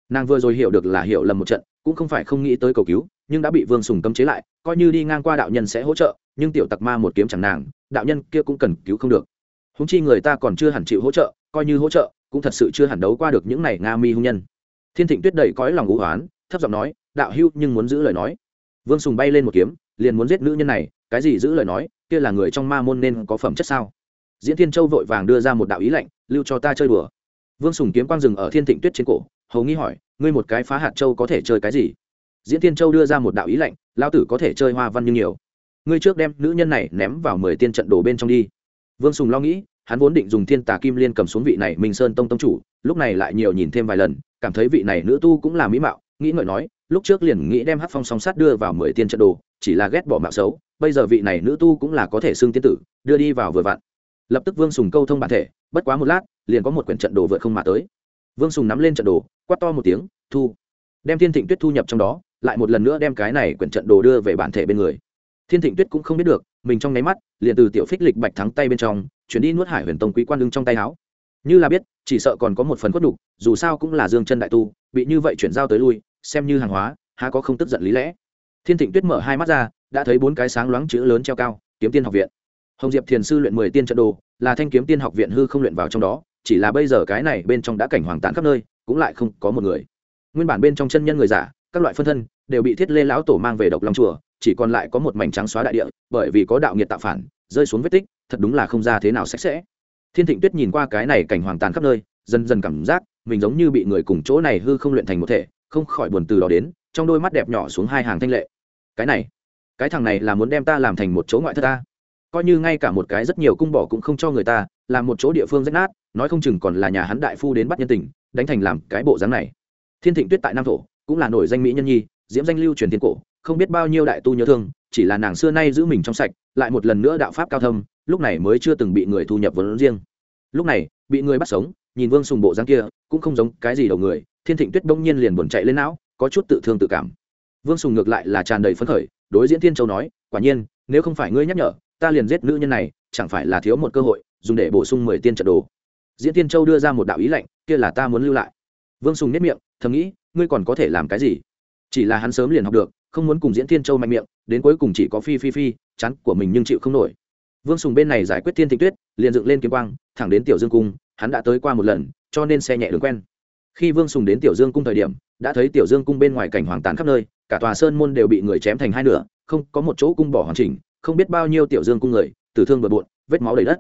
Nàng vừa rồi hiểu được là hiểu lầm một trận, cũng không phải không nghĩ tới cầu cứu, nhưng đã bị vương sùng cấm chế lại, coi như đi ngang qua đạo nhân sẽ hỗ trợ, nhưng tiểu tặc ma một kiếm chẳng nàng, đạo nhân kia cũng cần cứu không được. Húng chi người ta còn chưa hẳn chịu hỗ trợ, coi như hỗ trợ cũng thật sự chưa hẳn đấu qua được những này nga mi hung nhân. Thiên thịnh tuyết đầy cõi lòng ngũ hoán thấp giọng nói, đạo hưu nhưng muốn giữ lời nói. Vương sùng bay lên một kiếm, liền muốn giết nữ nhân này, cái gì giữ lời nói? Kia là người trong ma môn nên có phẩm chất sao? Diễn thiên châu vội vàng đưa ra một đạo ý lệnh lưu cho ta chơi đùa. Vương sùng kiếm quang rừng ở thiên thịnh tuyết trên cổ, hầu nghi hỏi, ngươi một cái phá hạt châu có thể chơi cái gì? Diễn thiên châu đưa ra một đạo ý lệnh lao tử có thể chơi hoa văn như nhiều. Ngươi trước đem nữ nhân này ném vào mười tiên trận đồ bên trong đi. Vương sùng lo nghĩ hắn vốn định dùng thiên tà kim liên cầm xuống vị này minh sơn tông tông chủ, lúc này lại nhiều nhìn thêm vài lần, cảm thấy vị này nữ tu cũng là mỹ mạo, nghĩ ngợi nói, lúc trước liền nghĩ đem hát phong song sát đưa vào mười tiên trận đồ, chỉ là ghét bỏ mạo xấu, bây giờ vị này nữ tu cũng là có thể xưng tiên tử, đưa đi vào vừa vặn. Lập tức vương sùng câu thông bản thể, bất quá một lát, liền có một quyển trận đồ vượt không mà tới. Vương sùng nắm lên trận đồ, quát to một tiếng, thu! Đem thiên thịnh tuyết thu nhập trong đó, lại một lần nữa đem cái này quyển trận đồ đưa về bản thể bên người. Thiên thịnh tuyết cũng không biết được, mình trong nháy mắt, liền từ tiểu phích lịch bạch thắng tay bên trong chuyển đi nuốt hải huyền tông quý quan lưng trong tay áo. Như là biết, chỉ sợ còn có một phần khuất đục dù sao cũng là dương chân đại tu, bị như vậy chuyển giao tới lui, xem như hàng hóa, há có không tức giận lý lẽ. Thiên thịnh tuyết mở hai mắt ra, đã thấy bốn cái sáng loáng chữ lớn treo cao, kiếm tiên học viện. Hồng diệp thiền sư luyện mười tiên trận đồ, là thanh kiếm tiên học viện hư không luyện vào trong đó, chỉ là bây giờ cái này bên trong đã cảnh hoàng tán khắp nơi, cũng lại không có một người. Nguyên bản bên trong chân nhân người giả, các loại phân thân, đều bị thiết lê lão tổ mang về độc long chùa, chỉ còn lại có một mảnh trắng xóa đại địa, bởi vì có đạo nghiệt tạo phản, rơi xuống vết tích thật đúng là không ra thế nào sạch sẽ. Thiên thịnh tuyết nhìn qua cái này cảnh hoàng tàn khắp nơi, dần dần cảm giác mình giống như bị người cùng chỗ này hư không luyện thành một thể, không khỏi buồn từ đó đến, trong đôi mắt đẹp nhỏ xuống hai hàng thanh lệ. Cái này, cái thằng này là muốn đem ta làm thành một chỗ ngoại thất ta. Coi như ngay cả một cái rất nhiều cung bỏ cũng không cho người ta, làm một chỗ địa phương rách nát, nói không chừng còn là nhà hắn đại phu đến bắt nhân tình, đánh thành làm cái bộ dáng này. Thiên thịnh tuyết tại nam thổ, cũng là nổi danh mỹ nhân nhi, diễm danh lưu truyền thiên cổ không biết bao nhiêu đại tu nhớ thương, chỉ là nàng xưa nay giữ mình trong sạch, lại một lần nữa đạo pháp cao thâm, lúc này mới chưa từng bị người thu nhập vốn riêng. Lúc này, bị người bắt sống, nhìn vương sùng bộ dáng kia, cũng không giống cái gì đầu người, thiên thịnh tuyết bỗng nhiên liền buồn chạy lên não, có chút tự thương tự cảm. Vương sùng ngược lại là tràn đầy phấn khởi, đối diễn thiên châu nói, quả nhiên, nếu không phải ngươi nhắc nhở, ta liền giết nữ nhân này, chẳng phải là thiếu một cơ hội, dùng để bổ sung mười tiên trận đồ. Diễn tiên châu đưa ra một đạo ý lệnh kia là ta muốn lưu lại. Vương sùng nếp miệng, thầm nghĩ, ngươi còn có thể làm cái gì? Chỉ là hắn sớm liền học được không muốn cùng diễn thiên châu mạnh miệng, đến cuối cùng chỉ có phi phi phi chắn của mình nhưng chịu không nổi. Vương sùng bên này giải quyết thiên thịnh tuyết, liền dựng lên kiếm quang, thẳng đến tiểu dương cung, hắn đã tới qua một lần, cho nên xe nhẹ đường quen. Khi vương sùng đến tiểu dương cung thời điểm, đã thấy tiểu dương cung bên ngoài cảnh hoàng tàn khắp nơi, cả tòa sơn môn đều bị người chém thành hai nửa, không có một chỗ cung bỏ hoàn chỉnh, không biết bao nhiêu tiểu dương cung người, tử thương bừa bộn, vết máu đầy đất.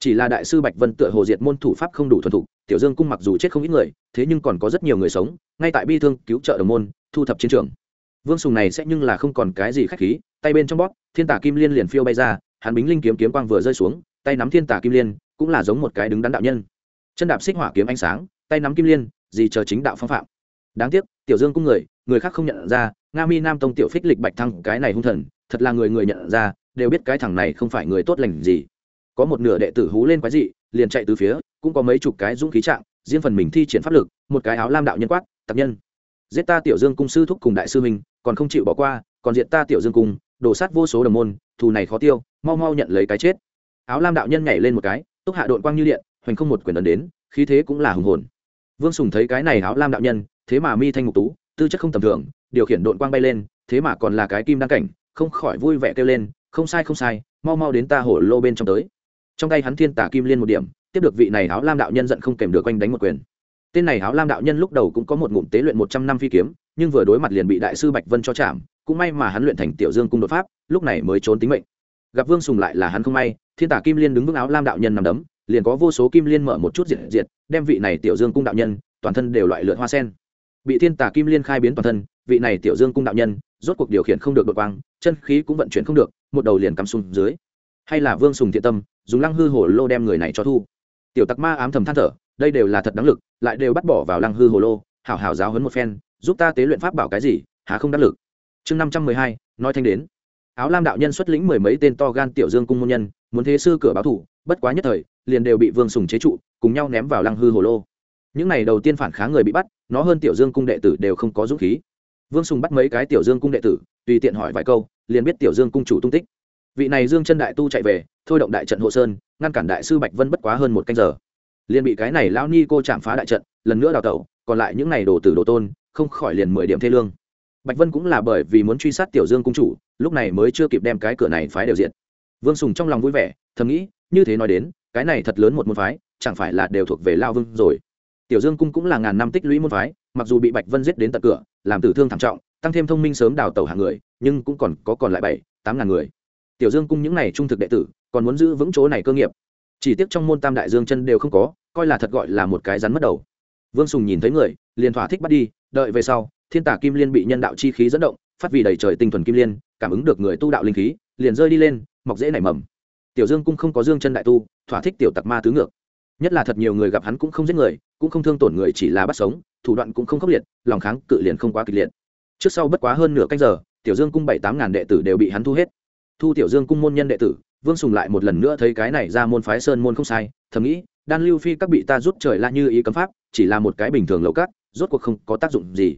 Chỉ là đại sư bạch vân tựa hồ diệt môn thủ pháp không đủ thuần thục, tiểu dương cung mặc dù chết không ít người, thế nhưng còn có rất nhiều người sống, ngay tại bi thương cứu trợ đồng môn, thu thập chiến trường vương sùng này sẽ nhưng là không còn cái gì khách khí, tay bên trong bóp, thiên tả kim liên liền phiêu bay ra, hắn bính linh kiếm kiếm quang vừa rơi xuống, tay nắm thiên tả kim liên, cũng là giống một cái đứng đắn đạo nhân. Chân đạp xích hỏa kiếm ánh sáng, tay nắm kim liên, gì chờ chính đạo phong phạm. Đáng tiếc, tiểu dương cung người người khác không nhận ra, nga mi nam tông tiểu phích lịch bạch thăng, cái này hung thần, thật là người người nhận ra, đều biết cái thằng này không phải người tốt lành gì. Có một nửa đệ tử hú lên quái dị, liền chạy từ phía, cũng có mấy chục cái dũng khí trạng, riêng phần mình thi triển pháp lực, một cái áo lam đạo nhân quát, tập nhân, giết ta tiểu dương cung sư thúc cùng đại sư minh còn không chịu bỏ qua, còn diện ta tiểu dương cung, đổ sát vô số đồng môn, thù này khó tiêu, mau mau nhận lấy cái chết. Áo lam đạo nhân nhảy lên một cái túc hạ đội quang như điện, hoành không một quyền ấn đến, khí thế cũng là hùng hồn. Vương sùng thấy cái này áo lam đạo nhân, thế mà mi thanh ngục tú, tư chất không tầm thường, điều khiển đội quang bay lên, thế mà còn là cái kim đăng cảnh, không khỏi vui vẻ kêu lên, không sai không sai, mau mau đến ta hổ lô bên trong tới. Trong tay hắn thiên tả kim liên một điểm, tiếp được vị này áo lam đạo nhân giận không kèm được quanh đánh một quyền. Tên này áo lam đạo nhân lúc đầu cũng có một ngụm tế luyện một trăm năm phi kiếm nhưng vừa đối mặt liền bị đại sư bạch vân cho chạm, cũng may mà hắn luyện thành tiểu dương cung đột pháp, lúc này mới trốn tính mệnh. Gặp vương sùng lại là hắn không may, thiên tả kim liên đứng vững áo lam đạo nhân nằm đấm, liền có vô số kim liên mở một chút diệt diệt, đem vị này tiểu dương cung đạo nhân, toàn thân đều loại lượn hoa sen. Bị thiên tả kim liên khai biến toàn thân, vị này tiểu dương cung đạo nhân, rốt cuộc điều khiển không được đột quang, chân khí cũng vận chuyển không được, một đầu liền cắm xuống dưới. Hay là vương sùng thiện tâm, dùng lăng hư hồ lô đem người này cho thu. Tiểu tặc ma ám thầm than thở, đây đều là thật đáng lực, lại đều bắt bỏ vào lăng hư hồ lô, hảo hảo giáo hấn một phen giúp ta tế luyện pháp bảo cái gì, há không đắc lực. Chương năm trăm mười hai, nói thanh đến. Áo lam đạo nhân xuất lĩnh mười mấy tên to gan tiểu dương cung môn nhân, muốn thế sư cửa báo thủ, bất quá nhất thời, liền đều bị vương sùng chế trụ, cùng nhau ném vào lăng hư hồ lô. Những n à y đầu tiên phản kháng người bị bắt, nó hơn tiểu dương cung đệ tử đều không có dũng khí. Vương sùng bắt mấy cái tiểu dương cung đệ tử, tùy tiện hỏi vài câu, liền biết tiểu dương cung chủ tung tích. Vị này dương chân đại tu chạy về, thôi động đại trận hộ sơn, ngăn cản đại sư bạch vân bất quá hơn một canh giờ. Liền bị cái này lão ni cô chạm phá đại trận, lần nữa đào tẩu, còn lại những này đồ tử đồ tôn không khỏi liền mười điểm thê lương. Bạch vân cũng là bởi vì muốn truy sát tiểu dương cung chủ, lúc này mới chưa kịp đem cái cửa này phái đều diện vương sùng trong lòng vui vẻ, thầm nghĩ, như thế nói đến, cái này thật lớn một môn phái, chẳng phải là đều thuộc về lao vương rồi. Tiểu dương cung cũng là ngàn năm tích lũy môn phái, mặc dù bị bạch vân giết đến tận cửa, làm tử thương thảm trọng, tăng thêm thông minh sớm đào tẩu hàng người, nhưng cũng còn có còn lại bảy, tám ngàn người. Tiểu dương cung những n à y trung thực đệ tử, còn muốn giữ vững chỗ này cơ nghiệp. Chỉ tiếc trong môn tam đại dương chân đều không có, coi là thật gọi là một cái rắn mất đầu. Vương sùng nhìn thấy người, liền thỏa thích bắt đi đợi về sau, thiên tả kim liên bị nhân đạo chi khí dẫn động, phát vì đầy trời tinh thuần kim liên, cảm ứng được người tu đạo linh khí, liền rơi đi lên, mọc dễ nảy mầm. Tiểu dương cung không có dương chân đại tu, thỏa thích tiểu tặc ma tứ ngược. Nhất là thật nhiều người gặp hắn cũng không giết người, cũng không thương tổn người chỉ là bắt sống, thủ đoạn cũng không khốc liệt, lòng kháng cự liền không quá kịch liệt. Trước sau bất quá hơn nửa canh giờ, tiểu dương cung bảy tám ngàn đệ tử đều bị hắn thu hết. Thu tiểu dương cung môn nhân đệ tử, vương sùng lại một lần nữa thấy cái này ra môn phái sơn môn không sai, thầm nghĩ, đan lưu phi các bị ta rút trời la như ý cấm pháp, chỉ là một cái bình thường lậu cát rốt cuộc không có tác dụng gì.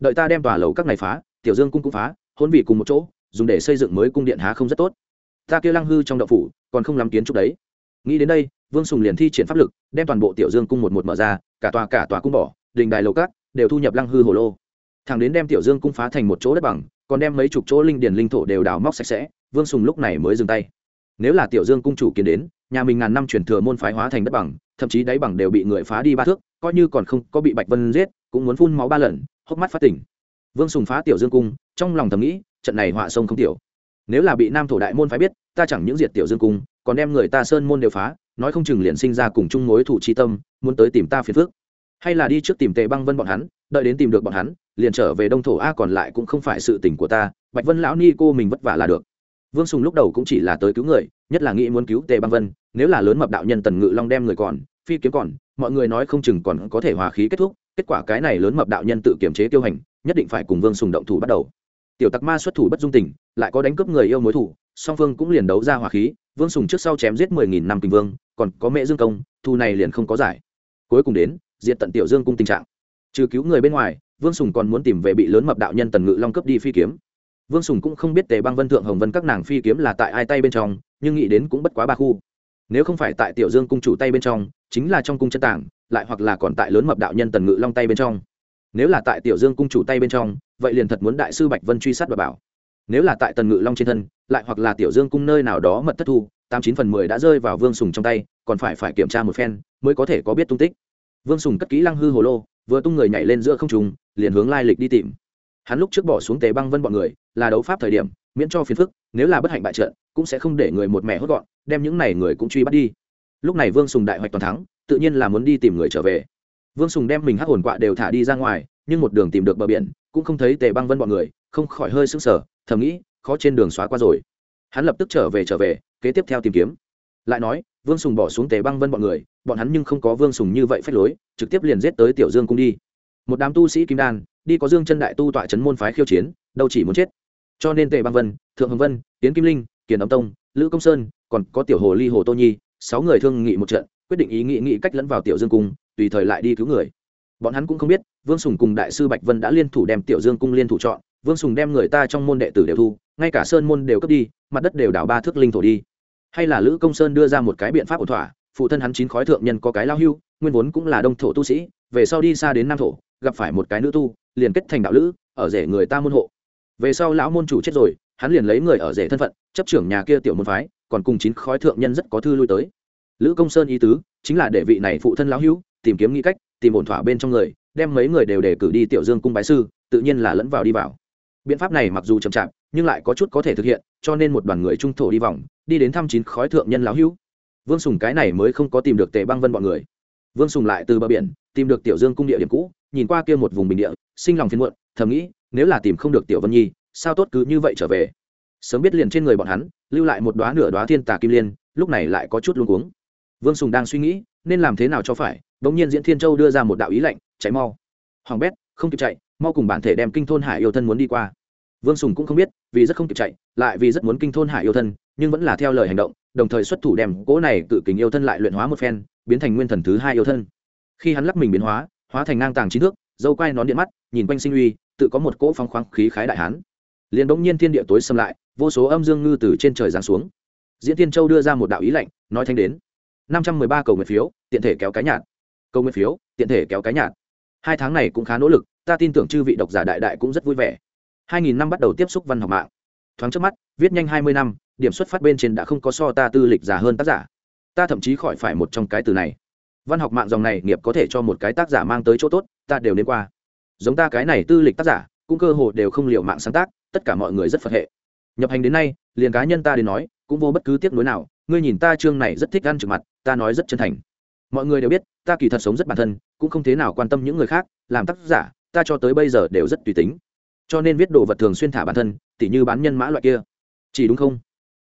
Đợi ta đem tòa lầu các này phá, tiểu dương cung cũng phá, hôn vị cùng một chỗ, dùng để xây dựng mới cung điện há không rất tốt. Ta kia lăng hư trong đậu phủ, còn không làm kiến trúc đấy. Nghĩ đến đây, vương sùng liền thi triển pháp lực, đem toàn bộ tiểu dương cung một một mở ra, cả tòa cả tòa cung bỏ, đình đài lầu cát đều thu nhập lăng hư hồ lô. Thằng đến đem tiểu dương cung phá thành một chỗ đất bằng, còn đem mấy chục chỗ linh điền linh thổ đều đào móc sạch sẽ, vương sùng lúc này mới dừng tay. Nếu là tiểu dương cung chủ kiến đến, nhà mình ngàn năm truyền thừa môn phái hóa thành đất bằng, thậm chí đáy bằng đều bị người phá đi ba thước coi như còn không có bị bạch vân giết, cũng muốn phun máu ba lần, hốc mắt phát tỉnh. Vương sùng phá tiểu dương cung, trong lòng thầm nghĩ, trận này họa sông không tiểu. Nếu là bị nam thổ đại môn phái biết, ta chẳng những diệt tiểu dương cung, còn đem người ta sơn môn đều phá, nói không chừng liền sinh ra cùng chung mối thủ chi tâm, muốn tới tìm ta phiền phước hay là đi trước tìm tề băng vân bọn hắn, đợi đến tìm được bọn hắn, liền trở về đông thổ a còn lại cũng không phải sự tình của ta, bạch vân lão ni cô mình vất vả là được. Vương sùng lúc đầu cũng chỉ là tới cứu người, nhất là nghĩ muốn cứu tề băng vân, nếu là lớn mập đạo nhân tần ngự long đem người còn, phi kiếm còn mọi người nói không chừng còn có thể hòa khí kết thúc, kết quả cái này lớn mập đạo nhân tự kiểm chế tiêu hành, nhất định phải cùng vương sùng động thủ bắt đầu. Tiểu tặc ma xuất thủ bất dung tình, lại có đánh cướp người yêu mối thủ, song phương cũng liền đấu ra hòa khí, vương sùng trước sau chém giết mười nghìn năm kinh vương, còn có mẹ dương công, thu này liền không có giải. Cuối cùng đến, diệt tận tiểu dương cung tình trạng. Trừ cứu người bên ngoài, vương sùng còn muốn tìm về bị lớn mập đạo nhân tần ngự long cướp đi phi kiếm. Vương sùng cũng không biết tề băng vân thượng hồng vân các nàng phi kiếm là tại ai tay bên trong, nhưng nghĩ đến cũng bất quá ba khu nếu không phải tại tiểu dương cung chủ tay bên trong, chính là trong cung chân tảng, lại hoặc là còn tại lớn mập đạo nhân tần ngự long tay bên trong. Nếu là tại tiểu dương cung chủ tay bên trong, vậy liền thật muốn đại sư bạch vân truy sát và bảo. Nếu là tại tần ngự long trên thân, lại hoặc là tiểu dương cung nơi nào đó mật thất thu, tám chín phần mười đã rơi vào vương sùng trong tay, còn phải phải kiểm tra một phen, mới có thể có biết tung tích. Vương sùng cất kỹ lăng hư hồ lô, vừa tung người nhảy lên giữa không trùng liền hướng lai lịch đi tìm. Hắn lúc trước bỏ xuống tề băng vân bọn người, là đấu pháp thời điểm miễn cho phiền phức, nếu là bất hạnh bại trận, cũng sẽ không để người một mẹ hốt gọn, đem những này người cũng truy bắt đi. Lúc này vương sùng đại hoạch toàn thắng, tự nhiên là muốn đi tìm người trở về. Vương sùng đem mình hắc hồn quạ đều thả đi ra ngoài, nhưng một đường tìm được bờ biển, cũng không thấy tề băng vân bọn người, không khỏi hơi sững sờ, thầm nghĩ, khó trên đường xóa qua rồi. Hắn lập tức trở về trở về, kế tiếp theo tìm kiếm. Lại nói, vương sùng bỏ xuống tề băng vân bọn người, bọn hắn nhưng không có vương sùng như vậy phách lối, trực tiếp liền giết tới tiểu dương cung đi. Một đám tu sĩ kim đan, đi có dương chân đại tu tọa trấn môn phái khiêu chiến, đâu chỉ muốn chết cho nên tề băng vân, thượng hồng vân, tiến kim linh, kiền ấm tông, lữ công sơn, còn có tiểu hồ ly hồ tô nhi, sáu người thương nghị một trận, quyết định ý nghị nghĩ cách lẫn vào tiểu dương cung, tùy thời lại đi cứu người. Bọn hắn cũng không biết, vương sùng cùng đại sư bạch vân đã liên thủ đem tiểu dương cung liên thủ chọn, vương sùng đem người ta trong môn đệ tử đều thu, ngay cả sơn môn đều cấp đi, mặt đất đều đảo ba thước linh thổ đi. Hay là lữ công sơn đưa ra một cái biện pháp ổn thỏa, phụ thân hắn chín khói thượng nhân có cái lao hưu, nguyên vốn cũng là đông thổ tu sĩ, về sau đi xa đến nam thổ, gặp phải một cái nữ tu, liền kết thành đạo lữ, ở rể người ta môn hộ về sau lão môn chủ chết rồi, hắn liền lấy người ở rể thân phận, chấp trưởng nhà kia tiểu môn phái, còn cùng chín khói thượng nhân rất có thư lui tới. Lữ công sơn ý tứ, chính là để vị này phụ thân lão hữu tìm kiếm nghĩ cách, tìm ổn thỏa bên trong người, đem mấy người đều để cử đi tiểu dương cung bái sư, tự nhiên là lẫn vào đi vào. Biện pháp này mặc dù chậm chạp, nhưng lại có chút có thể thực hiện, cho nên một đoàn người trung thổ đi vòng, đi đến thăm chín khói thượng nhân lão hữu. Vương sùng cái này mới không có tìm được tề băng vân bọn người. Vương sùng lại từ bờ biển, tìm được tiểu dương cung địa điểm cũ, nhìn qua kia một vùng bình địa, sinh lòng phiên muộn, thầm nghĩ nếu là tìm không được tiểu vân nhi, sao tốt cứ như vậy trở về? Sớm biết liền trên người bọn hắn, lưu lại một đoá nửa đoá thiên tà kim liên, lúc này lại có chút luống cuống. Vương sùng đang suy nghĩ, nên làm thế nào cho phải đ ỗ n g nhiên diễn thiên châu đưa ra một đạo ý lệnh cháy mau. Hoàng bét, không kịp chạy, mau cùng bản thể đem kinh thôn hải yêu thân muốn đi qua. Vương sùng cũng không biết, vì rất không kịp chạy, lại vì rất muốn kinh thôn hải yêu thân, nhưng vẫn là theo lời hành động, đồng thời xuất thủ đem cỗ này cự kính yêu thân lại luyện hóa một phen, biến thành nguyên thần thứ hai yêu thân. Khi hắn lắc mình biến hóa hóa thành ngang tàng trí thước, dâu quai nón điện mắt, nhìn quanh sinh uy tự có một cỗ phong khoáng khí khái đại hán. Liền bỗng nhiên thiên địa tối xâm lại, vô số âm dương ngư từ trên trời giáng xuống. Diễn tiên châu đưa ra một đạo ý lệnh nói thanh đến. năm trăm mười ba cầu nguyện phiếu, tiện thể kéo cái nhạt. Cầu nguyện phiếu, tiện thể kéo cái nhạt. Hai tháng này cũng khá nỗ lực, ta tin tưởng chư vị độc giả đại đại cũng rất vui vẻ. hai nghìn năm bắt đầu tiếp xúc văn học mạng. Thoáng trước mắt, viết nhanh hai mươi năm, điểm xuất phát bên trên đã không có so ta tư lịch giả hơn tác giả. Ta thậm chí khỏi phải một trong cái từ này. Văn học mạng dòng này nghiệp có thể cho một cái tác giả mang tới chỗ tốt, ta đều nên qua giống ta cái này tư lịch tác giả, cũng cơ hồ đều không liệu mạng sáng tác, tất cả mọi người rất phật hệ. Nhập hành đến nay, liền cá nhân ta đến nói, cũng vô bất cứ tiếc nuối nào, ngươi nhìn ta chương này rất thích ăn trực mặt, ta nói rất chân thành. Mọi người đều biết, ta kỳ thật sống rất bản thân, cũng không thế nào quan tâm những người khác, làm tác giả, ta cho tới bây giờ đều rất tùy tính. Cho nên viết đồ vật thường xuyên thả bản thân, tỉ như bán nhân mã loại kia. Chỉ đúng không?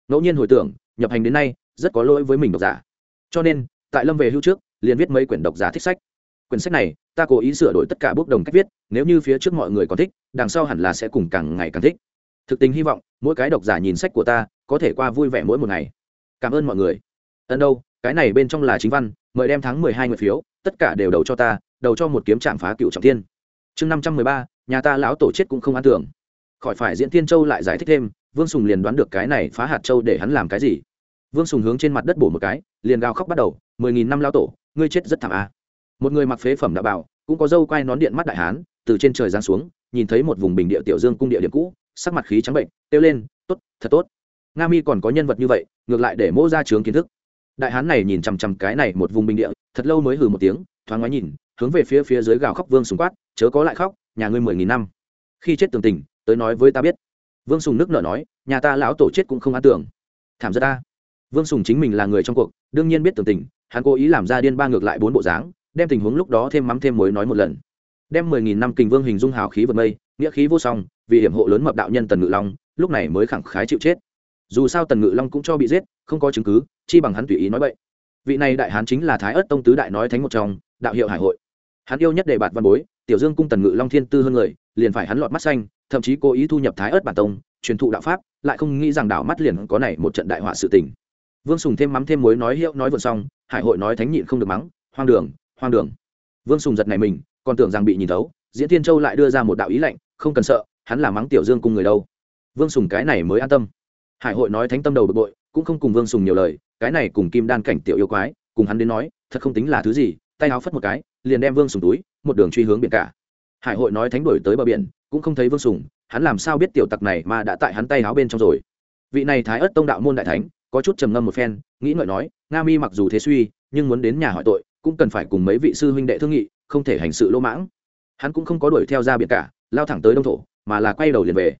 Ngẫu nhiên hồi tưởng, nhập hành đến nay, rất có lỗi với mình độc giả. Cho nên, tại lâm về hưu trước, liền viết mấy quyển độc giả thích sách. Quyển sách này ta cố ý sửa đổi tất cả bước đồng cách viết, nếu như phía trước mọi người còn thích, đằng sau hẳn là sẽ cùng càng ngày càng thích. Thực tình hy vọng, mỗi cái độc giả nhìn sách của ta, có thể qua vui vẻ mỗi một ngày. Cảm ơn mọi người. Ân đâu, cái này bên trong là chính văn, mời đem tháng mười hai nguyện phiếu, tất cả đều đầu cho ta, đầu cho một kiếm trạm phá cựu trọng thiên. Chương năm trăm mười ba, nhà ta lão tổ chết cũng không an tưởng. Khỏi phải diễn thiên châu lại giải thích thêm, vương sùng liền đoán được cái này phá hạt châu để hắn làm cái gì. Vương sùng hướng trên mặt đất bổ một cái, liền gào khóc bắt đầu, mười nghìn năm lão tổ, ngươi chết rất thảm a một người mặc phế phẩm đã bảo cũng có dâu quai nón điện mắt đại hán, từ trên trời giáng xuống, nhìn thấy một vùng bình địa tiểu dương cung địa điểm cũ, sắc mặt khí trắng bệnh, kêu lên, tốt, thật tốt. Nga mi còn có nhân vật như vậy, ngược lại để mô ra trướng kiến thức. Đại hán này nhìn chằm chằm cái này một vùng bình địa, thật lâu mới hừ một tiếng, thoáng ngoái nhìn, hướng về phía phía dưới gào khóc vương sùng quát, chớ có lại khóc, nhà ngươi mười nghìn năm. Khi chết tường tình, tới nói với ta biết. Vương sùng nước nở nói, nhà ta lão tổ chết cũng không an tưởng. Thảm ra ta. Vương sùng chính mình là người trong cuộc, đương nhiên biết tường tình, hắn cố ý làm ra điên ba ngược lại bốn bộ dáng đem tình huống lúc đó thêm mắm thêm muối nói một lần. Đem mười nghìn năm kình vương hình dung hào khí vượt mây, nghĩa khí vô song, vì hiểm hộ lớn mập đạo nhân tần ngự long, lúc này mới khẳng khái chịu chết. Dù sao tần ngự long cũng cho bị giết, không có chứng cứ, chi bằng hắn tùy ý nói vậy vị này đại hán chính là thái ất tông tứ đại nói thánh một trong, đạo hiệu hải hội. Hắn yêu nhất đề bạt văn bối, tiểu dương cung tần ngự long thiên tư hơn người, liền phải hắn lọt mắt xanh, thậm chí cố ý thu nhập thái ớt bản tông, truyền thụ đạo pháp, lại không nghĩ rằng đảo mắt liền có này một trận đại họa sự tình. Vương sùng thêm mắm thêm muối nói hiệu nói vượt xong, hải hội nói thánh nhịn không được mắng, hoang đường hoang đường. Vương sùng giật này mình, còn tưởng rằng bị nhìn thấu, diễn tiên châu lại đưa ra một đạo ý lệnh không cần sợ, hắn là mắng tiểu dương cung người đâu. Vương sùng cái này mới an tâm. Hải hội nói thánh tâm đầu bực bội, cũng không cùng vương sùng nhiều lời, cái này cùng kim đan cảnh tiểu yêu quái, cùng hắn đến nói, thật không tính là thứ gì, tay áo phất một cái, liền đem vương sùng túi, một đường truy hướng biển cả. Hải hội nói thánh đổi tới bờ biển, cũng không thấy vương sùng, hắn làm sao biết tiểu tặc này mà đã tại hắn tay áo bên trong rồi. Vị này thái ớt tông đạo môn đại thánh, có chút trầm ngâm một phen, nghĩ ngợi nói, nga mi mặc dù thế suy, nhưng muốn đến nhà hỏi tội cũng cần phải cùng mấy vị sư huynh đệ thương nghị, không thể hành sự lỗ mãng. Hắn cũng không có đuổi theo ra biển cả, lao thẳng tới đông thổ, mà là quay đầu liền về.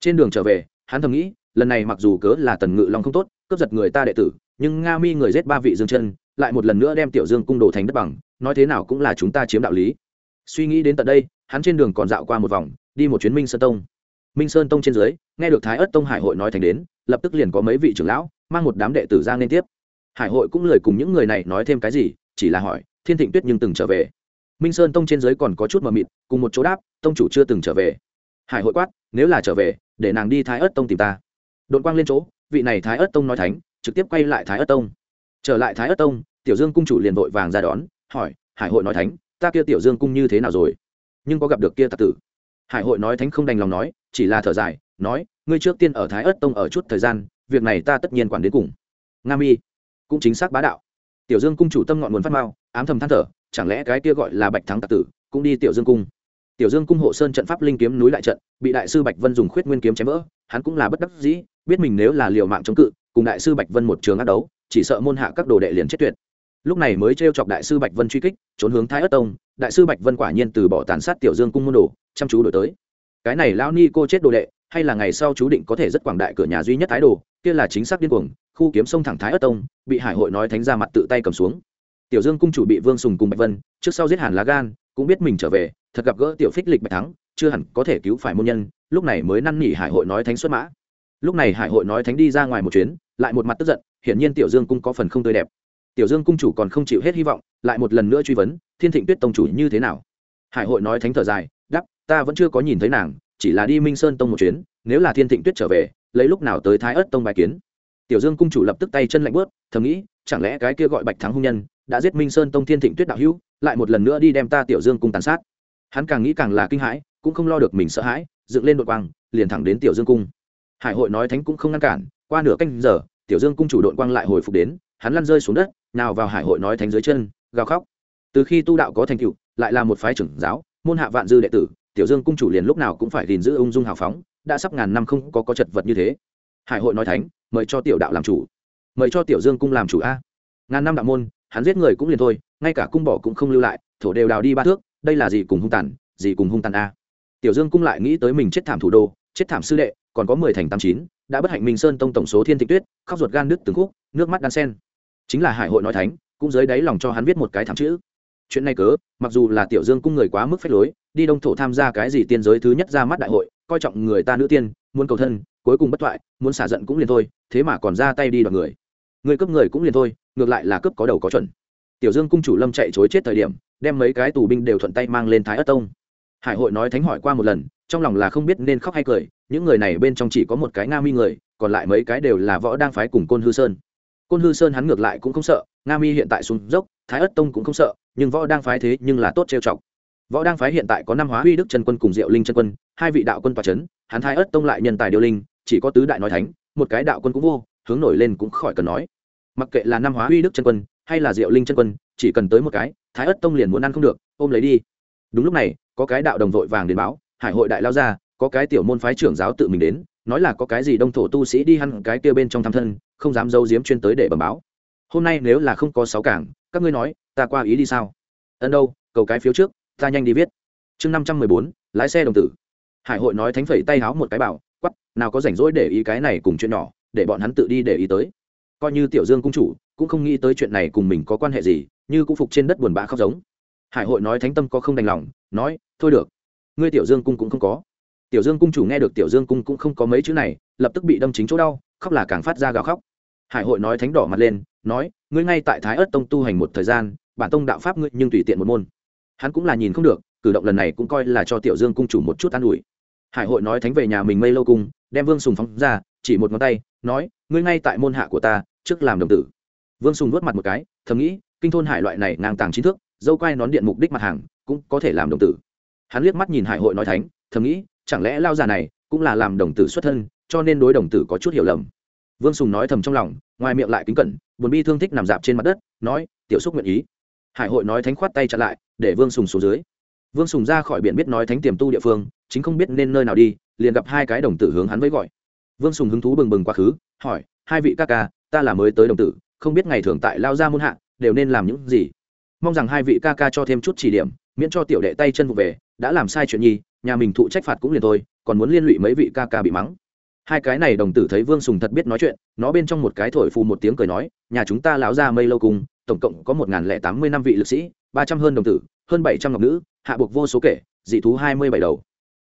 Trên đường trở về, hắn thầm nghĩ, lần này mặc dù cớ là tần ngự long không tốt, cướp giật người ta đệ tử, nhưng nga mi người giết ba vị dương chân, lại một lần nữa đem tiểu dương cung đồ thành đất bằng, nói thế nào cũng là chúng ta chiếm đạo lý. Suy nghĩ đến tận đây, hắn trên đường còn dạo qua một vòng, đi một chuyến minh sơn tông. Minh sơn tông trên dưới, nghe được thái ất tông hải hội nói thành đến, lập tức liền có mấy vị trưởng lão, mang một đám đệ tử ra liên tiếp. Hải hội cũng lời cùng những người này nói thêm cái gì chỉ là hỏi, thiên thịnh tuyết nhưng từng trở về? Minh sơn tông trên giới còn có chút mờ mịt, cùng một chỗ đáp, tông chủ chưa từng trở về. Hải hội quát, nếu là trở về, để nàng đi thái ất tông tìm ta. Đội quang lên chỗ, vị này thái ất tông nói thánh, trực tiếp quay lại thái ất tông. Trở lại thái ất tông, tiểu dương cung chủ liền vội vàng ra đón, hỏi, hải hội nói thánh, ta kia tiểu dương cung như thế nào rồi? Nhưng có gặp được kia tạc tử? Hải hội nói thánh không đành lòng nói, chỉ là thở dài, nói, ngươi trước tiên ở thái ất tông ở chút thời gian, việc này ta tất nhiên quản đến cùng. Nga mi, cũng chính xác bá đạo tiểu dương cung chủ tâm ngọn nguồn phát mao ám thầm than thở, chẳng lẽ cái kia gọi là bạch thắng tạc tử cũng đi tiểu dương cung? Tiểu dương cung hộ sơn trận pháp linh kiếm núi lại trận, bị đại sư bạch vân dùng khuyết nguyên kiếm chém vỡ, hắn cũng là bất đắc dĩ, biết mình nếu là liều mạng chống cự, cùng đại sư bạch vân một trường ác đấu, chỉ sợ môn hạ các đồ đệ liền chết tuyệt. Lúc này mới trêu chọc đại sư bạch vân truy kích, trốn hướng thái ất tông, đại sư bạch vân quả nhiên từ bỏ tàn sát tiểu dương cung môn đồ, chăm chú đổi tới. Cái này lão ni cô chết đồ đệ, hay là ngày sau chú định có thể rất quảng đại cửa nhà duy nhất thái đồ, kia là chính xác điên cuồng khu kiếm sông thẳng thái ất tông, bị hải hội nói thánh ra mặt tự tay cầm xuống. Tiểu dương cung chủ bị vương sùng cùng bạch vân, trước sau giết hàn lá gan, cũng biết mình trở về, thật gặp gỡ tiểu phích lịch bạch thắng, chưa hẳn có thể cứu phải môn nhân, lúc này mới năn nỉ hải hội nói thánh xuất mã. Lúc này hải hội nói thánh đi ra ngoài một chuyến, lại một mặt tức giận, hiển nhiên tiểu dương cung có phần không tươi đẹp. Tiểu dương cung chủ còn không chịu hết hy vọng, lại một lần nữa truy vấn, thiên thịnh tuyết tông chủ như thế nào? Hải hội nói thánh thở dài, đắp, ta vẫn chưa có nhìn thấy nàng, chỉ là đi minh sơn tông một chuyến, nếu là thiên thịnh tuyết trở về, lấy lúc nào tới thái ớt tông bài kiến? Tiểu dương cung chủ lập tức tay chân lạnh bớt thầm nghĩ, chẳng lẽ cái kia gọi bạch thắng hung nhân đã giết minh sơn tông thiên thịnh tuyết đạo hữu, lại một lần nữa đi đem ta tiểu dương cung tàn sát. Hắn càng nghĩ càng là kinh hãi, cũng không lo được mình sợ hãi, dựng lên đội quang, liền thẳng đến tiểu dương cung. Hải hội nói thánh cũng không ngăn cản, qua nửa canh giờ, tiểu dương cung chủ đội quang lại hồi phục đến, hắn lăn rơi xuống đất, nào vào hải hội nói thánh dưới chân, gào khóc. Từ khi tu đạo có thành tựu, lại là một phái trưởng giáo, môn hạ vạn dư đệ tử, tiểu dương cung chủ liền lúc nào cũng phải gìn giữ ung dung hào phóng, đã sắp ngàn năm không có có chật vật như thế hải hội nói thánh, mời cho tiểu đạo làm chủ. Mời cho tiểu dương cung làm chủ a. Ngàn năm đạo môn, hắn giết người cũng liền thôi, ngay cả cung bỏ cũng không lưu lại, thổ đều đào đi ba thước, đây là gì cùng hung tàn, gì cùng hung tàn a. Tiểu dương cung lại nghĩ tới mình chết thảm thủ đô, chết thảm sư đệ, còn có mười thành tám chín, đã bất hạnh minh sơn tông tổng số thiên thị tuyết, khóc ruột gan nước từng khúc, nước mắt đan sen. Chính là hải hội nói thánh, cũng dưới đáy lòng cho hắn viết một cái thảm chữ. Chuyện này cớ, mặc dù là tiểu dương cung người quá mức phép lối, đi đông thổ tham gia cái gì tiên giới thứ nhất ra mắt đại hội, coi trọng người ta nữ tiên, muốn cầu thân cuối cùng bất thoại, muốn xả giận cũng liền thôi, thế mà còn ra tay đi đoạt người. Người cấp người cũng liền thôi, ngược lại là cấp có đầu có chuẩn. Tiểu dương cung chủ lâm chạy chối chết thời điểm, đem mấy cái tù binh đều thuận tay mang lên thái ất tông. Hải hội nói thánh hỏi qua một lần, trong lòng là không biết nên khóc hay cười, những người này bên trong chỉ có một cái nga mi người, còn lại mấy cái đều là võ đang phái cùng côn hư sơn. Côn hư sơn hắn ngược lại cũng không sợ, nga mi hiện tại xuống dốc, thái ất tông cũng không sợ, nhưng võ đang phái thế nhưng là tốt trêu chọc. Võ đang phái hiện tại có năm hóa huy đức trần quân cùng diệu linh trần quân, hai vị đạo quân tòa c h ấ n hắn thái ất tông lại nhân tài điêu linh chỉ có tứ đại nói thánh, một cái đạo quân cũng vô, hướng nổi lên cũng khỏi cần nói. Mặc kệ là năm hóa huy đức chân quân, hay là diệu linh chân quân, chỉ cần tới một cái, thái ất tông liền muốn ăn không được, ôm lấy đi. Đúng lúc này, có cái đạo đồng vội vàng đến báo, hải hội đại lao ra, có cái tiểu môn phái trưởng giáo tự mình đến, nói là có cái gì đông thổ tu sĩ đi hăn cái kia bên trong thăm thân, không dám giấu giếm chuyên tới để bẩm báo. Hôm nay nếu là không có sáu cảng, các ngươi nói, ta qua ý đi sao? Ân đâu, cầu cái phiếu trước, ta nhanh đi viết. Chương năm trăm mười bốn, lái xe đồng tử. Hải hội nói thánh phẩy tay háo một cái bảo quắp nào có rảnh rỗi để ý cái này cùng chuyện nhỏ, để bọn hắn tự đi để ý tới. Coi như tiểu dương cung chủ cũng không nghĩ tới chuyện này cùng mình có quan hệ gì, như cũng phục trên đất buồn bã khóc giống. Hải hội nói thánh tâm có không đành lòng, nói, thôi được, ngươi tiểu dương cung cũng không có. Tiểu dương cung chủ nghe được tiểu dương cung cũng không có mấy chữ này, lập tức bị đâm chính chỗ đau, khóc là càng phát ra gào khóc. Hải hội nói thánh đỏ mặt lên, nói, ngươi ngay tại thái ớt tông tu hành một thời gian, bản tông đạo pháp ngươi nhưng tùy tiện một môn. Hắn cũng là nhìn không được, cử động lần này cũng coi là cho tiểu dương cung chủ một chút an ủi hải hội nói thánh về nhà mình mây lâu cung, đem vương sùng phóng ra, chỉ một ngón tay, nói, ngươi ngay tại môn hạ của ta, trước làm đồng tử. Vương sùng nuốt mặt một cái, thầm nghĩ, kinh thôn hải loại này ngang tàng trí thức, dâu quai nón điện mục đích mặt hàng, cũng có thể làm đồng tử. Hắn liếc mắt nhìn hải hội nói thánh, thầm nghĩ, chẳng lẽ lao già này cũng là làm đồng tử xuất thân, cho nên đối đồng tử có chút hiểu lầm. Vương sùng nói thầm trong lòng, ngoài miệng lại kính cẩn, buồn bi thương thích nằm dạp trên mặt đất, nói, tiểu xúc nguyện ý. Hải hội nói thánh khoát tay chặn lại, để vương sùng xuống dưới vương sùng ra khỏi biển biết nói thánh tiềm tu địa phương, chính không biết nên nơi nào đi, liền gặp hai cái đồng tử hướng hắn với gọi. Vương sùng hứng thú bừng bừng quá khứ, hỏi, hai vị ca ca, ta là mới tới đồng tử, không biết ngày thường tại lao ra muôn hạ, đều nên làm những gì? Mong rằng hai vị ca ca cho thêm chút chỉ điểm, miễn cho tiểu đệ tay chân vụ về, đã làm sai chuyện nhi, nhà mình thụ trách phạt cũng liền thôi, còn muốn liên lụy mấy vị ca ca bị mắng. Hai cái này đồng tử thấy vương sùng thật biết nói chuyện, nó bên trong một cái thổi phù một tiếng cười nói, nhà chúng ta láo ra mây lâu cùng, tổng cộng có một lẻ tám mươi năm vị lực sĩ, ba trăm hơn đồng tử, hơn bảy trăm ngọc nữ hạ buộc vô số kể, dị thú hai mươi bảy đầu.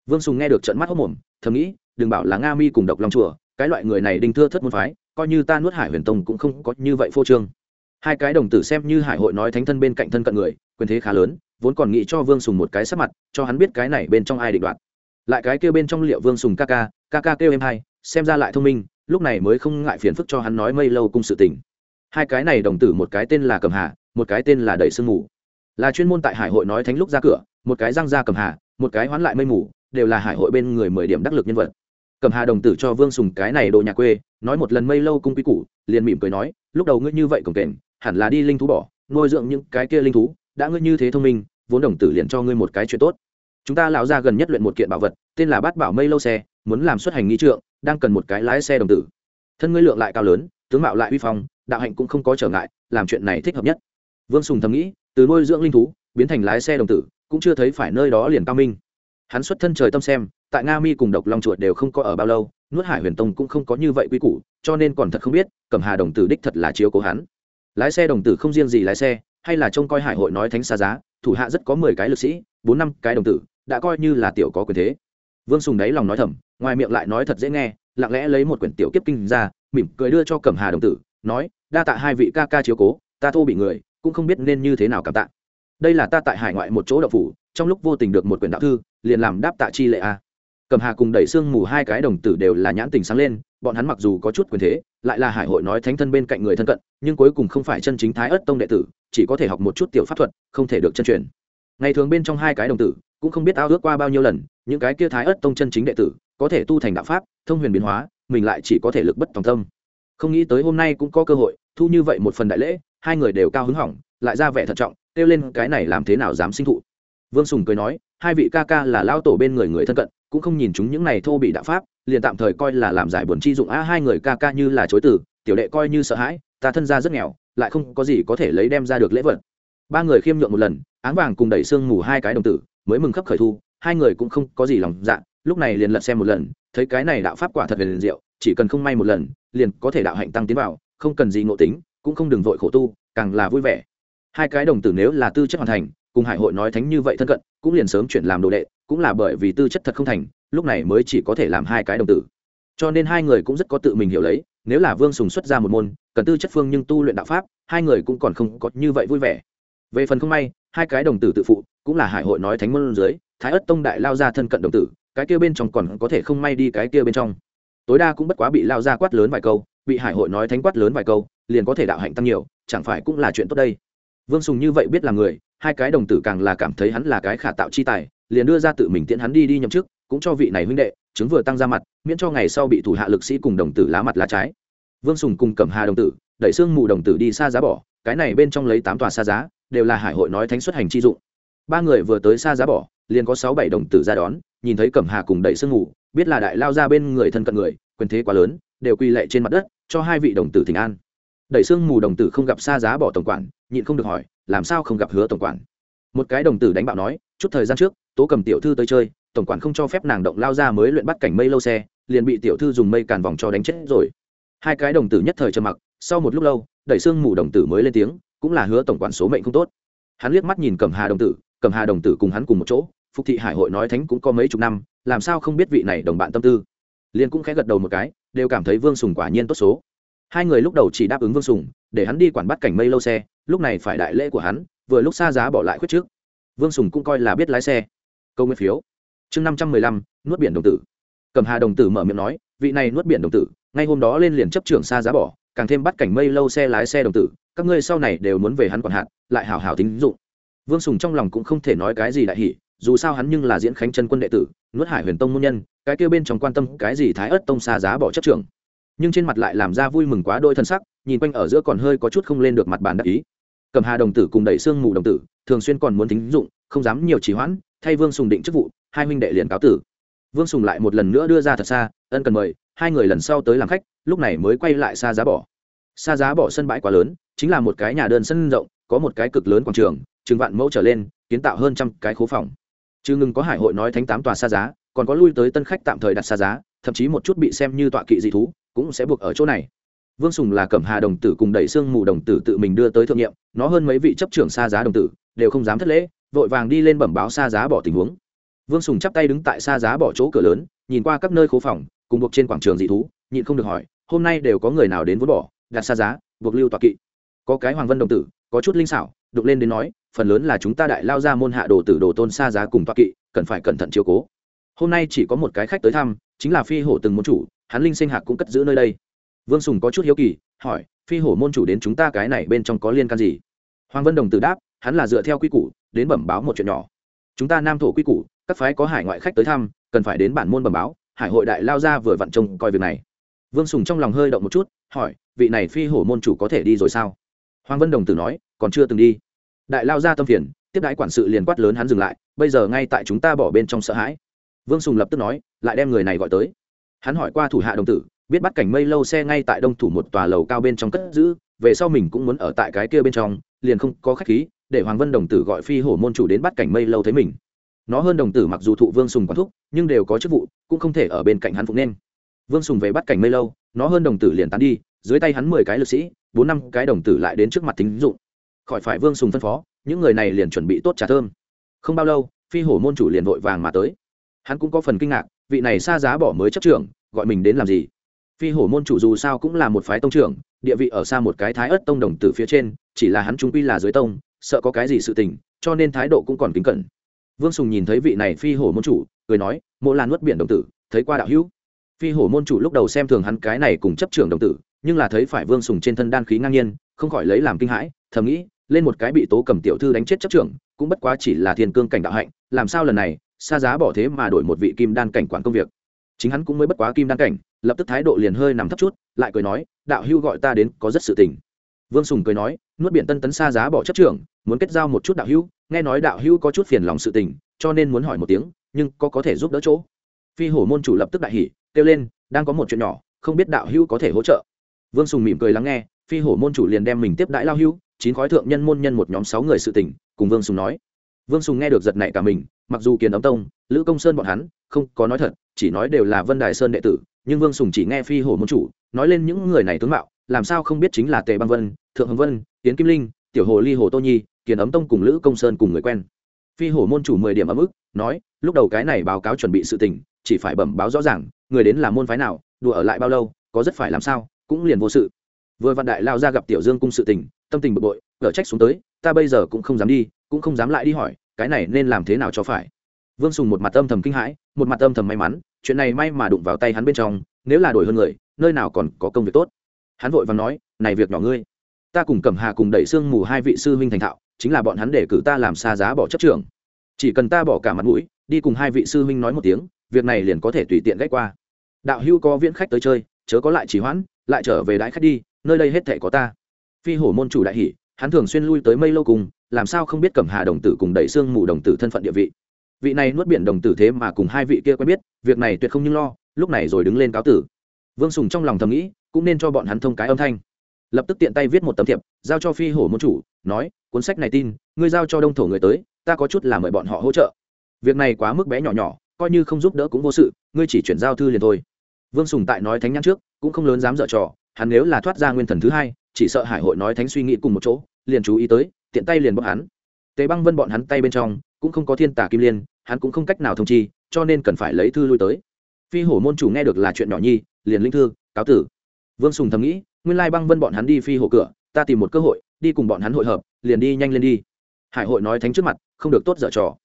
Vương sùng nghe được trận mắt hốc mồm, thầm nghĩ, đừng bảo là nga mi cùng độc long chùa, cái loại người này đinh thưa thất môn phái, coi như ta nuốt hải huyền tông cũng không có như vậy phô trương. Hai cái đồng tử xem như hải hội nói thánh thân bên cạnh thân cận người, quyền thế khá lớn, vốn còn nghĩ cho vương sùng một cái sắc mặt, cho hắn biết cái này bên trong ai định đoạt. Lại cái kêu bên trong liệu vương sùng ca ca ca ca kêu em hai, xem ra lại thông minh, lúc này mới không ngại phiền phức cho hắn nói mây lâu cung sự tình. Hai cái này đồng tử một cái tên là cầm hà, một cái tên là đầy sương mù. Là chuyên môn tại hải hội nói thánh lúc ra cửa một cái răng ra cầm hà, một cái hoán lại mây mù, đều là hải hội bên người mười điểm đắc lực nhân vật. Cầm hà đồng tử cho vương sùng cái này đồ nhà quê, nói một lần mây lâu cung quý củ, liền mỉm cười nói, lúc đầu ngươi như vậy cổng kềnh, hẳn là đi linh thú bỏ, nuôi dưỡng những cái kia linh thú, đã ngươi như thế thông minh, vốn đồng tử liền cho ngươi một cái chuyện tốt. Chúng ta lão ra gần nhất luyện một kiện bảo vật, tên là bát bảo mây lâu xe, muốn làm xuất hành nghi trượng, đang cần một cái lái xe đồng tử. Thân ngươi lượng lại cao lớn, tướng mạo lại uy phong, đạo hạnh cũng không có trở ngại, làm chuyện này thích hợp nhất. Vương sùng thầm nghĩ, từ nuôi dưỡng linh thú, biến thành lái xe đồng tử cũng chưa thấy phải nơi đó liền cao minh. Hắn xuất thân trời tâm xem, tại nga mi cùng độc long chuột đều không có ở bao lâu, nuốt hải huyền tông cũng không có như vậy quy củ, cho nên còn thật không biết, cẩm hà đồng tử đích thật là chiếu cố hắn. Lái xe đồng tử không riêng gì lái xe, hay là trông coi hải hội nói thánh xa giá, thủ hạ rất có mười cái lực sĩ, bốn năm cái đồng tử, đã coi như là tiểu có quyền thế. Vương sùng đáy lòng nói thầm, ngoài miệng lại nói thật dễ nghe, lặng lẽ lấy một quyển tiểu kiếp kinh ra, mỉm cười đưa cho cẩm hà đồng tử, nói, đa tạ hai vị ca ca chiếu cố, ta thô bị người, cũng không biết nên như thế nào cảm tạ đây là ta tại hải ngoại một chỗ đậu phủ, trong lúc vô tình được một quyển đạo thư, liền làm đáp tạ chi lệ a. Cầm hà cùng đẩy xương mù hai cái đồng tử đều là nhãn tình sáng lên, bọn hắn mặc dù có chút quyền thế, lại là hải hội nói thánh thân bên cạnh người thân cận, nhưng cuối cùng không phải chân chính thái ất tông đệ tử, chỉ có thể học một chút tiểu pháp thuật, không thể được chân truyền. Ngày thường bên trong hai cái đồng tử, cũng không biết ao ước qua bao nhiêu lần, những cái kia thái ất tông chân chính đệ tử, có thể tu thành đạo pháp, thông huyền biến hóa, mình lại chỉ có thể lực bất tòng tâm. Không nghĩ tới hôm nay cũng có cơ hội, thu như vậy một phần đại lễ, hai người đều cao hứng hỏng, lại ra vẻ thận trọng kêu lên, cái này làm thế nào dám sinh thụ? Vương sùng cười nói, hai vị ca ca là lao tổ bên người người thân cận, cũng không nhìn chúng những này thô bị đạo pháp, liền tạm thời coi là làm giải buồn chi dụng a hai người ca ca như là chối từ, tiểu đệ coi như sợ hãi, ta thân gia rất nghèo, lại không có gì có thể lấy đem ra được lễ vật. Ba người khiêm nhượng một lần, áng vàng cùng đẩy xương mù hai cái đồng tử, mới mừng khắp khởi thu, hai người cũng không có gì lòng dạ lúc này liền lật xem một lần, thấy cái này đạo pháp quả thật về liền diệu, chỉ cần không may một lần, liền có thể đạo hạnh tăng tiến vào, không cần gì ngộ tính, cũng không đừng vội khổ tu, càng là vui vẻ hai cái đồng tử nếu là tư chất hoàn thành, cùng hải hội nói thánh như vậy thân cận, cũng liền sớm chuyển làm đồ đệ, cũng là bởi vì tư chất thật không thành, lúc này mới chỉ có thể làm hai cái đồng tử. Cho nên hai người cũng rất có tự mình hiểu lấy, nếu là vương sùng xuất ra một môn, cần tư chất phương nhưng tu luyện đạo pháp, hai người cũng còn không có như vậy vui vẻ. Về phần không may, hai cái đồng tử tự phụ, cũng là hải hội nói thánh môn dưới, thái ất tông đại lao ra thân cận đồng tử, cái kia bên trong còn có thể không may đi cái kia bên trong. Tối đa cũng bất quá bị lao ra quát lớn vài câu, bị hải hội nói thánh quát lớn vài câu, liền có thể đạo hạnh tăng nhiều, chẳng phải cũng là chuyện tốt đây vương sùng như vậy biết là người, hai cái đồng tử càng là cảm thấy hắn là cái khả tạo chi tài, liền đưa ra tự mình tiễn hắn đi đi nhậm chức, cũng cho vị này huynh đệ, chứng vừa tăng ra mặt, miễn cho ngày sau bị thủ hạ lực sĩ cùng đồng tử lá mặt lá trái. Vương sùng cùng cẩm hà đồng tử, đẩy xương mù đồng tử đi xa giá bỏ, cái này bên trong lấy tám tòa xa giá, đều là hải hội nói thánh xuất hành chi dụng. Ba người vừa tới xa giá bỏ, liền có sáu bảy đồng tử ra đón, nhìn thấy cẩm hà cùng đẩy xương mù, biết là đại lao ra bên người thân cận người, quyền thế quá lớn, đều quy lệ trên mặt đất, cho hai vị đồng tử thỉnh an đẩy xương mù đồng tử không gặp xa giá bỏ tổng quản, nhịn không được hỏi, làm sao không gặp hứa tổng quản? Một cái đồng tử đánh bạo nói, chút thời gian trước, tố cầm tiểu thư tới chơi, tổng quản không cho phép nàng động lao ra mới luyện bắt cảnh mây lâu xe, liền bị tiểu thư dùng mây càn vòng cho đánh chết rồi. Hai cái đồng tử nhất thời trầm mặc, sau một lúc lâu, đẩy xương mù đồng tử mới lên tiếng, cũng là hứa tổng quản số mệnh không tốt. Hắn liếc mắt nhìn cẩm hà đồng tử, cẩm hà đồng tử cùng hắn cùng một chỗ, phục thị hải hội nói thánh cũng có mấy chục năm, làm sao không biết vị này đồng bạn tâm tư. Liền cũng khẽ gật đầu một cái, đều cảm thấy vương sùng quả nhiên tốt số hai người lúc đầu chỉ đáp ứng vương sùng, để hắn đi quản bắt cảnh mây lâu xe, lúc này phải đại lễ của hắn, vừa lúc xa giá bỏ lại khuyết trước. Vương sùng cũng coi là biết lái xe. Câu nguyên phiếu. Chương năm trăm mười lăm, nuốt biển đồng tử. Cầm hà đồng tử mở miệng nói, vị này nuốt biển đồng tử, ngay hôm đó lên liền chấp trưởng xa giá bỏ, càng thêm bắt cảnh mây lâu xe lái xe đồng tử, các ngươi sau này đều muốn về hắn còn hạn lại hảo hảo tính dụng. Vương sùng trong lòng cũng không thể nói cái gì đại hỷ dù sao hắn nhưng là diễn khánh chân quân đệ tử, nuốt hải huyền tông môn nhân, cái kêu bên trong quan tâm cái gì thái ớt tông xa giá bỏ chấp trưởng nhưng trên mặt lại làm ra vui mừng quá đôi thân sắc, nhìn quanh ở giữa còn hơi có chút không lên được mặt bàn đắc ý. Cầm hà đồng tử cùng đẩy xương mù đồng tử, thường xuyên còn muốn tính dụng, không dám nhiều trì hoãn, thay vương sùng định chức vụ, hai huynh đệ liền cáo tử. Vương sùng lại một lần nữa đưa ra thật xa, ân cần mời, hai người lần sau tới làm khách, lúc này mới quay lại xa giá bỏ xa giá bỏ sân bãi quá lớn, chính là một cái nhà đơn sân rộng, có một cái cực lớn quảng trường chừng vạn mẫu trở lên, kiến tạo hơn trăm cái khố phòng. Chứ ngừng có hải hội nói thánh tám tòa xa giá, còn có lui tới tân khách tạm thời đặt xa giá, thậm chí một chút bị xem như tọa kỵ dị thú cũng sẽ buộc ở chỗ này. Vương sùng là cẩm hà đồng tử cùng đẩy xương mù đồng tử tự mình đưa tới thượng nhiệm, nó hơn mấy vị chấp trưởng xa giá đồng tử, đều không dám thất lễ, vội vàng đi lên bẩm báo xa giá bỏ tình huống. Vương sùng chắp tay đứng tại xa giá bỏ chỗ cửa lớn, nhìn qua các nơi khố phòng, cùng buộc trên quảng trường dị thú, nhịn không được hỏi, hôm nay đều có người nào đến vốn bỏ, đặt xa giá, buộc lưu tọa kỵ? Có cái hoàng vân đồng tử, có chút linh xảo, đục lên đến nói, phần lớn là chúng ta đại lao ra môn hạ đồ tử đồ tôn xa giá cùng tọa kỵ, cần phải cẩn thận chiếu cố. Hôm nay chỉ có một cái khách tới thăm chính là phi hổ từng môn chủ, hắn linh sinh hạc cũng cất giữ nơi đây. Vương sùng có chút hiếu kỳ, hỏi, phi hổ môn chủ đến chúng ta cái này bên trong có liên can gì? Hoàng vân đồng tử đáp, hắn là dựa theo quy củ, đến bẩm báo một chuyện nhỏ. Chúng ta nam thổ quy củ, các phái có hải ngoại khách tới thăm, cần phải đến bản môn bẩm báo, hải hội đại lao ra vừa vặn trông coi việc này. Vương sùng trong lòng hơi động một chút, hỏi, vị này phi hổ môn chủ có thể đi rồi sao? Hoàng vân đồng tử nói, còn chưa từng đi. Đại lao ra tâm phiền, tiếp đãi quản sự liền quát lớn hắn dừng lại, bây giờ ngay tại chúng ta bỏ bên trong sợ hãi vương sùng lập tức nói, lại đem người này gọi tới. Hắn hỏi qua thủ hạ đồng tử, biết bắt cảnh mây lâu xe ngay tại đông thủ một tòa lầu cao bên trong cất giữ, về sau mình cũng muốn ở tại cái kia bên trong, liền không có khách khí, để hoàng vân đồng tử gọi phi hổ môn chủ đến bắt cảnh mây lâu thấy mình. Nó hơn đồng tử mặc dù thụ vương sùng quán thúc, nhưng đều có chức vụ, cũng không thể ở bên cạnh hắn phục nên. Vương sùng về bắt cảnh mây lâu, nó hơn đồng tử liền tán đi, dưới tay hắn mười cái lực sĩ, bốn năm cái đồng tử lại đến trước mặt tính dụng. Khỏi phải vương sùng phân phó, những người này liền chuẩn bị tốt trà thơm. Không bao lâu, phi hổ môn chủ liền vội vàng mà tới hắn cũng có phần kinh ngạc, vị này xa giá bỏ mới chấp trưởng, gọi mình đến làm gì? Phi hổ môn chủ dù sao cũng là một phái tông trưởng, địa vị ở xa một cái thái ớt tông đồng tử phía trên, chỉ là hắn trung quy là dưới tông, sợ có cái gì sự tình, cho nên thái độ cũng còn kính cẩn. Vương sùng nhìn thấy vị này phi hổ môn chủ, cười nói mộ lan nuốt biển đồng tử, thấy qua đạo hữu. Phi hổ môn chủ lúc đầu xem thường hắn cái này cùng chấp trưởng đồng tử, nhưng là thấy phải vương sùng trên thân đan khí ngang nhiên, không khỏi lấy làm kinh hãi, thầm nghĩ, lên một cái bị tố cầm tiểu thư đánh chết chấp trưởng, cũng bất quá chỉ là thiên cương cảnh đạo hạnh, làm sao lần này xa giá bỏ thế mà đổi một vị kim đan cảnh quản công việc. Chính hắn cũng mới bất quá kim đan cảnh, lập tức thái độ liền hơi nằm thấp chút, lại cười nói, đạo hưu gọi ta đến có rất sự tình. Vương sùng cười nói, nuốt biển tân tấn xa giá bỏ chấp trưởng, muốn kết giao một chút đạo hưu, nghe nói đạo hưu có chút phiền lòng sự tình, cho nên muốn hỏi một tiếng, nhưng có có thể giúp đỡ chỗ? Phi hổ môn chủ lập tức đại hỉ, kêu lên, đang có một chuyện nhỏ, không biết đạo hưu có thể hỗ trợ. Vương sùng mỉm cười lắng nghe, phi hổ môn chủ liền đem mình tiếp đãi lao hưu, chín khói thượng nhân môn nhân một nhóm sáu người sự tình, cùng vương sùng nói. Vương sùng nghe được giật nảy cả mình mặc dù kiến ấm tông, lữ công sơn bọn hắn, không có nói thật, chỉ nói đều là vân đài sơn đệ tử, nhưng vương sùng chỉ nghe phi hổ môn chủ, nói lên những người này tướng mạo, làm sao không biết chính là tề băng vân, thượng hồng vân tiến kim linh, tiểu hồ ly hồ tô nhi kiến ấm tông cùng lữ công sơn cùng người quen. Phi hổ môn chủ mười điểm ấm ức, nói, lúc đầu cái này báo cáo chuẩn bị sự tình, chỉ phải bẩm báo rõ ràng, người đến là môn phái nào, đùa ở lại bao lâu, có rất phải làm sao, cũng liền vô sự. Vừa vạn đại lao ra gặp tiểu dương cung sự tình, tâm tình bực bội, gỡ trách xuống tới, ta bây giờ cũng không dám đi, cũng không dám lại đi hỏi cái này nên làm thế nào cho phải? Vương sùng một mặt âm thầm kinh hãi, một mặt âm thầm may mắn, chuyện này may mà đụng vào tay hắn bên trong, nếu là đổi hơn người, nơi nào còn có công việc tốt. Hắn vội và nói, này việc nhỏ ngươi, ta cùng cẩm hà cùng đẩy xương mù hai vị sư huynh thành thạo, chính là bọn hắn để cử ta làm xa giá bỏ chấp trưởng. Chỉ cần ta bỏ cả mặt mũi, đi cùng hai vị sư huynh nói một tiếng, việc này liền có thể tùy tiện gách qua. Đạo hưu có viễn khách tới chơi, chớ có lại chỉ hoãn, lại trở về đãi khách đi, nơi đây hết thể có ta. Phi hổ môn chủ đại hỷ hắn thường xuyên lui tới mây lâu cùng làm sao không biết cẩm hà đồng tử cùng đẩy xương mù đồng tử thân phận địa vị? Vị này nuốt biển đồng tử thế mà cùng hai vị kia quen biết, việc này tuyệt không nhưng lo, lúc này rồi đứng lên cáo tử. Vương sùng trong lòng thầm nghĩ, cũng nên cho bọn hắn thông cái âm thanh. Lập tức tiện tay viết một tấm thiệp, giao cho phi hổ môn chủ, nói, cuốn sách này tin, ngươi giao cho đông thổ người tới, ta có chút là mời bọn họ hỗ trợ. Việc này quá mức bé nhỏ nhỏ, coi như không giúp đỡ cũng vô sự, ngươi chỉ chuyển giao thư liền thôi. Vương sùng tại nói thánh nhãn trước, cũng không lớn dám dở trò, hắn nếu là thoát ra nguyên thần thứ hai, chỉ sợ hải hội nói thánh suy nghĩ cùng một chỗ, liền chú ý tới tiện tay liền bóc hắn. Tề băng vân bọn hắn tay bên trong cũng không có thiên tả kim liên, hắn cũng không cách nào thông chi, cho nên cần phải lấy thư lui tới. Phi hổ môn chủ nghe được là chuyện nhỏ nhi, liền linh thư, cáo tử. Vương sùng thầm nghĩ, nguyên lai băng vân bọn hắn đi phi hổ cửa, ta tìm một cơ hội, đi cùng bọn hắn hội hợp, liền đi nhanh lên đi. Hải hội nói thánh trước mặt, không được tốt dở trò.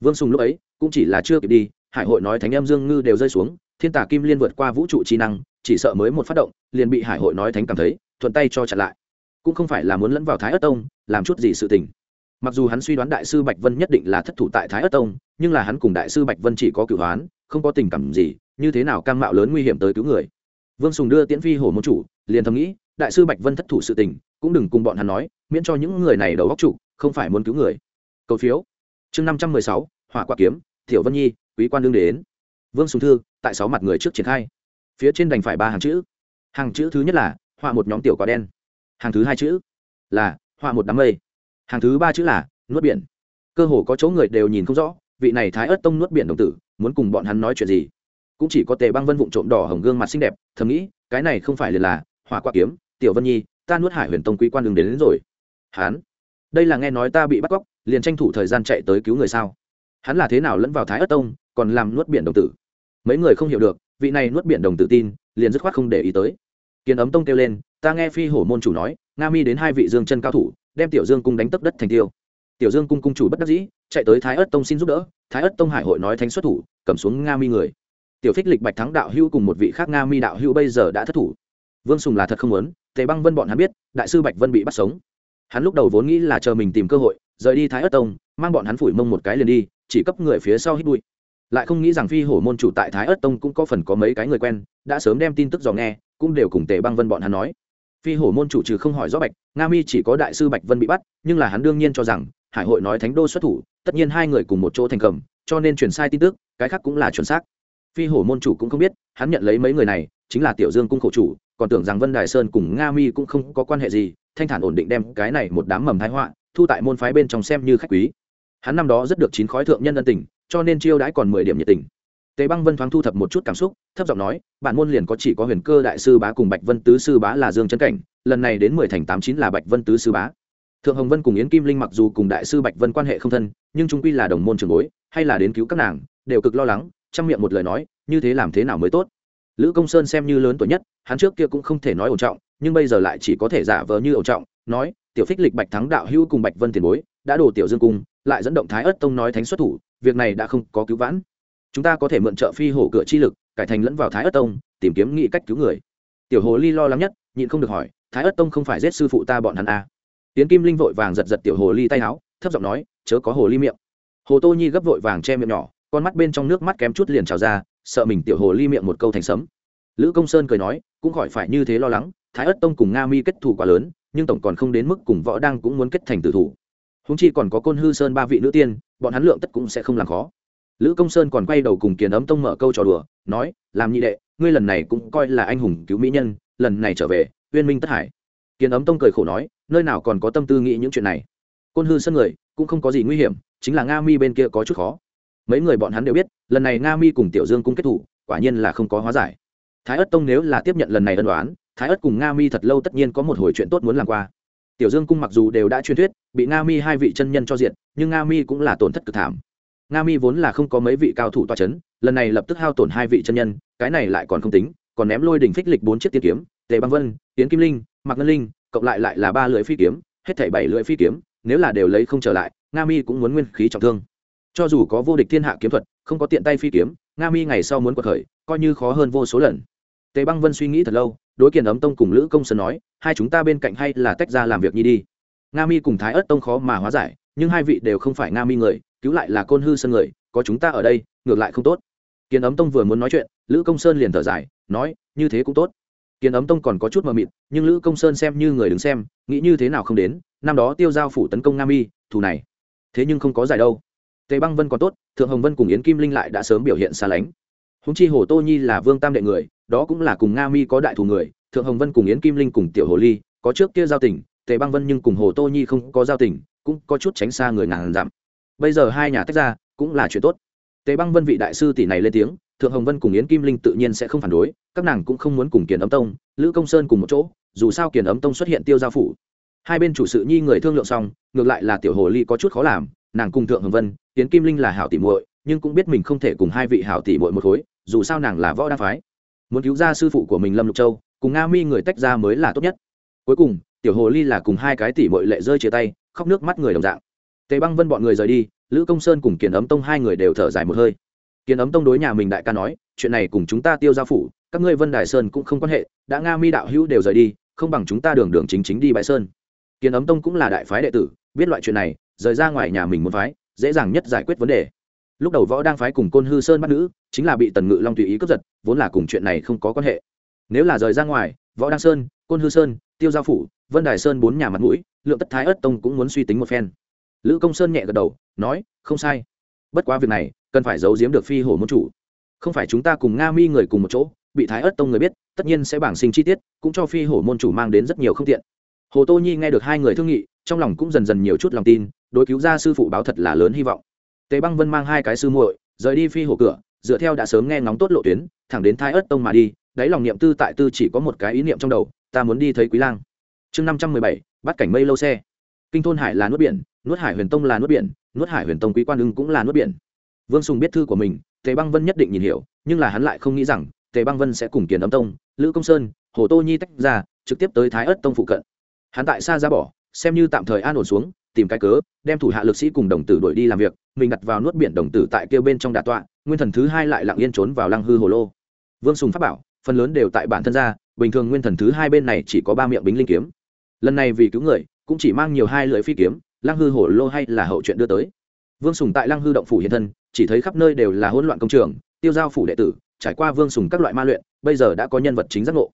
Vương sùng lúc ấy cũng chỉ là chưa kịp đi, hải hội nói thánh em dương ngư đều rơi xuống, thiên tả kim liên vượt qua vũ trụ trí năng, chỉ sợ mới một phát động, liền bị hải hội nói thánh cảm thấy, thuận tay cho chặn lại cũng không phải là muốn lẫn vào thái ất tông làm chút gì sự tình. Mặc dù hắn suy đoán đại sư bạch vân nhất định là thất thủ tại thái ất tông nhưng là hắn cùng đại sư bạch vân chỉ có cửu hoán không có tình cảm gì như thế nào cam mạo lớn nguy hiểm tới cứu người. Vương sùng đưa tiễn phi hổ môn chủ liền thầm nghĩ đại sư bạch vân thất thủ sự tình cũng đừng cùng bọn hắn nói miễn cho những người này đầu góc chủ, không phải muốn cứu người. Cầu phiếu. Chương năm trăm mười sáu hỏa quả kiếm thiểu vân nhi quý quan đương đến. Vương sùng thư tại sáu mặt người trước triển khai. Phía trên đành phải ba hàng chữ. Hàng chữ thứ nhất là họa một nhóm tiểu quả đen hàng thứ hai chữ là họa một đám mây. Hàng thứ ba chữ là nuốt biển. Cơ hồ có chỗ người đều nhìn không rõ vị này thái ớt tông nuốt biển đồng tử muốn cùng bọn hắn nói chuyện gì? Cũng chỉ có tề băng vân vụng trộm đỏ hồng gương mặt xinh đẹp thầm nghĩ cái này không phải liền là hỏa quả kiếm tiểu vân nhi ta nuốt hải huyền tông quý quan đường đến, đến rồi. Hắn đây là nghe nói ta bị bắt cóc liền tranh thủ thời gian chạy tới cứu người sao? Hắn là thế nào lẫn vào thái ất tông còn làm nuốt biển đồng tử? Mấy người không hiểu được vị này nuốt biển đồng tử tin liền dứt khoát không để ý tới. Kiến ấm tông kêu lên ta nghe phi hổ môn chủ nói, nga mi đến hai vị dương chân cao thủ, đem tiểu dương cung đánh tấp đất thành tiêu. Tiểu dương cung cung chủ bất đắc dĩ, chạy tới thái ất tông xin giúp đỡ, thái ất tông hải hội nói thánh xuất thủ, cầm xuống nga mi người. Tiểu phích lịch bạch thắng đạo hưu cùng một vị khác nga mi đạo hưu bây giờ đã thất thủ. Vương sùng là thật không muốn, tề băng vân bọn hắn biết, đại sư bạch vân bị bắt sống. Hắn lúc đầu vốn nghĩ là chờ mình tìm cơ hội, rời đi thái ất tông, mang bọn hắn phủi mông một cái liền đi, chỉ cấp người phía sau hít bụi. Lại không nghĩ rằng phi hổ môn chủ tại thái ất tông cũng có phần có mấy cái người quen, đã sớm đem tin tức dò nghe, cũng đều cùng tề băng vân bọn hắn nói phi hổ môn chủ trừ không hỏi rõ bạch, nga mi chỉ có đại sư bạch vân bị bắt, nhưng là hắn đương nhiên cho rằng, hải hội nói thánh đô xuất thủ, tất nhiên hai người cùng một chỗ thành cầm, cho nên truyền sai tin tức, cái khác cũng là chuẩn xác. Phi hổ môn chủ cũng không biết, hắn nhận lấy mấy người này, chính là tiểu dương cung khổ chủ, còn tưởng rằng vân đài sơn cùng nga mi cũng không có quan hệ gì, thanh thản ổn định đem cái này một đám mầm thái họa, thu tại môn phái bên trong xem như khách quý. Hắn năm đó rất được chín khói thượng nhân ân tình, cho nên chiêu đãi còn mười điểm nhiệt tình tề băng vân thoáng thu thập một chút cảm xúc, thấp giọng nói, bản môn liền có chỉ có huyền cơ đại sư bá cùng bạch vân tứ sư bá là dương chân cảnh, lần này đến mười thành tám chín là bạch vân tứ sư bá. Thượng hồng vân cùng yến kim linh mặc dù cùng đại sư bạch vân quan hệ không thân, nhưng chung quy là đồng môn trường bối, hay là đến cứu các nàng, đều cực lo lắng trong miệng một lời nói, như thế làm thế nào mới tốt? Lữ công sơn xem như lớn tuổi nhất, hắn trước kia cũng không thể nói ổn trọng, nhưng bây giờ lại chỉ có thể giả vờ như ổn trọng, nói, tiểu phích lịch bạch thắng đạo hữu cùng bạch vân tiền bối, đã đổ tiểu dương cung, lại dẫn động thái Ức tông nói thánh xuất thủ, việc này đã không có cứu vãn chúng ta có thể mượn trợ phi hổ cửa chi lực, cải thành lẫn vào thái ất tông, tìm kiếm nghị cách cứu người. Tiểu hồ ly lo lắng nhất, nhịn không được hỏi, thái ất tông không phải giết sư phụ ta bọn hắn à. tiến kim linh vội vàng giật giật tiểu hồ ly tay áo, thấp giọng nói, chớ có hồ ly miệng. Hồ tô nhi gấp vội vàng che miệng nhỏ, con mắt bên trong nước mắt kém chút liền trào ra, sợ mình tiểu hồ ly miệng một câu thành sấm. Lữ công sơn cười nói, cũng khỏi phải như thế lo lắng, thái ất tông cùng nga mi kết thù quá lớn, nhưng tổng còn không đến mức cùng võ đăng cũng muốn kết thành tử thủ. Húng chi còn có côn hư sơn ba vị nữ tiên, bọn hắn lượng tất cũng sẽ không làm khó lữ công sơn còn quay đầu cùng kiền ấm tông mở câu trò đùa, nói, làm nhị đệ, ngươi lần này cũng coi là anh hùng cứu mỹ nhân, lần này trở về, uyên minh tất hải. Kiền ấm tông cười khổ nói, nơi nào còn có tâm tư nghĩ những chuyện này? Côn hư sơn người, cũng không có gì nguy hiểm, chính là nga mi bên kia có chút khó. Mấy người bọn hắn đều biết, lần này nga mi cùng tiểu dương cung kết thủ, quả nhiên là không có hóa giải. Thái ất tông nếu là tiếp nhận lần này ân đoán thái ất cùng nga mi thật lâu tất nhiên có một hồi chuyện tốt muốn làm qua. Tiểu dương cung mặc dù đều đã truyền thuyết, bị nga mi hai vị chân nhân cho diện nhưng nga mi cũng là tổn thất cực thảm nga mi vốn là không có mấy vị cao thủ toa c h ấ n lần này lập tức hao tổn hai vị chân nhân, cái này lại còn không tính, còn ném lôi đỉnh phích lịch bốn chiếc tiên kiếm, tề băng vân tiến kim linh, mạc ngân linh, cộng lại lại là ba lưỡi phi kiếm, hết thảy bảy lưỡi phi kiếm, nếu là đều lấy không trở lại, nga mi cũng muốn nguyên khí trọng thương. Cho dù có vô địch thiên hạ kiếm thuật, không có tiện tay phi kiếm, nga mi ngày sau muốn quật khởi, coi như khó hơn vô số lần. Tề băng vân suy nghĩ thật lâu, đối kiền ấm tông cùng lữ công sơn nói, hai chúng ta bên cạnh hay là tách ra làm việc nhi đi. Nga mi cùng thái ớt tông khó mà hóa giải, nhưng hai vị đều không phải nga mi người cứu lại là côn hư sơn người có chúng ta ở đây ngược lại không tốt. Kiến ấm tông vừa muốn nói chuyện lữ công sơn liền thở dài nói như thế cũng tốt. Kiến ấm tông còn có chút mờ mịt nhưng lữ công sơn xem như người đứng xem nghĩ như thế nào không đến năm đó tiêu giao phủ tấn công Nam Y, thù này. Thế nhưng không có giải đâu. Tề băng vân còn tốt thượng hồng vân cùng yến kim linh lại đã sớm biểu hiện xa lánh. Húng chi hồ tô nhi là vương tam đệ người đó cũng là cùng nga mi có đại thù người thượng hồng vân cùng yến kim linh cùng tiểu hồ ly có trước kia giao tình tề băng vân nhưng cùng hồ tô nhi không có giao tình cũng có chút tránh xa người ngàn dặm bây giờ hai nhà tách ra cũng là chuyện tốt. Tề băng vân vị đại sư tỷ này lên tiếng, thượng hồng vân cùng yến kim linh tự nhiên sẽ không phản đối, các nàng cũng không muốn cùng kiền ấm tông, lữ công sơn cùng một chỗ, dù sao kiền ấm tông xuất hiện tiêu giao phủ. Hai bên chủ sự nhi người thương lượng xong, ngược lại là tiểu hồ ly có chút khó làm, nàng cùng thượng hồng vân, Yến kim linh là hảo tỷ muội, nhưng cũng biết mình không thể cùng hai vị hảo tỷ muội một khối, dù sao nàng là võ đa phái. Muốn cứu ra sư phụ của mình lâm lục châu, cùng nga mi người tách ra mới là tốt nhất. Cuối cùng, tiểu hồ ly là cùng hai cái tỷ muội lệ rơi chia tay, khóc nước mắt người đồng dạng tề băng vân bọn người rời đi, lữ công sơn cùng kiền ấm tông hai người đều thở dài một hơi. Kiền ấm tông đối nhà mình đại ca nói, chuyện này cùng chúng ta tiêu giao phủ, các ngươi vân đài sơn cũng không quan hệ, đã nga mi đạo hữu đều rời đi, không bằng chúng ta đường đường chính chính đi bãi sơn. Kiền ấm tông cũng là đại phái đệ tử, biết loại chuyện này, rời ra ngoài nhà mình muốn phái, dễ dàng nhất giải quyết vấn đề. Lúc đầu võ đang phái cùng côn hư sơn bắt nữ, chính là bị tần ngự long tùy ý cướp giật, vốn là cùng chuyện này không có quan hệ. Nếu là rời ra ngoài, võ đăng sơn, côn hư sơn, tiêu gia phủ, vân đài sơn bốn nhà mặt mũi, lượng tất thái ất tông cũng muốn suy tính một phen lữ công sơn nhẹ gật đầu, nói, không sai. Bất quá việc này, cần phải giấu giếm được phi hổ môn chủ. Không phải chúng ta cùng nga mi người cùng một chỗ, bị thái ớt tông người biết, tất nhiên sẽ bảng sinh chi tiết, cũng cho phi hổ môn chủ mang đến rất nhiều không tiện. Hồ tô nhi nghe được hai người thương nghị, trong lòng cũng dần dần nhiều chút lòng tin, đối cứu ra sư phụ báo thật là lớn hy vọng. Tề băng vân mang hai cái sư muội, rời đi phi hổ cửa, dựa theo đã sớm nghe ngóng tốt lộ tuyến, thẳng đến thái ớt tông mà đi, đáy lòng niệm tư tại tư chỉ có một cái ý niệm trong đầu, ta muốn đi thấy quý lang. Chương năm trăm mười bảy, bắt cảnh mây lâu xe. Kinh thôn hải là nuốt biển nuốt hải huyền tông là nuốt biển, nuốt hải huyền tông quý quan ưng cũng là nuốt biển. Vương sùng biết thư của mình, tề băng vân nhất định nhìn hiểu, nhưng là hắn lại không nghĩ rằng tề băng vân sẽ cùng kiền âm tông, lữ công sơn, hồ tô nhi tách ra, trực tiếp tới thái ất tông phụ cận. Hắn tại xa ra bỏ, xem như tạm thời an ổn xuống, tìm cái cớ, đem thủ hạ lực sĩ cùng đồng tử đuổi đi làm việc, mình đặt vào nuốt biển đồng tử tại kêu bên trong đà tọa, nguyên thần thứ hai lại lặng yên trốn vào lăng hư hồ lô. Vương sùng pháp bảo, phần lớn đều tại bản thân ra, bình thường nguyên thần thứ hai bên này chỉ có ba miệng bính linh kiếm. Lần này vì cứu người, cũng chỉ mang nhiều hai lưỡi phi kiếm lăng hư hổ lô hay là hậu chuyện đưa tới? Vương sùng tại lăng hư động phủ hiện thân chỉ thấy khắp nơi đều là hỗn loạn công trường tiêu giao phủ đệ tử trải qua vương sùng các loại ma luyện bây giờ đã có nhân vật chính giác ngộ.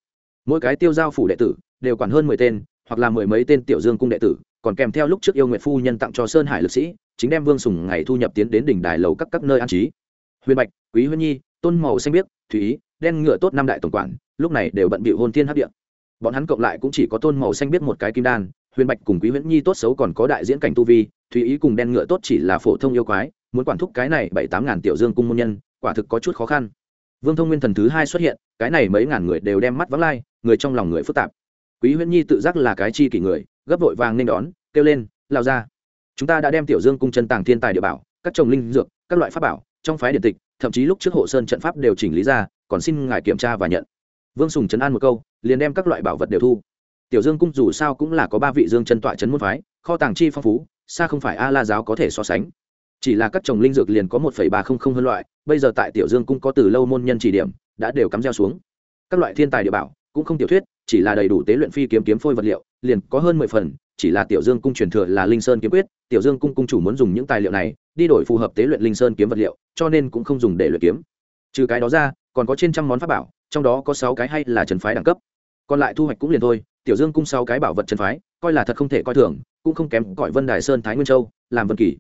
Mỗi cái tiêu giao phủ đệ tử đều quản hơn mười tên hoặc là mười mấy tên tiểu dương cung đệ tử còn kèm theo lúc trước yêu nguyệt phu nhân tặng cho sơn hải lực sĩ chính đem vương sùng ngày thu nhập tiến đến đỉnh đài lầu các các nơi an trí. Huyền bạch quý huyên nhi tôn màu xanh biếc thúy, đen ngựa tốt năm đại tổng quản lúc này đều bận bị hôn thiên hấp điện bọn hắn cộng lại cũng chỉ có tôn màu xanh biết một cái kim đan huyền bạch cùng quý huyễn nhi tốt xấu còn có đại diễn cảnh tu vi thùy ý cùng đen ngựa tốt chỉ là phổ thông yêu quái, muốn quản thúc cái này bảy tám ngàn tiểu dương cung môn nhân, quả thực có chút khó khăn. Vương thông nguyên thần thứ hai xuất hiện, cái này mấy ngàn người đều đem mắt vắng lai, người trong lòng người phức tạp. Quý huyễn nhi tự giác là cái chi kỷ người, gấp vội vàng nên đón, kêu lên lao ra chúng ta đã đem tiểu dương cung chân tàng thiên tài địa bảo, các trồng linh dược, các loại pháp bảo, trong phái điện tịch, thậm chí lúc trước hộ sơn trận pháp đều chỉnh lý ra, còn xin ngài kiểm tra và nhận. Vương sùng trấn an một câu, liền đem các loại bảo vật đều thu tiểu dương cung dù sao cũng là có ba vị dương chân tọa chấn môn phái, kho tàng chi phong phú, xa không phải a la giáo có thể so sánh. Chỉ là các trồng linh dược liền có một ba không không hơn loại, bây giờ tại tiểu dương cung có từ lâu môn nhân chỉ điểm, đã đều cắm gieo xuống. Các loại thiên tài địa bảo, cũng không tiểu thuyết, chỉ là đầy đủ tế luyện phi kiếm kiếm phôi vật liệu, liền có hơn mười phần, chỉ là tiểu dương cung truyền thừa là linh sơn kiếm quyết, tiểu dương cung cung chủ muốn dùng những tài liệu này, đi đổi phù hợp tế luyện linh sơn kiếm vật liệu, cho nên cũng không dùng để luyện kiếm. Trừ cái đó ra, còn có trên trăm món pháp bảo, trong đó có sáu cái hay là trần phái đẳng cấp. Còn lại thu hoạch cũng liền thôi tiểu dương cung sáu cái bảo vật chân phái, coi là thật không thể coi thường, cũng không kém cõi vân đài sơn thái nguyên châu, làm vân kỳ.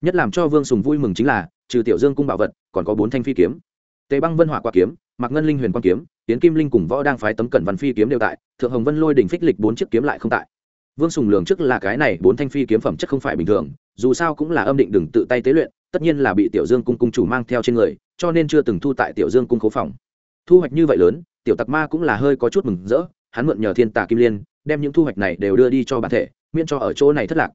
Nhất làm cho vương sùng vui mừng chính là, trừ tiểu dương cung bảo vật, còn có bốn thanh phi kiếm. Tề băng vân hỏa qua kiếm, mạc ngân linh huyền quang kiếm tiến kim linh cùng võ đang phái tấm cẩn văn phi kiếm đều tại, thượng hồng vân lôi đỉnh phích lịch bốn chiếc kiếm lại không tại. Vương sùng lường trước là cái này bốn thanh phi kiếm phẩm chất không phải bình thường, dù sao cũng là âm định đừng tự tay tế luyện, tất nhiên là bị tiểu dương cung cung chủ mang theo trên người, cho nên chưa từng thu tại tiểu dương cung khấu phòng. Thu hoạch như vậy lớn, tiểu tặc ma cũng là hơi có chút mừng rỡ hắn mượn nhờ thiên tà kim liên, đem những thu hoạch này đều đưa đi cho bản thể, miễn cho ở chỗ này thất lạc.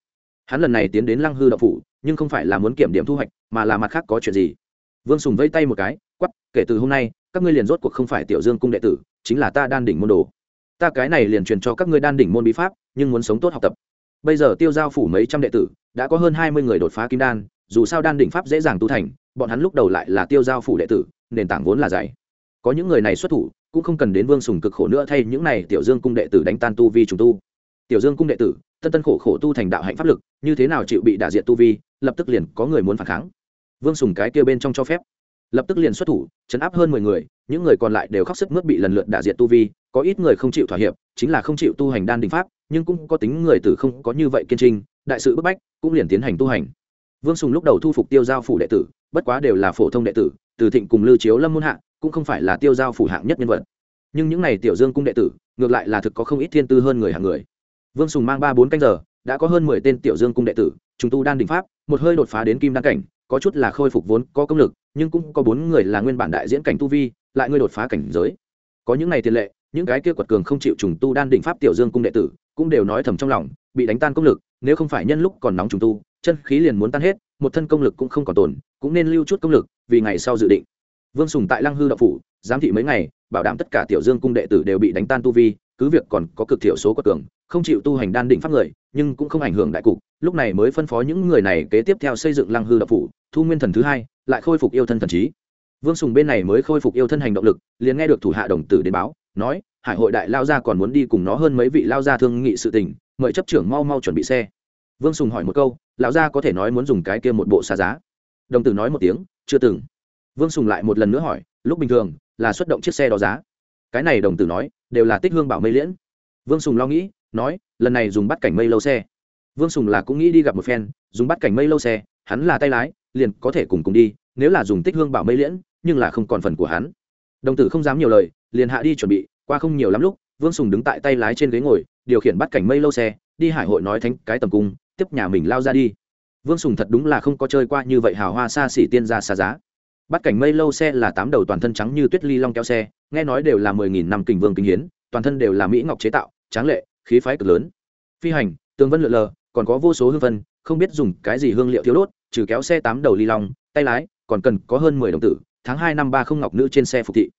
Hắn lần này tiến đến lăng hư đậu phủ, nhưng không phải là muốn kiểm điểm thu hoạch, mà là mặt khác có chuyện gì? Vương sùng vây tay một cái quắp kể từ hôm nay, các ngươi liền rốt cuộc không phải tiểu dương cung đệ tử, chính là ta đan đỉnh môn đồ. Ta cái này liền truyền cho các ngươi đan đỉnh môn bí pháp, nhưng muốn sống tốt học tập. Bây giờ tiêu giao phủ mấy trăm đệ tử, đã có hơn hai mươi người đột phá kim đan, dù sao đan đỉnh pháp dễ dàng tu thành, bọn hắn lúc đầu lại là tiêu giao phủ đệ tử, nền tảng vốn là dày. Có những người này xuất thủ cũng không cần đến vương sùng cực khổ nữa thay những này tiểu dương cung đệ tử đánh tan tu vi trùng tu. Tiểu dương cung đệ tử, tân tân khổ khổ tu thành đạo hạnh pháp lực, như thế nào chịu bị đả diện tu vi, lập tức liền có người muốn phản kháng. Vương sùng cái kia bên trong cho phép. Lập tức liền xuất thủ, chấn áp hơn mười người, những người còn lại đều khóc sức mướt bị lần lượt đả diện tu vi, có ít người không chịu thỏa hiệp, chính là không chịu tu hành đan đình pháp, nhưng cũng có tính người tử không có như vậy kiên trinh, đại sự bức bách, cũng liền tiến hành tu hành. Vương sùng lúc đầu thu phục tiêu giao phủ đệ tử, bất quá đều là phổ thông đệ tử, từ thịnh cùng lưu chiếu lâm môn hạ cũng không phải là tiêu giao phủ hạng nhất nhân vật. Nhưng những n à y tiểu dương cung đệ tử, ngược lại là thực có không ít thiên tư hơn người hạng người. Vương sùng mang ba bốn canh giờ, đã có hơn mười tên tiểu dương cung đệ tử chúng tu đan đình pháp, một hơi đột phá đến kim đan cảnh, có chút là khôi phục vốn có công lực, nhưng cũng có bốn người là nguyên bản đại diễn cảnh tu vi, lại ngươi đột phá cảnh giới. Có những n à y tiền lệ, những cái kia quật cường không chịu trùng tu đan đỉnh pháp tiểu dương cung đệ tử, cũng đều nói thầm trong lòng, bị đánh tan công lực, nếu không phải nhân lúc còn nóng trùng tu, chân khí liền muốn tan hết, một thân công lực cũng không còn tồn, cũng nên lưu chút công lực, vì ngày sau dự định vương sùng tại lăng hư đậu phủ, giám thị mấy ngày, bảo đảm tất cả tiểu dương cung đệ tử đều bị đánh tan tu vi, cứ việc còn có cực thiểu số quật cường, không chịu tu hành đan định pháp người, nhưng cũng không ảnh hưởng đại cục. Lúc này mới phân phó những người này kế tiếp theo xây dựng lăng hư đậu phủ, thu nguyên thần thứ hai, lại khôi phục yêu thân thần trí. Vương sùng bên này mới khôi phục yêu thân hành động lực, liền nghe được thủ hạ đồng tử đến báo, nói, hải hội đại lao gia còn muốn đi cùng nó hơn mấy vị lao gia thương nghị sự tình, mời chấp trưởng mau mau chuẩn bị xe. Vương sùng hỏi một câu, lão gia có thể nói muốn dùng cái kia một bộ xa giá? Đồng tử nói một tiếng, chưa từng vương sùng lại một lần nữa hỏi, lúc bình thường, là xuất động chiếc xe đó giá? Cái này đồng tử nói, đều là tích hương bảo mây liễn. Vương sùng lo nghĩ, nói, lần này dùng bắt cảnh mây lâu xe. Vương sùng là cũng nghĩ đi gặp một phen, dùng bắt cảnh mây lâu xe, hắn là tay lái, liền có thể cùng cùng đi, nếu là dùng tích hương bảo mây liễn, nhưng là không còn phần của hắn. Đồng tử không dám nhiều lời, liền hạ đi chuẩn bị, qua không nhiều lắm lúc, vương sùng đứng tại tay lái trên ghế ngồi, điều khiển bắt cảnh mây lâu xe, đi hải hội nói thánh cái tầm cung, tiếp nhà mình lao ra đi. Vương sùng thật đúng là không có chơi qua như vậy hào hoa xa xỉ tiên ra xa giá bắt cảnh mây lâu xe là tám đầu toàn thân trắng như tuyết ly long kéo xe, nghe nói đều là mười nghìn năm kình vương kinh hiến, toàn thân đều là mỹ ngọc chế tạo, tráng lệ, khí phái cực lớn. Phi hành, tường vân lượn lờ, còn có vô số hương vân, không biết dùng cái gì hương liệu thiếu đốt, trừ kéo xe tám đầu ly long, tay lái, còn cần có hơn mười đồng tử, tháng hai năm ba không ngọc nữ trên xe phục thị.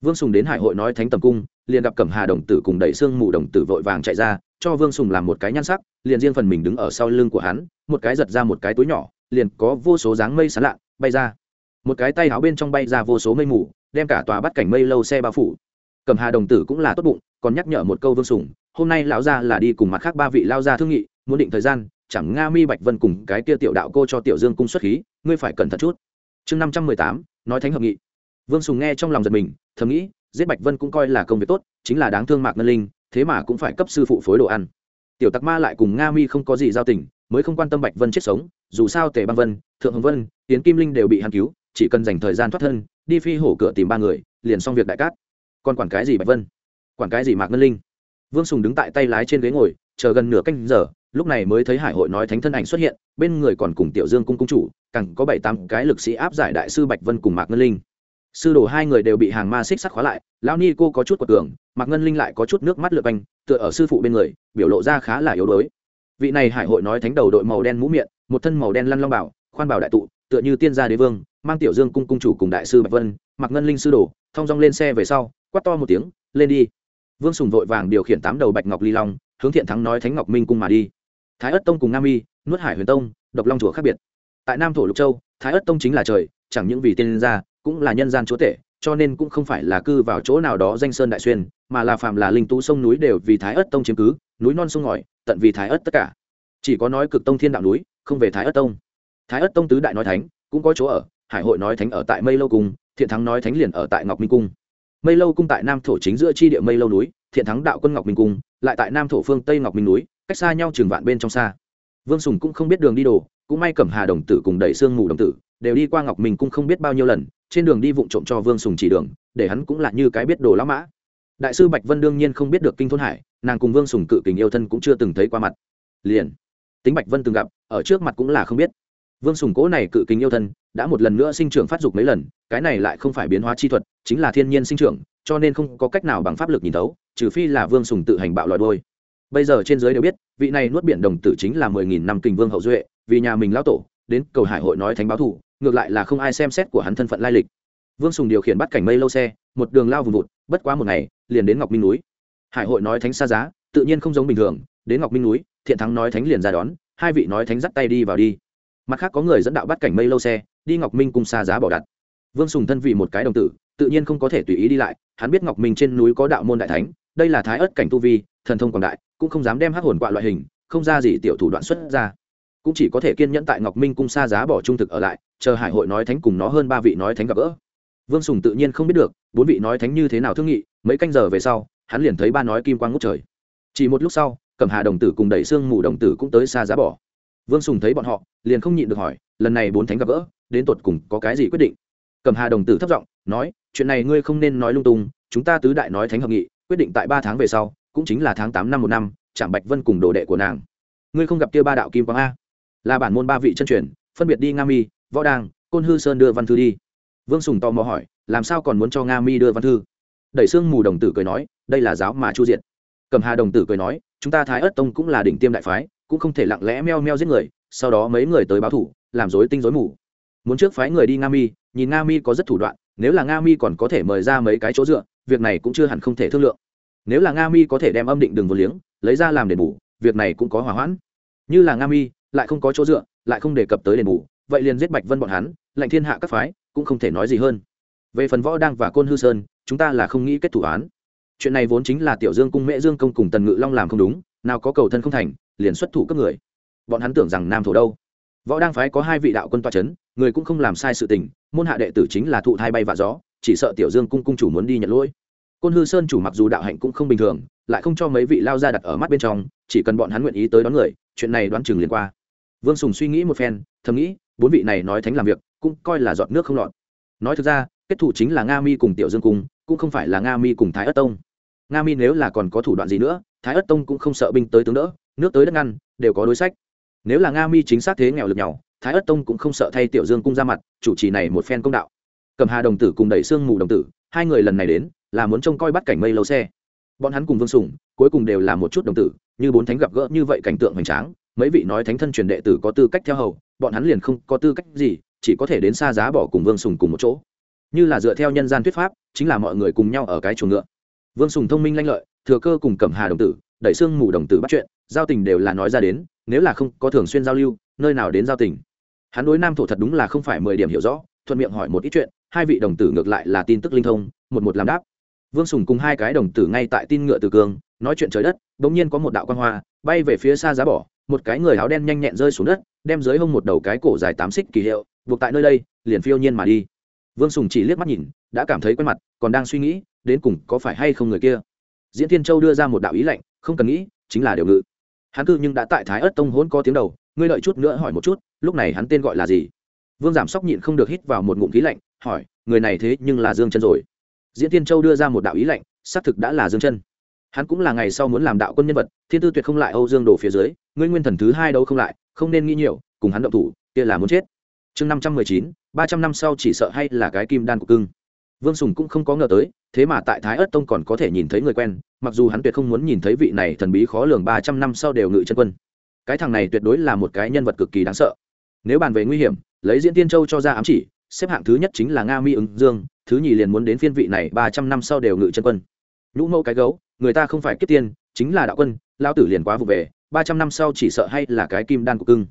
Vương sùng đến hải hội nói thánh tầm cung, liền gặp cẩm hà đồng tử cùng đẩy xương mù đồng tử vội vàng chạy ra, cho vương sùng làm một cái nhan sắc, liền riêng phần mình đứng ở sau lưng của hắn, một cái giật ra một cái túi nhỏ, liền có vô số dáng mây sán lạ bay ra một cái tay áo bên trong bay ra vô số mây mù, đem cả tòa bắt cảnh mây lâu xe bao phủ. Cầm hà đồng tử cũng là tốt bụng, còn nhắc nhở một câu vương sùng hôm nay lão gia là đi cùng mặt khác ba vị lao gia thương nghị, muốn định thời gian, chẳng nga mi bạch vân cùng cái kia tiểu đạo cô cho tiểu dương cung xuất khí, ngươi phải cẩn thận chút. Chương năm trăm mười tám, nói thánh hợp nghị. Vương sùng nghe trong lòng giật mình, thầm nghĩ, giết bạch vân cũng coi là công việc tốt, chính là đáng thương mạc ngân linh, thế mà cũng phải cấp sư phụ phối đồ ăn. Tiểu tặc ma lại cùng nga mi không có gì giao tình, mới không quan tâm bạch vân chết sống, dù sao tề băng vân, thượng hồng vân tiến kim linh đều bị hắn cứu chỉ cần dành thời gian thoát thân, đi phi hổ cửa tìm ba người, liền xong việc đại cát. Còn quản cái gì bạch vân? Quản cái gì mạc ngân linh? Vương sùng đứng tại tay lái trên ghế ngồi, chờ gần nửa canh giờ, lúc này mới thấy hải hội nói thánh thân ảnh xuất hiện, bên người còn cùng tiểu dương cung cung chủ, càng có bảy tám cái lực sĩ áp giải đại sư bạch vân cùng mạc ngân linh. Sư đồ hai người đều bị hàng ma xích sắt khóa lại, lão ni cô có chút quật cường, mạc ngân linh lại có chút nước mắt lượt banh tựa ở sư phụ bên người, biểu lộ ra khá là yếu đuối. Vị này hải hội nói thánh đầu đội màu đen mũ miệng, một thân màu đen lăn long bảo, khoan bảo đại tụ, tựa như tiên gia đế vương mang tiểu dương cung cung chủ cùng đại sư bạch vân, mặc ngân linh sư đồ, thong dong lên xe về sau, quát to một tiếng, lên đi. Vương sùng vội vàng điều khiển tám đầu bạch ngọc ly long, hướng thiện thắng nói thánh ngọc minh cung mà đi. Thái ất tông cùng nam y, nuốt hải huyền tông, độc long chùa khác biệt. Tại nam thổ lục châu, thái ất tông chính là trời, chẳng những vì tiên gia, cũng là nhân gian chúa tể, cho nên cũng không phải là cư vào chỗ nào đó danh sơn đại xuyên, mà là phạm là linh tú sông núi đều vì thái ất tông chiếm cứ, núi non sông ngòi, tận vì thái ất tất cả. Chỉ có nói cực tông thiên đạo núi, không về thái ất tông. Thái ất tông tứ đại nói thánh, cũng có chỗ ở hải hội nói thánh ở tại mây lâu cung, thiện thắng nói thánh liền ở tại ngọc minh cung. Mây lâu cung tại nam thổ chính giữa chi địa mây lâu núi, thiện thắng đạo quân ngọc minh cung, lại tại nam thổ phương tây ngọc minh núi, cách xa nhau trường vạn bên trong xa. Vương sùng cũng không biết đường đi đồ, cũng may cẩm hà đồng tử cùng đẩy sương mù đồng tử, đều đi qua ngọc minh cung không biết bao nhiêu lần, trên đường đi vụng trộm cho vương sùng chỉ đường, để hắn cũng là như cái biết đồ lão mã. Đại sư bạch vân đương nhiên không biết được kinh thôn hải, nàng cùng vương sùng cự kình yêu thân cũng chưa từng thấy qua mặt. Liền, tính bạch vân từng gặp, ở trước mặt cũng là không biết vương sùng cố này cự kính yêu thân, đã một lần nữa sinh trưởng phát dục mấy lần, cái này lại không phải biến hóa chi thuật, chính là thiên nhiên sinh trưởng, cho nên không có cách nào bằng pháp lực nhìn thấu, trừ phi là vương sùng tự hành bạo loại đôi. Bây giờ trên giới đều biết, vị này nuốt biển đồng tử chính là mười nghìn năm kình vương hậu duệ, vì nhà mình lao tổ, đến cầu hải hội nói thánh báo thủ, ngược lại là không ai xem xét của hắn thân phận lai lịch. Vương sùng điều khiển bắt cảnh mây lâu xe, một đường lao vùng vụt, bất quá một ngày, liền đến ngọc minh núi. Hải hội nói thánh xa giá, tự nhiên không giống bình thường, đến ngọc minh núi, thiện thắng nói thánh liền ra đón, hai vị nói thánh dắt tay đi vào đi mặt khác có người dẫn đạo bắt cảnh mây lâu xe, đi ngọc minh cùng xa giá bỏ đặt. Vương sùng thân vì một cái đồng tử, tự nhiên không có thể tùy ý đi lại, hắn biết ngọc minh trên núi có đạo môn đại thánh, đây là thái ớt cảnh tu vi, thần thông quảng đại, cũng không dám đem hắc hồn quạ loại hình, không ra gì tiểu thủ đoạn xuất ra. Cũng chỉ có thể kiên nhẫn tại ngọc minh cung xa giá bỏ trung thực ở lại, chờ hải hội nói thánh cùng nó hơn ba vị nói thánh gặp gỡ. Vương sùng tự nhiên không biết được, bốn vị nói thánh như thế nào thương nghị, mấy canh giờ về sau, hắn liền thấy ba nói kim quang ngút trời. Chỉ một lúc sau, cẩm hà đồng tử cùng đẩy xương mù đồng tử cũng tới xa giá bỏ vương sùng thấy bọn họ, liền không nhịn được hỏi, lần này bốn thánh gặp gỡ, đến tột cùng có cái gì quyết định? Cẩm hà đồng tử thấp giọng nói, chuyện này ngươi không nên nói lung tung, chúng ta tứ đại nói thánh hợp nghị, quyết định tại ba tháng về sau, cũng chính là tháng tám năm một năm trạm bạch vân cùng đồ đệ của nàng. Ngươi không gặp kia ba đạo kim quang a? Là bản môn ba vị chân truyền, phân biệt đi nga mi, võ đàng côn hư sơn đưa văn thư đi. Vương sùng tò mò hỏi, làm sao còn muốn cho nga mi đưa văn thư? Đẩy xương mù đồng tử cười nói, đây là giáo mà chu diện cầm hà đồng tử cười nói, chúng ta thái ất tông cũng là đỉnh tiêm đại phái cũng không thể lặng lẽ meo meo giết người, sau đó mấy người tới báo thủ, làm dối tinh dối mù. Muốn trước phái người đi nga mi, nhìn nga mi có rất thủ đoạn, nếu là nga mi còn có thể mời ra mấy cái chỗ dựa, việc này cũng chưa hẳn không thể thương lượng. Nếu là nga mi có thể đem âm định đường vô liếng, lấy ra làm đền bù, việc này cũng có hỏa hoãn. Như là nga mi, lại không có chỗ dựa, lại không đề cập tới đền bù, vậy liền giết bạch vân bọn hắn, lệnh thiên hạ các phái, cũng không thể nói gì hơn. Về phần võ đăng và côn hư sơn, chúng ta là không nghĩ kết thủ án. Chuyện này vốn chính là tiểu dương cung mễ dương công cùng tần ngự long làm không đúng, nào có cầu thân không thành liền xuất thủ cấp người. Bọn hắn tưởng rằng nam thổ đâu? Võ đang phái có hai vị đạo quân toa c h ấ n người cũng không làm sai sự tình, môn hạ đệ tử chính là thụ thai bay và gió, chỉ sợ tiểu dương cung cung chủ muốn đi nhận lỗi. Côn hư sơn chủ mặc dù đạo hạnh cũng không bình thường, lại không cho mấy vị lao ra đặt ở mắt bên trong, chỉ cần bọn hắn nguyện ý tới đón người, chuyện này đoán chừng liền qua. Vương sùng suy nghĩ một phen, thầm nghĩ, bốn vị này nói thánh làm việc, cũng coi là giọt nước không lọt. Nói thực ra, kết thủ chính là nga mi cùng tiểu dương cung, cũng không phải là nga mi cùng thái ất tông. Nga mi nếu là còn có thủ đoạn gì nữa, thái ất tông cũng không sợ binh tới tướng đỡ nước tới đất ngăn, đều có đối sách. Nếu là nga mi chính xác thế nghèo lực nhỏ, thái ất tông cũng không sợ thay tiểu dương cung ra mặt, chủ trì này một phen công đạo. Cầm hà đồng tử cùng đẩy sương mù đồng tử, hai người lần này đến, là muốn trông coi bắt cảnh mây lâu xe. Bọn hắn cùng vương sùng, cuối cùng đều là một chút đồng tử, như bốn thánh gặp gỡ như vậy cảnh tượng hoành tráng, mấy vị nói thánh thân truyền đệ tử có tư cách theo hầu, bọn hắn liền không có tư cách gì, chỉ có thể đến xa giá bỏ cùng vương sùng cùng một chỗ. Như là dựa theo nhân gian thuyết pháp, chính là mọi người cùng nhau ở cái chuồng ngựa. Vương sùng thông minh lanh lợi, thừa cơ cùng cẩm hà đồng tử, đẩy xương mù đồng tử bắt chuyện giao tình đều là nói ra đến, nếu là không có thường xuyên giao lưu, nơi nào đến giao tình. Hắn đối nam thổ thật đúng là không phải mười điểm hiểu rõ, thuận miệng hỏi một ít chuyện, hai vị đồng tử ngược lại là tin tức linh thông, một một làm đáp. Vương sùng cùng hai cái đồng tử ngay tại tin ngựa từ cương nói chuyện trời đất đ ỗ n g nhiên có một đạo quan hoa, bay về phía xa giá bỏ, một cái người áo đen nhanh nhẹn rơi xuống đất, đem dưới hông một đầu cái cổ dài tám xích kỳ hiệu, buộc tại nơi đây, liền phiêu nhiên mà đi. Vương sùng chỉ liếc mắt nhìn, đã cảm thấy quen mặt, còn đang suy nghĩ, đến cùng có phải hay không người kia. Diễn thiên châu đưa ra một đạo ý lệnh không cần nghĩ, chính là điều ngự hắn cư nhưng đã tại thái ớt tông hôn có tiếng đầu, ngươi đợi chút nữa hỏi một chút, lúc này hắn tên gọi là gì? Vương giảm sóc nhịn không được hít vào một ngụm khí lạnh, hỏi, người này thế nhưng là dương chân rồi. Diễn tiên châu đưa ra một đạo ý lạnh, xác thực đã là dương chân. Hắn cũng là ngày sau muốn làm đạo quân nhân vật, thiên tư tuyệt không lại âu dương đổ phía dưới, ngươi nguyên thần thứ hai đâu không lại, không nên nghĩ nhiều, cùng hắn động thủ, kia là muốn chết. Chương năm trăm mười chín, ba trăm năm sau chỉ sợ hay là cái kim đan của cưng. Vương sùng cũng không có ngờ tới thế mà tại thái ớt tông còn có thể nhìn thấy người quen, mặc dù hắn tuyệt không muốn nhìn thấy vị này thần bí khó lường ba trăm năm sau đều ngự chân quân. Cái thằng này tuyệt đối là một cái nhân vật cực kỳ đáng sợ. Nếu bàn về nguy hiểm, lấy diễn tiên châu cho ra ám chỉ, xếp hạng thứ nhất chính là nga mi ứng dương, thứ nhì liền muốn đến phiên vị này ba trăm năm sau đều ngự chân quân. Nhũ mẫu cái gấu, người ta không phải kiếp tiên, chính là đạo quân lao tử liền quá vụ về, ba trăm năm sau chỉ sợ hay là cái kim đan của cưng.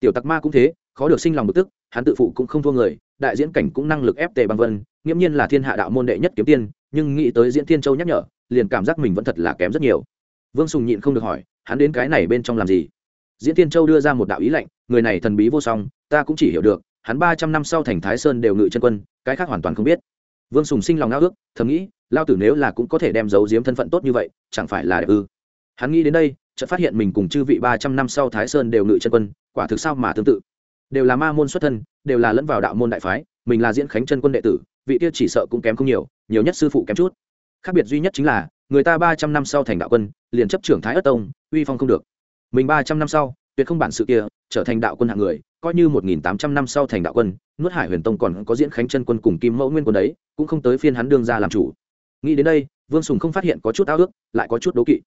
Tiểu tặc ma cũng thế, khó được sinh lòng bực tức, hắn tự phụ cũng không thua người, đại diễn cảnh cũng năng lực ép tề băng vân, nghiễm nhiên là thiên hạ đạo môn đệ nhất kiếm tiên nhưng nghĩ tới diễn thiên châu nhắc nhở, liền cảm giác mình vẫn thật là kém rất nhiều. Vương sùng nhịn không được hỏi, hắn đến cái này bên trong làm gì? Diễn thiên châu đưa ra một đạo ý lệnh, người này thần bí vô song, ta cũng chỉ hiểu được, hắn ba trăm năm sau thành thái sơn đều ngự chân quân, cái khác hoàn toàn không biết. Vương sùng sinh lòng ao ước, thầm nghĩ, lao tử nếu là cũng có thể đem giấu giếm thân phận tốt như vậy, chẳng phải là đẹp ư? Hắn nghĩ đến đây, chợt phát hiện mình cùng chư vị ba trăm năm sau thái sơn đều ngự chân quân, quả thực sao mà tương tự. Đều là ma môn xuất thân, đều là lẫn vào đạo môn đại phái mình là diễn khánh chân quân đệ tử, vị kia chỉ sợ cũng kém không nhiều nhiều nhất sư phụ kém chút. Khác biệt duy nhất chính là, người ta ba trăm năm sau thành đạo quân, liền chấp trưởng thái ất tông, uy phong không được. Mình ba trăm năm sau, tuyệt không bản sự kia, trở thành đạo quân hạng người, coi như một nghìn tám trăm năm sau thành đạo quân, nuốt hải huyền tông còn có diễn khánh chân quân cùng kim mẫu nguyên quân đấy, cũng không tới phiên hắn đương ra làm chủ. Nghĩ đến đây, vương sùng không phát hiện có chút ao ước, lại có chút đố kỵ.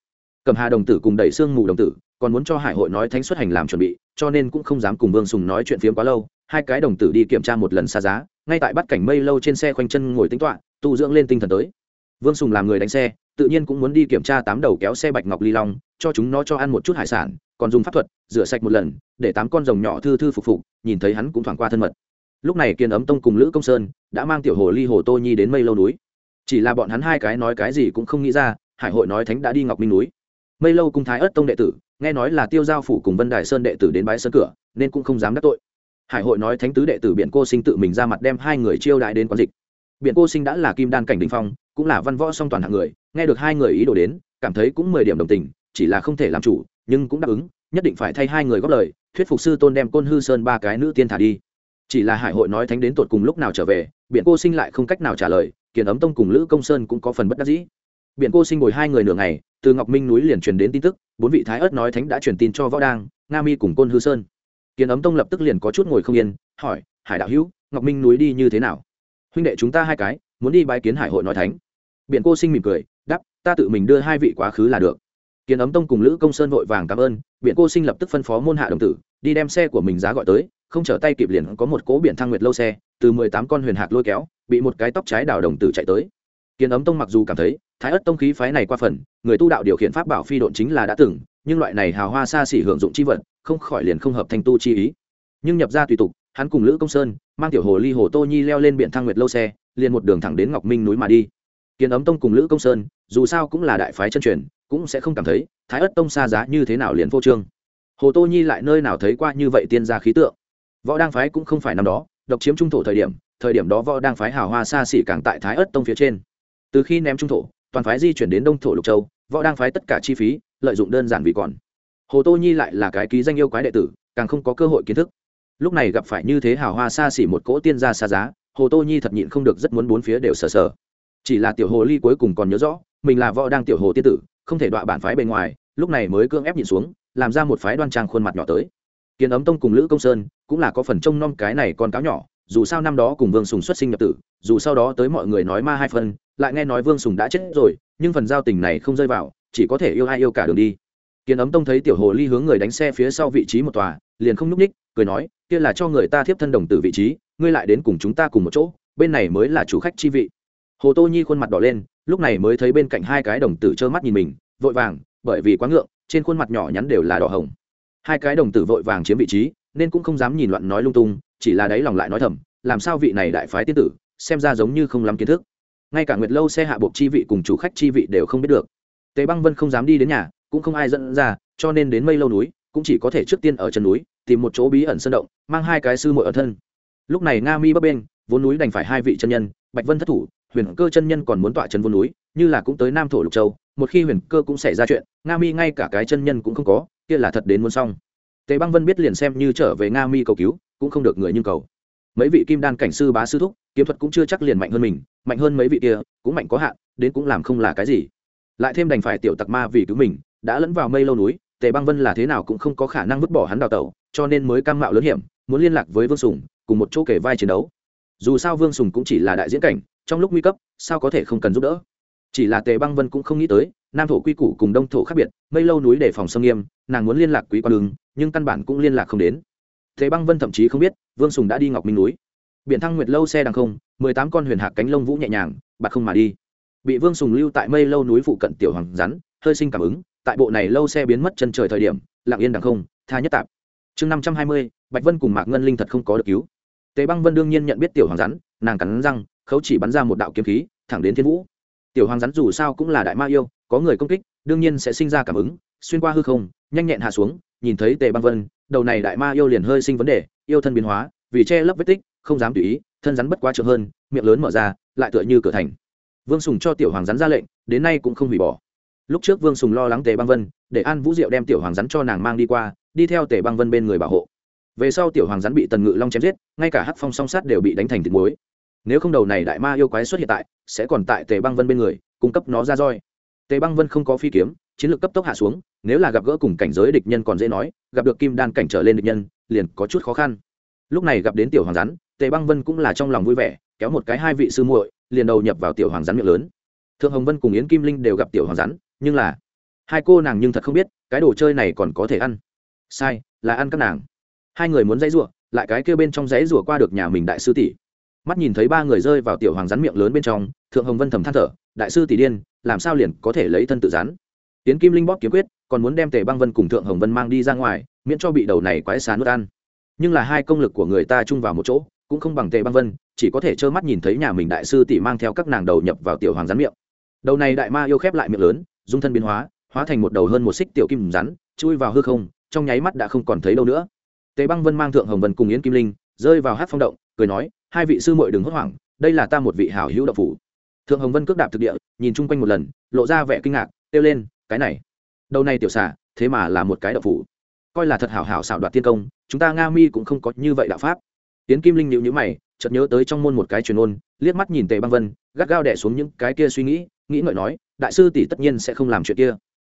Cầm hà đồng tử cùng đẩy xương mù đồng tử, còn muốn cho hải hội nói thánh xuất hành làm chuẩn bị, cho nên cũng không dám cùng vương sùng nói chuyện phiếm quá lâu hai cái đồng tử đi kiểm tra một lần xa giá, ngay tại bắt cảnh mây lâu trên xe khoanh chân ngồi tính toạ tu dưỡng lên tinh thần tới. Vương sùng làm người đánh xe, tự nhiên cũng muốn đi kiểm tra tám đầu kéo xe bạch ngọc ly long, cho chúng nó cho ăn một chút hải sản, còn dùng pháp thuật, rửa sạch một lần, để tám con rồng nhỏ thư thư phục phục, nhìn thấy hắn cũng thoảng qua thân mật. Lúc này kiên ấm tông cùng lữ công sơn đã mang tiểu hồ ly hồ tô nhi đến mây lâu núi. Chỉ là bọn hắn hai cái nói cái gì cũng không nghĩ ra, hải hội nói thánh đã đi ngọc minh núi. Mây lâu cung thái ất tông đệ tử, nghe nói là tiêu giao phủ cùng vân đài sơn đệ tử đến bãi sơn cửa, nên cũng không dám đắc tội hải hội nói thánh tứ đệ tử biện cô sinh tự mình ra mặt đem hai người chiêu đại đến quán dịch. Biện cô sinh đã là kim đan cảnh đình phong, cũng là văn võ song toàn hạng người, nghe được hai người ý đồ đến, cảm thấy cũng mười điểm đồng tình, chỉ là không thể làm chủ, nhưng cũng đáp ứng, nhất định phải thay hai người góp lời, thuyết phục sư tôn đem côn hư sơn ba cái nữ tiên thả đi. Chỉ là hải hội nói thánh đến tột cùng lúc nào trở về biện cô sinh lại không cách nào trả lời, kiền ấm tông cùng lữ công sơn cũng có phần bất đắc dĩ. Biện cô sinh ngồi hai người nửa ngày, từ ngọc minh núi liền truyền đến tin tức, bốn vị thái ớt nói thánh đã truyền tin cho võ đang, nga mi cùng côn hư sơn. Kiến ấm tông lập tức liền có chút ngồi không yên, hỏi, hải đạo hữu, ngọc minh núi đi như thế nào? Huynh đệ chúng ta hai cái, muốn đi bái kiến hải hội nói thánh. Biện cô sinh mỉm cười đắp ta tự mình đưa hai vị quá khứ là được. Kiến ấm tông cùng lữ công sơn vội vàng cảm ơn biện cô sinh lập tức phân phó môn hạ đồng tử, đi đem xe của mình giá gọi tới, không trở tay kịp liền có một cỗ biển thăng nguyệt lâu xe, từ mười tám con huyền hạc lôi kéo, bị một cái tóc trái đào đồng tử chạy tới. Kiến ấm tông mặc dù cảm thấy, thái ất tông khí phái này qua phần, người tu đạo điều khiển pháp bảo phi độn chính là đã từng, nhưng loại này hào hoa xa xỉ hưởng dụng chi vật không khỏi liền không hợp thành tu chi ý. Nhưng nhập ra tùy tục, hắn cùng lữ công sơn, mang tiểu hồ ly hồ tô nhi leo lên biển thăng nguyệt lâu xe, liền một đường thẳng đến ngọc minh núi mà đi. Kiến ấm tông cùng lữ công sơn, dù sao cũng là đại phái chân truyền, cũng sẽ không cảm thấy thái ất tông xa giá như thế nào liền vô trương. Hồ tô nhi lại nơi nào thấy qua như vậy tiên gia khí tượng. Võ đang phái cũng không phải năm đó, độc chiếm trung thổ thời điểm thời điểm đó võ đang phái hào hoa xa xỉ càng tại thái ất tông phía trên. Từ khi ném trung thổ, toàn phái di chuyển đến đông thổ lục châu, võ đang phái tất cả chi phí, lợi dụng đơn giản vì còn hồ tô nhi lại là cái ký danh yêu quái đệ tử, càng không có cơ hội kiến thức. Lúc này gặp phải như thế hào hoa xa xỉ một cỗ tiên gia xa giá, hồ tô nhi thật nhịn không được rất muốn bốn phía đều sờ sờ. Chỉ là tiểu hồ ly cuối cùng còn nhớ rõ, mình là võ đang tiểu hồ tiên tử, không thể đọa bản phái bên ngoài, lúc này mới cưỡng ép nhịn xuống, làm ra một phái đoan trang khuôn mặt nhỏ tới. Kiến ấm tông cùng lữ công sơn cũng là có phần trông nom cái này con cáo nhỏ, dù sao năm đó cùng vương sùng xuất sinh nhập tử, dù sau đó tới mọi người nói ma hai phân lại nghe nói vương sùng đã chết rồi, nhưng phần giao tình này không rơi vào, chỉ có thể yêu ai yêu cả đường đi kiến ấm tông thấy tiểu hồ ly hướng người đánh xe phía sau vị trí một tòa, liền không nhúc ních cười nói, kia là cho người ta thiếp thân đồng tử vị trí, ngươi lại đến cùng chúng ta cùng một chỗ, bên này mới là chủ khách chi vị. Hồ tô nhi khuôn mặt đỏ lên, lúc này mới thấy bên cạnh hai cái đồng tử trơ mắt nhìn mình, vội vàng, bởi vì quá ngượng, trên khuôn mặt nhỏ nhắn đều là đỏ hồng. Hai cái đồng tử vội vàng chiếm vị trí, nên cũng không dám nhìn loạn nói lung tung, chỉ là đáy lòng lại nói thầm, làm sao vị này đại phái tiên tử, xem ra giống như không lắm kiến thức. Ngay cả nguyệt lâu xe hạ buộc chi vị cùng chủ khách chi vị đều không biết được. Tề băng vân không dám đi đến nhà cũng không ai dẫn ra, cho nên đến mây lâu núi, cũng chỉ có thể trước tiên ở chân núi, tìm một chỗ bí ẩn sơn động, mang hai cái sư muội ở thân. Lúc này nga mi bấp bên, vốn núi đành phải hai vị chân nhân, bạch vân thất thủ, huyền cơ chân nhân còn muốn tọa chân vốn núi, như là cũng tới nam thổ lục châu, một khi huyền cơ cũng xảy ra chuyện, nga mi ngay cả cái chân nhân cũng không có, kia là thật đến muốn xong. Tề băng vân biết liền xem như trở về nga mi cầu cứu, cũng không được người nhưng cầu. Mấy vị kim đan cảnh sư bá sư thúc, kiếm thuật cũng chưa chắc liền mạnh hơn mình, mạnh hơn mấy vị kia, cũng mạnh có hạn, đến cũng làm không là cái gì. Lại thêm đành phải tiểu tặc ma vì cứu mình đã lẫn vào mây lâu núi, tề băng vân là thế nào cũng không có khả năng vứt bỏ hắn đào tẩu, cho nên mới cam mạo lớn hiểm, muốn liên lạc với vương sùng, cùng một chỗ kể vai chiến đấu. Dù sao vương sùng cũng chỉ là đại diễn cảnh, trong lúc nguy cấp, sao có thể không cần giúp đỡ? Chỉ là tề băng vân cũng không nghĩ tới, nam thổ quy củ cùng đông thổ khác biệt, mây lâu núi để phòng xâm nghiêm, nàng muốn liên lạc quý quan đường nhưng căn bản cũng liên lạc không đến. Tề băng vân thậm chí không biết, vương sùng đã đi ngọc minh núi. Biển thăng nguyệt lâu xe đằng không, mười tám con huyền hạc cánh lông vũ nhẹ nhàng bạc không mà đi. Bị vương sùng lưu tại mây lâu núi phụ cận tiểu hoàng rắn, hơi sinh cảm ứng tại bộ này lâu xe biến mất chân trời thời điểm, lặng yên đằng không, tha nhất tạp. Chương năm trăm hai mươi, bạch vân cùng mạc ngân linh thật không có được cứu. Tề băng vân đương nhiên nhận biết tiểu hoàng rắn, nàng cắn răng, khấu chỉ bắn ra một đạo kiếm khí, thẳng đến thiên vũ. Tiểu hoàng rắn dù sao cũng là đại ma yêu, có người công kích, đương nhiên sẽ sinh ra cảm ứng, xuyên qua hư không, nhanh nhẹn hạ xuống, nhìn thấy tề băng vân, đầu này đại ma yêu liền hơi sinh vấn đề, yêu thân biến hóa, vì che lấp vết tích, không dám tùy ý, thân rắn bất quá trượng hơn, miệng lớn mở ra, lại tựa như cửa thành. Vương sùng cho tiểu hoàng rắn ra lệnh, đến nay cũng không hủy bỏ lúc trước vương sùng lo lắng tề băng vân, để an vũ diệu đem tiểu hoàng rắn cho nàng mang đi qua, đi theo tề băng vân bên người bảo hộ. Về sau tiểu hoàng rắn bị tần ngự long chém giết, ngay cả hắc phong song sát đều bị đánh thành thịt muối. Nếu không đầu này đại ma yêu quái xuất hiện tại, sẽ còn tại tề băng vân bên người, cung cấp nó ra roi. Tề băng vân không có phi kiếm, chiến lược cấp tốc hạ xuống, nếu là gặp gỡ cùng cảnh giới địch nhân còn dễ nói, gặp được kim đan cảnh trở lên địch nhân, liền có chút khó khăn. Lúc này gặp đến tiểu hoàng rắn, tề băng vân cũng là trong lòng vui vẻ, kéo một cái hai vị sư muội, liền đầu nhập vào tiểu hoàng rắn miệng lớn. Thượng hồng vân cùng yến kim linh đều gặp tiểu hoàng rắn nhưng là hai cô nàng nhưng thật không biết cái đồ chơi này còn có thể ăn. Sai, là ăn các nàng. Hai người muốn dãy rủa, lại cái kêu bên trong dãy rủa qua được nhà mình đại sư tỷ. Mắt nhìn thấy ba người rơi vào tiểu hoàng rắn miệng lớn bên trong, thượng hồng vân thầm than thở, đại sư tỷ điên, làm sao liền có thể lấy thân tự rắn? Tiến kim linh bóp kiếm quyết, còn muốn đem tề băng vân cùng thượng hồng vân mang đi ra ngoài, miễn cho bị đầu này quái xá nuốt ăn. Nhưng là hai công lực của người ta chung vào một chỗ, cũng không bằng tề băng vân, chỉ có thể trơ mắt nhìn thấy nhà mình đại sư tỷ mang theo các nàng đầu nhập vào tiểu hoàng rắn miệng. Đầu này đại ma yêu khép lại miệng lớn dung thân biến hóa hóa thành một đầu hơn một xích tiểu kim rắn, chui vào hư không, trong nháy mắt đã không còn thấy đâu nữa. Tề băng vân mang thượng hồng vân cùng yến kim linh, rơi vào hát phong động, cười nói, hai vị sư muội đừng hốt hoảng, đây là ta một vị hảo hữu độc phủ. Thượng hồng vân cước đạp thực địa, nhìn chung quanh một lần, lộ ra vẻ kinh ngạc, kêu lên, cái này, đầu này tiểu xả thế mà là một cái độc phủ. Coi là thật hảo hảo xảo đoạt tiên công, chúng ta nga mi cũng không có như vậy đạo pháp. Tiến kim linh nhịu nhữ mày, chợt nhớ tới trong môn một cái truyền ôn, liếc mắt nhìn tề băng vân, gắt gao đẻ xuống những cái kia suy nghĩ nghĩ ngợi nói đại sư tỷ tất nhiên sẽ không làm chuyện kia.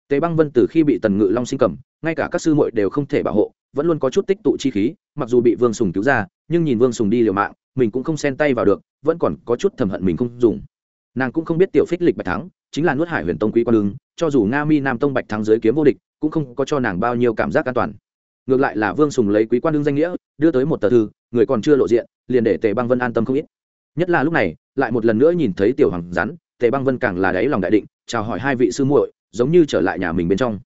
Tề băng vân từ khi bị tần ngự long sinh cầm, ngay cả các sư muội đều không thể bảo hộ, vẫn luôn có chút tích tụ chi khí, mặc dù bị vương sùng cứu ra, nhưng nhìn vương sùng đi liều mạng, mình cũng không xen tay vào được, vẫn còn có chút thầm hận mình không dùng. Nàng cũng không biết tiểu phích lịch bạch thắng, chính là nuốt hải huyền tông quý quan lương cho dù nga mi nam tông bạch thắng dưới kiếm vô địch, cũng không có cho nàng bao nhiêu cảm giác an toàn. Ngược lại là vương sùng lấy quý quan lương danh nghĩa, đưa tới một tờ thư, người còn chưa lộ diện, liền để tề băng vân an tâm không ít. Nhất là lúc này, lại một lần nữa nhìn thấy tiểu hoàng rắn tề băng vân càng là đáy lòng đại định, chào hỏi hai vị sư muội, giống như trở lại nhà mình bên trong.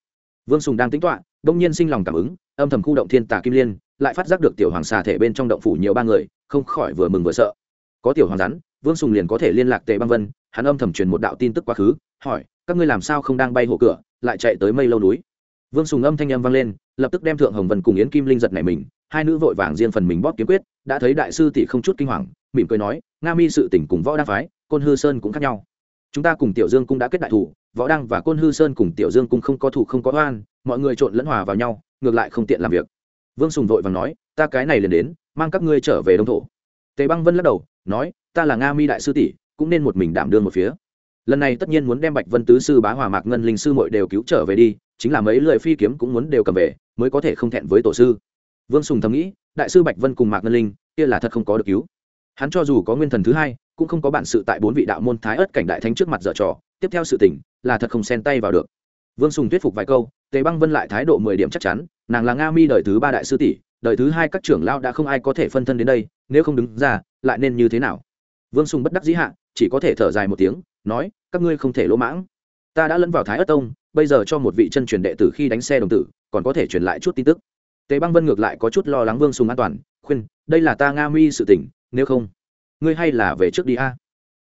Vương sùng đang tính toạ đông nhiên sinh lòng cảm ứng, âm thầm khu động thiên tà kim liên, lại phát giác được tiểu hoàng xà thể bên trong động phủ nhiều ba người, không khỏi vừa mừng vừa sợ. Có tiểu hoàng rắn, vương sùng liền có thể liên lạc tề băng vân, hắn âm thầm truyền một đạo tin tức quá khứ, hỏi, các ngươi làm sao không đang bay hộ cửa, lại chạy tới mây lâu núi? Vương sùng âm thanh âm vang lên, lập tức đem thượng hồng vân cùng yến kim linh giật này mình, hai nữ vội vàng riêng phần mình bóp kiếm quyết, đã thấy đại sư tỷ không chút kinh hoàng, mỉm cười nói, nga mi sự tỉnh cùng võ đa phái, côn hư sơn cũng khác nhau chúng ta cùng tiểu dương cũng đã kết đại thủ, võ đăng và côn hư sơn cùng tiểu dương cũng không có thủ không có oan, mọi người trộn lẫn hòa vào nhau, ngược lại không tiện làm việc. Vương sùng vội vàng nói, ta cái này liền đến, mang các ngươi trở về đông thổ. Tề băng vân lắc đầu, nói, ta là nga mi đại sư tỷ, cũng nên một mình đảm đương một phía. Lần này tất nhiên muốn đem bạch vân tứ sư, bá hòa mạc ngân linh sư mội đều cứu trở về đi, chính là mấy lời phi kiếm cũng muốn đều cầm về, mới có thể không thẹn với tổ sư. Vương sùng thầm nghĩ, đại sư bạch vân cùng mạc ngân linh, kia là thật không có được cứu. Hắn cho dù có nguyên thần thứ hai cũng không có bản sự tại bốn vị đạo môn thái ớt cảnh đại thánh trước mặt dở trò, tiếp theo sự tình là thật không xen tay vào được. Vương sùng thuyết phục vài câu, tề băng vân lại thái độ mười điểm chắc chắn, nàng là nga mi đời thứ ba đại sư tỷ, đời thứ hai các trưởng lao đã không ai có thể phân thân đến đây, nếu không đứng ra, lại nên như thế nào? Vương sùng bất đắc dĩ hạ, chỉ có thể thở dài một tiếng, nói, các ngươi không thể lỗ mãng. Ta đã lẫn vào thái ất tông, bây giờ cho một vị chân truyền đệ tử khi đánh xe đồng tử, còn có thể truyền lại chút tin tức. Tề băng vân ngược lại có chút lo lắng vương sùng an toàn, khuyên, đây là ta nga mi sự tỉnh nếu không ngươi hay là về trước đi a?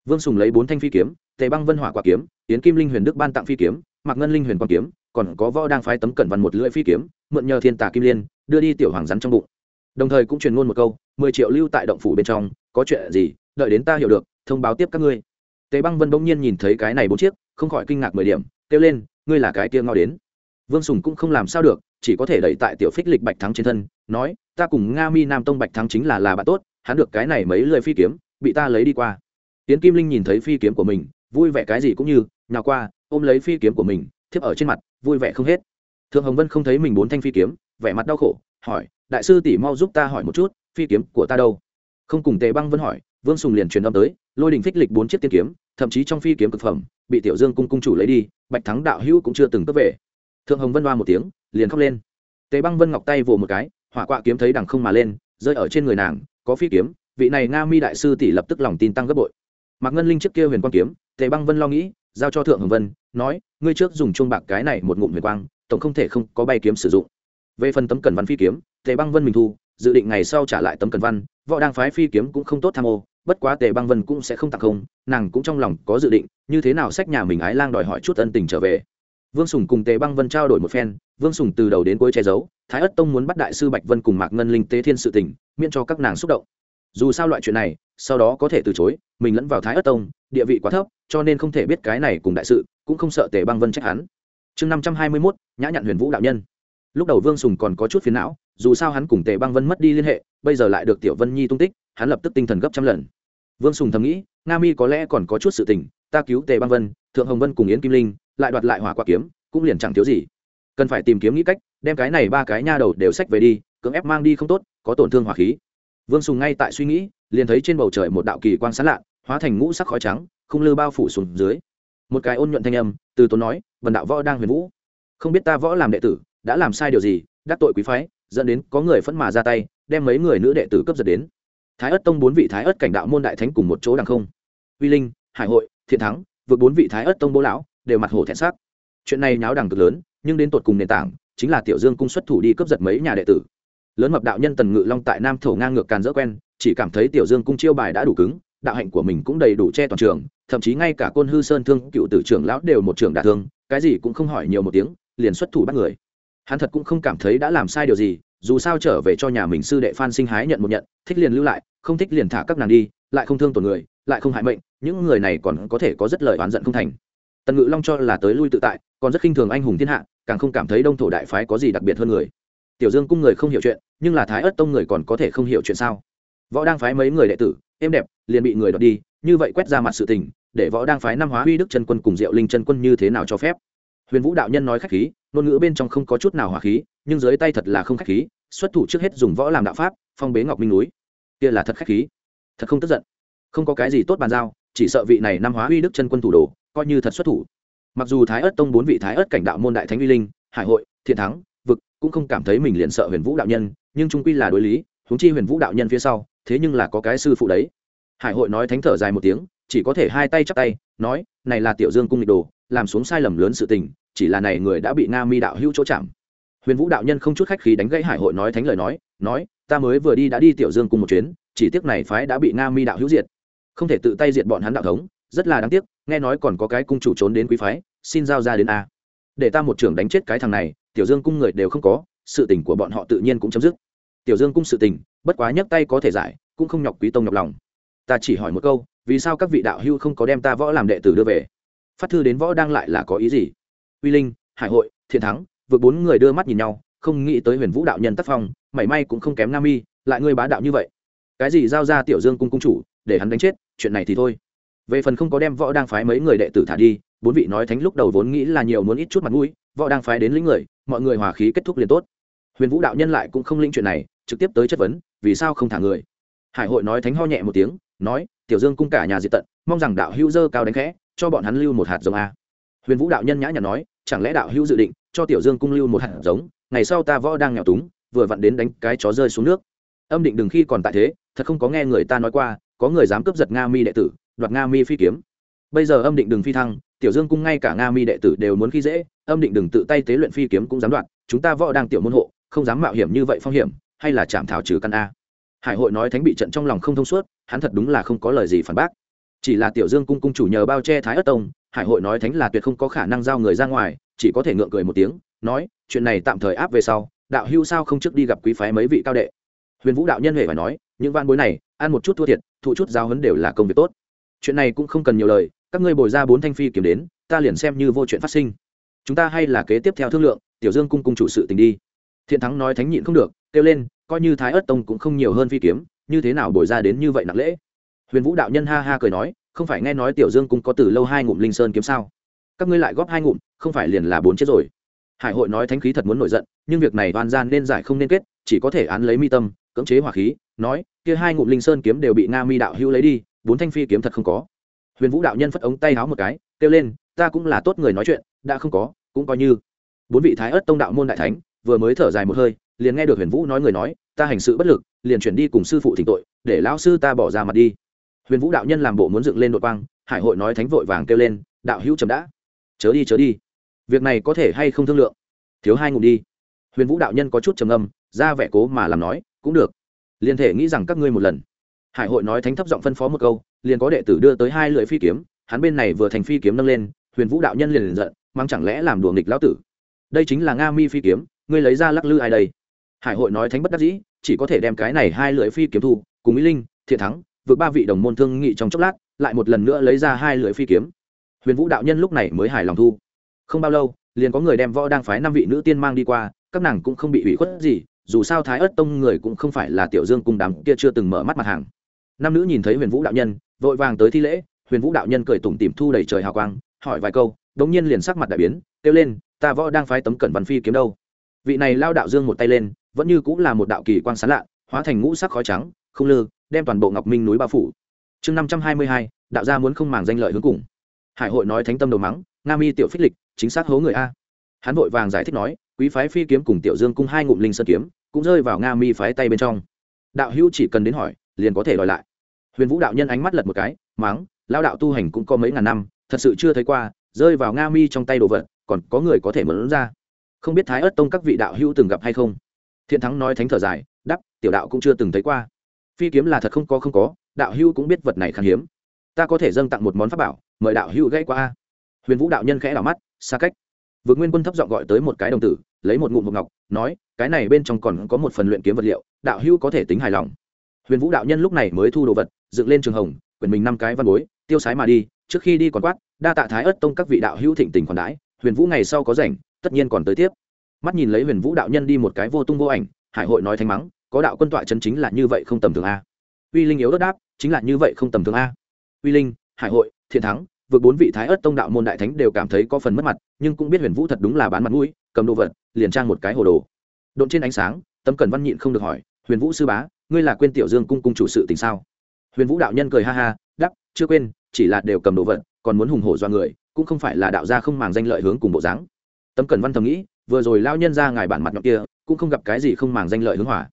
Vương sùng lấy bốn thanh phi kiếm, tề băng vân hỏa quả kiếm tiến kim linh huyền đức ban tặng phi kiếm, mạc ngân linh huyền quang kiếm, còn có võ đang phái tấm cẩn văn một lưỡi phi kiếm, mượn nhờ thiên tà kim liên, đưa đi tiểu hoàng rắn trong bụng. Đồng thời cũng truyền ngôn một câu, mười triệu lưu tại động phủ bên trong, có chuyện gì, đợi đến ta hiểu được, thông báo tiếp các ngươi. Tề băng vân bỗng nhiên nhìn thấy cái này bốn chiếc, không khỏi kinh ngạc mười điểm, kêu lên, ngươi là cái kia ngao đến. Vương sùng cũng không làm sao được, chỉ có thể đẩy tại tiểu phích lịch bạch thắng trên thân, nói, ta cùng nga mi nam tông bạch thắng chính là là bạn tốt, hắn được cái này mấy lời phi kiếm bị ta lấy đi qua. Tiến kim linh nhìn thấy phi kiếm của mình, vui vẻ cái gì cũng như nhào qua, ôm lấy phi kiếm của mình, thiếp ở trên mặt, vui vẻ không hết. Thượng hồng vân không thấy mình bốn thanh phi kiếm, vẻ mặt đau khổ, hỏi, đại sư tỷ mau giúp ta hỏi một chút, phi kiếm của ta đâu? Không cùng tề băng vân hỏi, vương sùng liền truyền âm tới, lôi đình phích lịch bốn chiếc tiên kiếm, thậm chí trong phi kiếm cực phẩm, bị tiểu dương cung cung chủ lấy đi, bạch thắng đạo hữu cũng chưa từng cướp về. Thượng hồng vân đoa một tiếng, liền khóc lên. Tề băng vân ngọc tay vồ một cái, hỏa quạ kiếm thấy đằng không mà lên, rơi ở trên người nàng, có phi kiếm vị này nga mi đại sư tỷ lập tức lòng tin tăng gấp bội. Mạc ngân linh trước kia huyền quang kiếm, tề băng vân lo nghĩ, giao cho thượng hồng vân, nói, ngươi trước dùng chuông bạc cái này một ngụm huyền quang, tổng không thể không có bay kiếm sử dụng. Về phần tấm cần văn phi kiếm, tề băng vân mình thu, dự định ngày sau trả lại tấm cần văn, võ đang phái phi kiếm cũng không tốt tham ô, bất quá tề băng vân cũng sẽ không tặng không, nàng cũng trong lòng có dự định, như thế nào sách nhà mình ái lang đòi hỏi chút ân tình trở về. Vương sùng cùng tề băng vân trao đổi một phen, vương sùng từ đầu đến cuối che giấu, thái ất tông muốn bắt đại sư bạch vân cùng mạc ngân linh tế thiên sự tình, miễn cho các nàng xúc động dù sao loại chuyện này, sau đó có thể từ chối, mình lẫn vào thái ất tông, địa vị quá thấp, cho nên không thể biết cái này cùng đại sự, cũng không sợ tề băng vân trách hắn. Chương năm trăm hai mươi mốt, nhã nhặn huyền vũ đạo nhân. Lúc đầu vương sùng còn có chút phiền não, dù sao hắn cùng tề băng vân mất đi liên hệ, bây giờ lại được tiểu vân nhi tung tích, hắn lập tức tinh thần gấp trăm lần. Vương sùng thầm nghĩ, nga mi có lẽ còn có chút sự tình, ta cứu tề băng vân, thượng hồng vân cùng yến kim linh, lại đoạt lại hỏa quả kiếm, cũng liền chẳng thiếu gì. Cần phải tìm kiếm nghĩ cách, đem cái này ba cái nha đầu đều sách về đi, cưỡng ép mang đi không tốt, có tổn thương hỏa khí vương sùng ngay tại suy nghĩ, liền thấy trên bầu trời một đạo kỳ quang sán lạ, hóa thành ngũ sắc khói trắng, không lư bao phủ xuống dưới. Một cái ôn nhuận thanh âm, từ tốn nói vần đạo võ đang huyền vũ. Không biết ta võ làm đệ tử, đã làm sai điều gì, đắc tội quý phái, dẫn đến có người phẫn mà ra tay, đem mấy người nữ đệ tử cấp giật đến. Thái ất tông bốn vị thái ất cảnh đạo môn đại thánh cùng một chỗ đằng không. Uy linh, hải hội, thiện thắng, vượt bốn vị thái ất tông bố lão, đều mặt hổ thẹn sắc. Chuyện này nháo đằng cực lớn, nhưng đến tột cùng nền tảng, chính là tiểu dương cung xuất thủ đi cướp giật mấy nhà đệ tử lớn mập đạo nhân tần ngự long tại nam thổ ngang ngược càn dỡ quen, chỉ cảm thấy tiểu dương cung chiêu bài đã đủ cứng, đạo hạnh của mình cũng đầy đủ che toàn trường, thậm chí ngay cả côn hư sơn thương cựu tử trưởng lão đều một trưởng đả thương, cái gì cũng không hỏi nhiều một tiếng, liền xuất thủ bắt người. Hắn thật cũng không cảm thấy đã làm sai điều gì, dù sao trở về cho nhà mình sư đệ phan sinh hái nhận một nhận, thích liền lưu lại, không thích liền thả các nàng đi, lại không thương tổn người, lại không hại mệnh, những người này còn có thể có rất lời oán giận không thành. Tần ngự long cho là tới lui tự tại, còn rất khinh thường anh hùng thiên hạ, càng không cảm thấy đông thổ đại phái có gì đặc biệt hơn người tiểu dương cung người không hiểu chuyện, nhưng là thái ớt tông người còn có thể không hiểu chuyện sao? Võ đang phái mấy người đệ tử, êm đẹp, liền bị người đoạt đi, như vậy quét ra mặt sự tình, để võ đang phái năm hóa huy đức chân quân cùng diệu linh chân quân như thế nào cho phép? Huyền vũ đạo nhân nói khách khí, ngôn ngữ bên trong không có chút nào hỏa khí, nhưng dưới tay thật là không khách khí, xuất thủ trước hết dùng võ làm đạo pháp, phong bế ngọc minh núi. Kia là thật khách khí. Thật không tức giận. Không có cái gì tốt bàn giao, chỉ sợ vị này năm hóa Huy đức chân quân thủ đồ, coi như thật xuất thủ. Mặc dù thái ớt tông bốn vị thái ớt cảnh đạo môn đại thánh uy linh, hải hội, thiện thắng cũng không cảm thấy mình liền sợ huyền vũ đạo nhân, nhưng trung quy là đối lý, huống chi huyền vũ đạo nhân phía sau, thế nhưng là có cái sư phụ đấy. Hải hội nói thánh thở dài một tiếng, chỉ có thể hai tay chắp tay, nói, này là tiểu dương cung nghịch đồ, làm xuống sai lầm lớn sự tình, chỉ là này người đã bị nga mi đạo hữu chỗ chạm. Huyền vũ đạo nhân không chút khách khí đánh gãy hải hội nói thánh lời nói nói, ta mới vừa đi đã đi tiểu dương cung một chuyến, chỉ tiếc này phái đã bị nga mi đạo hữu diệt. Không thể tự tay diệt bọn hắn đạo thống, rất là đáng tiếc, nghe nói còn có cái cung chủ trốn đến quý phái, xin giao ra đến a. Để ta một trưởng đánh chết cái thằng này tiểu dương cung người đều không có, sự tình của bọn họ tự nhiên cũng chấm dứt. Tiểu dương cung sự tình, bất quá nhấc tay có thể giải, cũng không nhọc quý tông nhọc lòng. Ta chỉ hỏi một câu, vì sao các vị đạo hưu không có đem ta võ làm đệ tử đưa về? Phát thư đến võ đang lại là có ý gì? Uy linh, hải hội, thiện thắng, vượt bốn người đưa mắt nhìn nhau, không nghĩ tới huyền vũ đạo nhân tác phong, mảy may cũng không kém nam y lại ngươi bá đạo như vậy. Cái gì giao ra tiểu dương cung cung chủ, để hắn đánh chết, chuyện này thì thôi. Về phần không có đem võ đang phái mấy người đệ tử thả đi, bốn vị nói thánh lúc đầu vốn nghĩ là nhiều muốn ít chút mặt mũi võ đang phái đến lĩnh người, mọi người hòa khí kết thúc liền tốt. Huyền vũ đạo nhân lại cũng không linh chuyện này, trực tiếp tới chất vấn, vì sao không thả người? Hải hội nói thánh ho nhẹ một tiếng, nói, tiểu dương cung cả nhà diệt tận, mong rằng đạo hữu dơ cao đánh khẽ, cho bọn hắn lưu một hạt giống a. Huyền vũ đạo nhân nhã nhặn nói, chẳng lẽ đạo hữu dự định cho tiểu dương cung lưu một hạt giống, ngày sau ta võ đang nghèo túng, vừa vặn đến đánh cái chó rơi xuống nước. Âm định đừng khi còn tại thế, thật không có nghe người ta nói qua, có người dám cướp giật nga mi đệ tử, đoạt nga mi phi kiếm. Bây giờ âm định đừng phi thăng, tiểu dương cung ngay cả nga mi đệ tử đều muốn khi dễ âm định đừng tự tay tế luyện phi kiếm cũng dám đoạn chúng ta võ đang tiểu môn hộ, không dám mạo hiểm như vậy phong hiểm, hay là chạm thảo trừ căn a. Hải hội nói thánh bị trận trong lòng không thông suốt, hắn thật đúng là không có lời gì phản bác. Chỉ là tiểu dương cung cung chủ nhờ bao che thái ất tông, hải hội nói thánh là tuyệt không có khả năng giao người ra ngoài, chỉ có thể ngượng cười một tiếng, nói, chuyện này tạm thời áp về sau, đạo hưu sao không trước đi gặp quý phái mấy vị cao đệ. Huyền vũ đạo nhân huệ phải nói, những van bối này, ăn một chút thua thiệt, thụ chút giao hấn đều là công việc tốt. Chuyện này cũng không cần nhiều lời, các ngươi bồi ra bốn thanh phi kiếm đến, ta liền xem như vô chuyện phát sinh chúng ta hay là kế tiếp theo thương lượng, tiểu dương cung cung chủ sự tình đi. Thiện thắng nói thánh nhịn không được, kêu lên, coi như thái ất tông cũng không nhiều hơn phi kiếm, như thế nào bồi ra đến như vậy nặng lễ? Huyền vũ đạo nhân ha ha cười nói, không phải nghe nói tiểu dương cung có từ lâu hai ngụm linh sơn kiếm sao? Các ngươi lại góp hai ngụm, không phải liền là bốn chết rồi. Hải hội nói thánh khí thật muốn nổi giận, nhưng việc này toàn gian nên giải không nên kết, chỉ có thể án lấy mi tâm, cưỡng chế hỏa khí, nói, kia hai ngụm linh sơn kiếm đều bị nga mi đạo hữu lấy đi, bốn thanh phi kiếm thật không có. Huyền vũ đạo nhân phất ống tay háo một cái, kêu lên ta cũng là tốt người nói chuyện, đã không có, cũng coi như. Bốn vị thái ớt tông đạo môn đại thánh, vừa mới thở dài một hơi, liền nghe được huyền vũ nói người nói, ta hành sự bất lực, liền chuyển đi cùng sư phụ thỉnh tội, để lão sư ta bỏ ra mặt đi. Huyền vũ đạo nhân làm bộ muốn dựng lên đội quang, hải hội nói thánh vội vàng kêu lên, đạo hữu chấm đã. Chớ đi chớ đi. Việc này có thể hay không thương lượng? Thiếu hai ngụm đi. Huyền vũ đạo nhân có chút trầm âm ra vẻ cố mà làm nói, cũng được. Liền thể nghĩ rằng các ngươi một lần. Hải hội nói thánh thấp giọng phân phó một câu, liền có đệ tử đưa tới hai lưỡi phi kiếm, hắn bên này vừa thành phi kiếm nâng lên huyền vũ đạo nhân liền liền giận mang chẳng lẽ làm đùa nghịch lão tử? Đây chính là nga mi phi kiếm, ngươi lấy ra lắc lư ai đây? Hải hội nói thánh bất đắc dĩ, chỉ có thể đem cái này hai lưỡi phi kiếm thu, cùng mỹ linh, thiện thắng, vượt ba vị đồng môn thương nghị trong chốc lát, lại một lần nữa lấy ra hai lưỡi phi kiếm. Huyền vũ đạo nhân lúc này mới hài lòng thu. Không bao lâu, liền có người đem võ đang phái năm vị nữ tiên mang đi qua, các nàng cũng không bị ủy khuất gì, dù sao thái ớt tông người cũng không phải là tiểu dương cung đám kia chưa từng mở mắt mặt hàng. Năm nữ nhìn thấy huyền vũ đạo nhân, vội vàng tới thi lễ, huyền vũ đạo nhân cười tủm tìm thu đầy trời hào quang hỏi vài câu, đống nhiên liền sắc mặt đại biến, kêu lên, ta võ đang phái tấm cẩn văn phi kiếm đâu? Vị này lao đạo dương một tay lên, vẫn như cũng là một đạo kỳ quang sán lạ, hóa thành ngũ sắc khói trắng, không lư, đem toàn bộ ngọc minh núi bao phủ. Chương năm trăm hai mươi hai, đạo gia muốn không màng danh lợi hướng cùng. Hải hội nói thánh tâm đầu mắng, nga mi tiểu phích lịch, chính xác hố người a. Hắn vội vàng giải thích nói, quý phái phi kiếm cùng tiểu dương cung hai ngụm linh sơn kiếm, cũng rơi vào nga mi phái tay bên trong. Đạo hữu chỉ cần đến hỏi, liền có thể đòi lại. Huyền vũ đạo nhân ánh mắt lật một cái, mắng lao đạo tu hành cũng có mấy ngàn năm thật sự chưa thấy qua, rơi vào nga mi trong tay đồ vật, còn có người có thể mượn ra. Không biết thái ớt tông các vị đạo hữu từng gặp hay không? Thiện thắng nói thánh thở dài đắp tiểu đạo cũng chưa từng thấy qua. Phi kiếm là thật không có không có, đạo hữu cũng biết vật này khan hiếm. Ta có thể dâng tặng một món pháp bảo, mời đạo hữu gãy qua huyền vũ đạo nhân khẽ đảo mắt, xa cách. Vượt nguyên quân thấp giọng gọi tới một cái đồng tử, lấy một ngụm hộp ngọc, nói, cái này bên trong còn có một phần luyện kiếm vật liệu, đạo hữu có thể tính hài lòng. Huyền vũ đạo nhân lúc này mới thu đồ vật, dựng lên trường hồng, quyền mình năm cái văn bối, tiêu sái mà đi trước khi đi còn quát, đa tạ thái ất tông các vị đạo hữu thịnh tình còn đãi, huyền vũ ngày sau có rảnh, tất nhiên còn tới tiếp. Mắt nhìn lấy huyền vũ đạo nhân đi một cái vô tung vô ảnh, hải hội nói thanh mắng, có đạo quân tọa chân chính là như vậy không tầm thường a. Uy linh yếu đất đáp, chính là như vậy không tầm thường a. Uy linh, hải hội, thiện thắng, vượt bốn vị thái ất tông đạo môn đại thánh đều cảm thấy có phần mất mặt, nhưng cũng biết huyền vũ thật đúng là bán mặt mũi, cầm đồ vật, liền trang một cái hồ đồ. Độn trên ánh sáng tâm cần văn nhịn không được hỏi, huyền vũ sư bá, ngươi là quên tiểu dương cung cung chủ sự tình sao? Huyền vũ đạo nhân cười ha ha đắp chưa quên chỉ là đều cầm đồ vật, còn muốn hùng hổ do người, cũng không phải là đạo gia không màng danh lợi hướng cùng bộ dáng. Tấm cẩn văn thầm nghĩ, vừa rồi lao nhân ra ngài bản mặt nhọc kia, cũng không gặp cái gì không màng danh lợi hướng hỏa.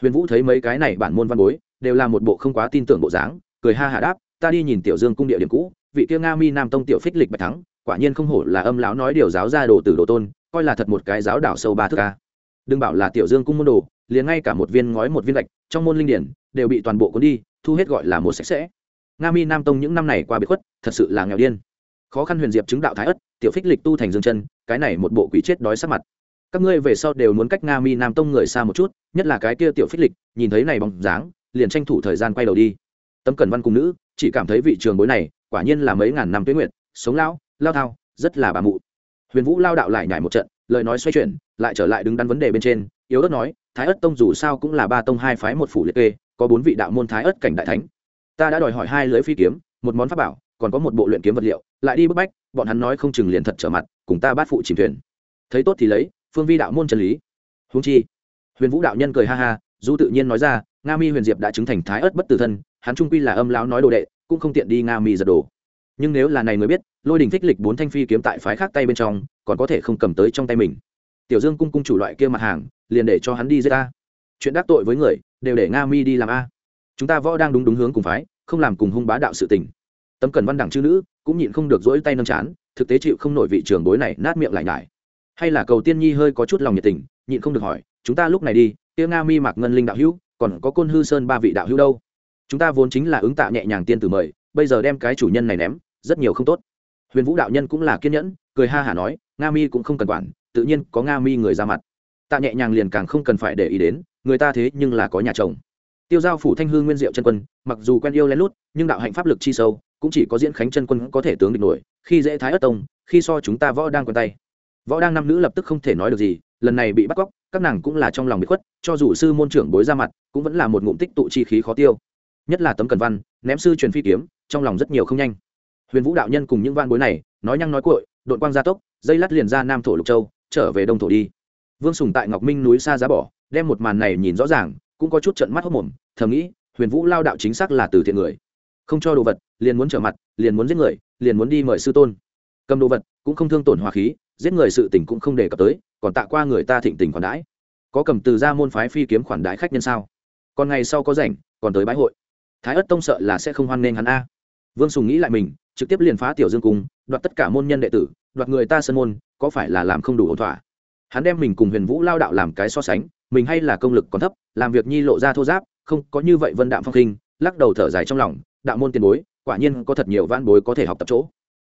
Huyền vũ thấy mấy cái này bản môn văn bối, đều là một bộ không quá tin tưởng bộ dáng, cười ha hạ đáp, ta đi nhìn tiểu dương cung địa điểm cũ, vị kia nga mi nam tông tiểu phích lịch bạch thắng, quả nhiên không hổ là âm lão nói điều giáo ra đồ từ đồ tôn, coi là thật một cái giáo đảo sâu ba thước ca đừng bảo là tiểu dương cung môn đồ, liền ngay cả một viên ngói một viên gạch, trong môn linh điển, đều bị toàn bộ cuốn đi, thu hết gọi là một sạch sẽ nga mi nam tông những năm này qua bị khuất, thật sự là nghèo điên. Khó khăn huyền diệp chứng đạo thái ất tiểu phích lịch tu thành dương chân, cái này một bộ quỷ chết đói sắc mặt. Các ngươi về sau đều muốn cách nga mi nam tông người xa một chút, nhất là cái kia tiểu phích lịch, nhìn thấy này bóng dáng, liền tranh thủ thời gian quay đầu đi. Tấm cẩn văn cùng nữ, chỉ cảm thấy vị trường bối này, quả nhiên là mấy ngàn năm tuyến nguyện sống lão, lao thao, rất là bà mụ. Huyền vũ lao đạo lại nhảy một trận, lời nói xoay chuyển, lại trở lại đứng đắn vấn đề bên trên, yếu ớt nói, thái ất tông dù sao cũng là ba tông hai phái một phủ liệt kê, có bốn vị đạo môn thái ất cảnh đại thánh ta đã đòi hỏi hai lưỡi phi kiếm, một món pháp bảo, còn có một bộ luyện kiếm vật liệu, lại đi bức bách, bọn hắn nói không chừng liền thật trở mặt, cùng ta bắt phụ chìm thuyền. Thấy tốt thì lấy, phương vi đạo môn chân lý. Húng chi, huyền vũ đạo nhân cười ha ha, du tự nhiên nói ra, nga mi huyền diệp đã chứng thành thái ất bất tử thân, hắn trung quy là âm lão nói đồ đệ, cũng không tiện đi nga mi giật đồ. Nhưng nếu là này người biết, lôi đình thích lịch bốn thanh phi kiếm tại phái khác tay bên trong, còn có thể không cầm tới trong tay mình. Tiểu dương cung cung chủ loại kia mặt hàng, liền để cho hắn đi giết ta. Chuyện đắc tội với người, đều để nga mi đi làm a chúng ta võ đang đúng đúng hướng cùng phái, không làm cùng hung bá đạo sự tình. Tấm cần văn đẳng chữ nữ, cũng nhịn không được dỗi tay nâng chán, thực tế chịu không nổi vị trường bối này nát miệng lại nhải. Hay là cầu tiên nhi hơi có chút lòng nhiệt tình, nhịn không được hỏi, chúng ta lúc này đi tiêu nga mi mạc ngân linh đạo hữu, còn có côn hư sơn ba vị đạo hữu đâu? Chúng ta vốn chính là ứng tạ nhẹ nhàng tiên tử mời, bây giờ đem cái chủ nhân này ném, rất nhiều không tốt. Huyền vũ đạo nhân cũng là kiên nhẫn, cười ha hả nói, nga mi cũng không cần quản, tự nhiên có nga mi người ra mặt. Tạ nhẹ nhàng liền càng không cần phải để ý đến, người ta thế nhưng là có nhà chồng tiêu giao phủ thanh hương nguyên diệu chân quân, mặc dù quen yêu lén lút, nhưng đạo hạnh pháp lực chi sâu, cũng chỉ có diễn khánh chân quân có thể tướng địch nổi, khi dễ thái ất tông, khi so chúng ta võ đang quen tay. Võ đang nam nữ lập tức không thể nói được gì, lần này bị bắt cóc, các nàng cũng là trong lòng bị khuất, cho dù sư môn trưởng bối ra mặt, cũng vẫn là một ngụm tích tụ chi khí khó tiêu. Nhất là tấm cần văn, ném sư truyền phi kiếm, trong lòng rất nhiều không nhanh. Huyền vũ đạo nhân cùng những van bối này, nói nhăng nói cội đội quang gia tốc, dây lát liền ra nam thổ lục châu, trở về đông thổ đi. Vương sùng tại ngọc minh núi xa giá bỏ, đem một màn này nhìn rõ ràng cũng có chút trận mắt hốc mồm, thầm nghĩ, huyền vũ lao đạo chính xác là từ thiện người. Không cho đồ vật, liền muốn trở mặt, liền muốn giết người, liền muốn đi mời sư tôn. Cầm đồ vật, cũng không thương tổn hòa khí, giết người sự tình cũng không đề cập tới, còn tạ qua người ta thịnh tình khoản đãi. Có cầm từ ra môn phái phi kiếm khoản đãi khách nhân sao? Còn ngày sau có rảnh, còn tới bái hội. Thái ất tông sợ là sẽ không hoan nghênh hắn a. Vương sùng nghĩ lại mình, trực tiếp liền phá tiểu dương cung, đoạt tất cả môn nhân đệ tử, đoạt người ta sân môn, có phải là làm không đủ ổn thỏa? Hắn đem mình cùng huyền vũ lao đạo làm cái so sánh, mình hay là công lực còn thấp làm việc nhi lộ ra thô giáp, không có như vậy vân đạm phong khinh, lắc đầu thở dài trong lòng, đạo môn tiền bối, quả nhiên có thật nhiều van bối có thể học tập chỗ.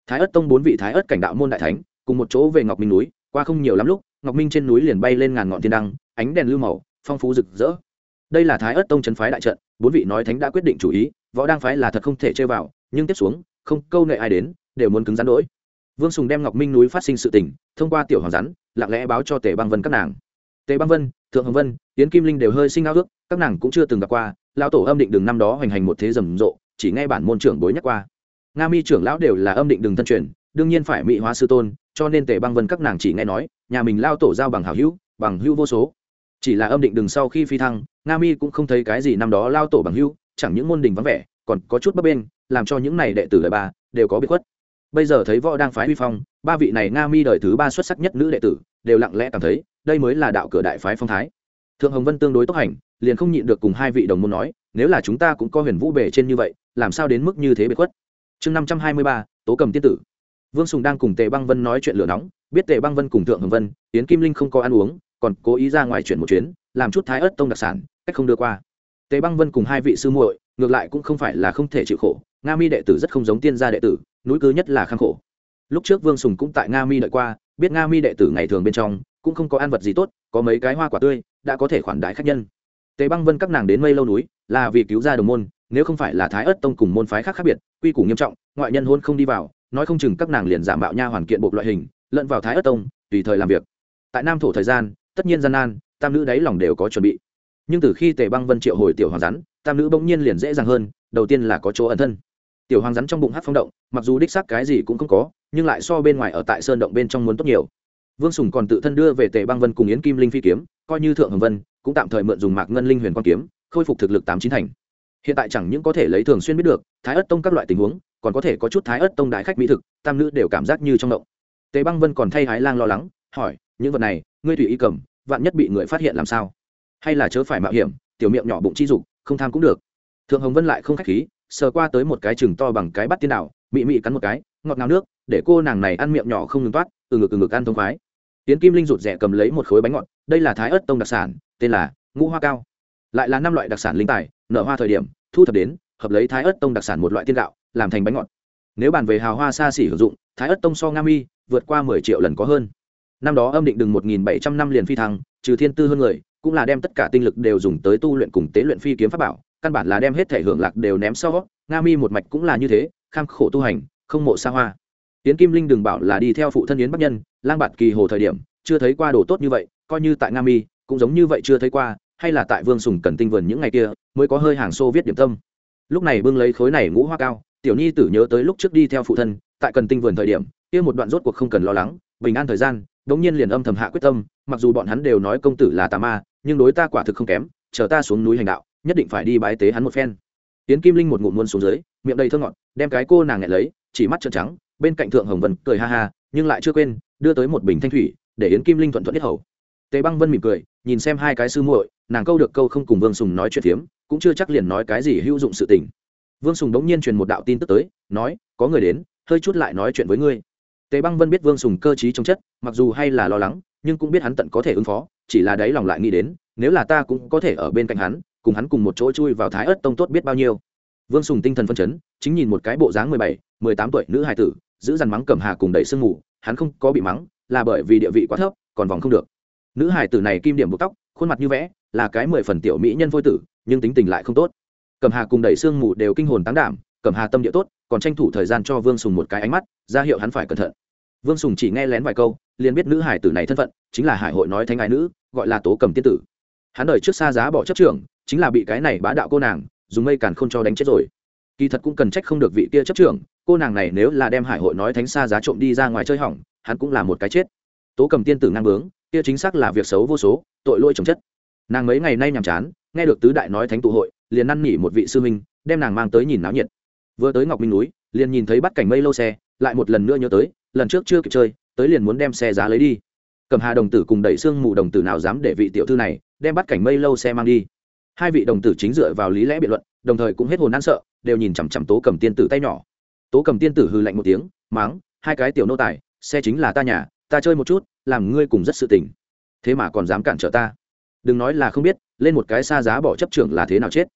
Thái ất tông bốn vị thái ất cảnh đạo môn đại thánh, cùng một chỗ về ngọc minh núi, qua không nhiều lắm lúc, ngọc minh trên núi liền bay lên ngàn ngọn thiên đăng, ánh đèn lưu màu, phong phú rực rỡ. Đây là thái ất tông trấn phái đại trận, bốn vị nói thánh đã quyết định chủ ý, võ đang phái là thật không thể chơi vào, nhưng tiếp xuống, không câu nệ ai đến, đều muốn cứng rắn đỗi. Vương sùng đem ngọc minh núi phát sinh sự tình, thông qua tiểu hoàng rắn, lặng lẽ báo cho tề băng vân các nàng tề băng vân, thượng hồng vân tiến kim linh đều hơi sinh ao ước, các nàng cũng chưa từng gặp qua, lão tổ âm định đường năm đó hoành hành một thế rầm rộ, chỉ nghe bản môn trưởng bối nhắc qua. Nga mi trưởng lão đều là âm định đường thân truyền, đương nhiên phải mỹ hóa sư tôn, cho nên tề băng vân các nàng chỉ nghe nói, nhà mình lao tổ giao bằng hảo hữu, bằng hữu vô số. Chỉ là âm định đường sau khi phi thăng, nga mi cũng không thấy cái gì năm đó lao tổ bằng hữu, chẳng những môn đình vắng vẻ, còn có chút bấp bên làm cho những này đệ tử đời ba đều có bị khuất bây giờ thấy võ đang phái huy phong, ba vị này nga mi đời thứ ba xuất sắc nhất nữ đệ tử, đều lặng lẽ cảm thấy, đây mới là đạo cửa đại phái phong thái. Thượng hồng vân tương đối tốc hành, liền không nhịn được cùng hai vị đồng môn nói, nếu là chúng ta cũng có huyền vũ bể trên như vậy, làm sao đến mức như thế bị khuất? Chương năm trăm hai mươi ba, tố cầm tiên tử. Vương sùng đang cùng tề băng vân nói chuyện lửa nóng, biết tề băng vân cùng thượng hồng vân, yến kim linh không có ăn uống, còn cố ý ra ngoài chuyển một chuyến, làm chút thái ớt tông đặc sản, cách không đưa qua. Tề băng vân cùng hai vị sư muội ngược lại cũng không phải là không thể chịu khổ, nga mi đệ tử rất không giống tiên gia đệ tử, núi cứ nhất là khang khổ. Lúc trước vương sùng cũng tại nga mi đợi qua, biết nga mi đệ tử ngày thường bên trong, cũng không có ăn vật gì tốt, có mấy cái hoa quả tươi, đã có thể khoản đái khách nhân. Tề băng vân các nàng đến mây lâu núi, là vì cứu ra đồng môn, nếu không phải là thái ớt tông cùng môn phái khác khác biệt, quy củ nghiêm trọng, ngoại nhân hôn không đi vào, nói không chừng các nàng liền giả mạo nha hoàn kiện bộ loại hình, lẫn vào thái ớt tông, tùy thời làm việc. Tại nam thổ thời gian, tất nhiên gian nan, tam nữ đáy lòng đều có chuẩn bị. Nhưng từ khi tề băng vân triệu hồi tiểu hoàng rắn tam nữ bỗng nhiên liền dễ dàng hơn, đầu tiên là có chỗ ẩn thân. Tiểu hoàng rắn trong bụng hát phong động, mặc dù đích xác cái gì cũng không có, nhưng lại so bên ngoài ở tại sơn động bên trong muốn tốt nhiều. Vương sùng còn tự thân đưa về tề băng vân cùng yến kim linh phi kiếm, coi như thượng hồng vân, cũng tạm thời mượn dùng mạc ngân linh huyền quang kiếm, khôi phục thực lực tám chín thành. Hiện tại chẳng những có thể lấy thường xuyên biết được, thái ất tông các loại tình huống, còn có thể có chút thái ất tông đại khách mỹ thực, tam nữ đều cảm giác như trong động. Tề băng vân còn thay hái lang lo lắng, hỏi, những vật này, ngươi tùy ý cầm, vạn nhất bị người phát hiện làm sao? Hay là chớ phải mạo hiểm, tiểu miệng nhỏ bụng chi dục không tham cũng được. Thượng hồng vân lại không khách khí, sờ qua tới một cái chừng to bằng cái bắt tiên đạo mị mị cắn một cái, ngọt ngào nước, để cô nàng này ăn miệng nhỏ không ngừng toát, từ ngực từ ngực ăn thông khoái. Tiến kim linh rụt rẻ cầm lấy một khối bánh ngọt, đây là thái ớt tông đặc sản, tên là ngũ hoa cao. Lại là năm loại đặc sản linh tài, nở hoa thời điểm, thu thập đến, hợp lấy thái ớt tông đặc sản một loại tiên gạo, làm thành bánh ngọt. Nếu bàn về hào hoa xa xỉ hữu dụng, thái ớt tông so nga mi, vượt qua mười triệu lần có hơn. Năm đó âm định đừng một nghìn bảy trăm năm liền phi thăng, trừ thiên tư hơn người cũng là đem tất cả tinh lực đều dùng tới tu luyện cùng tế luyện phi kiếm pháp bảo, căn bản là đem hết thể hưởng lạc đều ném sau, nga mi một mạch cũng là như thế, kham khổ tu hành, không mộ xa hoa. Tiến kim linh đừng bảo là đi theo phụ thân yến bắc nhân, lang bạt kỳ hồ thời điểm, chưa thấy qua đồ tốt như vậy, coi như tại nga mi, cũng giống như vậy chưa thấy qua, hay là tại vương sùng cần tinh vườn những ngày kia, mới có hơi hàng xô viết điểm tâm. Lúc này bưng lấy khối này ngũ hoa cao, tiểu nhi tử nhớ tới lúc trước đi theo phụ thân, tại cần tinh vườn thời điểm, kia một đoạn rốt cuộc không cần lo lắng, bình an thời gian, đống nhiên liền âm thầm hạ quyết tâm, mặc dù bọn hắn đều nói công tử là tà ma nhưng đối ta quả thực không kém, chờ ta xuống núi hành đạo, nhất định phải đi bái tế hắn một phen. Tiến kim linh một ngụm muôn xuống dưới, miệng đầy thơ ngọt, đem cái cô nàng nhẹ lấy, chỉ mắt trợn trắng, bên cạnh thượng hồng vân cười ha ha, nhưng lại chưa quên, đưa tới một bình thanh thủy, để yến kim linh thuận thuận nhất hầu. Tề băng vân mỉm cười, nhìn xem hai cái sư muội, nàng câu được câu không cùng vương sùng nói chuyện phiếm, cũng chưa chắc liền nói cái gì hữu dụng sự tình. Vương sùng đống nhiên truyền một đạo tin tức tới, nói, có người đến, hơi chút lại nói chuyện với ngươi. Tề băng vân biết vương sùng cơ t trong chất, mặc dù hay là lo lắng nhưng cũng biết hắn tận có thể ứng phó, chỉ là đấy lòng lại nghĩ đến, nếu là ta cũng có thể ở bên cạnh hắn, cùng hắn cùng một chỗ chui vào thái ớt tông tốt biết bao nhiêu. Vương sùng tinh thần phân chấn, chính nhìn một cái bộ dáng mười bảy, mười tám tuổi nữ hài tử, giữ dằn mắng cẩm hà cùng đẩy sương mù, hắn không có bị mắng, là bởi vì địa vị quá thấp, còn vòng không được. Nữ hài tử này kim điểm buộc tóc, khuôn mặt như vẽ, là cái mười phần tiểu mỹ nhân phôi tử, nhưng tính tình lại không tốt. Cẩm hà cùng đẩy sương mù đều kinh hồn tán đảm, cẩm hà tâm địa tốt, còn tranh thủ thời gian cho vương sùng một cái ánh mắt, ra hiệu hắn phải cẩn thận. Vương sùng chỉ nghe lén vài câu liền biết nữ hải tử này thân phận, chính là hải hội nói thánh ái nữ, gọi là tố cầm tiên tử. Hắn đời trước xa giá bỏ chấp trưởng, chính là bị cái này bá đạo cô nàng, dùng mây càn không cho đánh chết rồi. Kỳ thật cũng cần trách không được vị kia chấp trưởng, cô nàng này nếu là đem hải hội nói thánh xa giá trộm đi ra ngoài chơi hỏng, hắn cũng là một cái chết. Tố cầm tiên tử ngang bướng, kia chính xác là việc xấu vô số, tội lỗi trồng chất. Nàng mấy ngày nay nhàm chán, nghe được tứ đại nói thánh tụ hội, liền năn nỉ một vị sư minh đem nàng mang tới nhìn náo nhiệt. Vừa tới ngọc minh núi, liền nhìn thấy bắt cảnh mây lâu xe, lại một lần nữa nhớ tới, lần trước chưa kịp chơi tới liền muốn đem xe giá lấy đi. Cầm hà đồng tử cùng đẩy xương mù đồng tử nào dám để vị tiểu thư này đem bắt cảnh mây lâu xe mang đi. Hai vị đồng tử chính dựa vào lý lẽ biện luận, đồng thời cũng hết hồn ăn sợ, đều nhìn chằm chằm tố cầm tiên tử tay nhỏ. Tố cầm tiên tử hư lạnh một tiếng, máng, hai cái tiểu nô tài, xe chính là ta nhà, ta chơi một chút, làm ngươi cùng rất sự tình. Thế mà còn dám cản trở ta. Đừng nói là không biết, lên một cái xa giá bỏ chấp trưởng là thế nào chết.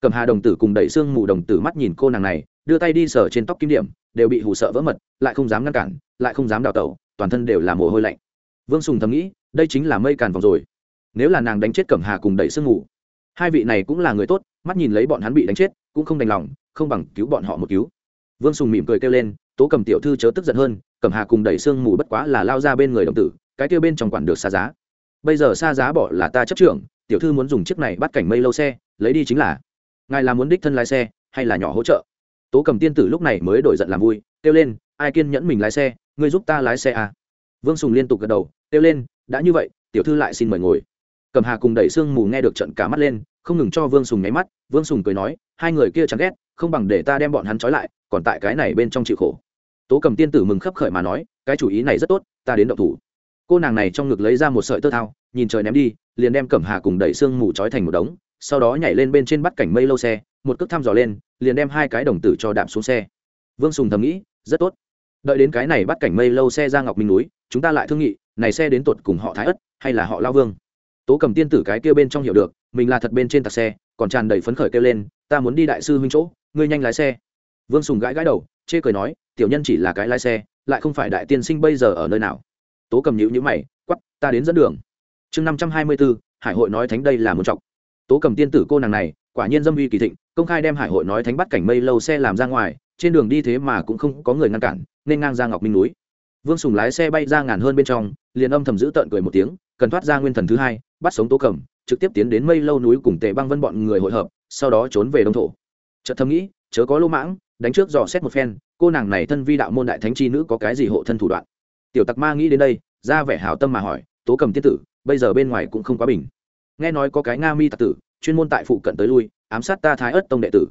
Cầm hà đồng tử cùng đẩy xương mù đồng tử mắt nhìn cô nàng này, đưa tay đi sờ trên tóc kim điểm, đều bị hù sợ vỡ mật, lại không dám ngăn cản, lại không dám đào tẩu toàn thân đều là mồ hôi lạnh. Vương sùng thầm nghĩ, đây chính là mây càn vòng rồi. Nếu là nàng đánh chết cẩm hà cùng đẩy sương mù, hai vị này cũng là người tốt, mắt nhìn lấy bọn hắn bị đánh chết, cũng không đành lòng, không bằng cứu bọn họ một cứu. Vương sùng mỉm cười kêu lên, tố cầm tiểu thư chớ tức giận hơn, cẩm hà cùng đẩy sương mù bất quá là lao ra bên người đồng tử, cái kêu bên trong quản được xa giá. Bây giờ xa giá bỏ là ta chấp trưởng, tiểu thư muốn dùng chiếc này bắt cảnh mây lâu xe, lấy đi chính là. Ngài là muốn đích thân lái xe, hay là nhỏ hỗ trợ? Tố cầm tiên tử lúc này mới đổi giận làm vui, kêu lên, ai kiên nhẫn mình lái xe ngươi giúp ta lái xe à. vương sùng liên tục gật đầu, kêu lên, đã như vậy, tiểu thư lại xin mời ngồi. Cầm hà cùng đẩy sương mù nghe được trận cả mắt lên, không ngừng cho vương sùng nháy mắt, vương sùng cười nói, hai người kia chẳng ghét, không bằng để ta đem bọn hắn trói lại, còn tại cái này bên trong chịu khổ. Tố cầm tiên tử mừng khấp khởi mà nói, cái chủ ý này rất tốt, ta đến động thủ. Cô nàng này trong ngực lấy ra một sợi tơ thao, nhìn trời ném đi, liền đem cẩm hà cùng đẩy sương mù trói thành một đống, sau đó nhảy lên bên trên bắt cảnh mây lâu xe, một cước thăm dò lên, liền đem hai cái đồng tử cho đạm xuống xe. Vương sùng thầm nghĩ, rất tốt đợi đến cái này bắt cảnh mây lâu xe ra ngọc minh núi, chúng ta lại thương nghị, này xe đến tột cùng họ thái ất hay là họ lao vương? Tố cầm tiên tử cái kia bên trong hiểu được, mình là thật bên trên tạc xe, còn tràn đầy phấn khởi kêu lên, ta muốn đi đại sư huynh chỗ, ngươi nhanh lái xe. Vương sùng gãi gãi đầu, chê cười nói, tiểu nhân chỉ là cái lái xe, lại không phải đại tiên sinh bây giờ ở nơi nào. Tố cầm nhữ nhữ mày quắp ta đến dẫn đường. Chương năm trăm hai mươi bốn hải hội nói thánh đây là một trọng tố cầm tiên tử cô nàng này, quả nhiên dâm uy kỳ thịnh, công khai đem hải hội nói thánh bắt cảnh mây lâu xe làm ra ngoài, trên đường đi thế mà cũng không có người ngăn cản nên ngang ra ngọc minh núi. Vương sùng lái xe bay ra ngàn hơn bên trong, liền âm thầm giữ tợn cười một tiếng, cần thoát ra nguyên thần thứ hai, bắt sống tố cầm trực tiếp tiến đến mây lâu núi cùng tề băng vân bọn người hội hợp, sau đó trốn về đông thổ. Chợt thầm nghĩ, chớ có lô mãng, đánh trước dò xét một phen, cô nàng này thân vi đạo môn đại thánh chi nữ có cái gì hộ thân thủ đoạn? Tiểu tặc ma nghĩ đến đây, ra vẻ hảo tâm mà hỏi, tố cầm tiên tử, bây giờ bên ngoài cũng không quá bình. Nghe nói có cái nga mi tặc tử, chuyên môn tại phụ cận tới lui, ám sát ta thái ất tông đệ tử.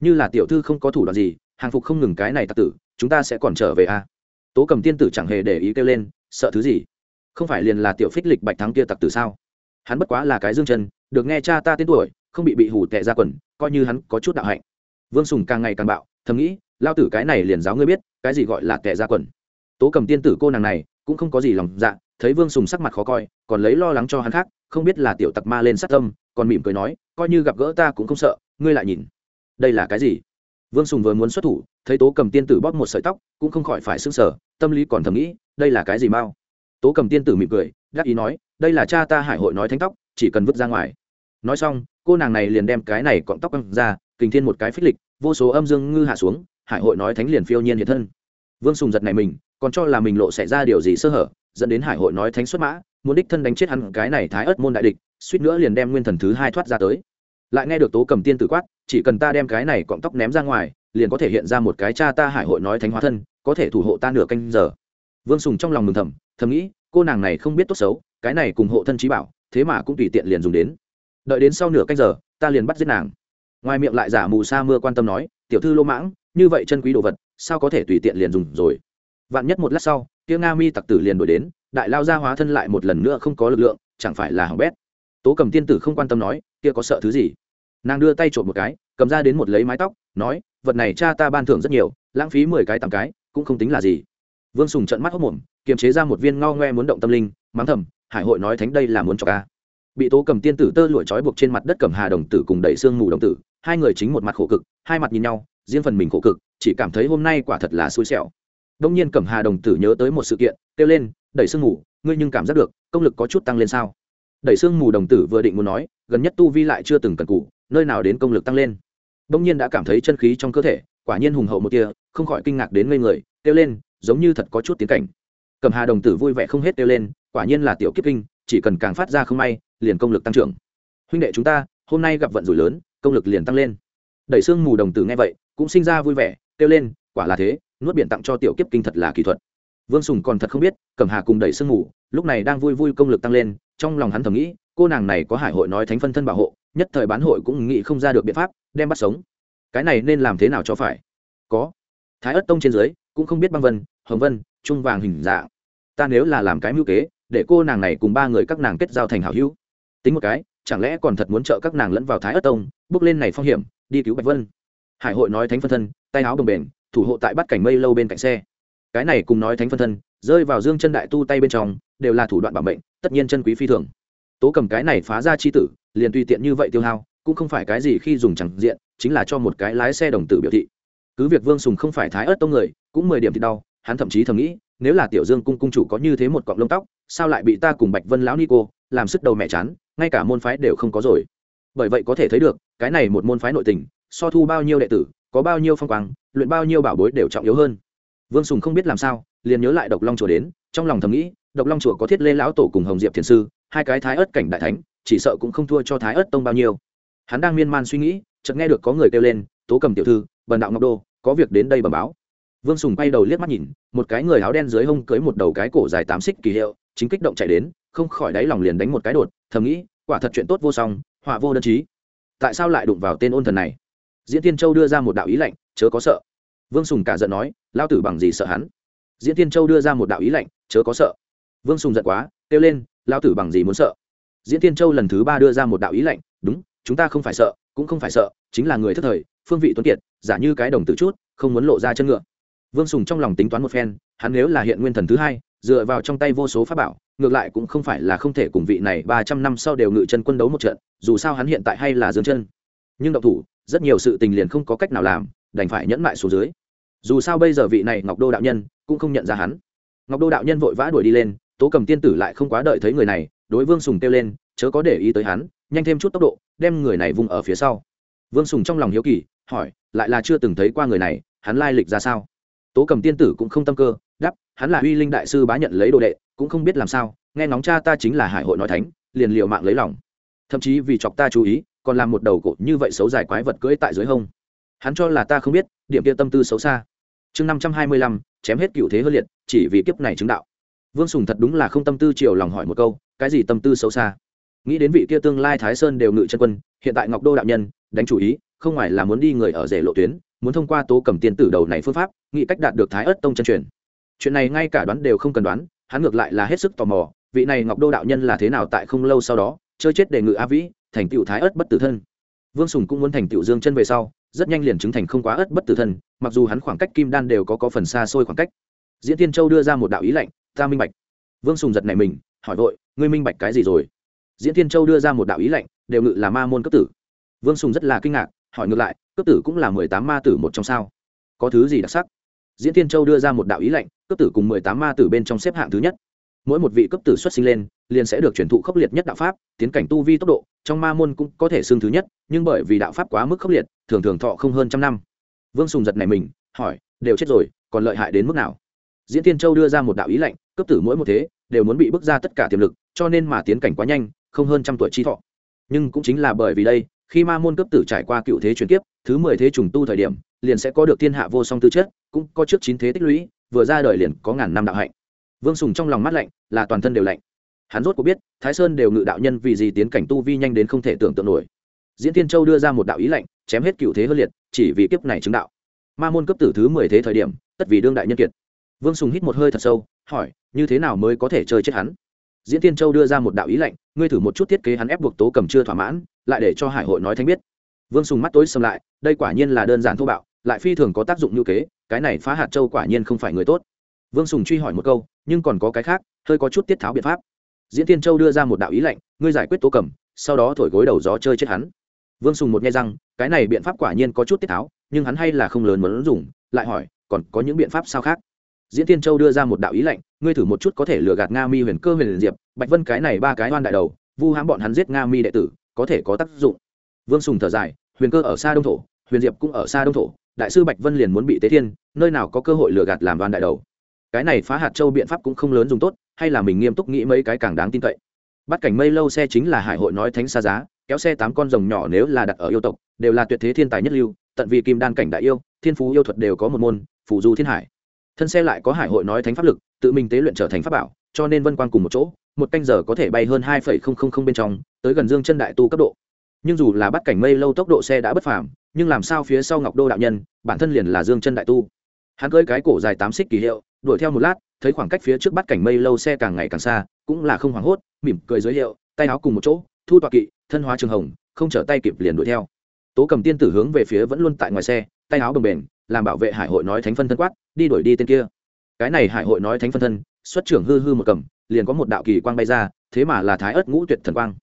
Như là tiểu thư không có thủ đoạn gì, hàng phục không ngừng cái này tặc tử chúng ta sẽ còn trở về à? tố cầm tiên tử chẳng hề để ý kêu lên, sợ thứ gì? Không phải liền là tiểu phích lịch bạch thắng kia tặc tử sao? Hắn bất quá là cái dương chân, được nghe cha ta tên tuổi, không bị bị hủ tệ ra quần, coi như hắn có chút đạo hạnh. Vương sùng càng ngày càng bạo, thầm nghĩ, lao tử cái này liền giáo ngươi biết, cái gì gọi là tệ ra quần. Tố cầm tiên tử cô nàng này, cũng không có gì lòng dạ thấy vương sùng sắc mặt khó coi, còn lấy lo lắng cho hắn khác, không biết là tiểu tặc ma lên sát tâm, còn mỉm cười nói, coi như gặp gỡ ta cũng không sợ, ngươi lại nhìn. Đây là cái gì? Vương sùng vừa muốn xuất thủ thấy tố cầm tiên tử bóp một sợi tóc, cũng không khỏi phải s ư n g sở tâm lý còn thầm nghĩ, đây là cái gì mau tố cầm tiên tử mỉm cười gác ý nói, đây là cha ta hải hội nói thánh tóc, chỉ cần vứt ra ngoài. Nói xong, cô nàng này liền đem cái này cọn tóc căng ra, kình thiên một cái phích lịch, vô số âm dương ngư hạ xuống, hải hội nói thánh liền phiêu nhiên hiện thân. Vương sùng giật này mình, còn cho là mình lộ xảy ra điều gì sơ hở, dẫn đến hải hội nói thánh xuất mã, muốn đích thân đánh chết hắn cái này thái ớt môn đại địch, suýt nữa liền đem nguyên thần thứ hai thoát ra tới. Lại nghe được tố cầm tiên tử quát, chỉ cần ta đem cái này cọng tóc ném ra ngoài liền có thể hiện ra một cái cha ta hải hội nói thánh hóa thân, có thể thủ hộ ta nửa canh giờ. Vương sùng trong lòng mừng thầm thầm nghĩ, cô nàng này không biết tốt xấu, cái này cùng hộ thân trí bảo, thế mà cũng tùy tiện liền dùng đến. Đợi đến sau nửa canh giờ, ta liền bắt giết nàng. Ngoài miệng lại giả mù sa mưa quan tâm nói, tiểu thư lô mãng, như vậy chân quý đồ vật, sao có thể tùy tiện liền dùng rồi? Vạn nhất một lát sau tiếng nga mi tặc tử liền đổi đến, đại lao gia hóa thân lại một lần nữa không có lực lượng, chẳng phải là hỏng bét. Tố cầm tiên tử không quan tâm nói, kia có sợ thứ gì? Nàng đưa tay trộm một cái, cầm ra đến một lấy mái tóc, nói vật này cha ta ban thưởng rất nhiều, lãng phí mười cái tám cái, cũng không tính là gì. Vương sùng trận mắt hốc mồm, kiềm chế ra một viên ngao ngoe muốn động tâm linh, mắng thầm, hải hội nói thánh đây là muốn cho ca bị tố cầm tiên tử tơ lụi trói buộc trên mặt đất cầm hà đồng tử cùng đẩy xương mù đồng tử, hai người chính một mặt khổ cực, hai mặt nhìn nhau, riêng phần mình khổ cực, chỉ cảm thấy hôm nay quả thật là xui xẻo. Đông nhiên cầm hà đồng tử nhớ tới một sự kiện, kêu lên, đẩy sương mù, ngươi nhưng cảm giác được, công lực có chút tăng lên sao? Đẩy sương mù đồng tử vừa định muốn nói, gần nhất tu vi lại chưa từng cần cụ nơi nào đến công lực tăng lên? Đông nhiên đã cảm thấy chân khí trong cơ thể, quả nhiên hùng hậu một tia, không khỏi kinh ngạc đến ngây người, kêu lên, giống như thật có chút tiến cảnh. Cẩm hà đồng tử vui vẻ không hết kêu lên, quả nhiên là tiểu kiếp kinh, chỉ cần càng phát ra không may, liền công lực tăng trưởng. Huynh đệ chúng ta, hôm nay gặp vận rủi lớn, công lực liền tăng lên. Đẩy xương mù đồng tử nghe vậy, cũng sinh ra vui vẻ, kêu lên, quả là thế, nuốt biển tặng cho tiểu kiếp kinh thật là kỹ thuật. Vương sùng còn thật không biết cẩm hà cùng đẩy sương mù, lúc này đang vui vui công lực tăng lên, trong lòng hắn thầm nghĩ, cô nàng này có hải hội nói thánh phân thân bảo hộ nhất thời bán hội cũng nghĩ không ra được biện pháp, đem bắt sống. Cái này nên làm thế nào cho phải? Có. Thái ất tông trên dưới cũng không biết băng vân, hồng vân, trung vàng hình dạng. Ta nếu là làm cái mưu kế, để cô nàng này cùng ba người các nàng kết giao thành hảo hữu. Tính một cái, chẳng lẽ còn thật muốn trợ các nàng lẫn vào thái ất tông, bước lên này phong hiểm, đi cứu bạch vân. Hải hội nói thánh phân thân, tay áo đồng bền, thủ hộ tại bắt cảnh mây lâu bên cạnh xe. Cái này cùng nói thánh phân thân, rơi vào dương chân đại tu tay bên trong, đều là thủ đoạn bảo mệnh, tất nhiên chân quý phi thường. Tố cầm cái này phá ra chi tử liền tùy tiện như vậy tiêu hao, cũng không phải cái gì khi dùng chẳng diện, chính là cho một cái lái xe đồng tử biểu thị. Cứ việc vương sùng không phải thái ớt tông người, cũng mười điểm thì đau, hắn thậm chí thầm nghĩ, nếu là tiểu dương cung cung chủ có như thế một cọng lông tóc, sao lại bị ta cùng bạch vân lão ni cô, làm sức đầu mẹ chán, ngay cả môn phái đều không có rồi. Bởi vậy có thể thấy được, cái này một môn phái nội tình, so thu bao nhiêu đệ tử, có bao nhiêu phong quang, luyện bao nhiêu bảo bối đều trọng yếu hơn. Vương sùng không biết làm sao, liền nhớ lại độc long chùa đến, trong lòng thầm nghĩ, độc long chùa có thiết lê lão tổ cùng hồng diệp thiền sư, hai cái thái ớt cảnh đại thánh chỉ sợ cũng không thua cho thái ớt tông bao nhiêu. Hắn đang miên man suy nghĩ, chợt nghe được có người kêu lên, tố cầm tiểu thư, bần đạo ngọc đô, có việc đến đây bẩm báo. Vương sùng quay đầu liếc mắt nhìn, một cái người áo đen dưới hông cưới một đầu cái cổ dài tám xích kỳ hiệu, chính kích động chạy đến, không khỏi đáy lòng liền đánh một cái đột, thầm nghĩ, quả thật chuyện tốt vô song, họa vô đơn chí. Tại sao lại đụng vào tên ôn thần này? Diễn tiên châu đưa ra một đạo ý lạnh, chớ có sợ. Vương sùng cả giận nói, lao tử bằng gì sợ hắn? Diễn tiên châu đưa ra một đạo ý lạnh, chớ có sợ. Vương sùng giận quá, kêu lên, lao tử bằng gì muốn sợ? Diễn tiên châu lần thứ ba đưa ra một đạo ý lạnh đúng, chúng ta không phải sợ, cũng không phải sợ, chính là người thất thời, phương vị tuấn kiệt, giả như cái đồng tử chút, không muốn lộ ra chân ngựa. Vương sùng trong lòng tính toán một phen, hắn nếu là hiện nguyên thần thứ hai, dựa vào trong tay vô số pháp bảo, ngược lại cũng không phải là không thể cùng vị này ba trăm năm sau đều ngự chân quân đấu một trận, dù sao hắn hiện tại hay là dương chân. Nhưng động thủ, rất nhiều sự tình liền không có cách nào làm, đành phải nhẫn mại xuống dưới. Dù sao bây giờ vị này ngọc đô đạo nhân cũng không nhận ra hắn. Ngọc đô đạo nhân vội vã đuổi đi lên, tố cầm tiên tử lại không quá đợi thấy người này đối vương sùng kêu lên, chớ có để ý tới hắn, nhanh thêm chút tốc độ, đem người này vùng ở phía sau. Vương sùng trong lòng hiếu kỳ, hỏi, lại là chưa từng thấy qua người này, hắn lai lịch ra sao? Tố cầm tiên tử cũng không tâm cơ đắp hắn là uy linh đại sư bá nhận lấy đồ đệ, cũng không biết làm sao, nghe ngóng cha ta chính là hải hội nói thánh, liền liều mạng lấy lòng. Thậm chí vì chọc ta chú ý, còn làm một đầu cổ như vậy xấu dài quái vật cưỡi tại dưới hông. Hắn cho là ta không biết, điểm kia tâm tư xấu xa. Chương năm trăm hai mươi lăm, chém hết cựu thế hơn liệt, chỉ vì kiếp này chứng đạo. Vương sùng thật đúng là không tâm tư chiều lòng hỏi một câu cái gì tâm tư xấu xa? Nghĩ đến vị kia tương lai thái sơn đều ngự chân quân, hiện tại ngọc đô đạo nhân, đánh chủ ý, không ngoài là muốn đi người ở rể lộ tuyến, muốn thông qua tố cầm tiên tử đầu này phương pháp, nghĩ cách đạt được thái ớt tông chân truyền. Chuyện này ngay cả đoán đều không cần đoán, hắn ngược lại là hết sức tò mò, vị này ngọc đô đạo nhân là thế nào tại không lâu sau đó, chơi chết đề ngự a vĩ, thành tựu thái ớt bất tử thân. Vương sùng cũng muốn thành tựu dương chân về sau, rất nhanh liền chứng thành không quá ớt bất tử thân, mặc dù hắn khoảng cách kim đan đều có có phần xa xôi khoảng cách. Diễn tiên châu đưa ra một đạo ý lệnh, ta minh bạch. Vương sùng giật này mình hỏi vội, ngươi minh bạch cái gì rồi? Diễn Thiên châu đưa ra một đạo ý lệnh, đều ngự là ma môn cấp tử. Vương sùng rất là kinh ngạc, hỏi ngược lại, cấp tử cũng là mười tám ma tử một trong sao? Có thứ gì đặc sắc? Diễn Thiên châu đưa ra một đạo ý lệnh, cấp tử cùng mười tám ma tử bên trong xếp hạng thứ nhất. Mỗi một vị cấp tử xuất sinh lên, liền sẽ được truyền thụ khốc liệt nhất đạo pháp, tiến cảnh tu vi tốc độ, trong ma môn cũng có thể xương thứ nhất, nhưng bởi vì đạo pháp quá mức khốc liệt, thường thường thọ không hơn trăm năm. Vương sùng giật này mình, hỏi, đều chết rồi, còn lợi hại đến mức nào? Diễn tiên châu đưa ra một đạo ý lệnh, cấp tử mỗi một thế đều muốn bị bước ra tất cả tiềm lực, cho nên mà tiến cảnh quá nhanh, không hơn trăm tuổi chi thọ. Nhưng cũng chính là bởi vì đây, khi ma môn cấp tử trải qua cựu thế chuyển kiếp, thứ mười thế trùng tu thời điểm, liền sẽ có được thiên hạ vô song tư chất, cũng có trước chín thế tích lũy, vừa ra đời liền có ngàn năm đạo hạnh. Vương sùng trong lòng mắt lạnh, là toàn thân đều lạnh. Hắn rốt có biết, thái sơn đều ngự đạo nhân vì gì tiến cảnh tu vi nhanh đến không thể tưởng tượng nổi. Diễn tiên châu đưa ra một đạo ý lạnh, chém hết cựu thế hơn liệt, chỉ vì kiếp này chứng đạo. Ma môn cấp tử thứ mười thế thời điểm, tất vì đương đại nhân kiệt. Vương sùng hít một hơi thật sâu hỏi, như thế nào mới có thể chơi chết hắn? Diễn tiên châu đưa ra một đạo ý lạnh ngươi thử một chút thiết kế hắn ép buộc tố cầm chưa thỏa mãn, lại để cho hải hội nói thanh biết. Vương sùng mắt tối xâm lại, đây quả nhiên là đơn giản thô bạo, lại phi thường có tác dụng như kế, cái này phá hạt châu quả nhiên không phải người tốt. Vương sùng truy hỏi một câu, nhưng còn có cái khác, hơi có chút tiết tháo biện pháp. Diễn tiên châu đưa ra một đạo ý lệnh, ngươi giải quyết tố cầm, sau đó thổi gối đầu gió chơi chết hắn. Vương sùng một nghe rằng, cái này biện pháp quả nhiên có chút tiết tháo, nhưng hắn hay là không lớn muốn dùng, lại hỏi, còn có những biện pháp sao khác? Diễn tiên châu đưa ra một đạo ý lệnh, ngươi thử một chút có thể lừa gạt nga mi huyền cơ huyền diệp, bạch vân cái này ba cái oan đại đầu, vu hãm bọn hắn giết nga mi đệ tử, có thể có tác dụng. Vương sùng thở dài, huyền cơ ở xa đông thổ, huyền diệp cũng ở xa đông thổ, đại sư bạch vân liền muốn bị tế thiên, nơi nào có cơ hội lừa gạt làm đoàn đại đầu. Cái này phá hạt châu biện pháp cũng không lớn dùng tốt, hay là mình nghiêm túc nghĩ mấy cái càng đáng tin cậy. Bắt cảnh mây lâu xe chính là hải hội nói thánh xa giá, kéo xe tám con rồng nhỏ nếu là đặt ở yêu tộc, đều là tuyệt thế thiên tài nhất lưu, tận vì kim đan cảnh đại yêu, thiên phú yêu thuật đều có một môn, phù du thiên hải thân xe lại có hải hội nói thánh pháp lực, tự mình tế luyện trở thành pháp bảo, cho nên vân quang cùng một chỗ, một canh giờ có thể bay hơn hai bên trong, tới gần dương chân đại tu cấp độ. Nhưng dù là bắt cảnh mây lâu tốc độ xe đã bất phàm, nhưng làm sao phía sau ngọc đô đạo nhân, bản thân liền là dương chân đại tu. Hắn cưỡi cái cổ dài tám xích kỳ hiệu, đuổi theo một lát, thấy khoảng cách phía trước bắt cảnh mây lâu xe càng ngày càng xa, cũng là không hoảng hốt, mỉm cười giới hiệu tay áo cùng một chỗ, thu tọa kỵ, thân hóa trường hồng, không trở tay kịp liền đuổi theo. Tố cầm tiên tử hướng về phía vẫn luôn tại ngoài xe, tay áo bồng bềnh làm bảo vệ hải hội nói thánh phân thân quát, đi đuổi đi tên kia. Cái này hải hội nói thánh phân thân, xuất trưởng hư hư một cầm, liền có một đạo kỳ quang bay ra, thế mà là thái ớt ngũ tuyệt thần quang.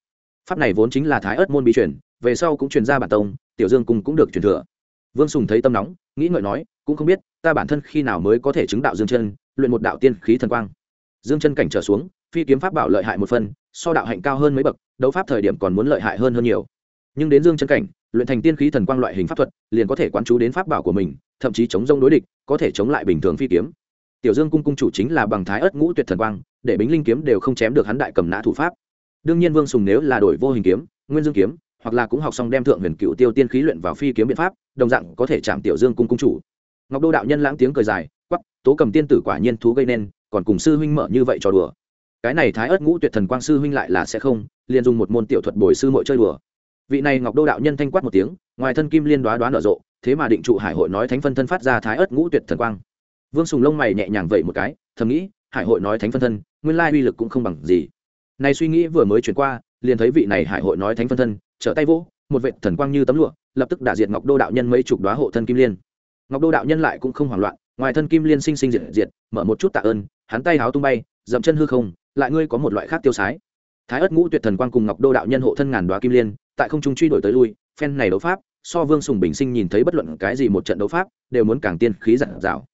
Pháp này vốn chính là thái ớt môn bí truyền, về sau cũng truyền ra bản tông, tiểu dương cùng cũng được truyền thừa. Vương sùng thấy tâm nóng, nghĩ ngợi nói, cũng không biết, ta bản thân khi nào mới có thể chứng đạo dương chân, luyện một đạo tiên khí thần quang. Dương chân cảnh trở xuống, phi kiếm pháp bảo lợi hại một phần, so đạo hạnh cao hơn mấy bậc, đấu pháp thời điểm còn muốn lợi hại hơn hơn nhiều. Nhưng đến dương chân cảnh luyện thành tiên khí thần quang loại hình pháp thuật, liền có thể quán chú đến pháp bảo của mình, thậm chí chống rông đối địch, có thể chống lại bình thường phi kiếm. Tiểu dương cung cung chủ chính là bằng thái ớt ngũ tuyệt thần quang, để bính linh kiếm đều không chém được hắn đại cầm nã thủ pháp. Đương nhiên vương sùng nếu là đổi vô hình kiếm, nguyên dương kiếm, hoặc là cũng học xong đem thượng huyền cựu tiêu tiên khí luyện vào phi kiếm biện pháp, đồng dạng có thể chạm tiểu dương cung cung chủ. Ngọc đô đạo nhân lãng tiếng cười dài quắp tố cầm tiên tử quả nhiên thú gây nên, còn cùng sư huynh mở như vậy trò đùa. Cái này thái ớt ngũ tuyệt thần quang sư huynh lại là sẽ không, liền dùng một môn tiểu thuật bồi sư mội chơi đùa vị này ngọc đô đạo nhân thanh quát một tiếng, ngoài thân kim liên đoá đoán nở rộ, thế mà định trụ hải hội nói thánh phân thân phát ra thái ớt ngũ tuyệt thần quang. Vương sùng lông mày nhẹ nhàng vậy một cái, thầm nghĩ, hải hội nói thánh phân thân, nguyên lai uy lực cũng không bằng gì. Này suy nghĩ vừa mới chuyển qua, liền thấy vị này hải hội nói thánh phân thân, trở tay vỗ, một vệ thần quang như tấm lụa, lập tức đả diệt ngọc đô đạo nhân mấy chục đoá hộ thân kim liên. Ngọc đô đạo nhân lại cũng không hoảng loạn, ngoài thân kim liên sinh sinh diệt diệt, mở một chút tạ ơn, hắn tay háo tung bay, dậm chân hư không, lại ngươi có một loại khác tiêu sái thái ất ngũ tuyệt thần quang cùng ngọc đô đạo nhân hộ thân ngàn đoá kim liên, tại không trung truy đuổi tới lui, phen này đấu pháp, so vương sùng bình sinh nhìn thấy bất luận cái gì một trận đấu pháp, đều muốn càng tiên khí giản dạo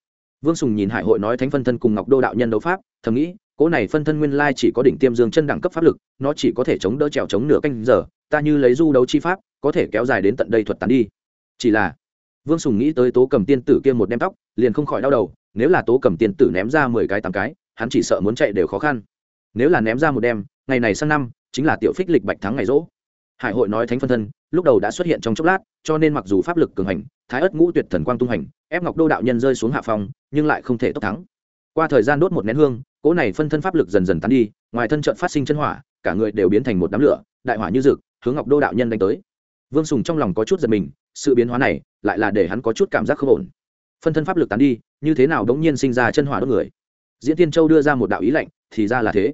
vương sùng nhìn hải hội nói thánh phân thân cùng ngọc đô đạo nhân đấu pháp, thầm nghĩ, cỗ này phân thân nguyên lai chỉ có đỉnh tiêm dương chân đẳng cấp pháp lực, nó chỉ có thể chống đỡ trèo chống nửa canh giờ, ta như lấy du đấu chi pháp, có thể kéo dài đến tận đây thuật tán đi. Chỉ là, vương sùng nghĩ tới tố cầm tiên tử kia một đem tóc, liền không khỏi đau đầu, nếu là tố cầm tiên tử ném ra mười cái tám cái, hắn chỉ sợ muốn chạy đều khó khăn. Nếu là ném ra một đem ngày này sang năm, chính là tiểu phích lịch bạch thắng ngày rỗ. Hải hội nói thánh phân thân, lúc đầu đã xuất hiện trong chốc lát, cho nên mặc dù pháp lực cường hành, thái ất ngũ tuyệt thần quang tung hành, ép ngọc đô đạo nhân rơi xuống hạ phòng nhưng lại không thể tốc thắng. Qua thời gian đốt một nén hương, cỗ này phân thân pháp lực dần dần tán đi, ngoài thân trận phát sinh chân hỏa, cả người đều biến thành một đám lửa, đại hỏa như rực, hướng ngọc đô đạo nhân đánh tới. Vương sùng trong lòng có chút giật mình, sự biến hóa này lại là để hắn có chút cảm giác không ổn. Phân thân pháp lực tán đi, như thế nào đống nhiên sinh ra chân hỏa đốt người? Diễn tiên châu đưa ra một đạo ý lệnh thì ra là thế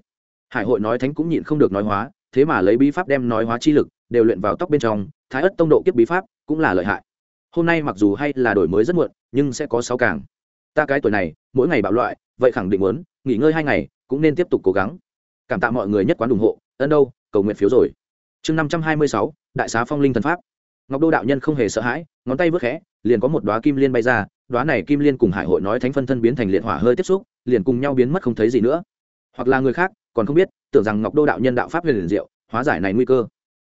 hải hội nói thánh cũng nhịn không được nói hóa, thế mà lấy bí pháp đem nói hóa chi lực, đều luyện vào tóc bên trong, thái ất tông độ kiếp bí pháp cũng là lợi hại. Hôm nay mặc dù hay là đổi mới rất muộn, nhưng sẽ có sáu càng. Ta cái tuổi này, mỗi ngày bạo loại, vậy khẳng định muốn, nghỉ ngơi hai ngày, cũng nên tiếp tục cố gắng. Cảm tạ mọi người nhất quán ủng hộ ân đâu, cầu nguyện phiếu rồi. Chương năm trăm hai mươi sáu, đại xá phong linh thần pháp. Ngọc đô đạo nhân không hề sợ hãi, ngón tay vớt khẽ, liền có một đoá kim liên bay ra đoá này kim liên cùng hải hội nói thánh phân thân biến thành liệt hỏa hơi tiếp xúc, liền cùng nhau biến mất không thấy gì nữa. Hoặc là người khác còn không biết, tưởng rằng ngọc đô đạo nhân đạo pháp huyền liền diệu, hóa giải này nguy cơ.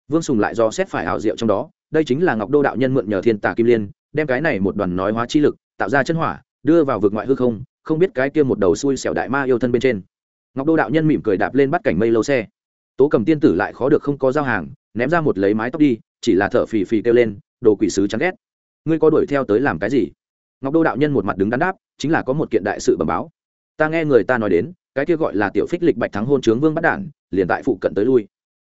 Vương sùng lại do xét phải ảo diệu trong đó, đây chính là ngọc đô đạo nhân mượn nhờ thiên tà kim liên, đem cái này một đoàn nói hóa chi lực, tạo ra chân hỏa, đưa vào vực ngoại hư không không biết cái kia một đầu xui xẻo đại ma yêu thân bên trên. Ngọc đô đạo nhân mỉm cười đạp lên bắt cảnh mây lâu xe. Tố cầm tiên tử lại khó được không có giao hàng, ném ra một lấy mái tóc đi, chỉ là thở phì phì kêu lên, đồ quỷ sứ chán ghét. Ngươi có đuổi theo tới làm cái gì? Ngọc đô đạo nhân một mặt đứng đắn đáp, chính là có một kiện đại sự bẩm báo. Ta nghe người ta nói đến cái kia gọi là tiểu phích lịch bạch thắng hôn trướng vương bắt đản, liền tại phụ cận tới lui.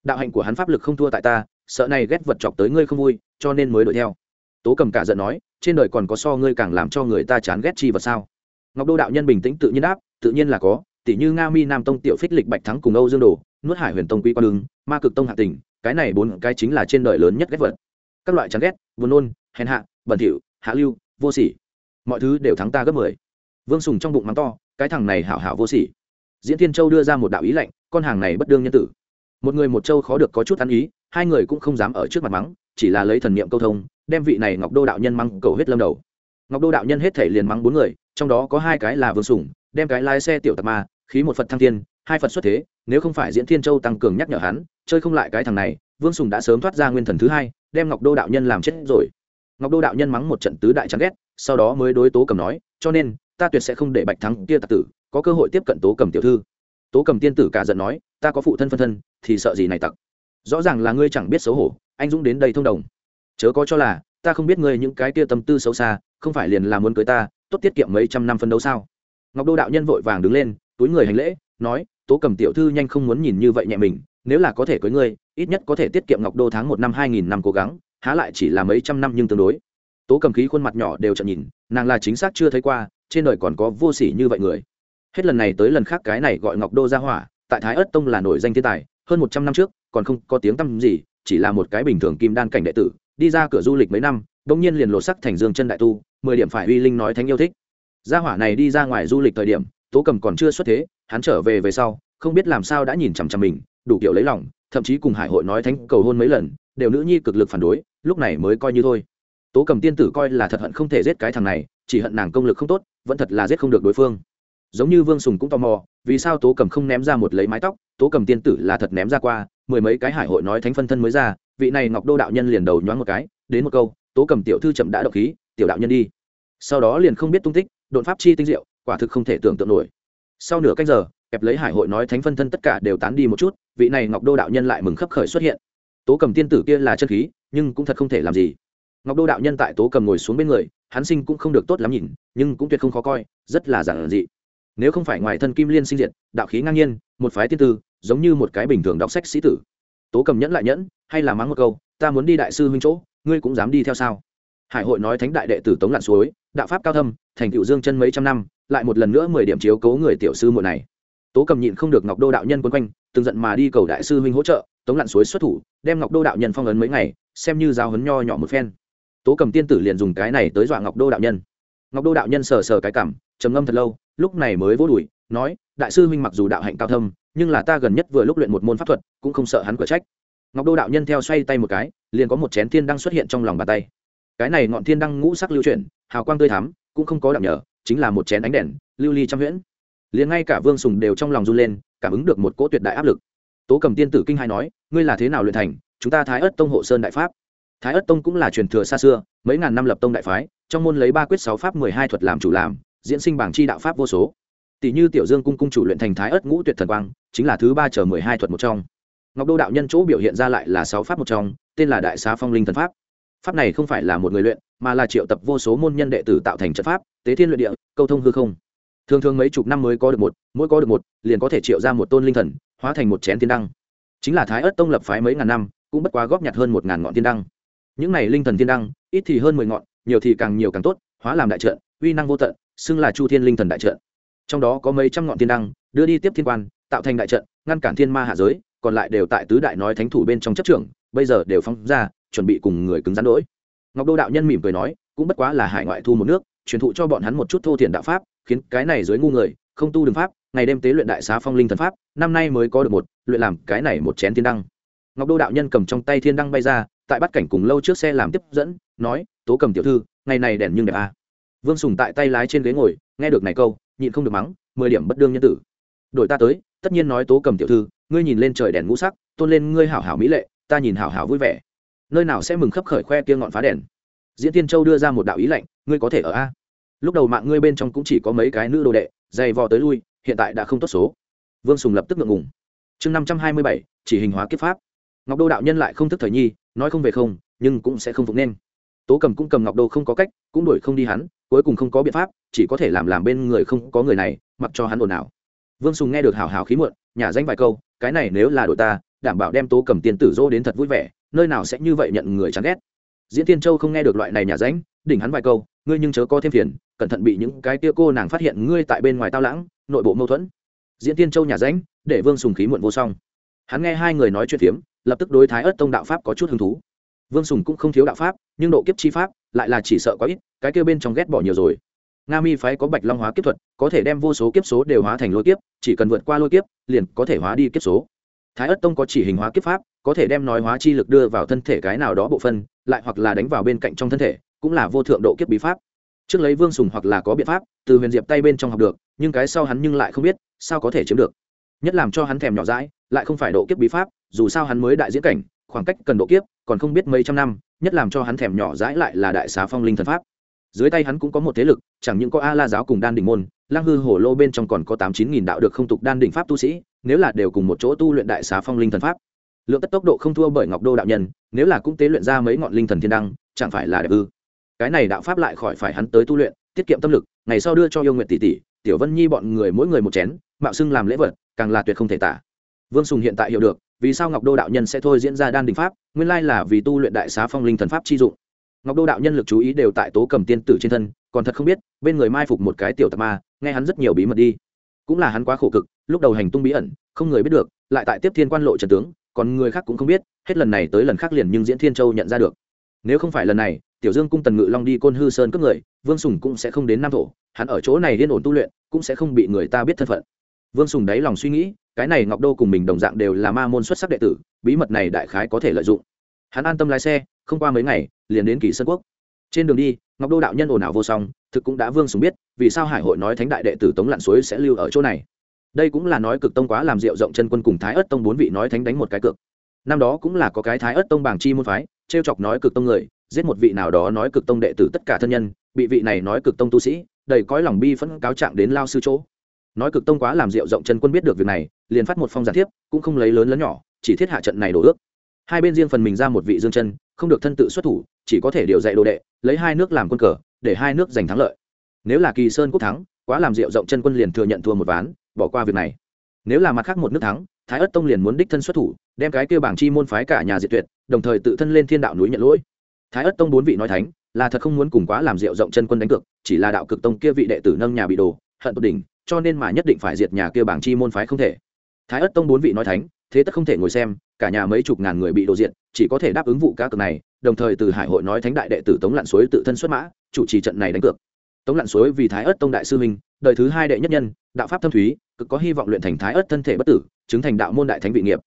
Đạo hạnh của hắn pháp lực không thua tại ta, sợ này ghét vật chọc tới ngươi không vui, cho nên mới đuổi theo. Tố cầm cả giận nói, trên đời còn có so ngươi càng làm cho người ta chán ghét chi vật sao? Ngọc đô đạo nhân bình tĩnh tự nhiên đáp, tự nhiên là có tỷ như nga mi nam tông tiểu phích lịch bạch thắng cùng âu dương đồ, nuốt hải huyền tông quý quan đường ma cực tông hạ tỉnh cái này bốn cái chính là trên đời lớn nhất ghét vật. Các loại chán ghét, buồn nôn, hèn hạ, bẩn thỉu, hạ lưu, vô sỉ. Mọi thứ đều thắng ta gấp mười. Vương sùng trong bụng mắng to, cái thằng này hảo hảo vô sỉ diễn thiên châu đưa ra một đạo ý lệnh con hàng này bất đương nhân tử. Một người một châu khó được có chút ăn ý, hai người cũng không dám ở trước mặt mắng, chỉ là lấy thần niệm câu thông, đem vị này ngọc đô đạo nhân mắng cầu huyết lâm đầu. Ngọc đô đạo nhân hết thể liền mắng bốn người, trong đó có hai cái là vương sủng đem cái lái xe tiểu tạc ma, khí một phật thăng thiên, hai phật xuất thế, nếu không phải diễn thiên châu tăng cường nhắc nhở hắn, chơi không lại cái thằng này, vương sùng đã sớm thoát ra nguyên thần thứ hai, đem ngọc đô đạo nhân làm chết rồi. Ngọc đô đạo nhân mắng một trận tứ đại chán ghét, sau đó mới đối tố cầm nói, cho nên, ta tuyệt sẽ không để bạch thắng kia tạc tử có cơ hội tiếp cận tố cầm tiểu thư. Tố cầm tiên tử cả giận nói, ta có phụ thân phân thân, thì sợ gì này tặc? Rõ ràng là ngươi chẳng biết xấu hổ, anh dũng đến đây thông đồng. Chớ có cho là, ta không biết ngươi những cái kia tâm tư xấu xa, không phải liền là muốn cưới ta, tốt tiết kiệm mấy trăm năm phân đấu sao? Ngọc đô đạo nhân vội vàng đứng lên, túi người hành lễ, nói, tố cầm tiểu thư nhanh không muốn nhìn như vậy nhẹ mình, nếu là có thể cưới ngươi, ít nhất có thể tiết kiệm ngọc đô tháng một năm hai nghìn năm cố gắng, há lại chỉ là mấy trăm năm nhưng tương đối. Tố cầm khí khuôn mặt nhỏ đều chậm nhìn, nàng là chính xác chưa thấy qua, trên đời còn có vô s ỉ như vậy người hết lần này tới lần khác cái này gọi ngọc đô gia hỏa, tại thái ất tông là nổi danh thiên tài, hơn một trăm năm trước, còn không có tiếng tăm gì, chỉ là một cái bình thường kim đan cảnh đệ tử, đi ra cửa du lịch mấy năm bỗng nhiên liền lột sắc thành dương chân đại tu, mười điểm phải uy linh nói thánh yêu thích. Gia hỏa này đi ra ngoài du lịch thời điểm, tố cầm còn chưa xuất thế, hắn trở về về sau, không biết làm sao đã nhìn chằm chằm mình, đủ kiểu lấy lòng, thậm chí cùng hải hội nói thánh cầu hôn mấy lần, đều nữ nhi cực lực phản đối, lúc này mới coi như thôi. Tố cầm tiên tử coi là thật hận không thể giết cái thằng này, chỉ hận nàng công lực không tốt, vẫn thật là giết không được đối phương giống như vương sùng cũng tò mò, vì sao tố cầm không ném ra một lấy mái tóc? Tố cầm tiên tử là thật ném ra qua, mười mấy cái hải hội nói thánh phân thân mới ra, vị này ngọc đô đạo nhân liền đầu nhoáng một cái, đến một câu, tố cầm tiểu thư chậm đã độc khí, tiểu đạo nhân đi. Sau đó liền không biết tung tích đột pháp chi tinh diệu, quả thực không thể tưởng tượng nổi. Sau nửa cách giờ, kẹp lấy hải hội nói thánh phân thân tất cả đều tán đi một chút, vị này ngọc đô đạo nhân lại mừng khấp khởi xuất hiện. Tố cầm tiên tử kia là chân khí, nhưng cũng thật không thể làm gì. Ngọc đô đạo nhân tại tố cầm ngồi xuống bên người, hắn sinh cũng không được tốt lắm nhìn, nhưng cũng tuyệt không khó coi, rất là giản dị nếu không phải ngoài thân kim liên sinh diệt, đạo khí ngang nhiên, một phái tiên tư, giống như một cái bình thường đọc sách sĩ tử. Tố cầm nhẫn lại nhẫn, hay là mắng một câu, ta muốn đi đại sư huynh chỗ, ngươi cũng dám đi theo sao? Hải hội nói thánh đại đệ tử tống lặn suối, đạo pháp cao thâm, thành cựu dương chân mấy trăm năm, lại một lần nữa mười điểm chiếu cố người tiểu sư muội này. Tố cầm nhịn không được ngọc đô đạo nhân quấn quanh, từng giận mà đi cầu đại sư huynh hỗ trợ, tống lặn suối xuất thủ, đem ngọc đô đạo nhân phong ấn mấy ngày, xem như giáo hấn nho nhỏ một phen. Tố cầm tiên tử liền dùng cái này tới dọa ngọc đô đạo nhân. Ngọc đô đạo nhân sờ sờ cái cảm, trầm ngâm thật lâu lúc này mới vỗ đùi, nói, đại sư huynh mặc dù đạo hạnh cao thâm, nhưng là ta gần nhất vừa lúc luyện một môn pháp thuật, cũng không sợ hắn cửa trách. Ngọc đô đạo nhân theo xoay tay một cái, liền có một chén thiên đăng xuất hiện trong lòng bàn tay. Cái này ngọn thiên đăng ngũ sắc lưu chuyển, hào quang tươi thắm, cũng không có đạm nhở, chính là một chén ánh đèn, lưu ly trăm huyễn. Liền ngay cả vương sùng đều trong lòng run lên, cảm ứng được một cỗ tuyệt đại áp lực. Tố cầm tiên tử kinh hai nói, ngươi là thế nào luyện thành? Chúng ta thái ất tông hộ sơn đại pháp. Thái ất tông cũng là truyền thừa xa xưa, mấy ngàn năm lập tông đại phái, trong môn lấy ba quyết sáu pháp mười hai thuật làm chủ làm diễn sinh bảng chi đạo pháp vô số. Tỷ như tiểu dương cung cung chủ luyện thành thái ất ngũ tuyệt thần quang, chính là thứ ba chờ mười hai thuật một trong. Ngọc đô đạo nhân chỗ biểu hiện ra lại là sáu pháp một trong, tên là đại xá phong linh thần pháp. Pháp này không phải là một người luyện, mà là triệu tập vô số môn nhân đệ tử tạo thành trận pháp, tế thiên luyện địa, câu thông hư không. Thường thường mấy chục năm mới có được một, mỗi có được một, liền có thể triệu ra một tôn linh thần, hóa thành một chén tiên đăng. Chính là thái ất tông lập phái mấy ngàn năm, cũng bất quá góp nhặt hơn một ngàn ngọn tiên đăng. Những này linh thần tiên đăng, ít thì hơn mười ngọn, nhiều thì càng nhiều càng tốt, hóa làm đại trận, uy năng vô tận xưng là chu thiên linh thần đại trận. Trong đó có mấy trăm ngọn thiên đăng, đưa đi tiếp thiên quan, tạo thành đại trận, ngăn cản thiên ma hạ giới, còn lại đều tại tứ đại nói thánh thủ bên trong chấp trưởng, bây giờ đều phóng ra, chuẩn bị cùng người cứng rắn đỗi ngọc đô đạo nhân mỉm cười nói, cũng bất quá là hải ngoại thu một nước, truyền thụ cho bọn hắn một chút thô thiện đạo pháp, khiến cái này dưới ngu người, không tu đường pháp, ngày đêm tế luyện đại xá phong linh thần pháp, năm nay mới có được một, luyện làm cái này một chén thiên đăng. Ngọc đô đạo nhân cầm trong tay thiên đăng bay ra, tại bắt cảnh cùng lâu trước xe làm tiếp dẫn, nói, tố cầm tiểu thư, ngày này đèn nhưng đẹp à vương sùng tại tay lái trên ghế ngồi, nghe được này câu, nhịn không được mắng, mười điểm bất đương nhân tử. Đổi ta tới, tất nhiên nói tố cầm tiểu thư, ngươi nhìn lên trời đèn ngũ sắc, tôn lên ngươi hảo hảo mỹ lệ, ta nhìn hảo hảo vui vẻ. Nơi nào sẽ mừng khấp khởi khoe kia ngọn phá đèn? Diễn tiên châu đưa ra một đạo ý lệnh ngươi có thể ở a? Lúc đầu mạng ngươi bên trong cũng chỉ có mấy cái nữ đồ đệ, dày vò tới lui, hiện tại đã không tốt số. Vương sùng lập tức ngượng ngùng. Chương năm trăm hai mươi bảy, chỉ hình hóa kiếp pháp. Ngọc đô đạo nhân lại không thức thời nhi, nói không về không, nhưng cũng sẽ không phục nên. Tố cầm cũng cầm ngọc đô không có cách, cũng đuổi không đi hắn cuối cùng không có biện pháp chỉ có thể làm làm bên người không có người này mặc cho hắn ồn ào. Vương sùng nghe được hào hào khí muộn nhà danh vài câu cái này nếu là đội ta đảm bảo đem tố cầm tiền tử dô đến thật vui vẻ nơi nào sẽ như vậy nhận người chán ghét. Diễn tiên châu không nghe được loại này nhà ránh, đỉnh hắn vài câu ngươi nhưng chớ có thêm phiền cẩn thận bị những cái tia cô nàng phát hiện ngươi tại bên ngoài tao lãng nội bộ mâu thuẫn. Diễn tiên châu nhà ránh, để vương sùng khí muộn vô song. Hắn nghe hai người nói chuyện phiếm lập tức đối thái ớt tông đạo pháp có chút hứng thú. Vương sùng cũng không thiếu đạo pháp nhưng độ kiếp chi pháp lại là chỉ sợ quá ít, cái kêu bên trong ghét bỏ nhiều rồi. Nga mi phái có bạch long hóa kiếp thuật, có thể đem vô số kiếp số đều hóa thành lôi kiếp, chỉ cần vượt qua lôi kiếp, liền có thể hóa đi kiếp số. Thái ất tông có chỉ hình hóa kiếp pháp, có thể đem nói hóa chi lực đưa vào thân thể cái nào đó bộ phân, lại hoặc là đánh vào bên cạnh trong thân thể, cũng là vô thượng độ kiếp bí pháp. Trước lấy vương sùng hoặc là có biện pháp, từ huyền diệp tay bên trong học được, nhưng cái sau hắn nhưng lại không biết, sao có thể chiếm được. Nhất làm cho hắn thèm nhỏ dãi, lại không phải độ kiếp bí pháp, dù sao hắn mới đại diễn cảnh, khoảng cách cần độ kiếp, còn không biết mấy trăm năm nhất làm cho hắn thèm nhỏ dãi lại là đại xá phong linh thần pháp. Dưới tay hắn cũng có một thế lực, chẳng những có a la giáo cùng đan đỉnh môn lang hư hổ lô bên trong còn có tám chín nghìn đạo được không tục đan đỉnh pháp tu sĩ, nếu là đều cùng một chỗ tu luyện đại xá phong linh thần pháp. Lượng tất tốc độ không thua bởi ngọc đô đạo nhân, nếu là cũng tế luyện ra mấy ngọn linh thần thiên đăng, chẳng phải là đẹp ư? Cái này đạo pháp lại khỏi phải hắn tới tu luyện, tiết kiệm tâm lực, ngày sau đưa cho yêu nguyện tỷ tỷ, tiểu vân nhi bọn người mỗi người một chén, mạo xưng làm lễ vật, càng là tuyệt không thể tả. Vương sùng hiện tại hiểu được vì sao ngọc đô đạo nhân sẽ thôi diễn ra đan đình pháp, nguyên lai là vì tu luyện đại xá phong linh thần pháp chi dụng. Ngọc đô đạo nhân lực chú ý đều tại tố cầm tiên tử trên thân, còn thật không biết, bên người mai phục một cái tiểu tạc ma, nghe hắn rất nhiều bí mật đi. Cũng là hắn quá khổ cực, lúc đầu hành tung bí ẩn, không người biết được, lại tại tiếp thiên quan lộ trần tướng, còn người khác cũng không biết, hết lần này tới lần khác liền nhưng diễn thiên châu nhận ra được. Nếu không phải lần này, tiểu dương cung tần ngự long đi côn hư sơn cướp người, vương sùng cũng sẽ không đến nam thổ, hắn ở chỗ này liên ổn tu luyện, cũng sẽ không bị người ta biết thân phận vương sùng đáy lòng suy nghĩ, cái này ngọc đô cùng mình đồng dạng đều là ma môn xuất sắc đệ tử, bí mật này đại khái có thể lợi dụng. Hắn an tâm lái xe, không qua mấy ngày, liền đến kỳ sơn quốc. Trên đường đi, ngọc đô đạo nhân ồn ào vô song, thực cũng đã vương sùng biết, vì sao hải hội nói thánh đại đệ tử tống lặn suối sẽ lưu ở chỗ này. Đây cũng là nói cực tông quá làm rượu rộng chân quân cùng thái ớt tông bốn vị nói thánh đánh một cái cực. năm đó cũng là có cái thái ớt tông bảng chi môn phái t r e o chọc nói cực tông người, giết một vị nào đó nói cực tông đệ tử tất cả thân nhân, bị vị này nói cực tông tu sĩ, đầy cõi lòng bi phẫn cáo trạng đến lao sư chỗ nói cực tông quá làm rượu rộng chân quân biết được việc này, liền phát một phong giả thiếp, cũng không lấy lớn lớn nhỏ, chỉ thiết hạ trận này đổ ước. Hai bên riêng phần mình ra một vị dương chân, không được thân tự xuất thủ, chỉ có thể điều dạy đồ đệ, lấy hai nước làm quân cờ, để hai nước giành thắng lợi. Nếu là kỳ sơn quốc thắng, quá làm rượu rộng chân quân liền thừa nhận thua một ván, bỏ qua việc này. Nếu là mặt khác một nước thắng, thái ất tông liền muốn đích thân xuất thủ, đem cái kêu bảng chi môn phái cả nhà diệt tuyệt, đồng thời tự thân lên thiên đạo núi nhận lỗi. Thái ất tông bốn vị nói thánh, là thật không muốn cùng quá làm rượu rộng chân quân đánh cược, chỉ là đạo cực tông kia vị đệ tử nâng nhà bị đồ hận tột đỉnh cho nên mà nhất định phải diệt nhà kia bảng chi môn phái không thể. Thái ất tông bốn vị nói thánh, thế tất không thể ngồi xem, cả nhà mấy chục ngàn người bị đồ diện chỉ có thể đáp ứng vụ cá cược này, đồng thời từ hải hội nói thánh đại đệ tử tống lặn suối tự thân xuất mã, chủ trì trận này đánh cược. Tống lặn suối vì thái ất tông đại sư minh đời thứ hai đệ nhất nhân, đạo pháp thâm thúy, cực có hy vọng luyện thành thái ất thân thể bất tử, chứng thành đạo môn đại thánh vị nghiệp.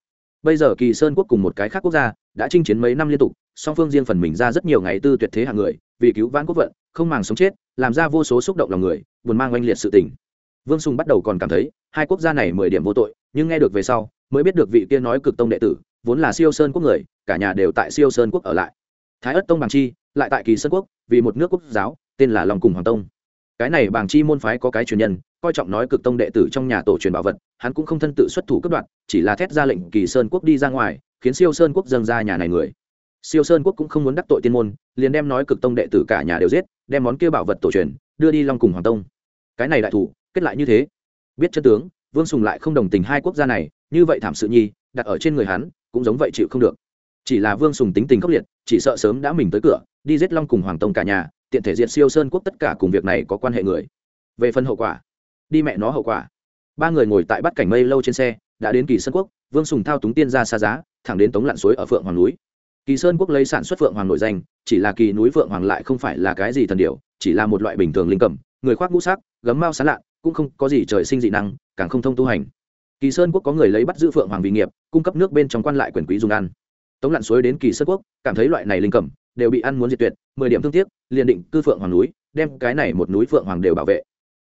Bây giờ kỳ sơn quốc cùng một cái khác quốc gia, đã chinh chiến mấy năm liên tục, song phương riêng phần mình ra rất nhiều ngày tư tuyệt thế hạng người, vì cứu vãn quốc vận, không màng sống chết, làm ra vô số xúc động lòng người, buồn mang oanh liệt sự tình vương sùng bắt đầu còn cảm thấy, hai quốc gia này mười điểm vô tội, nhưng nghe được về sau, mới biết được vị kia nói cực tông đệ tử, vốn là siêu sơn quốc người, cả nhà đều tại siêu sơn quốc ở lại. Thái ất tông bàng chi, lại tại kỳ sơn quốc, vì một nước quốc giáo, tên là lòng cùng hoàng tông. Cái này bàng chi môn phái có cái truyền nhân, coi trọng nói cực tông đệ tử trong nhà tổ truyền bảo vật, hắn cũng không thân tự xuất thủ cấp đoạn chỉ là thét ra lệnh kỳ sơn quốc đi ra ngoài, khiến siêu sơn quốc dâng ra nhà này người. Siêu sơn quốc cũng không muốn đắc tội tiên môn, liền đem nói cực tông đệ tử cả nhà đều giết, đem món kia bảo vật tổ truyền, đưa đi long cùng hoàng tông. Cái này đại thủ kết lại như thế. Biết chân tướng vương sùng lại không đồng tình hai quốc gia này như vậy thảm sự nhi đặt ở trên người hắn cũng giống vậy chịu không được. Chỉ là vương sùng tính tình khốc liệt chỉ sợ sớm đã mình tới cửa đi giết long cùng hoàng tông cả nhà tiện thể diệt siêu sơn quốc tất cả cùng việc này có quan hệ người. Về phần hậu quả đi mẹ nó hậu quả. Ba người ngồi tại bắt cảnh mây lâu trên xe đã đến kỳ sơn quốc vương sùng thao túng tiên ra xa giá thẳng đến tống lặn suối ở phượng hoàng núi. Kỳ sơn quốc lấy sản xuất phượng hoàng nổi danh chỉ là kỳ núi phượng hoàng lại không phải là cái gì thần điều, chỉ là một loại bình thường linh cầm người khoác ngũ sắc gấm mau sán lạ cũng không có gì trời sinh dị năng, càng không thông tu hành. Kỳ sơn quốc có người lấy bắt giữ phượng hoàng vì nghiệp, cung cấp nước bên trong quan lại quyền quý dùng ăn. Tống lặn suối đến kỳ sơn quốc, cảm thấy loại này linh cẩm đều bị ăn muốn diệt tuyệt, mười điểm thương tiếc, liền định cư phượng hoàng núi, đem cái này một núi phượng hoàng đều bảo vệ.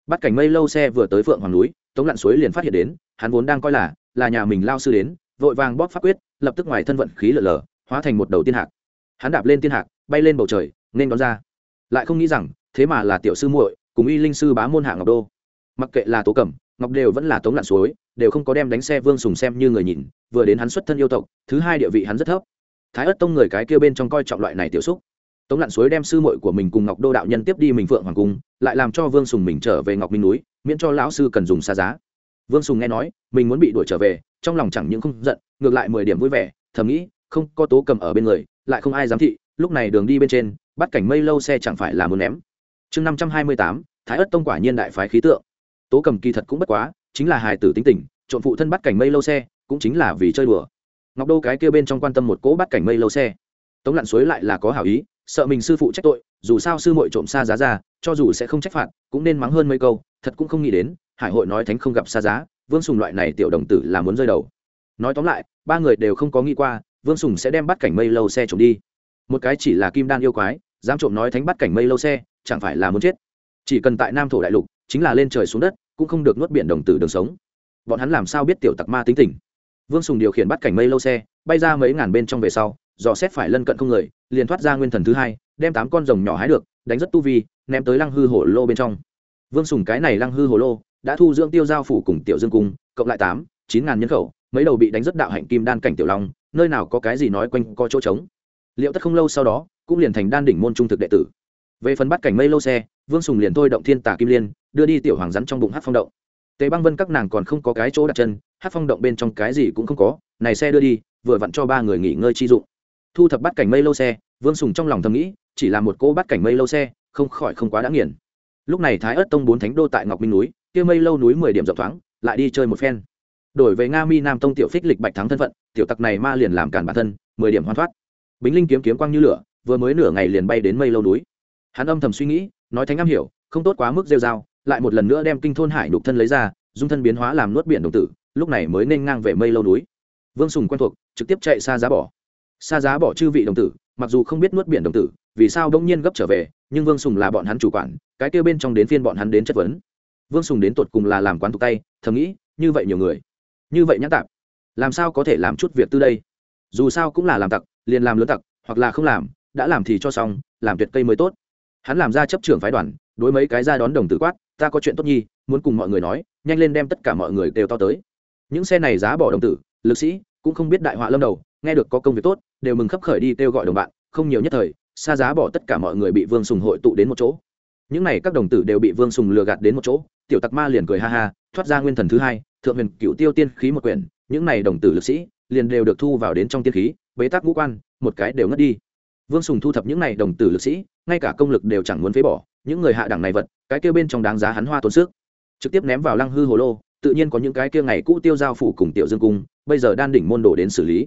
Bắt cảnh mây lâu xe vừa tới phượng hoàng núi, tống lặn suối liền phát hiện đến, hắn vốn đang coi là là nhà mình lao sư đến, vội vàng bóp pháp quyết, lập tức ngoài thân vận khí lở lở, hóa thành một đầu tiên hạc. Hắn đạp lên tiên hạc, bay lên bầu trời, nên đón ra. Lại không nghĩ rằng, thế mà là tiểu sư muội cùng y linh sư bá môn hạ ngọc đô mặc kệ là tố cẩm ngọc đều vẫn là tống lặn suối, đều không có đem đánh xe vương sùng xem như người nhìn, vừa đến hắn xuất thân yêu tộc, thứ hai địa vị hắn rất thấp. Thái ất tông người cái kia bên trong coi trọng loại này tiểu xúc. Tống lặn suối đem sư muội của mình cùng ngọc đô đạo nhân tiếp đi mình phượng hoàng cung, lại làm cho vương sùng mình trở về ngọc minh núi, miễn cho lão sư cần dùng xa giá. Vương sùng nghe nói, mình muốn bị đuổi trở về, trong lòng chẳng những không giận, ngược lại mười điểm vui vẻ, thầm nghĩ, không, có tố cầm ở bên người, lại không ai giám thị, lúc này đường đi bên trên, bắt cảnh mây lâu xe chẳng phải là muốn ném. Chương năm trăm hai mươi tám, thái ất tông quả nhiên đại phái khí tượng tố cầm kỳ thật cũng bất quá, chính là hài tử tính tình trộn phụ thân bắt cảnh mây lâu xe, cũng chính là vì chơi đùa. Ngọc đô cái kia bên trong quan tâm một cỗ bắt cảnh mây lâu xe. Tống lặn suối lại là có hảo ý, sợ mình sư phụ trách tội, dù sao sư mội trộm xa giá ra, cho dù sẽ không trách phạt, cũng nên mắng hơn mấy câu, thật cũng không nghĩ đến, hải hội nói thánh không gặp xa giá, vương sùng loại này tiểu đồng tử là muốn rơi đầu. Nói tóm lại, ba người đều không có nghĩ qua, vương sùng sẽ đem bắt cảnh mây lâu xe trộm đi. Một cái chỉ là kim đan yêu quái, dám trộm nói thánh bắt cảnh mây lâu xe, chẳng phải là muốn chết. Chỉ cần tại nam thổ đại lục, chính là lên trời xuống đất cũng không được nuốt biển đồng tử đường sống. Bọn hắn làm sao biết tiểu tặc ma tính tình? Vương sùng điều khiển bắt cảnh mây lâu xe, bay ra mấy ngàn bên trong về sau, dò xét phải lân cận không người, liền thoát ra nguyên thần thứ hai, đem tám con rồng nhỏ hái được, đánh rất tu vi, ném tới lăng hư hổ lô bên trong. Vương sùng cái này lăng hư hổ lô, đã thu dưỡng tiêu giao phủ cùng tiểu dương cung, cộng lại tám, chín ngàn nhân khẩu, mấy đầu bị đánh rất đạo hạnh kim đan cảnh tiểu long, nơi nào có cái gì nói quanh co chỗ trống. Liệu tất không lâu sau đó, cũng liền thành đan đỉnh môn trung thực đệ tử về phần bắt cảnh mây lâu xe, vương sùng liền thôi động thiên tả kim liên, đưa đi tiểu hoàng rắn trong bụng hát phong động. Tế băng vân các nàng còn không có cái chỗ đặt chân hát phong động bên trong cái gì cũng không có, này xe đưa đi, vừa vặn cho ba người nghỉ ngơi chi dụng. Thu thập bắt cảnh mây lâu xe, vương sùng trong lòng thầm nghĩ, chỉ là một cô bắt cảnh mây lâu xe, không khỏi không quá đã nghiền. Lúc này thái ớt tông bốn thánh đô tại ngọc minh núi, kia mây lâu núi mười điểm rộng thoáng, lại đi chơi một phen. Đổi về nga mi nam tông tiểu phích lịch bạch thắng thân phận, tiểu tặc này ma liền làm cản bản thân, mười điểm hoàn thoát. Bính linh kiếm kiếm quang như lửa, vừa mới nửa ngày liền bay đến mây lâu núi hắn âm thầm suy nghĩ, nói thánh am hiểu, không tốt quá mức rêu dao lại một lần nữa đem kinh thôn hải đục thân lấy ra, dung thân biến hóa làm nuốt biển đồng tử, lúc này mới nên ngang về mây lâu núi. Vương sùng quen thuộc, trực tiếp chạy xa giá bỏ. Xa giá bỏ chư vị đồng tử, mặc dù không biết nuốt biển đồng tử, vì sao đông nhiên gấp trở về, nhưng vương sùng là bọn hắn chủ quản, cái kêu bên trong đến phiên bọn hắn đến chất vấn. Vương sùng đến tột cùng là làm quán tục tay, thầm nghĩ, như vậy nhiều người. Như vậy nhã tạp. Làm sao có thể làm chút việc tư đây? Dù sao cũng là làm tặc, liền làm lớn tặc, hoặc là không làm, đã làm thì cho xong, làm tuyệt cây mới tốt hắn làm ra chấp trưởng phái đoàn, đối mấy cái ra đón đồng tử quát, ta có chuyện tốt nhi, muốn cùng mọi người nói, nhanh lên đem tất cả mọi người đều to tới. Những xe này giá bỏ đồng tử, lực sĩ, cũng không biết đại họa lâm đầu, nghe được có công việc tốt, đều mừng khấp khởi đi kêu gọi đồng bạn, không nhiều nhất thời, xa giá bỏ tất cả mọi người bị vương sùng hội tụ đến một chỗ. Những này các đồng tử đều bị vương sùng lừa gạt đến một chỗ, tiểu tặc ma liền cười ha ha, thoát ra nguyên thần thứ hai, thượng huyền cựu tiêu tiên khí một quyển, những này đồng tử lực sĩ, liền đều được thu vào đến trong tiên khí, bế tắc ngũ quan, một cái đều ngất đi vương sùng thu thập những này đồng tử lực sĩ, ngay cả công lực đều chẳng muốn phế bỏ, những người hạ đẳng này vật, cái kia bên trong đáng giá hắn hoa tốn sức. Trực tiếp ném vào lăng hư hồ lô, tự nhiên có những cái kia ngày cũ tiêu giao phủ cùng tiểu dương cung, bây giờ đan đỉnh môn đồ đến xử lý.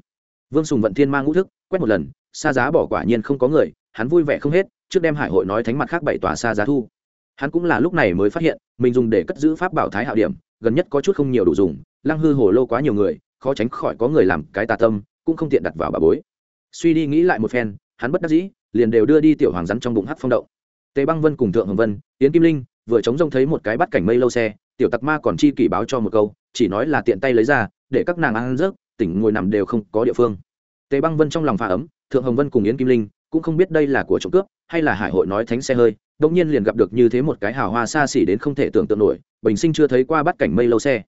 Vương sùng vận thiên mang ngũ thức, quét một lần, xa giá bỏ quả nhiên không có người, hắn vui vẻ không hết, trước đem hải hội nói thánh mặt khác bảy tòa xa giá thu. Hắn cũng là lúc này mới phát hiện, mình dùng để cất giữ pháp bảo thái hạo điểm, gần nhất có chút không nhiều đủ dùng, lăng hư hồ lô quá nhiều người, khó tránh khỏi có người làm cái tà tâm, cũng không tiện đặt vào bà bối. Suy đi nghĩ lại một phen hắn bất đắc dĩ, liền đều đưa đi tiểu hoàng rắn trong bụng hắc phong động. Tề băng vân cùng thượng hồng vân, yến kim linh, vừa chống rông thấy một cái bắt cảnh mây lâu xe, tiểu tặc ma còn chi kỷ báo cho một câu, chỉ nói là tiện tay lấy ra, để các nàng ăn rớt, tỉnh ngồi nằm đều không có địa phương. Tề băng vân trong lòng phá ấm, thượng hồng vân cùng yến kim linh cũng không biết đây là của trộm cướp hay là hải hội nói thánh xe hơi đông nhiên liền gặp được như thế một cái hào hoa xa xỉ đến không thể tưởng tượng nổi, bình sinh chưa thấy qua bắt cảnh mây lâu xe.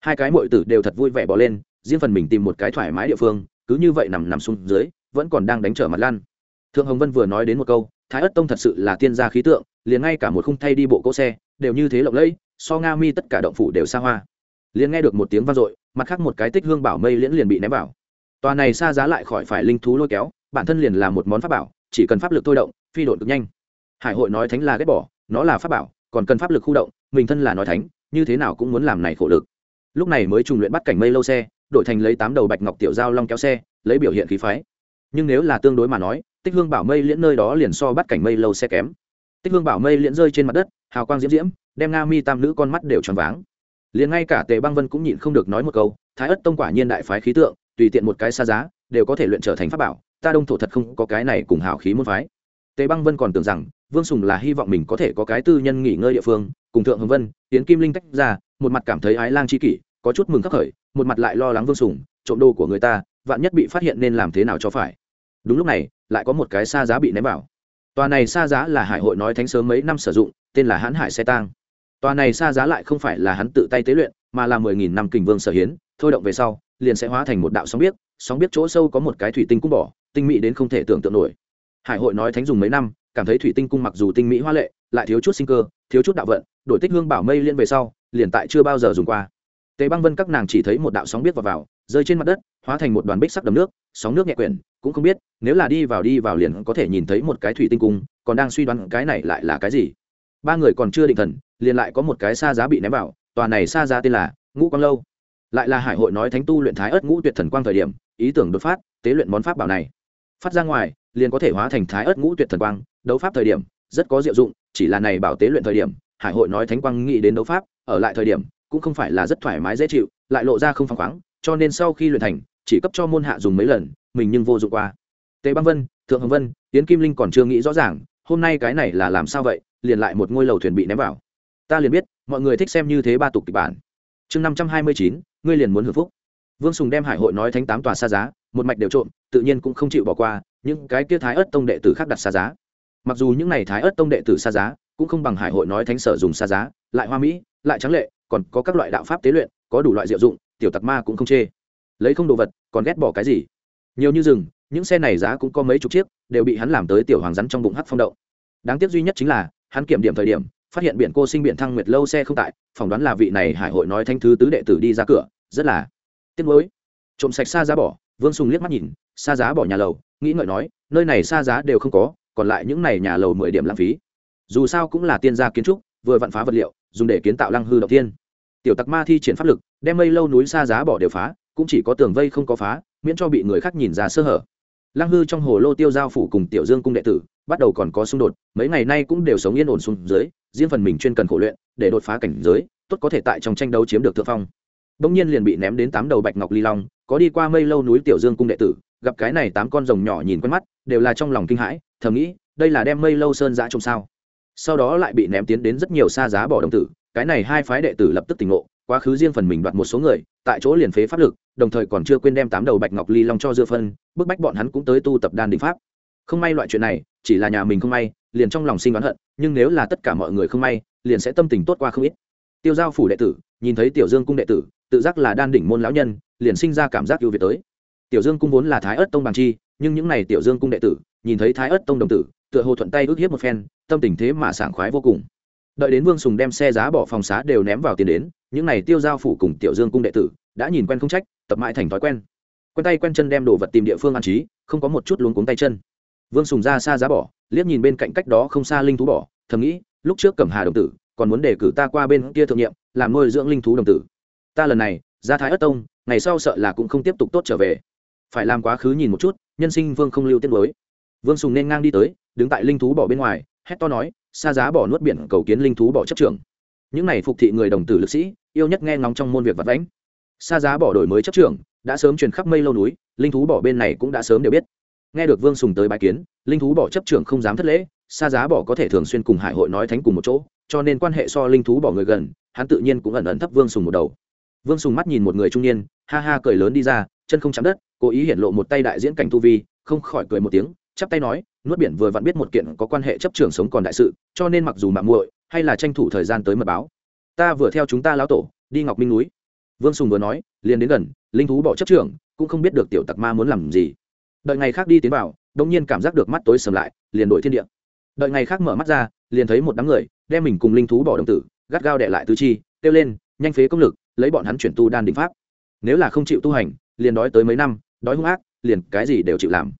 Hai cái mội tử đều thật vui vẻ bỏ lên, riêng phần mình tìm một cái thoải mái địa phương, cứ như vậy nằm nằm xuống dưới, vẫn còn đang đánh trở mặt lan thượng hồng vân vừa nói đến một câu, thái ất tông thật sự là tiên gia khí tượng, liền ngay cả một khung thay đi bộ cỗ xe, đều như thế lộng lẫy, so nga mi tất cả động phủ đều xa hoa. Liền nghe được một tiếng vang dội, mặt khác một cái tích hương bảo mây liễn liền bị ném vào. Tòa này xa giá lại khỏi phải linh thú lôi kéo, bản thân liền là một món pháp bảo, chỉ cần pháp lực thôi động, phi độn cực nhanh. Hải hội nói thánh là ghét bỏ, nó là pháp bảo, còn cần pháp lực khu động, mình thân là nói thánh, như thế nào cũng muốn làm này khổ lực. Lúc này mới trùng luyện bắt cảnh mây lâu xe, đổi thành lấy tám đầu bạch ngọc tiểu giao long kéo xe, lấy biểu hiện khí phái. Nhưng nếu là tương đối mà nói tích hương bảo mây liễn nơi đó liền so bắt cảnh mây lâu xe kém. Tích hương bảo mây liễn rơi trên mặt đất, hào quang diễm diễm, đem nga mi tam nữ con mắt đều tròn váng. Liền ngay cả tề băng vân cũng nhịn không được nói một câu, thái ất tông quả nhiên đại phái khí tượng, tùy tiện một cái xa giá, đều có thể luyện trở thành pháp bảo, ta đông thổ thật không có cái này cùng hào khí môn phái. Tề băng vân còn tưởng rằng, vương sùng là hy vọng mình có thể có cái tư nhân nghỉ ngơi địa phương, cùng thượng hồng vân tiến kim linh tách ra, một mặt cảm thấy ái lang c h i kỷ, có chút mừng khắc khởi, một mặt lại lo lắng vương sùng, trộm đồ của người ta, vạn nhất bị phát hiện nên làm thế nào cho phải? Đúng lúc này lại có một cái xa giá bị ném vào. Tòa này xa giá là hải hội nói thánh sớm mấy năm sử dụng, tên là hãn hải xe tang. Tòa này xa giá lại không phải là hắn tự tay tế luyện, mà là mười nghìn năm kình vương sở hiến, thôi động về sau, liền sẽ hóa thành một đạo sóng biết sóng biết chỗ sâu có một cái thủy tinh cung bỏ, tinh mỹ đến không thể tưởng tượng nổi. Hải hội nói thánh dùng mấy năm, cảm thấy thủy tinh cung mặc dù tinh mỹ hoa lệ, lại thiếu chút sinh cơ, thiếu chút đạo vận, đổi tích hương bảo mây liên về sau, liền tại chưa bao giờ dùng qua tế băng vân các nàng chỉ thấy một đạo sóng biết vào vào, rơi trên mặt đất, hóa thành một đoàn bích sắc đầm nước, sóng nước nhẹ quyển cũng không biết, nếu là đi vào đi vào liền có thể nhìn thấy một cái thủy tinh cung, còn đang suy đoán cái này lại là cái gì. Ba người còn chưa định thần, liền lại có một cái xa giá bị ném vào, tòa này xa giá tên là ngũ quang lâu. Lại là hải hội nói thánh tu luyện thái ớt ngũ tuyệt thần quang thời điểm, ý tưởng đột phát, tế luyện món pháp bảo này. Phát ra ngoài, liền có thể hóa thành thái ớt ngũ tuyệt thần quang, đấu pháp thời điểm, rất có diệu dụng, chỉ là này bảo tế luyện thời điểm, hải hội nói thánh quang nghĩ đến đấu pháp, ở lại thời điểm cũng không phải là rất thoải mái dễ chịu, lại lộ ra không phăng khoáng, cho nên sau khi luyện thành, chỉ cấp cho môn hạ dùng mấy lần, mình nhưng vô dụng qua. Tề băng vân, thượng hồng vân tiến kim linh còn chưa nghĩ rõ ràng, hôm nay cái này là làm sao vậy, liền lại một ngôi lầu thuyền bị ném vào. Ta liền biết, mọi người thích xem như thế ba tục kịch bản. Chương năm trăm hai mươi chín, ngươi liền muốn hưởng phúc. Vương sùng đem hải hội nói thánh tám tòa xa giá, một mạch đều trộm, tự nhiên cũng không chịu bỏ qua, những cái kia thái ớt tông đệ tử khác đặt xa giá. Mặc dù những này thái ớt tông đệ tử xa giá, cũng không bằng hải hội nói thánh sở dùng xa giá, lại hoa mỹ, lại trắng lệ còn có các loại đạo pháp tế luyện, có đủ loại diệu dụng, tiểu tặc ma cũng không chê. Lấy không đồ vật, còn ghét bỏ cái gì? Nhiều như rừng, những xe này giá cũng có mấy chục chiếc, đều bị hắn làm tới tiểu hoàng rắn trong bụng hắc phong đậu đáng tiếc duy nhất chính là, hắn kiểm điểm thời điểm, phát hiện biển cô sinh biển thăng nguyệt lâu xe không tại, phỏng đoán là vị này hải hội nói thanh thứ tứ đệ tử đi ra cửa, rất là tiếc nuối. Trộm sạch xa giá bỏ, vương sùng liếc mắt nhìn, xa giá bỏ nhà lầu, nghĩ ngợi nói, nơi này xa giá đều không có, còn lại những này nhà lầu mười điểm lãng phí. Dù sao cũng là tiên gia kiến trúc, vừa vặn phá vật liệu, dùng để kiến tạo lăng hư đầu tiên tiểu tặc ma thi triển pháp lực, đem mây lâu núi xa giá bỏ đều phá, cũng chỉ có tường vây không có phá, miễn cho bị người khác nhìn ra sơ hở. Lăng hư trong hồ lô tiêu giao phủ cùng tiểu dương cung đệ tử, bắt đầu còn có xung đột, mấy ngày nay cũng đều sống yên ổn xuống dưới, riêng phần mình chuyên cần khổ luyện, để đột phá cảnh giới, tốt có thể tại trong tranh đấu chiếm được thượng phong. Bỗng nhiên liền bị ném đến tám đầu bạch ngọc ly long, có đi qua mây lâu núi tiểu dương cung đệ tử, gặp cái này tám con rồng nhỏ nhìn quen mắt, đều là trong lòng kinh hãi, thầm nghĩ, đây là đem mây lâu sơn giã trông sao? Sau đó lại bị ném tiến đến rất nhiều xa giá bỏ đồng tử cái này hai phái đệ tử lập tức tỉnh ngộ, quá khứ riêng phần mình đoạt một số người, tại chỗ liền phế pháp lực, đồng thời còn chưa quên đem tám đầu bạch ngọc ly long cho dưa phân, bức bách bọn hắn cũng tới tu tập đan định pháp. Không may loại chuyện này, chỉ là nhà mình không may, liền trong lòng sinh oán hận, nhưng nếu là tất cả mọi người không may, liền sẽ tâm tình tốt qua không ít. Tiêu giao phủ đệ tử, nhìn thấy tiểu dương cung đệ tử, tự giác là đan đỉnh môn lão nhân, liền sinh ra cảm giác ưu việt tới. Tiểu dương cung vốn là thái ớt tông bằng chi, nhưng những n à y tiểu dương cung đệ tử, nhìn thấy thái ớt tông đồng tử, tựa hồ thuận tay ước hiếp một phen, tâm tình thế mà sảng khoái vô cùng đợi đến vương sùng đem xe giá bỏ phòng xá đều ném vào tiền đến, những n à y tiêu giao phủ cùng tiểu dương cung đệ tử đã nhìn quen không trách, tập mãi thành thói quen. Quen tay quen chân đem đồ vật tìm địa phương an trí, không có một chút luống cuống tay chân. Vương sùng ra xa giá bỏ, liếc nhìn bên cạnh cách đó không xa linh thú bỏ, thầm nghĩ, lúc trước cẩm hà đồng tử, còn muốn để cử ta qua bên kia thượng nhiệm, làm nuôi dưỡng linh thú đồng tử. Ta lần này, ra thái ất tông, ngày sau sợ là cũng không tiếp tục tốt trở về. Phải làm quá khứ nhìn một chút, nhân sinh vương không lưu tiết mới vương sùng nên ngang đi tới, đứng tại linh thú bỏ bên ngoài, hét to nói xa giá bỏ nuốt biển cầu kiến linh thú bỏ chấp trưởng. Những này phục thị người đồng tử lực sĩ, yêu nhất nghe ngóng trong môn việc vật vãnh. Xa giá bỏ đổi mới chấp trưởng, đã sớm truyền khắp mây lâu núi, linh thú bỏ bên này cũng đã sớm đều biết. Nghe được vương sùng tới bài kiến, linh thú bỏ chấp trưởng không dám thất lễ xa giá bỏ có thể thường xuyên cùng hải hội nói thánh cùng một chỗ, cho nên quan hệ so linh thú bỏ người gần, hắn tự nhiên cũng ẩn ẩn thấp vương sùng một đầu. Vương sùng mắt nhìn một người trung niên, ha ha cười lớn đi ra, chân không chạm đất, cố ý hiện lộ một tay đại diễn cảnh tu vi, không khỏi cười một tiếng chắp tay nói, nuốt biển vừa vặn biết một kiện có quan hệ chấp trưởng sống còn đại sự, cho nên mặc dù mạng muội hay là tranh thủ thời gian tới mật báo. Ta vừa theo chúng ta lão tổ, đi ngọc minh núi. Vương sùng vừa nói, liền đến gần, linh thú bỏ chấp trưởng, cũng không biết được tiểu tặc ma muốn làm gì. Đợi ngày khác đi tiến vào đông nhiên cảm giác được mắt tối sầm lại, liền đổi thiên địa. Đợi ngày khác mở mắt ra, liền thấy một đám người, đem mình cùng linh thú bỏ đồng tử, gắt gao đệ lại tứ chi, kêu lên, nhanh phế công lực, lấy bọn hắn chuyển tu đan định pháp. Nếu là không chịu tu hành, liền đói tới mấy năm, đói hung ác, liền cái gì đều chịu làm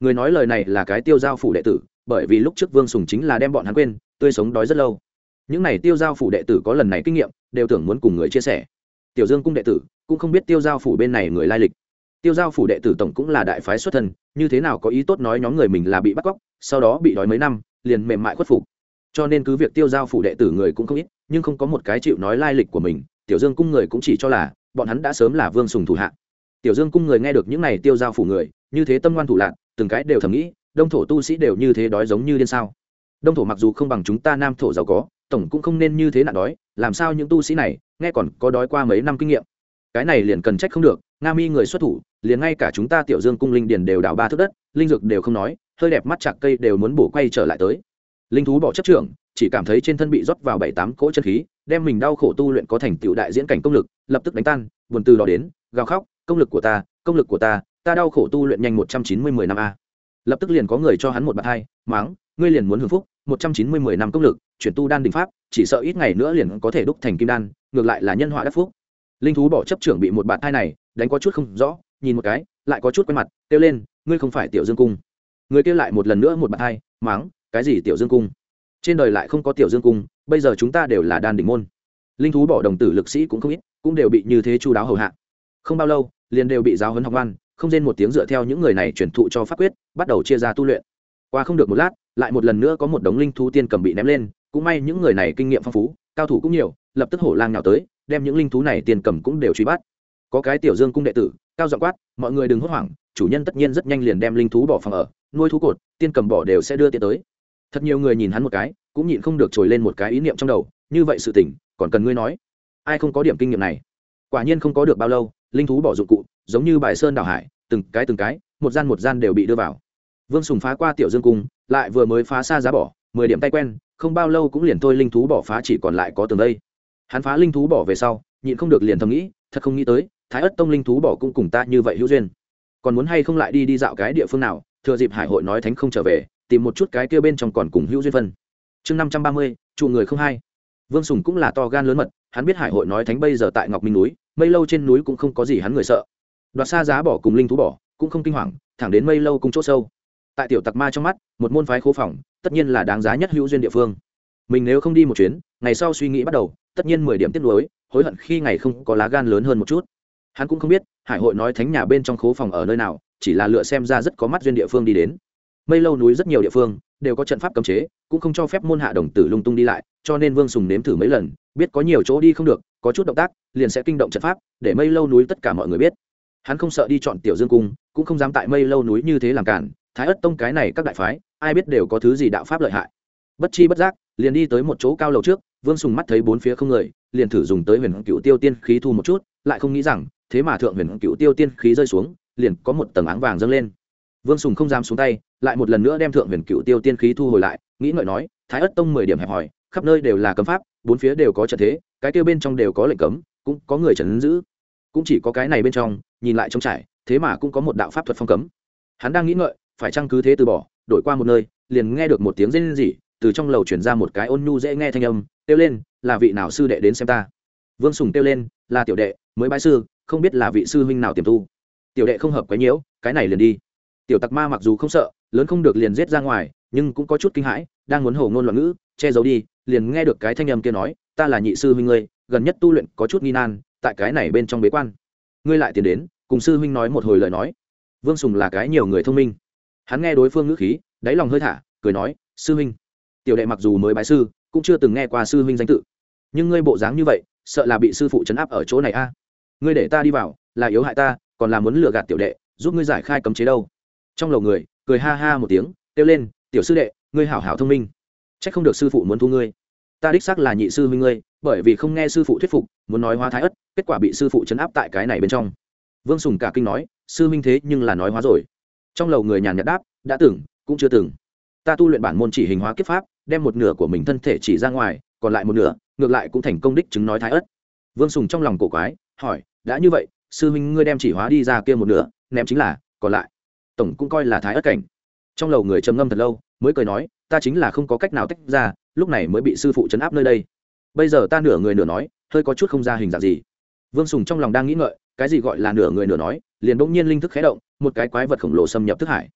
người nói lời này là cái tiêu giao phủ đệ tử, bởi vì lúc trước vương sùng chính là đem bọn hắn quên, tươi sống đói rất lâu. Những này tiêu giao phủ đệ tử có lần này kinh nghiệm, đều tưởng muốn cùng người chia sẻ. Tiểu dương cung đệ tử cũng không biết tiêu giao phủ bên này người lai lịch. Tiêu giao phủ đệ tử tổng cũng là đại phái xuất thân, như thế nào có ý tốt nói nhóm người mình là bị bắt cóc, sau đó bị đói mấy năm, liền mềm mại khuất phục. Cho nên cứ việc tiêu giao phủ đệ tử người cũng không ít, nhưng không có một cái chịu nói lai lịch của mình, tiểu dương cung người cũng chỉ cho là, bọn hắn đã sớm là vương sùng thủ hạ. Tiểu dương cung người nghe được những này tiêu giao phủ người, như thế tâm ngoan thủ lạc từng cái đều thầm nghĩ, đông thổ tu sĩ đều như thế đói giống như điên sao. Đông thổ mặc dù không bằng chúng ta nam thổ giàu có, tổng cũng không nên như thế nạn đói, làm sao những tu sĩ này, nghe còn có đói qua mấy năm kinh nghiệm. Cái này liền cần trách không được, nga mi người xuất thủ, liền ngay cả chúng ta tiểu dương cung linh điền đều đào ba thước đất, linh dược đều không nói, hơi đẹp mắt chặt cây đều muốn bổ quay trở lại tới. Linh thú bỏ chấp trưởng, chỉ cảm thấy trên thân bị rót vào bảy tám cỗ chân khí, đem mình đau khổ tu luyện có thành tựu đại diễn cảnh công lực, lập tức đánh tan, buồn từ đó đến, gào khóc, công lực của ta, công lực của ta ta đau khổ tu luyện nhanh một trăm chín mươi mười năm a. Lập tức liền có người cho hắn một bạt hai, máng, ngươi liền muốn hưởng phúc, một trăm chín mươi mười năm công lực, chuyển tu đan đình pháp, chỉ sợ ít ngày nữa liền có thể đúc thành kim đan, ngược lại là nhân họa đắc phúc. Linh thú bỏ chấp trưởng bị một bạt hai này, đánh có chút không rõ, nhìn một cái, lại có chút quen mặt, kêu lên, ngươi không phải tiểu dương cung. Người kêu lại một lần nữa một bạt hai, máng, cái gì tiểu dương cung? Trên đời lại không có tiểu dương cung, bây giờ chúng ta đều là đan đỉnh môn. Linh thú bỏ đồng tử lực sĩ cũng không ít, cũng đều bị như thế chu đáo hầu hạ. Không bao lâu, liền đều bị giáo huấn học văn không rên một tiếng dựa theo những người này truyền thụ cho pháp quyết, bắt đầu chia ra tu luyện. Qua không được một lát, lại một lần nữa có một đống linh thú tiên cầm bị ném lên, cũng may những người này kinh nghiệm phong phú, cao thủ cũng nhiều, lập tức hổ lang nhào tới, đem những linh thú này tiên cầm cũng đều truy bắt. Có cái tiểu dương cung đệ tử, cao giọng quát, mọi người đừng hốt hoảng, chủ nhân tất nhiên rất nhanh liền đem linh thú bỏ phòng ở, nuôi thú cột, tiên cầm bỏ đều sẽ đưa tiền tới. Thật nhiều người nhìn hắn một cái, cũng nhịn không được trồi lên một cái ý niệm trong đầu, như vậy sự tỉnh còn cần ngươi nói? Ai không có điểm kinh nghiệm này? Quả nhiên không có được bao lâu, linh thú bỏ dụng cụ giống như bài sơn đảo hải, từng cái từng cái, một gian một gian đều bị đưa vào. Vương sùng phá qua tiểu dương cung, lại vừa mới phá xa giá bỏ, mười điểm tay quen, không bao lâu cũng liền thôi linh thú bỏ phá chỉ còn lại có tường đây. Hắn phá linh thú bỏ về sau, nhịn không được liền thầm nghĩ, thật không nghĩ tới, thái ất tông linh thú bỏ cũng cùng ta như vậy hữu duyên. Còn muốn hay không lại đi đi dạo cái địa phương nào, thừa dịp hải hội nói thánh không trở về, tìm một chút cái kia bên trong còn cùng hữu duyên phân. Chương năm trăm ba mươi, trụ người không hay vương sùng cũng là to gan lớn mật, hắn biết hải hội nói thánh bây giờ tại ngọc minh núi, mây lâu trên núi cũng không có gì hắn người sợ đoạt xa giá bỏ cùng linh thú bỏ, cũng không kinh hoàng, thẳng đến mây lâu cùng chỗ sâu. Tại tiểu tặc ma trong mắt, một môn phái khố phòng, tất nhiên là đáng giá nhất hữu duyên địa phương. Mình nếu không đi một chuyến, ngày sau suy nghĩ bắt đầu, tất nhiên mười điểm tiếp nối hối hận khi ngày không có lá gan lớn hơn một chút. Hắn cũng không biết, hải hội nói thánh nhà bên trong khố phòng ở nơi nào, chỉ là lựa xem ra rất có mắt duyên địa phương đi đến. Mây lâu núi rất nhiều địa phương, đều có trận pháp cấm chế, cũng không cho phép môn hạ đồng tử lung tung đi lại, cho nên vương sùng nếm thử mấy lần, biết có nhiều chỗ đi không được, có chút động tác, liền sẽ kinh động trận pháp, để mây lâu núi tất cả mọi người biết hắn không sợ đi chọn tiểu dương cung, cũng không dám tại mây lâu núi như thế làm cản. Thái ất tông cái này các đại phái, ai biết đều có thứ gì đạo pháp lợi hại. Bất chi bất giác, liền đi tới một chỗ cao lầu trước, vương sùng mắt thấy bốn phía không người, liền thử dùng tới huyền cựu tiêu tiên khí thu một chút, lại không nghĩ rằng, thế mà thượng huyền cựu tiêu tiên khí rơi xuống, liền có một tầng áng vàng dâng lên. Vương sùng không dám xuống tay, lại một lần nữa đem thượng huyền cựu tiêu tiên khí thu hồi lại, nghĩ ngợi nói, thái ất tông mười điểm hẹp hòi, khắp nơi đều là cấm pháp, bốn phía đều có trận thế, cái tiêu bên trong đều có lệnh cấm, cũng có người trần giữ cũng chỉ có cái này bên trong, nhìn lại trống trải, thế mà cũng có một đạo pháp thuật phong cấm. Hắn đang nghĩ ngợi, phải chăng cứ thế từ bỏ, đổi qua một nơi, liền nghe được một tiếng rên rỉ, từ trong lầu chuyển ra một cái ôn nhu dễ nghe thanh âm, kêu lên, là vị nào sư đệ đến xem ta? Vương sùng kêu lên, là tiểu đệ, mới bái sư, không biết là vị sư huynh nào tiềm tu. Tiểu đệ không hợp quấy nhiễu, cái này liền đi. Tiểu tặc ma mặc dù không sợ, lớn không được liền giết ra ngoài, nhưng cũng có chút kinh hãi, đang muốn hầu ngôn loạn ngữ, che giấu đi, liền nghe được cái thanh âm kia nói, ta là nhị sư huynh ngươi, gần nhất tu luyện có chút nghi nan tại cái này bên trong bế quan. Ngươi lại tiến đến, cùng sư huynh nói một hồi lời nói. Vương sùng là cái nhiều người thông minh. Hắn nghe đối phương ngữ khí, đáy lòng hơi thả, cười nói, sư huynh. Tiểu đệ mặc dù mới bái sư, cũng chưa từng nghe qua sư huynh danh tự. Nhưng ngươi bộ dáng như vậy, sợ là bị sư phụ chấn áp ở chỗ này a. Ngươi để ta đi vào, là yếu hại ta, còn là muốn lừa gạt tiểu đệ, giúp ngươi giải khai cấm chế đâu. Trong lầu người, cười ha ha một tiếng, kêu lên, tiểu sư đệ, ngươi hảo hảo thông minh. C h ắ c không được sư phụ muốn thu ngươi. Ta đích xác là nhị sư huynh ngươi, bởi vì không nghe sư phụ thuyết phục muốn nói hóa thái ất kết quả bị sư phụ chấn áp tại cái này bên trong. Vương sùng cả kinh nói, sư minh thế nhưng là nói hóa rồi. Trong lầu người nhàn nhạt đáp, đã từng, cũng chưa từng. Ta tu luyện bản môn chỉ hình hóa kiếp pháp, đem một nửa của mình thân thể chỉ ra ngoài, còn lại một nửa, ngược lại cũng thành công đích chứng nói thái ất vương sùng trong lòng cổ quái, hỏi, đã như vậy, sư huynh ngươi đem chỉ hóa đi ra kia một nửa, ném chính là, còn lại. Tổng cũng coi là thái ất cảnh. Trong lầu người trầm ngâm thật lâu, mới cười nói, ta chính là không có cách nào tách ra, lúc này mới bị sư phụ chấn áp nơi đây bây giờ ta nửa người nửa nói, hơi có chút không ra hình dạng gì. Vương sùng trong lòng đang nghĩ ngợi, cái gì gọi là nửa người nửa nói, liền bỗng nhiên linh thức khé động, một cái quái vật khổng lồ xâm nhập thức hải.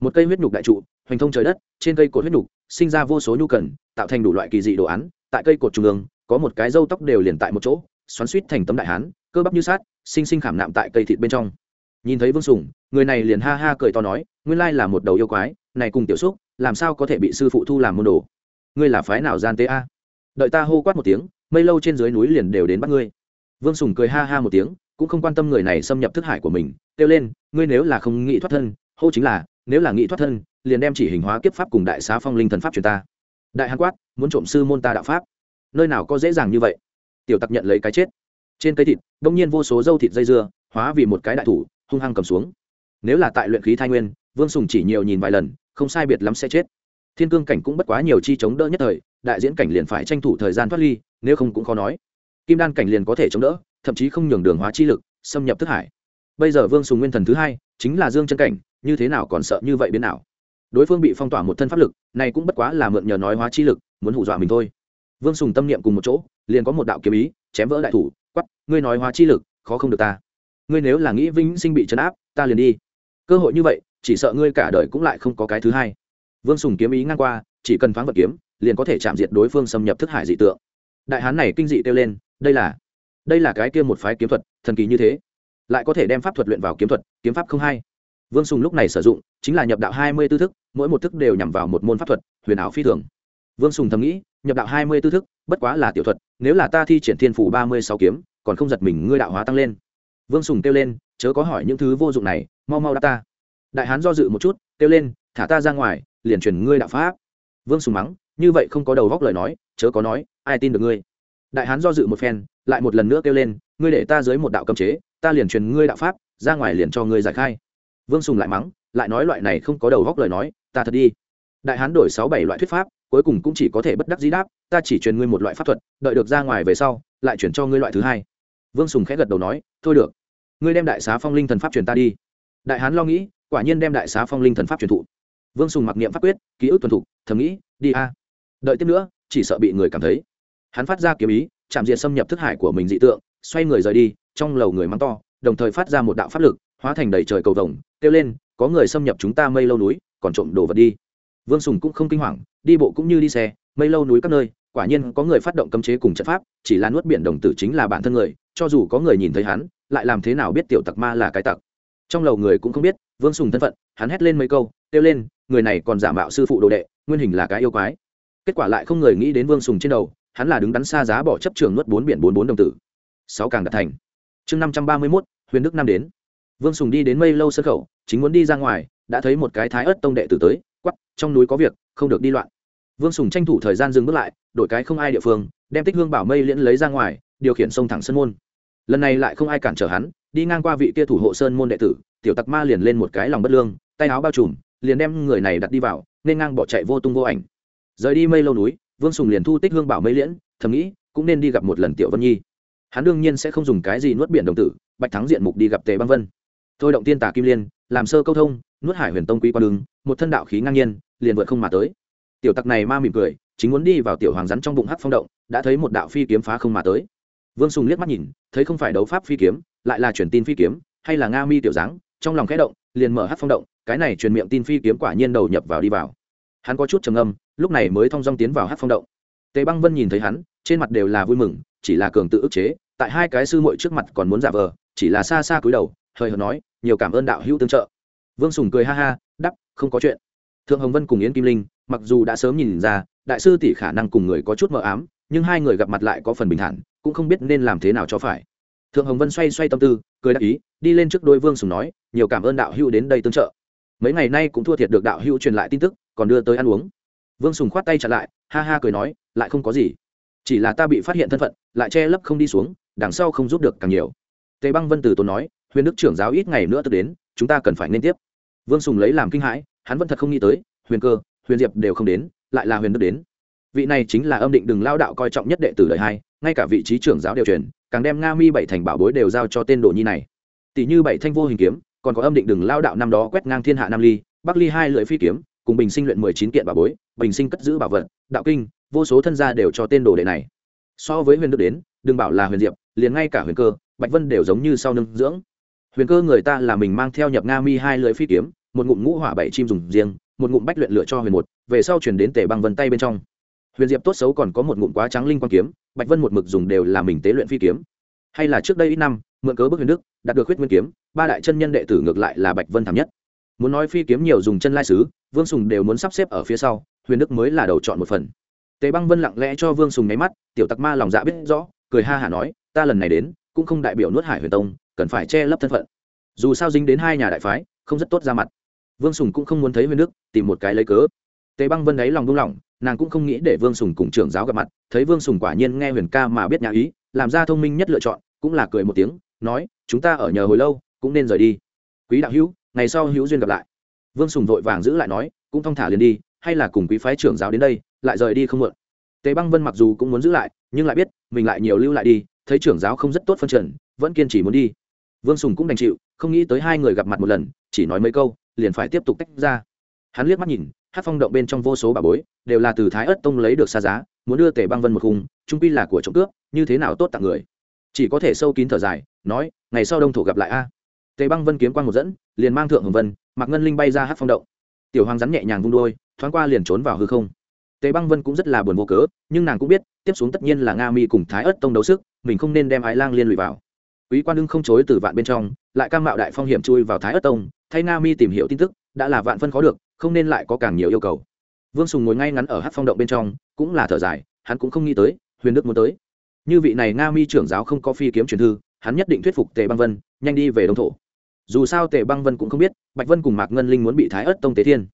Một cây huyết nhục đại trụ, hoành thông trời đất, trên cây cột huyết nhục, sinh ra vô số nhu cần, tạo thành đủ loại kỳ dị đồ án. Tại cây cột trung ương, có một cái râu tóc đều liền tại một chỗ, xoắn suýt thành tấm đại hán, cơ bắp như sát sinh sinh khảm nạm tại cây thịt bên trong. Nhìn thấy vương sùng, người này liền ha ha cười to nói, nguyên lai là một đầu yêu quái, này cùng tiểu xúc, làm sao có thể bị sư phụ thu làm môn đồ? Ngươi là phái nào gian tế a? Đợi ta hô quát một tiếng, mây lâu trên dưới núi liền đều đến bắt ngươi. Vương sùng cười ha ha một tiếng, cũng không quan tâm người này xâm nhập thức hải của mình, kêu lên, ngươi nếu là không nghĩ thoát thân, hô chính là, nếu là nghĩ thoát thân, liền đem chỉ hình hóa kiếp pháp cùng đại xá phong linh thần pháp truyền ta. Đại hàn quát, muốn trộm sư môn ta đạo pháp. Nơi nào có dễ dàng như vậy? Tiểu tặc nhận lấy cái chết. Trên cây thịt, đông nhiên vô số dâu thịt dây dưa, hóa vì một cái đại thủ, hung hăng cầm xuống. Nếu là tại luyện khí thai nguyên, vương sùng chỉ nhiều nhìn vài lần, không sai biệt lắm sẽ chết thiên cương cảnh cũng bất quá nhiều chi chống đỡ nhất thời, đại diễn cảnh liền phải tranh thủ thời gian thoát ly, nếu không cũng khó nói. Kim đan cảnh liền có thể chống đỡ, thậm chí không nhường đường hóa chi lực, xâm nhập thức hải. Bây giờ vương sùng nguyên thần thứ hai, chính là dương chân cảnh, như thế nào còn sợ như vậy biến nào? Đối phương bị phong tỏa một thân pháp lực, này cũng bất quá là mượn nhờ nói hóa chi lực, muốn hù dọa mình thôi. Vương sùng tâm niệm cùng một chỗ, liền có một đạo kiếm ý, chém vỡ đại thủ quắp ngươi nói hóa chi lực, khó không được ta. Ngươi nếu là nghĩ vĩnh sinh bị chấn áp, ta liền đi. Cơ hội như vậy, chỉ sợ ngươi cả đời cũng lại không có cái thứ hai vương sùng kiếm ý ngang qua, chỉ cần thoáng vật kiếm, liền có thể chạm diệt đối phương xâm nhập thức hải dị tượng. Đại hán này kinh dị kêu lên, đây là đây là cái kia một phái kiếm thuật, thần kỳ như thế. Lại có thể đem pháp thuật luyện vào kiếm thuật, kiếm pháp không hay. Vương sùng lúc này sử dụng, chính là nhập đạo hai mươi tư thức, mỗi một thức đều nhằm vào một môn pháp thuật, huyền ảo phi thường. Vương sùng thầm nghĩ, nhập đạo hai mươi tư thức, bất quá là tiểu thuật, nếu là ta thi triển thiên phủ ba mươi sáu kiếm, còn không giật mình ngươi đạo hóa tăng lên. Vương sùng kêu lên, chớ có hỏi những thứ vô dụng này, mau mau đáp ta. Đại hán do dự một chút, kêu lên, thả ta ra ngoài liền truyền ngươi đạo pháp. Vương sùng mắng, như vậy không có đầu góc lời nói, chớ có nói, ai tin được ngươi? Đại hán do dự một phen, lại một lần nữa kêu lên, ngươi để ta dưới một đạo cấm chế, ta liền truyền ngươi đạo pháp, ra ngoài liền cho ngươi giải khai. Vương sùng lại mắng, lại nói loại này không có đầu góc lời nói, ta thật đi. Đại hán đổi sáu bảy loại thuyết pháp, cuối cùng cũng chỉ có thể bất đắc dĩ đáp, ta chỉ truyền ngươi một loại pháp thuật, đợi được ra ngoài về sau, lại chuyển cho ngươi loại thứ hai. Vương sùng khẽ gật đầu nói, thôi được. Ngươi đem đại xá phong linh thần pháp truyền ta đi. Đại hán lo nghĩ, quả nhiên đem đại xá phong linh thần pháp truyền thụ vương sùng mặc niệm pháp quyết, ký ức tuần thục, thầm nghĩ, đi a. Đợi tiếp nữa, chỉ sợ bị người cảm thấy. Hắn phát ra kiếm ý, chạm diện xâm nhập thức hải của mình dị tượng, xoay người rời đi, trong lầu người mắng to, đồng thời phát ra một đạo pháp lực, hóa thành đầy trời cầu vồng, kêu lên, có người xâm nhập chúng ta mây lâu núi, còn trộm đồ vật đi. Vương sùng cũng không kinh hoàng, đi bộ cũng như đi xe, mây lâu núi các nơi, quả nhiên có người phát động cấm chế cùng trận pháp, chỉ là nuốt biển đồng tử chính là bản thân người, cho dù có người nhìn thấy hắn, lại làm thế nào biết tiểu tặc ma là cái tặc. Trong lầu người cũng không biết, vương sùng thân phận, hắn hét lên mấy câu kêu lên, người này còn giả mạo sư phụ đồ đệ, nguyên hình là cái yêu quái. Kết quả lại không người nghĩ đến vương sùng trên đầu, hắn là đứng đắn xa giá bỏ chấp trường nuốt bốn biển bốn bốn đồng tử. Sáu càng đạt thành. Chương năm trăm ba mươi mốt, huyền đức năm đến. Vương sùng đi đến mây lâu sân khẩu, chính muốn đi ra ngoài, đã thấy một cái thái ớt tông đệ tử tới quắp trong núi có việc, không được đi loạn. Vương sùng tranh thủ thời gian dừng bước lại, đổi cái không ai địa phương, đem tích hương bảo mây liễn lấy ra ngoài, điều khiển sông thẳng sân môn. Lần này lại không ai cản trở hắn, đi ngang qua vị kia thủ hộ sơn môn đệ tử, tiểu tặc ma liền lên một cái lòng bất lương, tay áo bao trùm liền đem người này đặt đi vào, nên ngang bỏ chạy vô tung vô ảnh. Rời đi mây lâu núi, vương sùng liền thu tích hương bảo mây liễn, thầm nghĩ, cũng nên đi gặp một lần tiểu vân nhi. Hắn đương nhiên sẽ không dùng cái gì nuốt biển đồng tử, bạch thắng diện mục đi gặp tề băng vân. Thôi động tiên tả kim liên, làm sơ câu thông, nuốt hải huyền tông quý qua đường, một thân đạo khí ngang nhiên, liền vượt không mà tới. Tiểu tặc này ma mỉm cười, chính muốn đi vào tiểu hoàng rắn trong bụng hắc phong động, đã thấy một đạo phi kiếm phá không mà tới. Vương sùng liếc mắt nhìn, thấy không phải đấu pháp phi kiếm, lại là truyền tin phi kiếm, hay là nga mi tiểu dáng, trong lòng khẽ động, liền mở hắc phong động cái này truyền miệng tin phi kiếm quả nhiên đầu nhập vào đi vào. Hắn có chút trầm âm lúc này mới thong dong tiến vào hát phong động. Tề băng vân nhìn thấy hắn, trên mặt đều là vui mừng, chỉ là cường tự ức chế, tại hai cái sư muội trước mặt còn muốn giả vờ, chỉ là xa xa cúi đầu hơi hợt nói, nhiều cảm ơn đạo hữu tương trợ. Vương sùng cười ha ha đắp không có chuyện. Thượng hồng vân cùng yến kim linh, mặc dù đã sớm nhìn ra, đại sư tỷ khả năng cùng người có chút mờ ám, nhưng hai người gặp mặt lại có phần bình thản, cũng không biết nên làm thế nào cho phải. Thượng hồng vân xoay xoay tâm tư, cười đáp ý, đi lên trước đôi vương sùng nói, nhiều cảm ơn đạo hữu đến đây tương trợ mấy ngày nay cũng thua thiệt được đạo hữu truyền lại tin tức, còn đưa tới ăn uống. Vương sùng khoát tay chặt lại, ha ha cười nói, lại không có gì. Chỉ là ta bị phát hiện thân phận, lại che lấp không đi xuống, đằng sau không giúp được càng nhiều. Tề băng vân từ tốn nói, huyền đức trưởng giáo ít ngày nữa tức đến, chúng ta cần phải nên tiếp. Vương sùng lấy làm kinh hãi, hắn vẫn thật không nghĩ tới, huyền cơ, huyền diệp đều không đến, lại là huyền đức đến. Vị này chính là âm định đừng lao đạo coi trọng nhất đệ tử đời hai, ngay cả vị trí trưởng giáo đều truyền, càng đem nga mi bảy thành bảo bối đều giao cho tên đồ nhi này. Tỷ như bảy thanh vô hình kiếm còn có âm định đừng lao đạo năm đó quét ngang thiên hạ nam ly, bắc ly hai lưỡi phi kiếm, cùng bình sinh luyện mười chín kiện bảo bối, bình sinh cất giữ bảo vật, đạo kinh, vô số thân gia đều cho tên đồ đệ này. So với huyền đức đến, đừng bảo là huyền diệp, liền ngay cả huyền cơ, bạch vân đều giống như sau nâng dưỡng. Huyền cơ người ta là mình mang theo nhập nga mi hai lưỡi phi kiếm, một ngụm ngũ hỏa bảy chim dùng riêng, một ngụm bách luyện lựa cho huyền một, về sau chuyển đến tể băng vân tay bên trong. Huyền diệp tốt xấu còn có một ngụm quá trắng linh quan kiếm, bạch vân một mực dùng đều là mình tế luyện phi kiếm hay là trước đây ít năm, mượn cớ bức huyền đức, đạt được huyết nguyên kiếm, ba đại chân nhân đệ tử ngược lại là bạch vân thảm nhất. Muốn nói phi kiếm nhiều dùng chân lai sứ, vương sùng đều muốn sắp xếp ở phía sau, huyền đức mới là đầu chọn một phần. Tề băng vân lặng lẽ cho vương sùng nháy mắt, tiểu tặc ma lòng dạ biết rõ, cười ha hả nói, ta lần này đến, cũng không đại biểu nuốt hải huyền tông, cần phải che lấp thân phận. Dù sao dính đến hai nhà đại phái, không rất tốt ra mặt. Vương sùng cũng không muốn thấy huyền đức, tìm một cái lấy cớ. Tề băng vân đáy lòng buông lỏng nàng cũng không nghĩ để vương sùng cùng trưởng giáo gặp mặt, thấy vương sùng quả nhiên nghe huyền ca mà biết nhà ý, làm ra thông minh nhất lựa chọn, cũng là cười một tiếng, nói, chúng ta ở nhờ hồi lâu, cũng nên rời đi. Quý đạo hữu, ngày sau hữu duyên gặp lại. Vương sùng vội vàng giữ lại nói, cũng thong thả liền đi, hay là cùng quý phái trưởng giáo đến đây, lại rời đi không muộn. Tề băng vân mặc dù cũng muốn giữ lại, nhưng lại biết, mình lại nhiều lưu lại đi, thấy trưởng giáo không rất tốt phân trần, vẫn kiên trì muốn đi. Vương sùng cũng đành chịu, không nghĩ tới hai người gặp mặt một lần, chỉ nói mấy câu, liền phải tiếp tục tách ra. Hắn liếc mắt nhìn hát phong động bên trong vô số bà bối, đều là từ thái ất tông lấy được xa giá, muốn đưa tề băng vân một khung, trung pi là của trộm cướp, như thế nào tốt tặng người. Chỉ có thể sâu kín thở dài, nói, ngày sau đông thổ gặp lại a. Tề băng vân kiếm quan một dẫn, liền mang thượng hồng vân, mặc ngân linh bay ra hát phong động. Tiểu hoàng rắn nhẹ nhàng vung đôi thoáng qua liền trốn vào hư không. Tề băng vân cũng rất là buồn vô cớ, nhưng nàng cũng biết, tiếp xuống tất nhiên là nga mi cùng thái ất tông đấu sức, mình không nên đem ái lang liên lụy vào. Quý quan đương không chối từ vạn bên trong, lại cam mạo đại phong hiểm chui vào thái ất tông, thay nga mi tìm hiểu tin tức, đã là vạn phân khó được không nên lại có càng nhiều yêu cầu. Vương sùng ngồi ngay ngắn ở hát phong động bên trong, cũng là thở dài, hắn cũng không nghĩ tới, huyền đức muốn tới. Như vị này nga mi trưởng giáo không có phi kiếm truyền thư, hắn nhất định thuyết phục tề băng vân, nhanh đi về đông thổ. Dù sao tề băng vân cũng không biết, bạch vân cùng mạc ngân linh muốn bị thái ất tông tế thiên.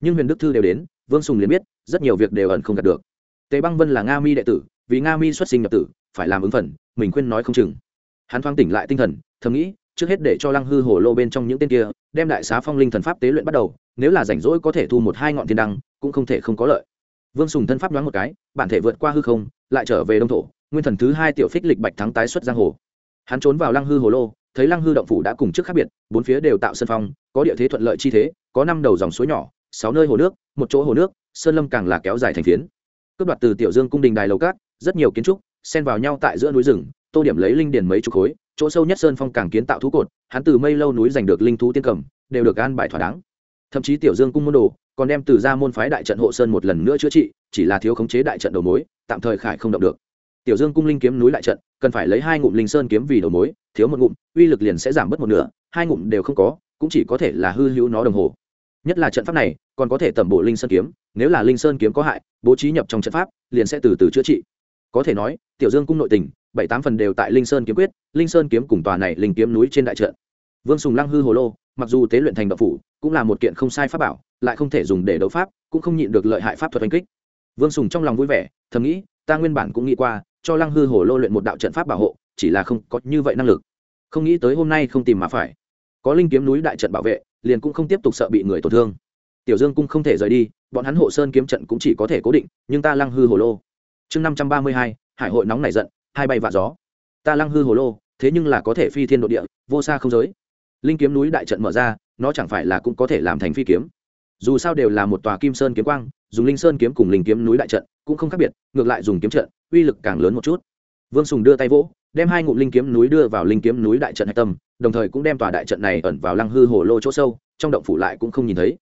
Nhưng huyền đức thư đều đến, vương sùng liền biết, rất nhiều việc đều ẩn không đạt được. Tề băng vân là nga mi đệ tử, vì nga mi xuất sinh nhập tử, phải làm ứng phần, mình khuyên nói không chừng. Hắn thoáng tỉnh lại tinh thần, thầm nghĩ trước hết để cho lăng hư hồ lô bên trong những tên kia, đem đại xá phong linh thần pháp tế luyện bắt đầu, nếu là rảnh rỗi có thể thu một hai ngọn thiên đăng, cũng không thể không có lợi. Vương sùng thân pháp đoán một cái, bản thể vượt qua hư không, lại trở về đông thổ, nguyên thần thứ hai tiểu phích lịch bạch thắng tái xuất giang hồ. Hắn trốn vào lăng hư hồ lô, thấy lăng hư động phủ đã cùng trước khác biệt, bốn phía đều tạo sân phong, có địa thế thuận lợi chi thế, có năm đầu dòng suối nhỏ, sáu nơi hồ nước, một chỗ hồ nước, sơn lâm càng là kéo dài thành phiến. Cướp đoạt từ tiểu dương cung đình đài lầu cát rất nhiều kiến trúc, xen vào nhau tại giữa núi rừng tô điểm lấy linh điền mấy chục khối, chỗ sâu nhất sơn phong càng kiến tạo thú cột, hắn từ mây lâu núi giành được linh thú tiên cầm, đều được an bài thỏa đáng. Thậm chí tiểu dương cung môn đồ, còn đem từ ra môn phái đại trận hộ sơn một lần nữa chữa trị, chỉ là thiếu khống chế đại trận đầu mối, tạm thời khải không động được. Tiểu dương cung linh kiếm núi đại trận, cần phải lấy hai ngụm linh sơn kiếm vì đầu mối, thiếu một ngụm, uy lực liền sẽ giảm bớt một nửa, hai ngụm đều không có, cũng chỉ có thể là hư hữu nó đồng hồ. Nhất là trận pháp này, còn có thể tẩm bộ linh sơn kiếm, nếu là linh sơn kiếm có hại, bố trí nhập trong trận pháp, liền sẽ từ từ chữa trị. Có thể nói tiểu dương cung nội tình, bảy tám phần đều tại linh sơn kiếm quyết, linh sơn kiếm cùng tòa này linh kiếm núi trên đại trận. Vương sùng lăng hư hồ lô, mặc dù tế luyện thành đậu phủ, cũng là một kiện không sai pháp bảo, lại không thể dùng để đấu pháp, cũng không nhịn được lợi hại pháp thuật oanh kích. Vương sùng trong lòng vui vẻ, thầm nghĩ, ta nguyên bản cũng nghĩ qua, cho lăng hư hồ lô luyện một đạo trận pháp bảo hộ, chỉ là không có như vậy năng lực. Không nghĩ tới hôm nay không tìm mà phải. Có linh kiếm núi đại trận bảo vệ, liền cũng không tiếp tục sợ bị người tổn thương. Tiểu dương cung không thể rời đi, bọn hắn hộ sơn kiếm trận cũng chỉ có thể cố định, nhưng ta lăng hư hồ lô. Chương năm trăm ba mươi hai hải hội nóng nảy giận, hai bay vạ gió. Ta lăng hư hồ lô, thế nhưng là có thể phi thiên độ địa, vô xa không giới. Linh kiếm núi đại trận mở ra, nó chẳng phải là cũng có thể làm thành phi kiếm. Dù sao đều là một tòa kim sơn kiếm quang, dùng linh sơn kiếm cùng linh kiếm núi đại trận cũng không khác biệt, ngược lại dùng kiếm trận, uy lực càng lớn một chút. Vương sùng đưa tay vỗ, đem hai ngụm linh kiếm núi đưa vào linh kiếm núi đại trận hạch tâm, đồng thời cũng đem tòa đại trận này ẩn vào lăng hư hồ lô chỗ sâu, trong động phủ lại cũng không nhìn thấy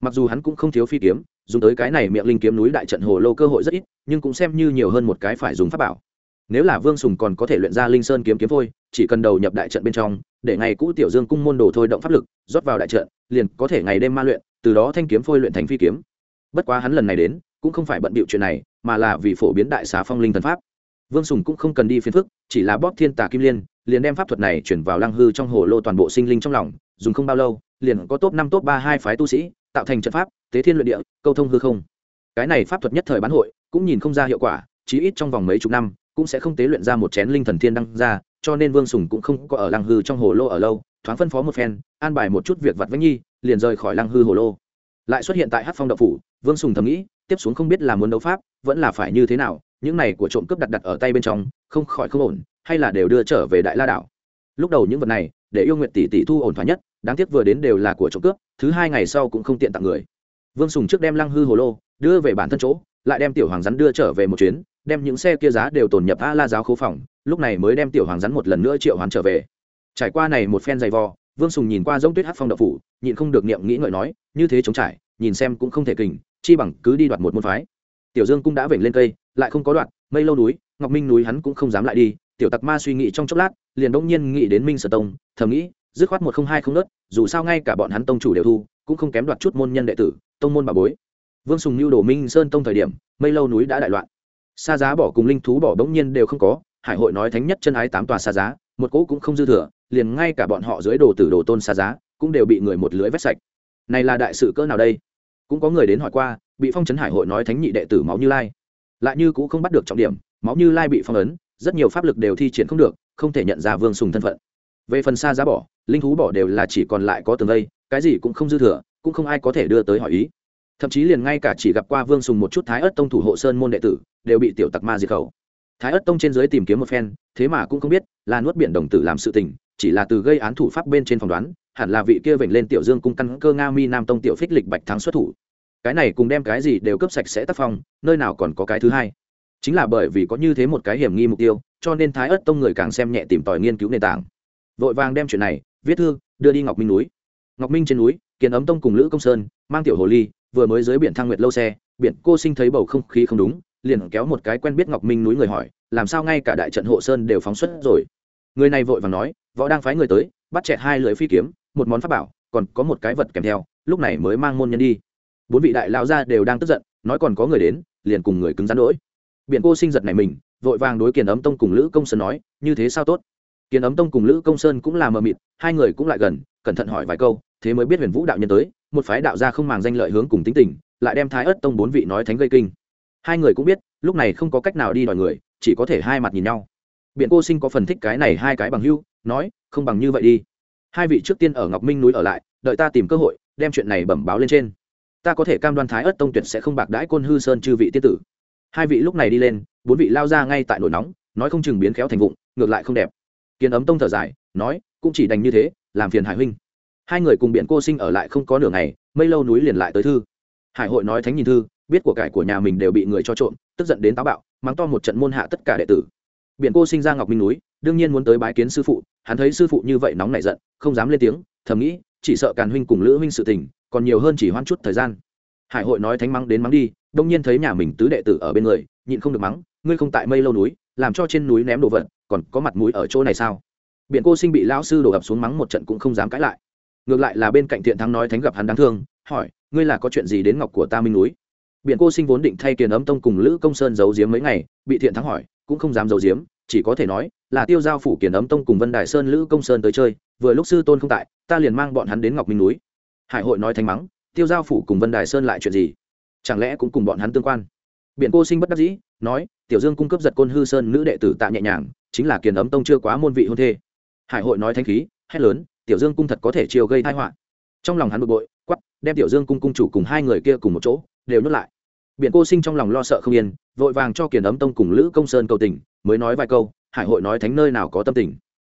mặc dù hắn cũng không thiếu phi kiếm, dùng tới cái này miệng linh kiếm núi đại trận hồ lô cơ hội rất ít, nhưng cũng xem như nhiều hơn một cái phải dùng pháp bảo. Nếu là vương sùng còn có thể luyện ra linh sơn kiếm kiếm phôi chỉ cần đầu nhập đại trận bên trong, để ngày cũ tiểu dương cung môn đồ thôi động pháp lực, rót vào đại trận, liền có thể ngày đêm ma luyện, từ đó thanh kiếm phôi luyện thành phi kiếm. Bất quá hắn lần này đến, cũng không phải bận bịu chuyện này, mà là vì phổ biến đại xá phong linh thần pháp. Vương sùng cũng không cần đi phiền phức, chỉ là bóp thiên tà kim liên, liền đem pháp thuật này chuyển vào lăng hư trong hồ lô toàn bộ sinh linh trong lòng, dùng không bao lâu liền có top năm, top ba hai phái tu sĩ, tạo thành trận pháp, tế thiên luyện địa, câu thông hư không. Cái này pháp thuật nhất thời bán hội, cũng nhìn không ra hiệu quả, chí ít trong vòng mấy chục năm, cũng sẽ không tế luyện ra một chén linh thần thiên đăng ra, cho nên vương sùng cũng không có ở lăng hư trong hồ lô ở lâu, thoáng phân phó một phen, an bài một chút việc vặt với nhi, liền rời khỏi lăng hư hồ lô. Lại xuất hiện tại hát phong đậu phủ, vương sùng thầm nghĩ, tiếp xuống không biết là muốn đấu pháp, vẫn là phải như thế nào, những này của trộm cướp đặt đặt ở tay bên trong, không khỏi không ổn, hay là đều đưa trở về đại la đảo. Lúc đầu những vật này, để yêu nguyện tỷ tỷ thu ổn thỏa nhất đáng tiếc vừa đến đều là của trộm cướp, thứ hai ngày sau cũng không tiện tặng người. Vương sùng trước đem lăng hư hồ lô đưa về bản thân chỗ, lại đem tiểu hoàng rắn đưa trở về một chuyến, đem những xe kia giá đều tồn nhập a la giáo khố phòng, lúc này mới đem tiểu hoàng rắn một lần nữa triệu hoán trở về. Trải qua này một phen dày vò, vương sùng nhìn qua giống tuyết hát phong đậu phủ, nhịn không được niệm nghĩ ngợi nói, như thế chống trải, nhìn xem cũng không thể kình, chi bằng cứ đi đoạt một môn phái. Tiểu dương cũng đã vểnh lên cây, lại không có đoạn mây lâu núi, ngọc minh núi hắn cũng không dám lại đi, tiểu tặc ma suy nghĩ trong chốc lát, liền đỗng nhiên nghĩ đến minh sở tông, thầm nghĩ dứt khoát một không hai không nớt, dù sao ngay cả bọn hắn tông chủ đều thu, cũng không kém đoạt chút môn nhân đệ tử, tông môn bà bối. Vương sùng lưu đồ minh sơn tông thời điểm, mây lâu núi đã đại loạn. Xa giá bỏ cùng linh thú bỏ bỗng nhiên đều không có, hải hội nói thánh nhất chân ái tám tòa xa giá, một cỗ cũng không dư thừa, liền ngay cả bọn họ dưới đồ tử đồ tôn xa giá, cũng đều bị người một lưới vét sạch. Này là đại sự cỡ nào đây? Cũng có người đến hỏi qua, bị phong trấn hải hội nói thánh nhị đệ tử máu như lai. Lại như cũng không bắt được trọng điểm, máu như lai bị phong ấn, rất nhiều pháp lực đều thi triển không được, không thể nhận ra vương sùng thân phận về phần xa giá bỏ, linh thú bỏ đều là chỉ còn lại có tường lây cái gì cũng không dư thừa, cũng không ai có thể đưa tới hỏi ý. Thậm chí liền ngay cả chỉ gặp qua vương sùng một chút thái ớt tông thủ hộ sơn môn đệ tử, đều bị tiểu tặc ma diệt khẩu. Thái ớt tông trên dưới tìm kiếm một phen, thế mà cũng không biết, là nuốt biển đồng tử làm sự tình, chỉ là từ gây án thủ pháp bên trên phỏng đoán, hẳn là vị kia vểnh lên tiểu dương cung căn cơ nga mi nam tông tiểu phích lịch bạch thắng xuất thủ. Cái này cùng đem cái gì đều cấp sạch sẽ tác phong, nơi nào còn có cái thứ hai. Chính là bởi vì có như thế một cái hiểm nghi mục tiêu, cho nên thái ớt tông người càng xem nhẹ tìm tòi nghiên cứu nền tảng vội vàng đem chuyện này, viết thư, đưa đi ngọc minh núi. Ngọc minh trên núi kiến ấm tông cùng lữ công sơn, mang tiểu hồ ly, vừa mới dưới biển thang nguyệt lâu xe, biển cô sinh thấy bầu không khí không đúng, liền kéo một cái quen biết ngọc minh núi người hỏi, làm sao ngay cả đại trận hộ sơn đều phóng xuất rồi? Người này vội vàng nói, võ đang phái người tới, bắt chẹt hai lưỡi phi kiếm, một món pháp bảo, còn có một cái vật kèm theo, lúc này mới mang môn nhân đi. Bốn vị đại lao ra đều đang tức giận, nói còn có người đến, liền cùng người cứng rắn đỗi biển cô sinh giật này mình, vội vàng đối kiền ấm tông cùng lữ công sơn nói, như thế sao tốt? Kiến ấm tông cùng lữ công sơn cũng là mờ mịt, hai người cũng lại gần, cẩn thận hỏi vài câu, thế mới biết huyền vũ đạo nhân tới, một phái đạo gia không màng danh lợi hướng cùng tính tình, lại đem thái ớt tông bốn vị nói thánh gây kinh. Hai người cũng biết, lúc này không có cách nào đi đòi người, chỉ có thể hai mặt nhìn nhau. Biện cô sinh có phần thích cái này hai cái bằng hưu nói, không bằng như vậy đi. Hai vị trước tiên ở ngọc minh núi ở lại, đợi ta tìm cơ hội, đem chuyện này bẩm báo lên trên. Ta có thể cam đoan thái ớt tông tuyệt sẽ không bạc đãi côn hư sơn chư vị tiết tử. Hai vị lúc này đi lên, bốn vị lao ra ngay tại nổi nóng, nói không chừng biến khéo thành vụng, ngược lại không đẹp kiến ấm tông thở dài, nói, cũng chỉ đành như thế, làm phiền hải huynh. Hai người cùng biện cô sinh ở lại không có nửa ngày, mây lâu núi liền lại tới thư. Hải hội nói thánh nhìn thư, biết của cải của nhà mình đều bị người cho trộm, tức giận đến táo bạo, mắng to một trận môn hạ tất cả đệ tử. Biện cô sinh ra ngọc minh núi, đương nhiên muốn tới bái kiến sư phụ, hắn thấy sư phụ như vậy nóng nảy giận, không dám lên tiếng, thầm nghĩ, chỉ sợ càn huynh cùng lữ huynh sự tình, còn nhiều hơn chỉ hoãn chút thời gian. Hải hội nói thánh mắng đến mắng đi, đông nhiên thấy nhà mình tứ đệ tử ở bên người, nhịn không được mắng, ngươi không tại mây lâu núi làm cho trên núi ném đồ vật, còn có mặt mũi ở chỗ này sao? Biện cô sinh bị lão sư đổ ập xuống mắng một trận cũng không dám cãi lại. Ngược lại là bên cạnh thiện thắng nói thánh gặp hắn đáng thương, hỏi, ngươi là có chuyện gì đến ngọc của ta minh núi? Biện cô sinh vốn định thay kiền ấm tông cùng lữ công sơn giấu giếm mấy ngày, bị thiện thắng hỏi, cũng không dám giấu giếm, chỉ có thể nói là tiêu giao phủ kiền ấm tông cùng vân đài sơn lữ công sơn tới chơi, vừa lúc sư tôn không tại, ta liền mang bọn hắn đến ngọc minh núi. Hải hội nói thánh mắng, tiêu giao phủ cùng vân đài sơn lại chuyện gì? Chẳng lẽ cũng cùng bọn hắn tương quan? Biện cô sinh bất đắc dĩ, nói, tiểu dương cung cấp giật côn hư sơn nữ đệ tử tạ nhẹ nhàng, chính là kiền ấm tông chưa quá môn vị hôn thê. Hải hội nói thanh khí, hét lớn, tiểu dương cung thật có thể chiều gây tai họa. Trong lòng hắn bực bội quắp đem tiểu dương cung cung chủ cùng hai người kia cùng một chỗ, đều nhốt lại. Biện cô sinh trong lòng lo sợ không yên, vội vàng cho kiền ấm tông cùng lữ công sơn cầu tình, mới nói vài câu, hải hội nói thánh nơi nào có tâm tình.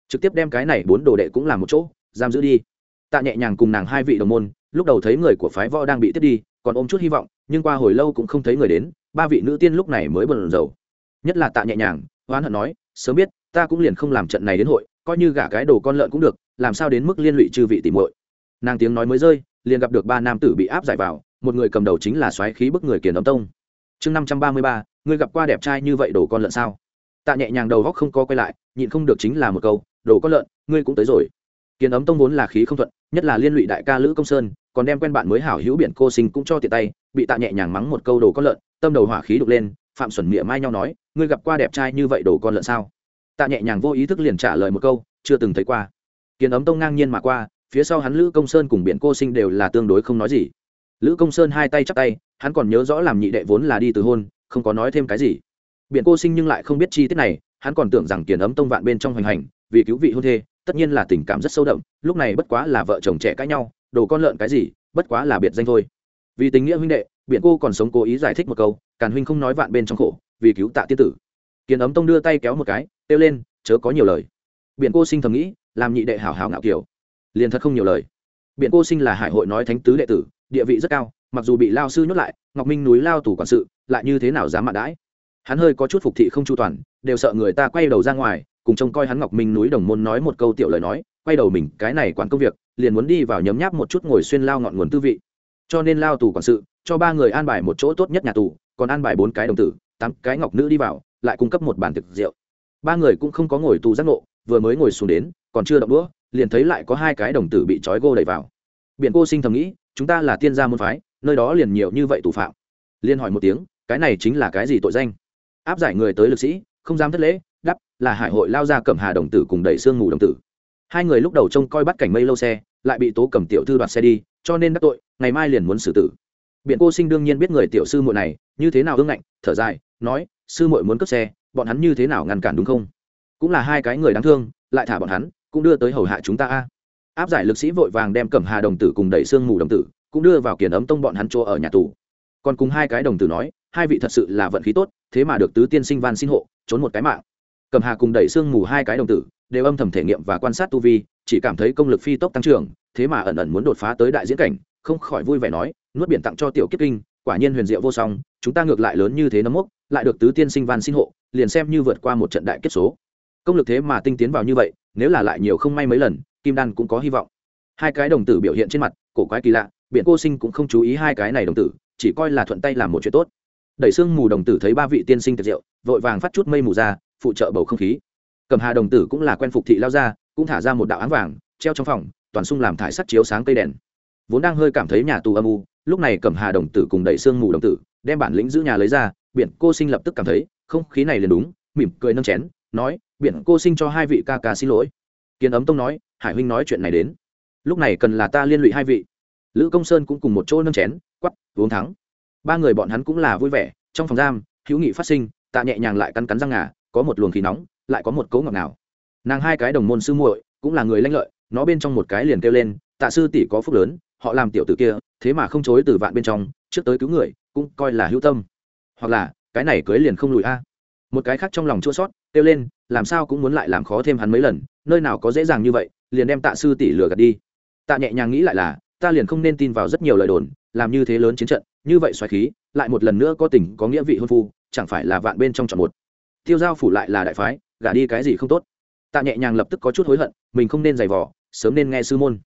Trực tiếp đem cái này bốn đồ đệ cũng làm một chỗ, giam giữ đi. Tạ nhẹ nhàng cùng nàng hai vị đồng môn, lúc đầu thấy người của phái võ đang bị tiếp đi, còn ôm chút hy vọng, nhưng qua hồi lâu cũng không thấy người đến ba vị nữ tiên lúc này mới bần dầu nhất là tạ nhẹ nhàng, oán hận nói, sớm biết, ta cũng liền không làm trận này đến hội, coi như gả cái đồ con lợn cũng được, làm sao đến mức liên lụy chư vị tìm muội? Nàng tiếng nói mới rơi, liền gặp được ba nam tử bị áp giải vào, một người cầm đầu chính là soái khí bức người kiền ấm tông. Chương năm trăm ba mươi ba, ngươi gặp qua đẹp trai như vậy đồ con lợn sao? Tạ nhẹ nhàng đầu góc không co quay lại, nhịn không được chính là một câu, đồ con lợn, ngươi cũng tới rồi. Kiền ấm tông vốn là khí không thuận, nhất là liên lụy đại ca lữ công sơn, còn đem quen bạn mới hảo hữu biển cô sinh cũng cho tiện tay, bị tạ nhẹ nhàng mắng một câu đồ con lợn tâm đầu hỏa khí đục lên, phạm xuẩn miệng mai nhau nói, ngươi gặp qua đẹp trai như vậy đồ con lợn sao? Tạ nhẹ nhàng vô ý thức liền trả lời một câu, chưa từng thấy qua. Kiến ấm tông ngang nhiên mà qua, phía sau hắn lữ công sơn cùng biển cô sinh đều là tương đối không nói gì. Lữ công sơn hai tay chắp tay, hắn còn nhớ rõ làm nhị đệ vốn là đi từ hôn, không có nói thêm cái gì. Biển cô sinh nhưng lại không biết chi tiết này, hắn còn tưởng rằng kiến ấm tông vạn bên trong hoành hành, vì cứu vị hôn thê, tất nhiên là tình cảm rất sâu đậm, lúc này bất quá là vợ chồng trẻ cãi nhau, đồ con lợn cái gì, bất quá là biệt danh thôi. Vì tình nghĩa huynh đệ biện cô còn sống cố ý giải thích một câu càn huynh không nói vạn bên trong khổ vì cứu tạ tiên tử. Kiến ấm tông đưa tay kéo một cái kêu lên chớ có nhiều lời. Biện cô sinh thầm nghĩ làm nhị đệ hảo hảo ngạo kiều, liền thật không nhiều lời. Biện cô sinh là hải hội nói thánh tứ đệ tử địa vị rất cao mặc dù bị lao sư nhốt lại ngọc minh núi lao tù quản sự lại như thế nào dám mạn đãi? Hắn hơi có chút phục thị không chu toàn đều sợ người ta quay đầu ra ngoài cùng trông coi hắn ngọc minh núi đồng môn nói một câu tiểu lời nói quay đầu mình cái này quản công việc liền muốn đi vào nhấm nháp một chút ngồi xuyên lao ngọn nguồn tư vị. Cho nên lao tù quản sự cho ba người an bài một chỗ tốt nhất nhà tù, còn an bài bốn cái đồng tử, tám cái ngọc nữ đi vào, lại cung cấp một bàn thực rượu. Ba người cũng không có ngồi tù giác ngộ, vừa mới ngồi xuống đến, còn chưa động đũa, liền thấy lại có hai cái đồng tử bị trói gô đẩy vào. Biện cô sinh thầm nghĩ, chúng ta là tiên gia môn phái, nơi đó liền nhiều như vậy tù phạm. Liên hỏi một tiếng, cái này chính là cái gì tội danh? Áp giải người tới lực sĩ, không dám thất lễ đắp là hải hội lao ra cẩm hà đồng tử cùng đẩy sương mù đồng tử. Hai người lúc đầu trông coi bắt cảnh mây lâu xe, lại bị tố cầm tiểu thư đoạt xe đi, cho nên đắc tội, ngày mai liền muốn xử tử biện cô sinh đương nhiên biết người tiểu sư muội này, như thế nào ương ngạnh, thở dài, nói, sư muội muốn cướp xe, bọn hắn như thế nào ngăn cản đúng không? Cũng là hai cái người đáng thương, lại thả bọn hắn, cũng đưa tới hầu hạ chúng ta a. Áp giải lực sĩ vội vàng đem cẩm hà đồng tử cùng đẩy sương mù đồng tử, cũng đưa vào kiền ấm tông bọn hắn chỗ ở nhà tù. Còn cùng hai cái đồng tử nói, hai vị thật sự là vận khí tốt, thế mà được tứ tiên sinh van xin hộ, trốn một cái mạng. Cẩm hà cùng đẩy sương mù hai cái đồng tử, đều âm thầm thể nghiệm và quan sát tu vi, chỉ cảm thấy công lực phi tốc tăng trưởng, thế mà ẩn ẩn muốn đột phá tới đại diễn cảnh không khỏi vui vẻ nói, nuốt biển tặng cho tiểu kiếp kinh, quả nhiên huyền diệu vô song, chúng ta ngược lại lớn như thế nấm mốc, lại được tứ tiên sinh van xin hộ, liền xem như vượt qua một trận đại kết số. Công lực thế mà tinh tiến vào như vậy, nếu là lại nhiều không may mấy lần, kim đan cũng có hy vọng. Hai cái đồng tử biểu hiện trên mặt, cổ quái kỳ lạ biện cô sinh cũng không chú ý hai cái này đồng tử, chỉ coi là thuận tay làm một chuyện tốt. Đẩy xương mù đồng tử thấy ba vị tiên sinh tiệc rượu vội vàng phát chút mây mù ra, phụ trợ bầu không khí. Cầm hà đồng tử cũng là quen phục thị lao ra, cũng thả ra một đạo áng vàng, treo trong phòng, toàn sung làm thải sắt chiếu sáng cây đèn vốn đang hơi cảm thấy nhà tù âm u, lúc này cầm hà đồng tử cùng đẩy xương mù đồng tử, đem bản lĩnh giữ nhà lấy ra, biển cô sinh lập tức cảm thấy, không khí này liền đúng, mỉm cười nâng chén, nói, biển cô sinh cho hai vị ca ca xin lỗi. Kiến ấm tông nói, hải huynh nói chuyện này đến. Lúc này cần là ta liên lụy hai vị. Lữ công sơn cũng cùng một chỗ nâng chén, quắp, uống thắng. Ba người bọn hắn cũng là vui vẻ, trong phòng giam, hữu nghị phát sinh, tạ nhẹ nhàng lại cắn cắn răng ngà, có một luồng khí nóng, lại có một cấu ngọt nào nàng hai cái đồng môn sư muội cũng là người lanh lợi, nó bên trong một cái liền kêu lên, tạ sư tỷ có phúc lớn họ làm tiểu tử kia, thế mà không chối từ vạn bên trong, trước tới cứu người, cũng coi là hữu tâm. Hoặc là, cái này cưới liền không lùi a. Một cái khác trong lòng chua sót kêu lên, làm sao cũng muốn lại làm khó thêm hắn mấy lần, nơi nào có dễ dàng như vậy, liền đem tạ sư tỷ lừa gạt đi. Tạ nhẹ nhàng nghĩ lại là, ta liền không nên tin vào rất nhiều lời đồn, làm như thế lớn chiến trận, như vậy xoáy khí, lại một lần nữa có tình, có nghĩa vị hôn phu, chẳng phải là vạn bên trong chọn một. Tiêu giao phủ lại là đại phái, gả đi cái gì không tốt. Tạ nhẹ nhàng lập tức có chút hối hận, mình không nên giày vò, sớm nên nghe sư môn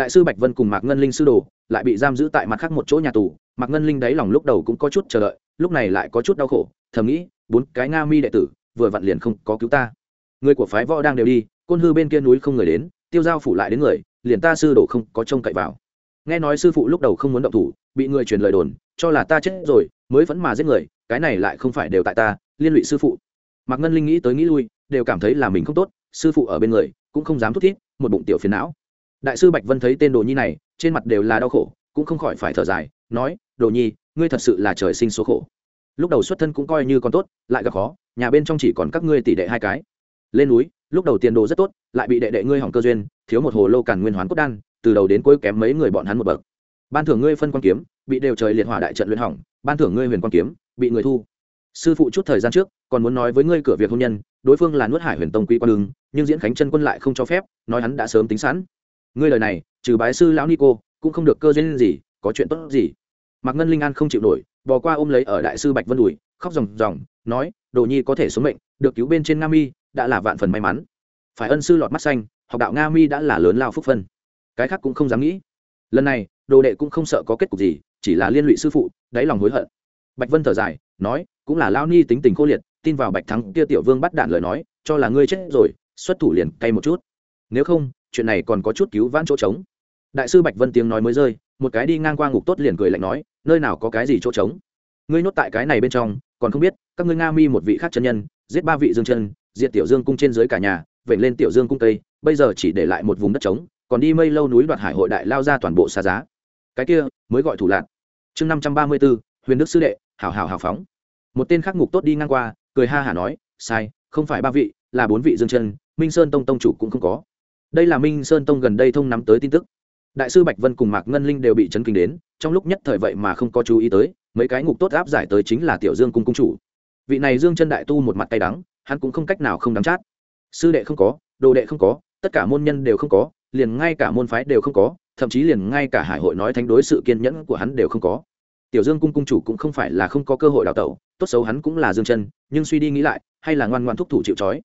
đại sư bạch vân cùng mạc ngân linh sư đồ lại bị giam giữ tại mặt khác một chỗ nhà tù. Mạc ngân linh đáy lòng lúc đầu cũng có chút chờ đợi, lúc này lại có chút đau khổ, thầm nghĩ, bốn cái nga mi đệ tử, vừa vặn liền không có cứu ta. Người của phái võ đang đều đi, côn hư bên kia núi không người đến, tiêu giao phủ lại đến người, liền ta sư đồ không có trông cậy vào. Nghe nói sư phụ lúc đầu không muốn động thủ, bị người truyền lời đồn, cho là ta chết rồi, mới vẫn mà giết người, cái này lại không phải đều tại ta, liên lụy sư phụ. Mạc ngân linh nghĩ tới nghĩ lui, đều cảm thấy là mình không tốt, sư phụ ở bên người, cũng không dám thút thít, một bụng tiểu phiền não đại sư bạch vân thấy tên đồ nhi này, trên mặt đều là đau khổ, cũng không khỏi phải thở dài, nói, đồ nhi, ngươi thật sự là trời sinh số khổ. Lúc đầu xuất thân cũng coi như còn tốt, lại gặp khó, nhà bên trong chỉ còn các ngươi tỷ đệ hai cái. Lên núi, lúc đầu tiền đồ rất tốt, lại bị đệ đệ ngươi hỏng cơ duyên, thiếu một hồ lô càn nguyên hoán cốt đan, từ đầu đến cuối kém mấy người bọn hắn một bậc. Ban thưởng ngươi phân quan kiếm, bị đều trời liệt hỏa đại trận luyện hỏng, ban thưởng ngươi huyền quan kiếm, bị người thu. Sư phụ chút thời gian trước, còn muốn nói với ngươi cửa việc hôn nhân, đối phương là nuốt hải huyền tông quý quan đường, nhưng diễn khánh chân quân lại không cho phép, nói hắn đã sớm tính sẵn ngươi lời này, trừ bái sư lão nico, cũng không được cơ duyên gì, có chuyện tốt gì? Mạc ngân linh an không chịu nổi, bò qua ôm lấy ở đại sư bạch vân đùi, khóc ròng ròng, nói, đồ nhi có thể sống mệnh, được cứu bên trên nga mi, đã là vạn phần may mắn. Phải ân sư lọt mắt xanh, học đạo nga mi đã là lớn lao phúc phân. Cái khác cũng không dám nghĩ. Lần này, đồ đệ cũng không sợ có kết cục gì, chỉ là liên lụy sư phụ, đáy lòng hối hận. Bạch vân thở dài, nói, cũng là lao ni tính tình khô liệt, tin vào bạch thắng kia tiểu vương bắt đạn lời nói, cho là ngươi chết rồi, xuất thủ liền cay một chút. Nếu không chuyện này còn có chút cứu vãn chỗ trống. Đại sư bạch vân tiếng nói mới rơi, một cái đi ngang qua ngục tốt liền cười lạnh nói, nơi nào có cái gì chỗ trống? Ngươi nhốt tại cái này bên trong, còn không biết, các ngươi nga mi một vị khác chân nhân, giết ba vị dương chân, diệt tiểu dương cung trên dưới cả nhà, vểnh lên tiểu dương cung tây bây giờ chỉ để lại một vùng đất trống, còn đi mây lâu núi đoạt hải hội đại lao ra toàn bộ xa giá. Cái kia, mới gọi thủ lạc. Chương năm trăm ba mươi b ố huyền đức sư đệ, hảo hảo hảo phóng. Một tên khắc ngục tốt đi ngang qua, cười ha hả nói, sai, không phải ba vị, là bốn vị dương chân, minh sơn tông tông chủ cũng không có đây là minh sơn tông gần đây thông nắm tới tin tức. Đại sư bạch vân cùng mạc ngân linh đều bị chấn kinh đến, trong lúc nhất thời vậy mà không có chú ý tới, mấy cái ngục tốt áp giải tới chính là tiểu dương cung cung chủ. Vị này dương chân đại tu một mặt tay đắng, hắn cũng không cách nào không đắng chát. Sư đệ không có, đồ đệ không có, tất cả môn nhân đều không có, liền ngay cả môn phái đều không có, thậm chí liền ngay cả hải hội nói thánh đối sự kiên nhẫn của hắn đều không có. Tiểu dương cung cung chủ cũng không phải là không có cơ hội đào tẩu, tốt xấu hắn cũng là dương chân, nhưng suy đi nghĩ lại, hay là ngoan ngoan thúc thủ chịu trói.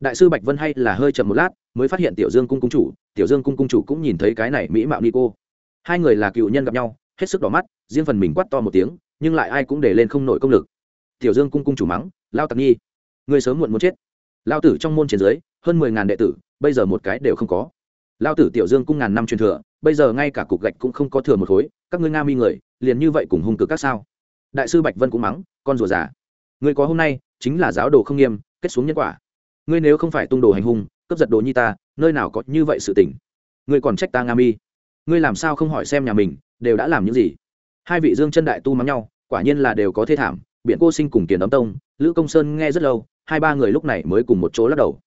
Đại sư bạch vân hay là hơi chậm một lát mới phát hiện tiểu dương cung cung chủ, tiểu dương cung cung chủ cũng nhìn thấy cái này mỹ mạo ni cô hai người là cựu nhân gặp nhau, hết sức đỏ mắt, riêng phần mình quát to một tiếng, nhưng lại ai cũng để lên không nổi công lực. Tiểu dương cung cung chủ mắng, lao tặc nhi người sớm muộn muốn chết. Lao tử trong môn trên dưới, hơn mười ngàn đệ tử, bây giờ một cái đều không có. Lao tử tiểu dương cung ngàn năm truyền thừa, bây giờ ngay cả cục gạch cũng không có thừa một khối, các ngươi nga mi người, liền như vậy cùng hung cực các sao? Đại sư bạch vân cũng mắng, con rùa già người có hôm nay chính là giáo đồ không nghiêm, kết xuống nhân quả. Ngươi nếu không phải tung đồ hành hung cướp giật đồ nhi ta, nơi nào có như vậy sự tình. Ngươi còn trách ta nga mi. Ngươi làm sao không hỏi xem nhà mình, đều đã làm những gì? Hai vị dương chân đại tu mắng nhau, quả nhiên là đều có thê thảm biện cô sinh cùng kiến ấm tông, lữ công sơn nghe rất lâu, hai ba người lúc này mới cùng một chỗ lắc đầu.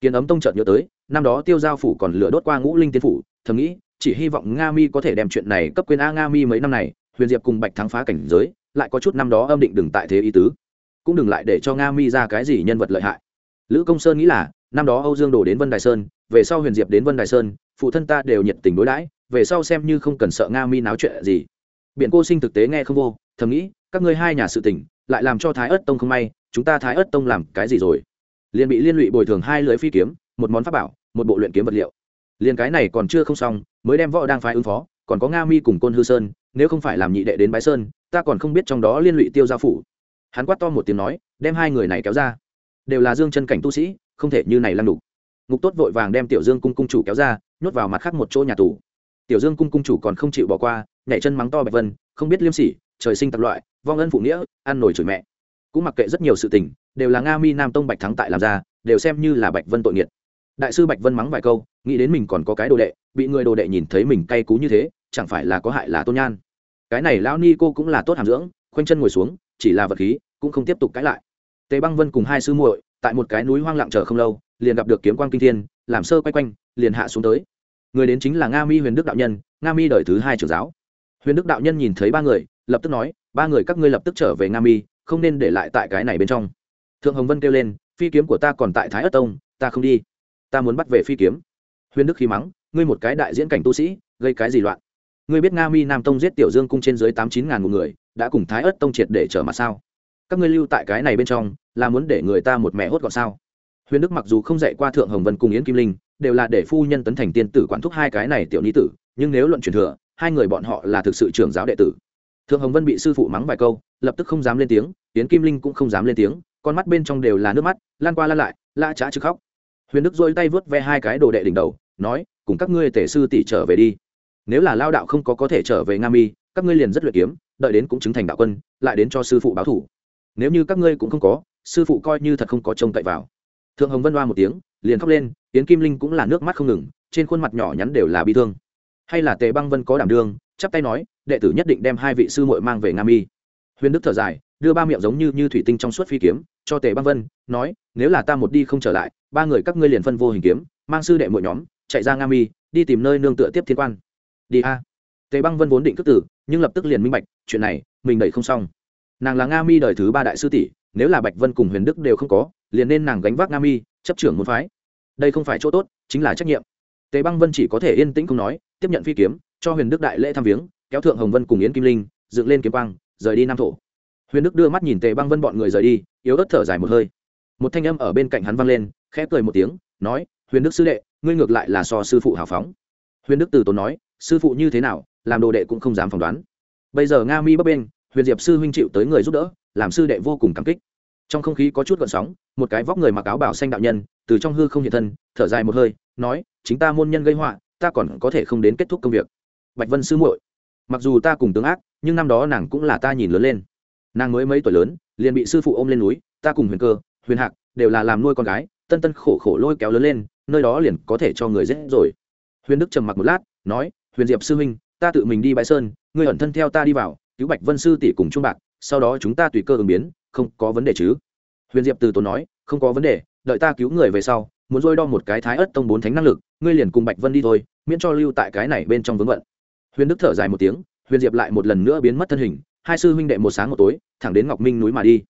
Kiến ấm tông chợt nhớ tới, năm đó tiêu giao phủ còn lửa đốt qua ngũ linh tiên phủ, thầm nghĩ, chỉ hy vọng nga mi có thể đem chuyện này cấp quyền a nga mi mấy năm này, huyền diệp cùng bạch thắng phá cảnh giới, lại có chút năm đó âm định đừng tại thế ý tứ. Cũng đừng lại để cho nga mi ra cái gì nhân vật lợi hại. Lữ công sơn nghĩ là năm đó âu dương đổ đến vân đài sơn, về sau huyền diệp đến vân đài sơn, phụ thân ta đều nhiệt tình đối đãi, về sau xem như không cần sợ nga mi náo chuyện gì. Biện cô sinh thực tế nghe không vô, thầm nghĩ, các ngươi hai nhà sự tình, lại làm cho thái ớt tông không may, chúng ta thái ớt tông làm cái gì rồi? Liền bị liên lụy bồi thường hai lưỡi phi kiếm, một món pháp bảo, một bộ luyện kiếm vật liệu. Liền cái này còn chưa không xong, mới đem võ đang phái ứng phó, còn có nga mi cùng côn hư sơn, nếu không phải làm nhị đệ đến bái sơn, ta còn không biết trong đó liên lụy tiêu gia phủ. Hắn quát to một tiếng nói, đem hai người này kéo ra. Đều là dương chân cảnh tu sĩ không thể như này lăng đục. Ngục tốt vội vàng đem tiểu dương cung cung chủ kéo ra, nhốt vào mặt khác một chỗ nhà tù. Tiểu dương cung cung chủ còn không chịu bỏ qua, nhảy chân mắng to bạch vân, không biết liêm sỉ, trời sinh tặc loại, vong ân phụ nghĩa, ăn nổi chửi mẹ. Cũng mặc kệ rất nhiều sự tình, đều là nga mi nam tông bạch thắng tại làm ra, đều xem như là bạch vân tội nghiệt. Đại sư bạch vân mắng vài câu, nghĩ đến mình còn có cái đồ đệ, bị người đồ đệ nhìn thấy mình cay cú như thế, chẳng phải là có hại là tôn nhan. Cái này lão ni cô cũng là tốt hàm dưỡng, khoanh chân ngồi xuống, chỉ là vật khí, cũng không tiếp tục cãi lại. Tề băng vân cùng hai sư muội tại một cái núi hoang lặng chờ không lâu, liền gặp được kiếm quang kinh thiên, làm sơ quay quanh, liền hạ xuống tới. Người đến chính là nga mi huyền đức đạo nhân, nga mi đời thứ hai trưởng giáo. Huyền đức đạo nhân nhìn thấy ba người, lập tức nói, ba người các ngươi lập tức trở về nga mi, không nên để lại tại cái này bên trong. Thượng hồng vân kêu lên, phi kiếm của ta còn tại thái ất tông, ta không đi. Ta muốn bắt về phi kiếm. Huyền đức khí mắng, ngươi một cái đại diễn cảnh tu sĩ, gây cái gì loạn? Ngươi biết nga mi nam tông giết tiểu dương cung trên dưới tám chín ngàn một người, đã cùng thái ất tông triệt để trở mặt sao? Các ngươi lưu tại cái này bên trong, là muốn để người ta một mẹ hốt gọn sao? Huyền đức mặc dù không dạy qua thượng hồng vân cùng yến kim linh, đều là để phu nhân tấn thành tiên tử quản thúc hai cái này tiểu ni tử, nhưng nếu luận truyền thừa, hai người bọn họ là thực sự trưởng giáo đệ tử. Thượng hồng vân bị sư phụ mắng vài câu, lập tức không dám lên tiếng, yến kim linh cũng không dám lên tiếng, con mắt bên trong đều là nước mắt, lan qua lan lại, la trá chứ khóc. Huyền đức dôi tay vớt ve hai cái đồ đệ đỉnh đầu, nói, cùng các ngươi tể sư tỷ trở về đi. Nếu là lao đạo không có có thể trở về nga mi, các ngươi liền rất luyện kiếm, đợi đến cũng chứng thành đạo quân, lại đến cho sư phụ báo thủ nếu như các ngươi cũng không có, sư phụ coi như thật không có trông cậy vào. Thượng hồng vân đoa một tiếng, liền khóc lên tiến kim linh cũng là nước mắt không ngừng, trên khuôn mặt nhỏ nhắn đều là bi thương. Hay là tề băng vân có đảm đương, chắp tay nói, đệ tử nhất định đem hai vị sư muội mang về nga mi. Huyền đức thở dài, đưa ba miệng giống như như thủy tinh trong suốt phi kiếm, cho tề băng vân, nói, nếu là ta một đi không trở lại, ba người các ngươi liền phân vô hình kiếm, mang sư đệ mỗi nhóm, chạy ra nga mi, đi tìm nơi nương tựa tiếp thiên quan. Đi a. Tề băng vân vốn định cất tử, nhưng lập tức liền minh bạch, chuyện này, mình đẩy không xong nàng là nga mi đời thứ ba đại sư tỷ, nếu là bạch vân cùng huyền đức đều không có, liền nên nàng gánh vác nga mi, chấp trưởng môn phái. Đây không phải chỗ tốt, chính là trách nhiệm. Tề băng vân chỉ có thể yên tĩnh không nói, tiếp nhận phi kiếm, cho huyền đức đại lễ thăm viếng, kéo thượng hồng vân cùng yến kim linh, dựng lên kiếm quang, rời đi nam thổ. Huyền đức đưa mắt nhìn tề băng vân bọn người rời đi, yếu ớt thở dài một hơi. Một thanh âm ở bên cạnh hắn vang lên, khẽ cười một tiếng, nói, huyền đức sư đệ, ngươi ngược lại là so sư phụ hào phóng. Huyền đức từ tốn nói, sư phụ như thế nào, làm đồ đệ cũng không dám phỏng đoán. Bây giờ nga mi bấp bên huyền diệp sư huynh chịu tới người giúp đỡ, làm sư đệ vô cùng cảm kích. Trong không khí có chút gợn sóng, một cái vóc người mặc áo bảo xanh đạo nhân, từ trong hư không hiện thân, thở dài một hơi, nói, chính ta môn nhân gây họa, ta còn có thể không đến kết thúc công việc. Bạch vân sư muội, mặc dù ta cùng tướng ác, nhưng năm đó nàng cũng là ta nhìn lớn lên. Nàng mới mấy tuổi lớn, liền bị sư phụ ôm lên núi, ta cùng huyền cơ, huyền hạc đều là làm nuôi con gái, tân tân khổ khổ lôi kéo lớn lên, nơi đó liền có thể cho người dễ rồi. Huyền đức trầm mặc một lát, nói, huyền diệp sư huynh, ta tự mình đi bãi sơn, ngươi ẩn thân theo ta đi vào cứu bạch vân sư tỷ cùng trung bạc, sau đó chúng ta tùy cơ ứng biến, không có vấn đề chứ? Huyền diệp từ tốn nói, không có vấn đề, đợi ta cứu người về sau, muốn dôi đo một cái thái ớt tông bốn thánh năng lực, ngươi liền cùng bạch vân đi thôi, miễn cho lưu tại cái này bên trong vướng bận. Huyền đức thở dài một tiếng, huyền diệp lại một lần nữa biến mất thân hình, hai sư huynh đệ một sáng một tối, thẳng đến ngọc minh núi mà đi.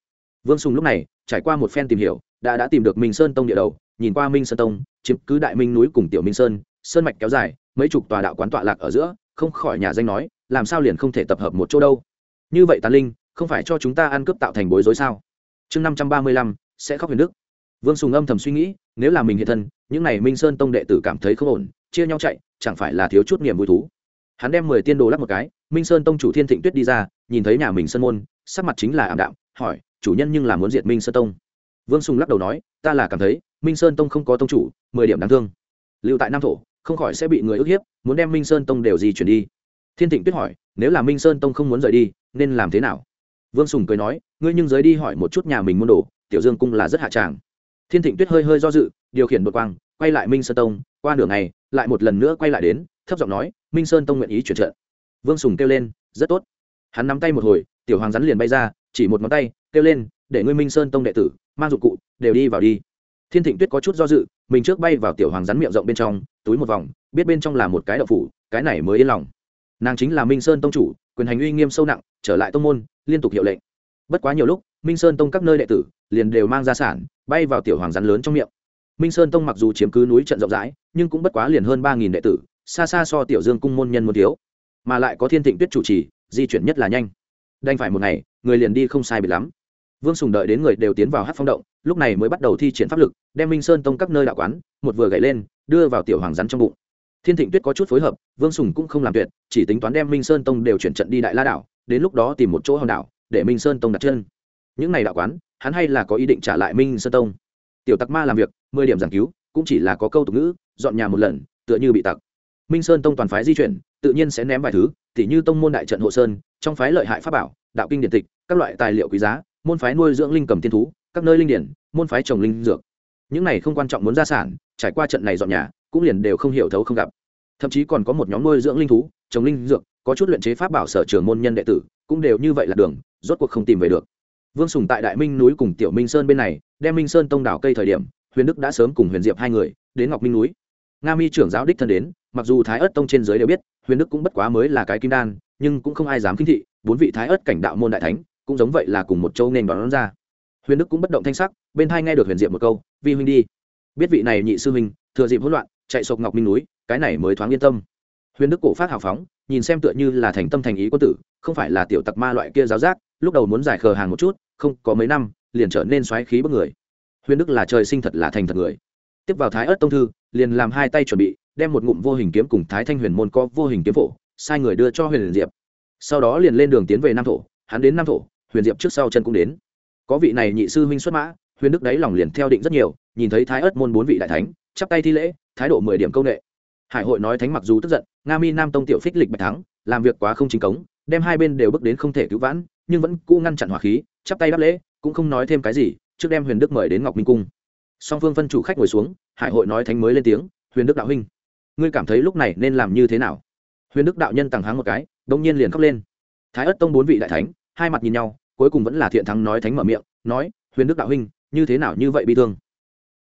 Vương sùng lúc này, trải qua một phen tìm hiểu, đã đã tìm được minh sơn tông địa đầu, nhìn qua minh sơn tông, chiếm cứ đại minh núi cùng tiểu minh sơn sơn mạch kéo dài, mấy chục tòa đạo quán tọa lạc ở giữa, không khỏi nhà danh nói làm sao liền không thể tập hợp một chỗ đâu? Như vậy tàn linh, không phải cho chúng ta ăn cướp tạo thành bối rối sao? Chương năm trăm ba mươi lăm, sẽ khóc huyền đức. Vương sùng âm thầm suy nghĩ, nếu là mình hiện thân, những n à y minh sơn tông đệ tử cảm thấy không ổn, chia nhau chạy, chẳng phải là thiếu chút niềm vui thú. Hắn đem mười tiên đồ lắp một cái, minh sơn tông chủ thiên thịnh tuyết đi ra, nhìn thấy nhà mình sơn môn, sắc mặt chính là ảm đạm, hỏi, chủ nhân nhưng là muốn diệt minh sơn tông? Vương sùng lắc đầu nói, ta là cảm thấy, minh sơn tông không có tông chủ, mười điểm đáng thương. Lưu tại nam thổ, không khỏi sẽ bị người ức hiếp, muốn đem minh sơn tông đều di chuyển đi thiên thịnh tuyết hỏi, nếu là minh sơn tông không muốn rời đi, nên làm thế nào? Vương sùng cười nói, ngươi nhưng giới đi hỏi một chút nhà mình môn đồ, tiểu dương cung là rất hạ tràng. Thiên thịnh tuyết hơi hơi do dự, điều khiển một quang, quay lại minh sơn tông, qua nửa ngày, lại một lần nữa quay lại đến, thấp giọng nói, minh sơn tông nguyện ý chuyển trận. Vương sùng kêu lên, rất tốt. Hắn nắm tay một hồi, tiểu hoàng rắn liền bay ra, chỉ một ngón tay, kêu lên, để ngươi minh sơn tông đệ tử, mang dụng cụ, đều đi vào đi. Thiên thịnh tuyết có chút do dự, mình trước bay vào tiểu hoàng rắn miệng rộng bên trong, túi một vòng, biết bên trong là một cái đậu phủ, cái này mới yên lòng nàng chính là minh sơn tông chủ quyền hành uy nghiêm sâu nặng trở lại tông môn liên tục hiệu lệnh bất quá nhiều lúc minh sơn tông các nơi đệ tử liền đều mang ra sản bay vào tiểu hoàng rắn lớn trong miệng minh sơn tông mặc dù chiếm cứ núi trận rộng rãi nhưng cũng bất quá liền hơn ba nghìn đệ tử xa xa so tiểu dương cung môn nhân một thiếu mà lại có thiên thịnh tuyết chủ trì di chuyển nhất là nhanh đành phải một ngày người liền đi không sai bị lắm vương sùng đợi đến người đều tiến vào hát phong động lúc này mới bắt đầu thi triển pháp lực đem minh sơn tông các nơi đạo quán một vừa gậy lên đưa vào tiểu hoàng rắn trong bụng thiên thịnh tuyết có chút phối hợp, vương sùng cũng không làm tuyệt, chỉ tính toán đem minh sơn tông đều chuyển trận đi đại la đảo, đến lúc đó tìm một chỗ hòn đảo, để minh sơn tông đặt chân. Những này đạo quán, hắn hay là có ý định trả lại minh sơn tông. Tiểu tặc ma làm việc, mười điểm giảng cứu, cũng chỉ là có câu tục ngữ, dọn nhà một lần, tựa như bị tặc. Minh sơn tông toàn phái di chuyển, tự nhiên sẽ ném vài thứ, tỉ như tông môn đại trận hộ sơn, trong phái lợi hại pháp bảo, đạo kinh điện tịch, các loại tài liệu quý giá, môn phái nuôi dưỡng linh cầm thiên thú, các nơi linh điển, môn phái trồng linh dược. Những này không quan trọng muốn gia sản, trải qua trận này dọn nhà cũng liền đều không hiểu thấu không gặp. Thậm chí còn có một nhóm nuôi dưỡng linh thú, trồng linh dược, có chút luyện chế pháp bảo sở trường môn nhân đệ tử, cũng đều như vậy là đường, rốt cuộc không tìm về được. Vương sùng tại đại minh núi cùng tiểu minh sơn bên này, đem minh sơn tông đảo cây thời điểm, huyền đức đã sớm cùng huyền diệp hai người, đến ngọc minh núi. Nga mi trưởng giáo đích thân đến, mặc dù thái ớt tông trên giới đều biết, huyền đức cũng bất quá mới là cái kim đan, nhưng cũng không ai dám khinh thị, bốn vị thái ớt cảnh đạo môn đại thánh, cũng giống vậy là cùng một châu nên đón ra. Huyền đức cũng bất động thanh sắc, bên hai nghe được huyền diệp một câu, vi huynh đi. Biết vị này nhị sư huynh, thừa dịp hỗn loạn chạy sộc ngọc minh núi, cái này mới thoáng yên tâm. Huyền đức cổ phát hào phóng, nhìn xem tựa như là thành tâm thành ý quân tử, không phải là tiểu tặc ma loại kia giáo giác, lúc đầu muốn giải khờ hàng một chút, không, có mấy năm, liền trở nên xoáy khí bức người. Huyền đức là trời sinh thật là thành thật người. Tiếp vào thái ớt tông thư, liền làm hai tay chuẩn bị, đem một ngụm vô hình kiếm cùng thái thanh huyền môn có vô hình kiếm phổ, sai người đưa cho huyền diệp. Sau đó liền lên đường tiến về nam thổ, hắn đến nam thổ, huyền diệp trước sau chân cũng đến. Có vị này nhị sư huynh xuất mã, huyền đức đáy lòng liền theo định rất nhiều, nhìn thấy thái ớt môn bốn vị đại thánh, chắp tay thi lễ thái độ mười điểm công nghệ. Hải hội nói thánh mặc dù tức giận, nga mi nam tông tiểu phích lịch bạch thắng, làm việc quá không chính cống, đem hai bên đều bước đến không thể cứu vãn, nhưng vẫn cũ ngăn chặn hỏa khí, chắp tay đáp lễ, cũng không nói thêm cái gì, trước đem huyền đức mời đến ngọc minh cung. Song phương phân chủ khách ngồi xuống, hải hội nói thánh mới lên tiếng, huyền đức đạo huynh, ngươi cảm thấy lúc này nên làm như thế nào? Huyền đức đạo nhân tàng háng một cái đông nhiên liền khóc lên. Thái ất tông bốn vị đại thánh, hai mặt nhìn nhau, cuối cùng vẫn là thiện thắng nói thánh mở miệng, nói, huyền đức đạo huynh, như thế nào như vậy bị thương?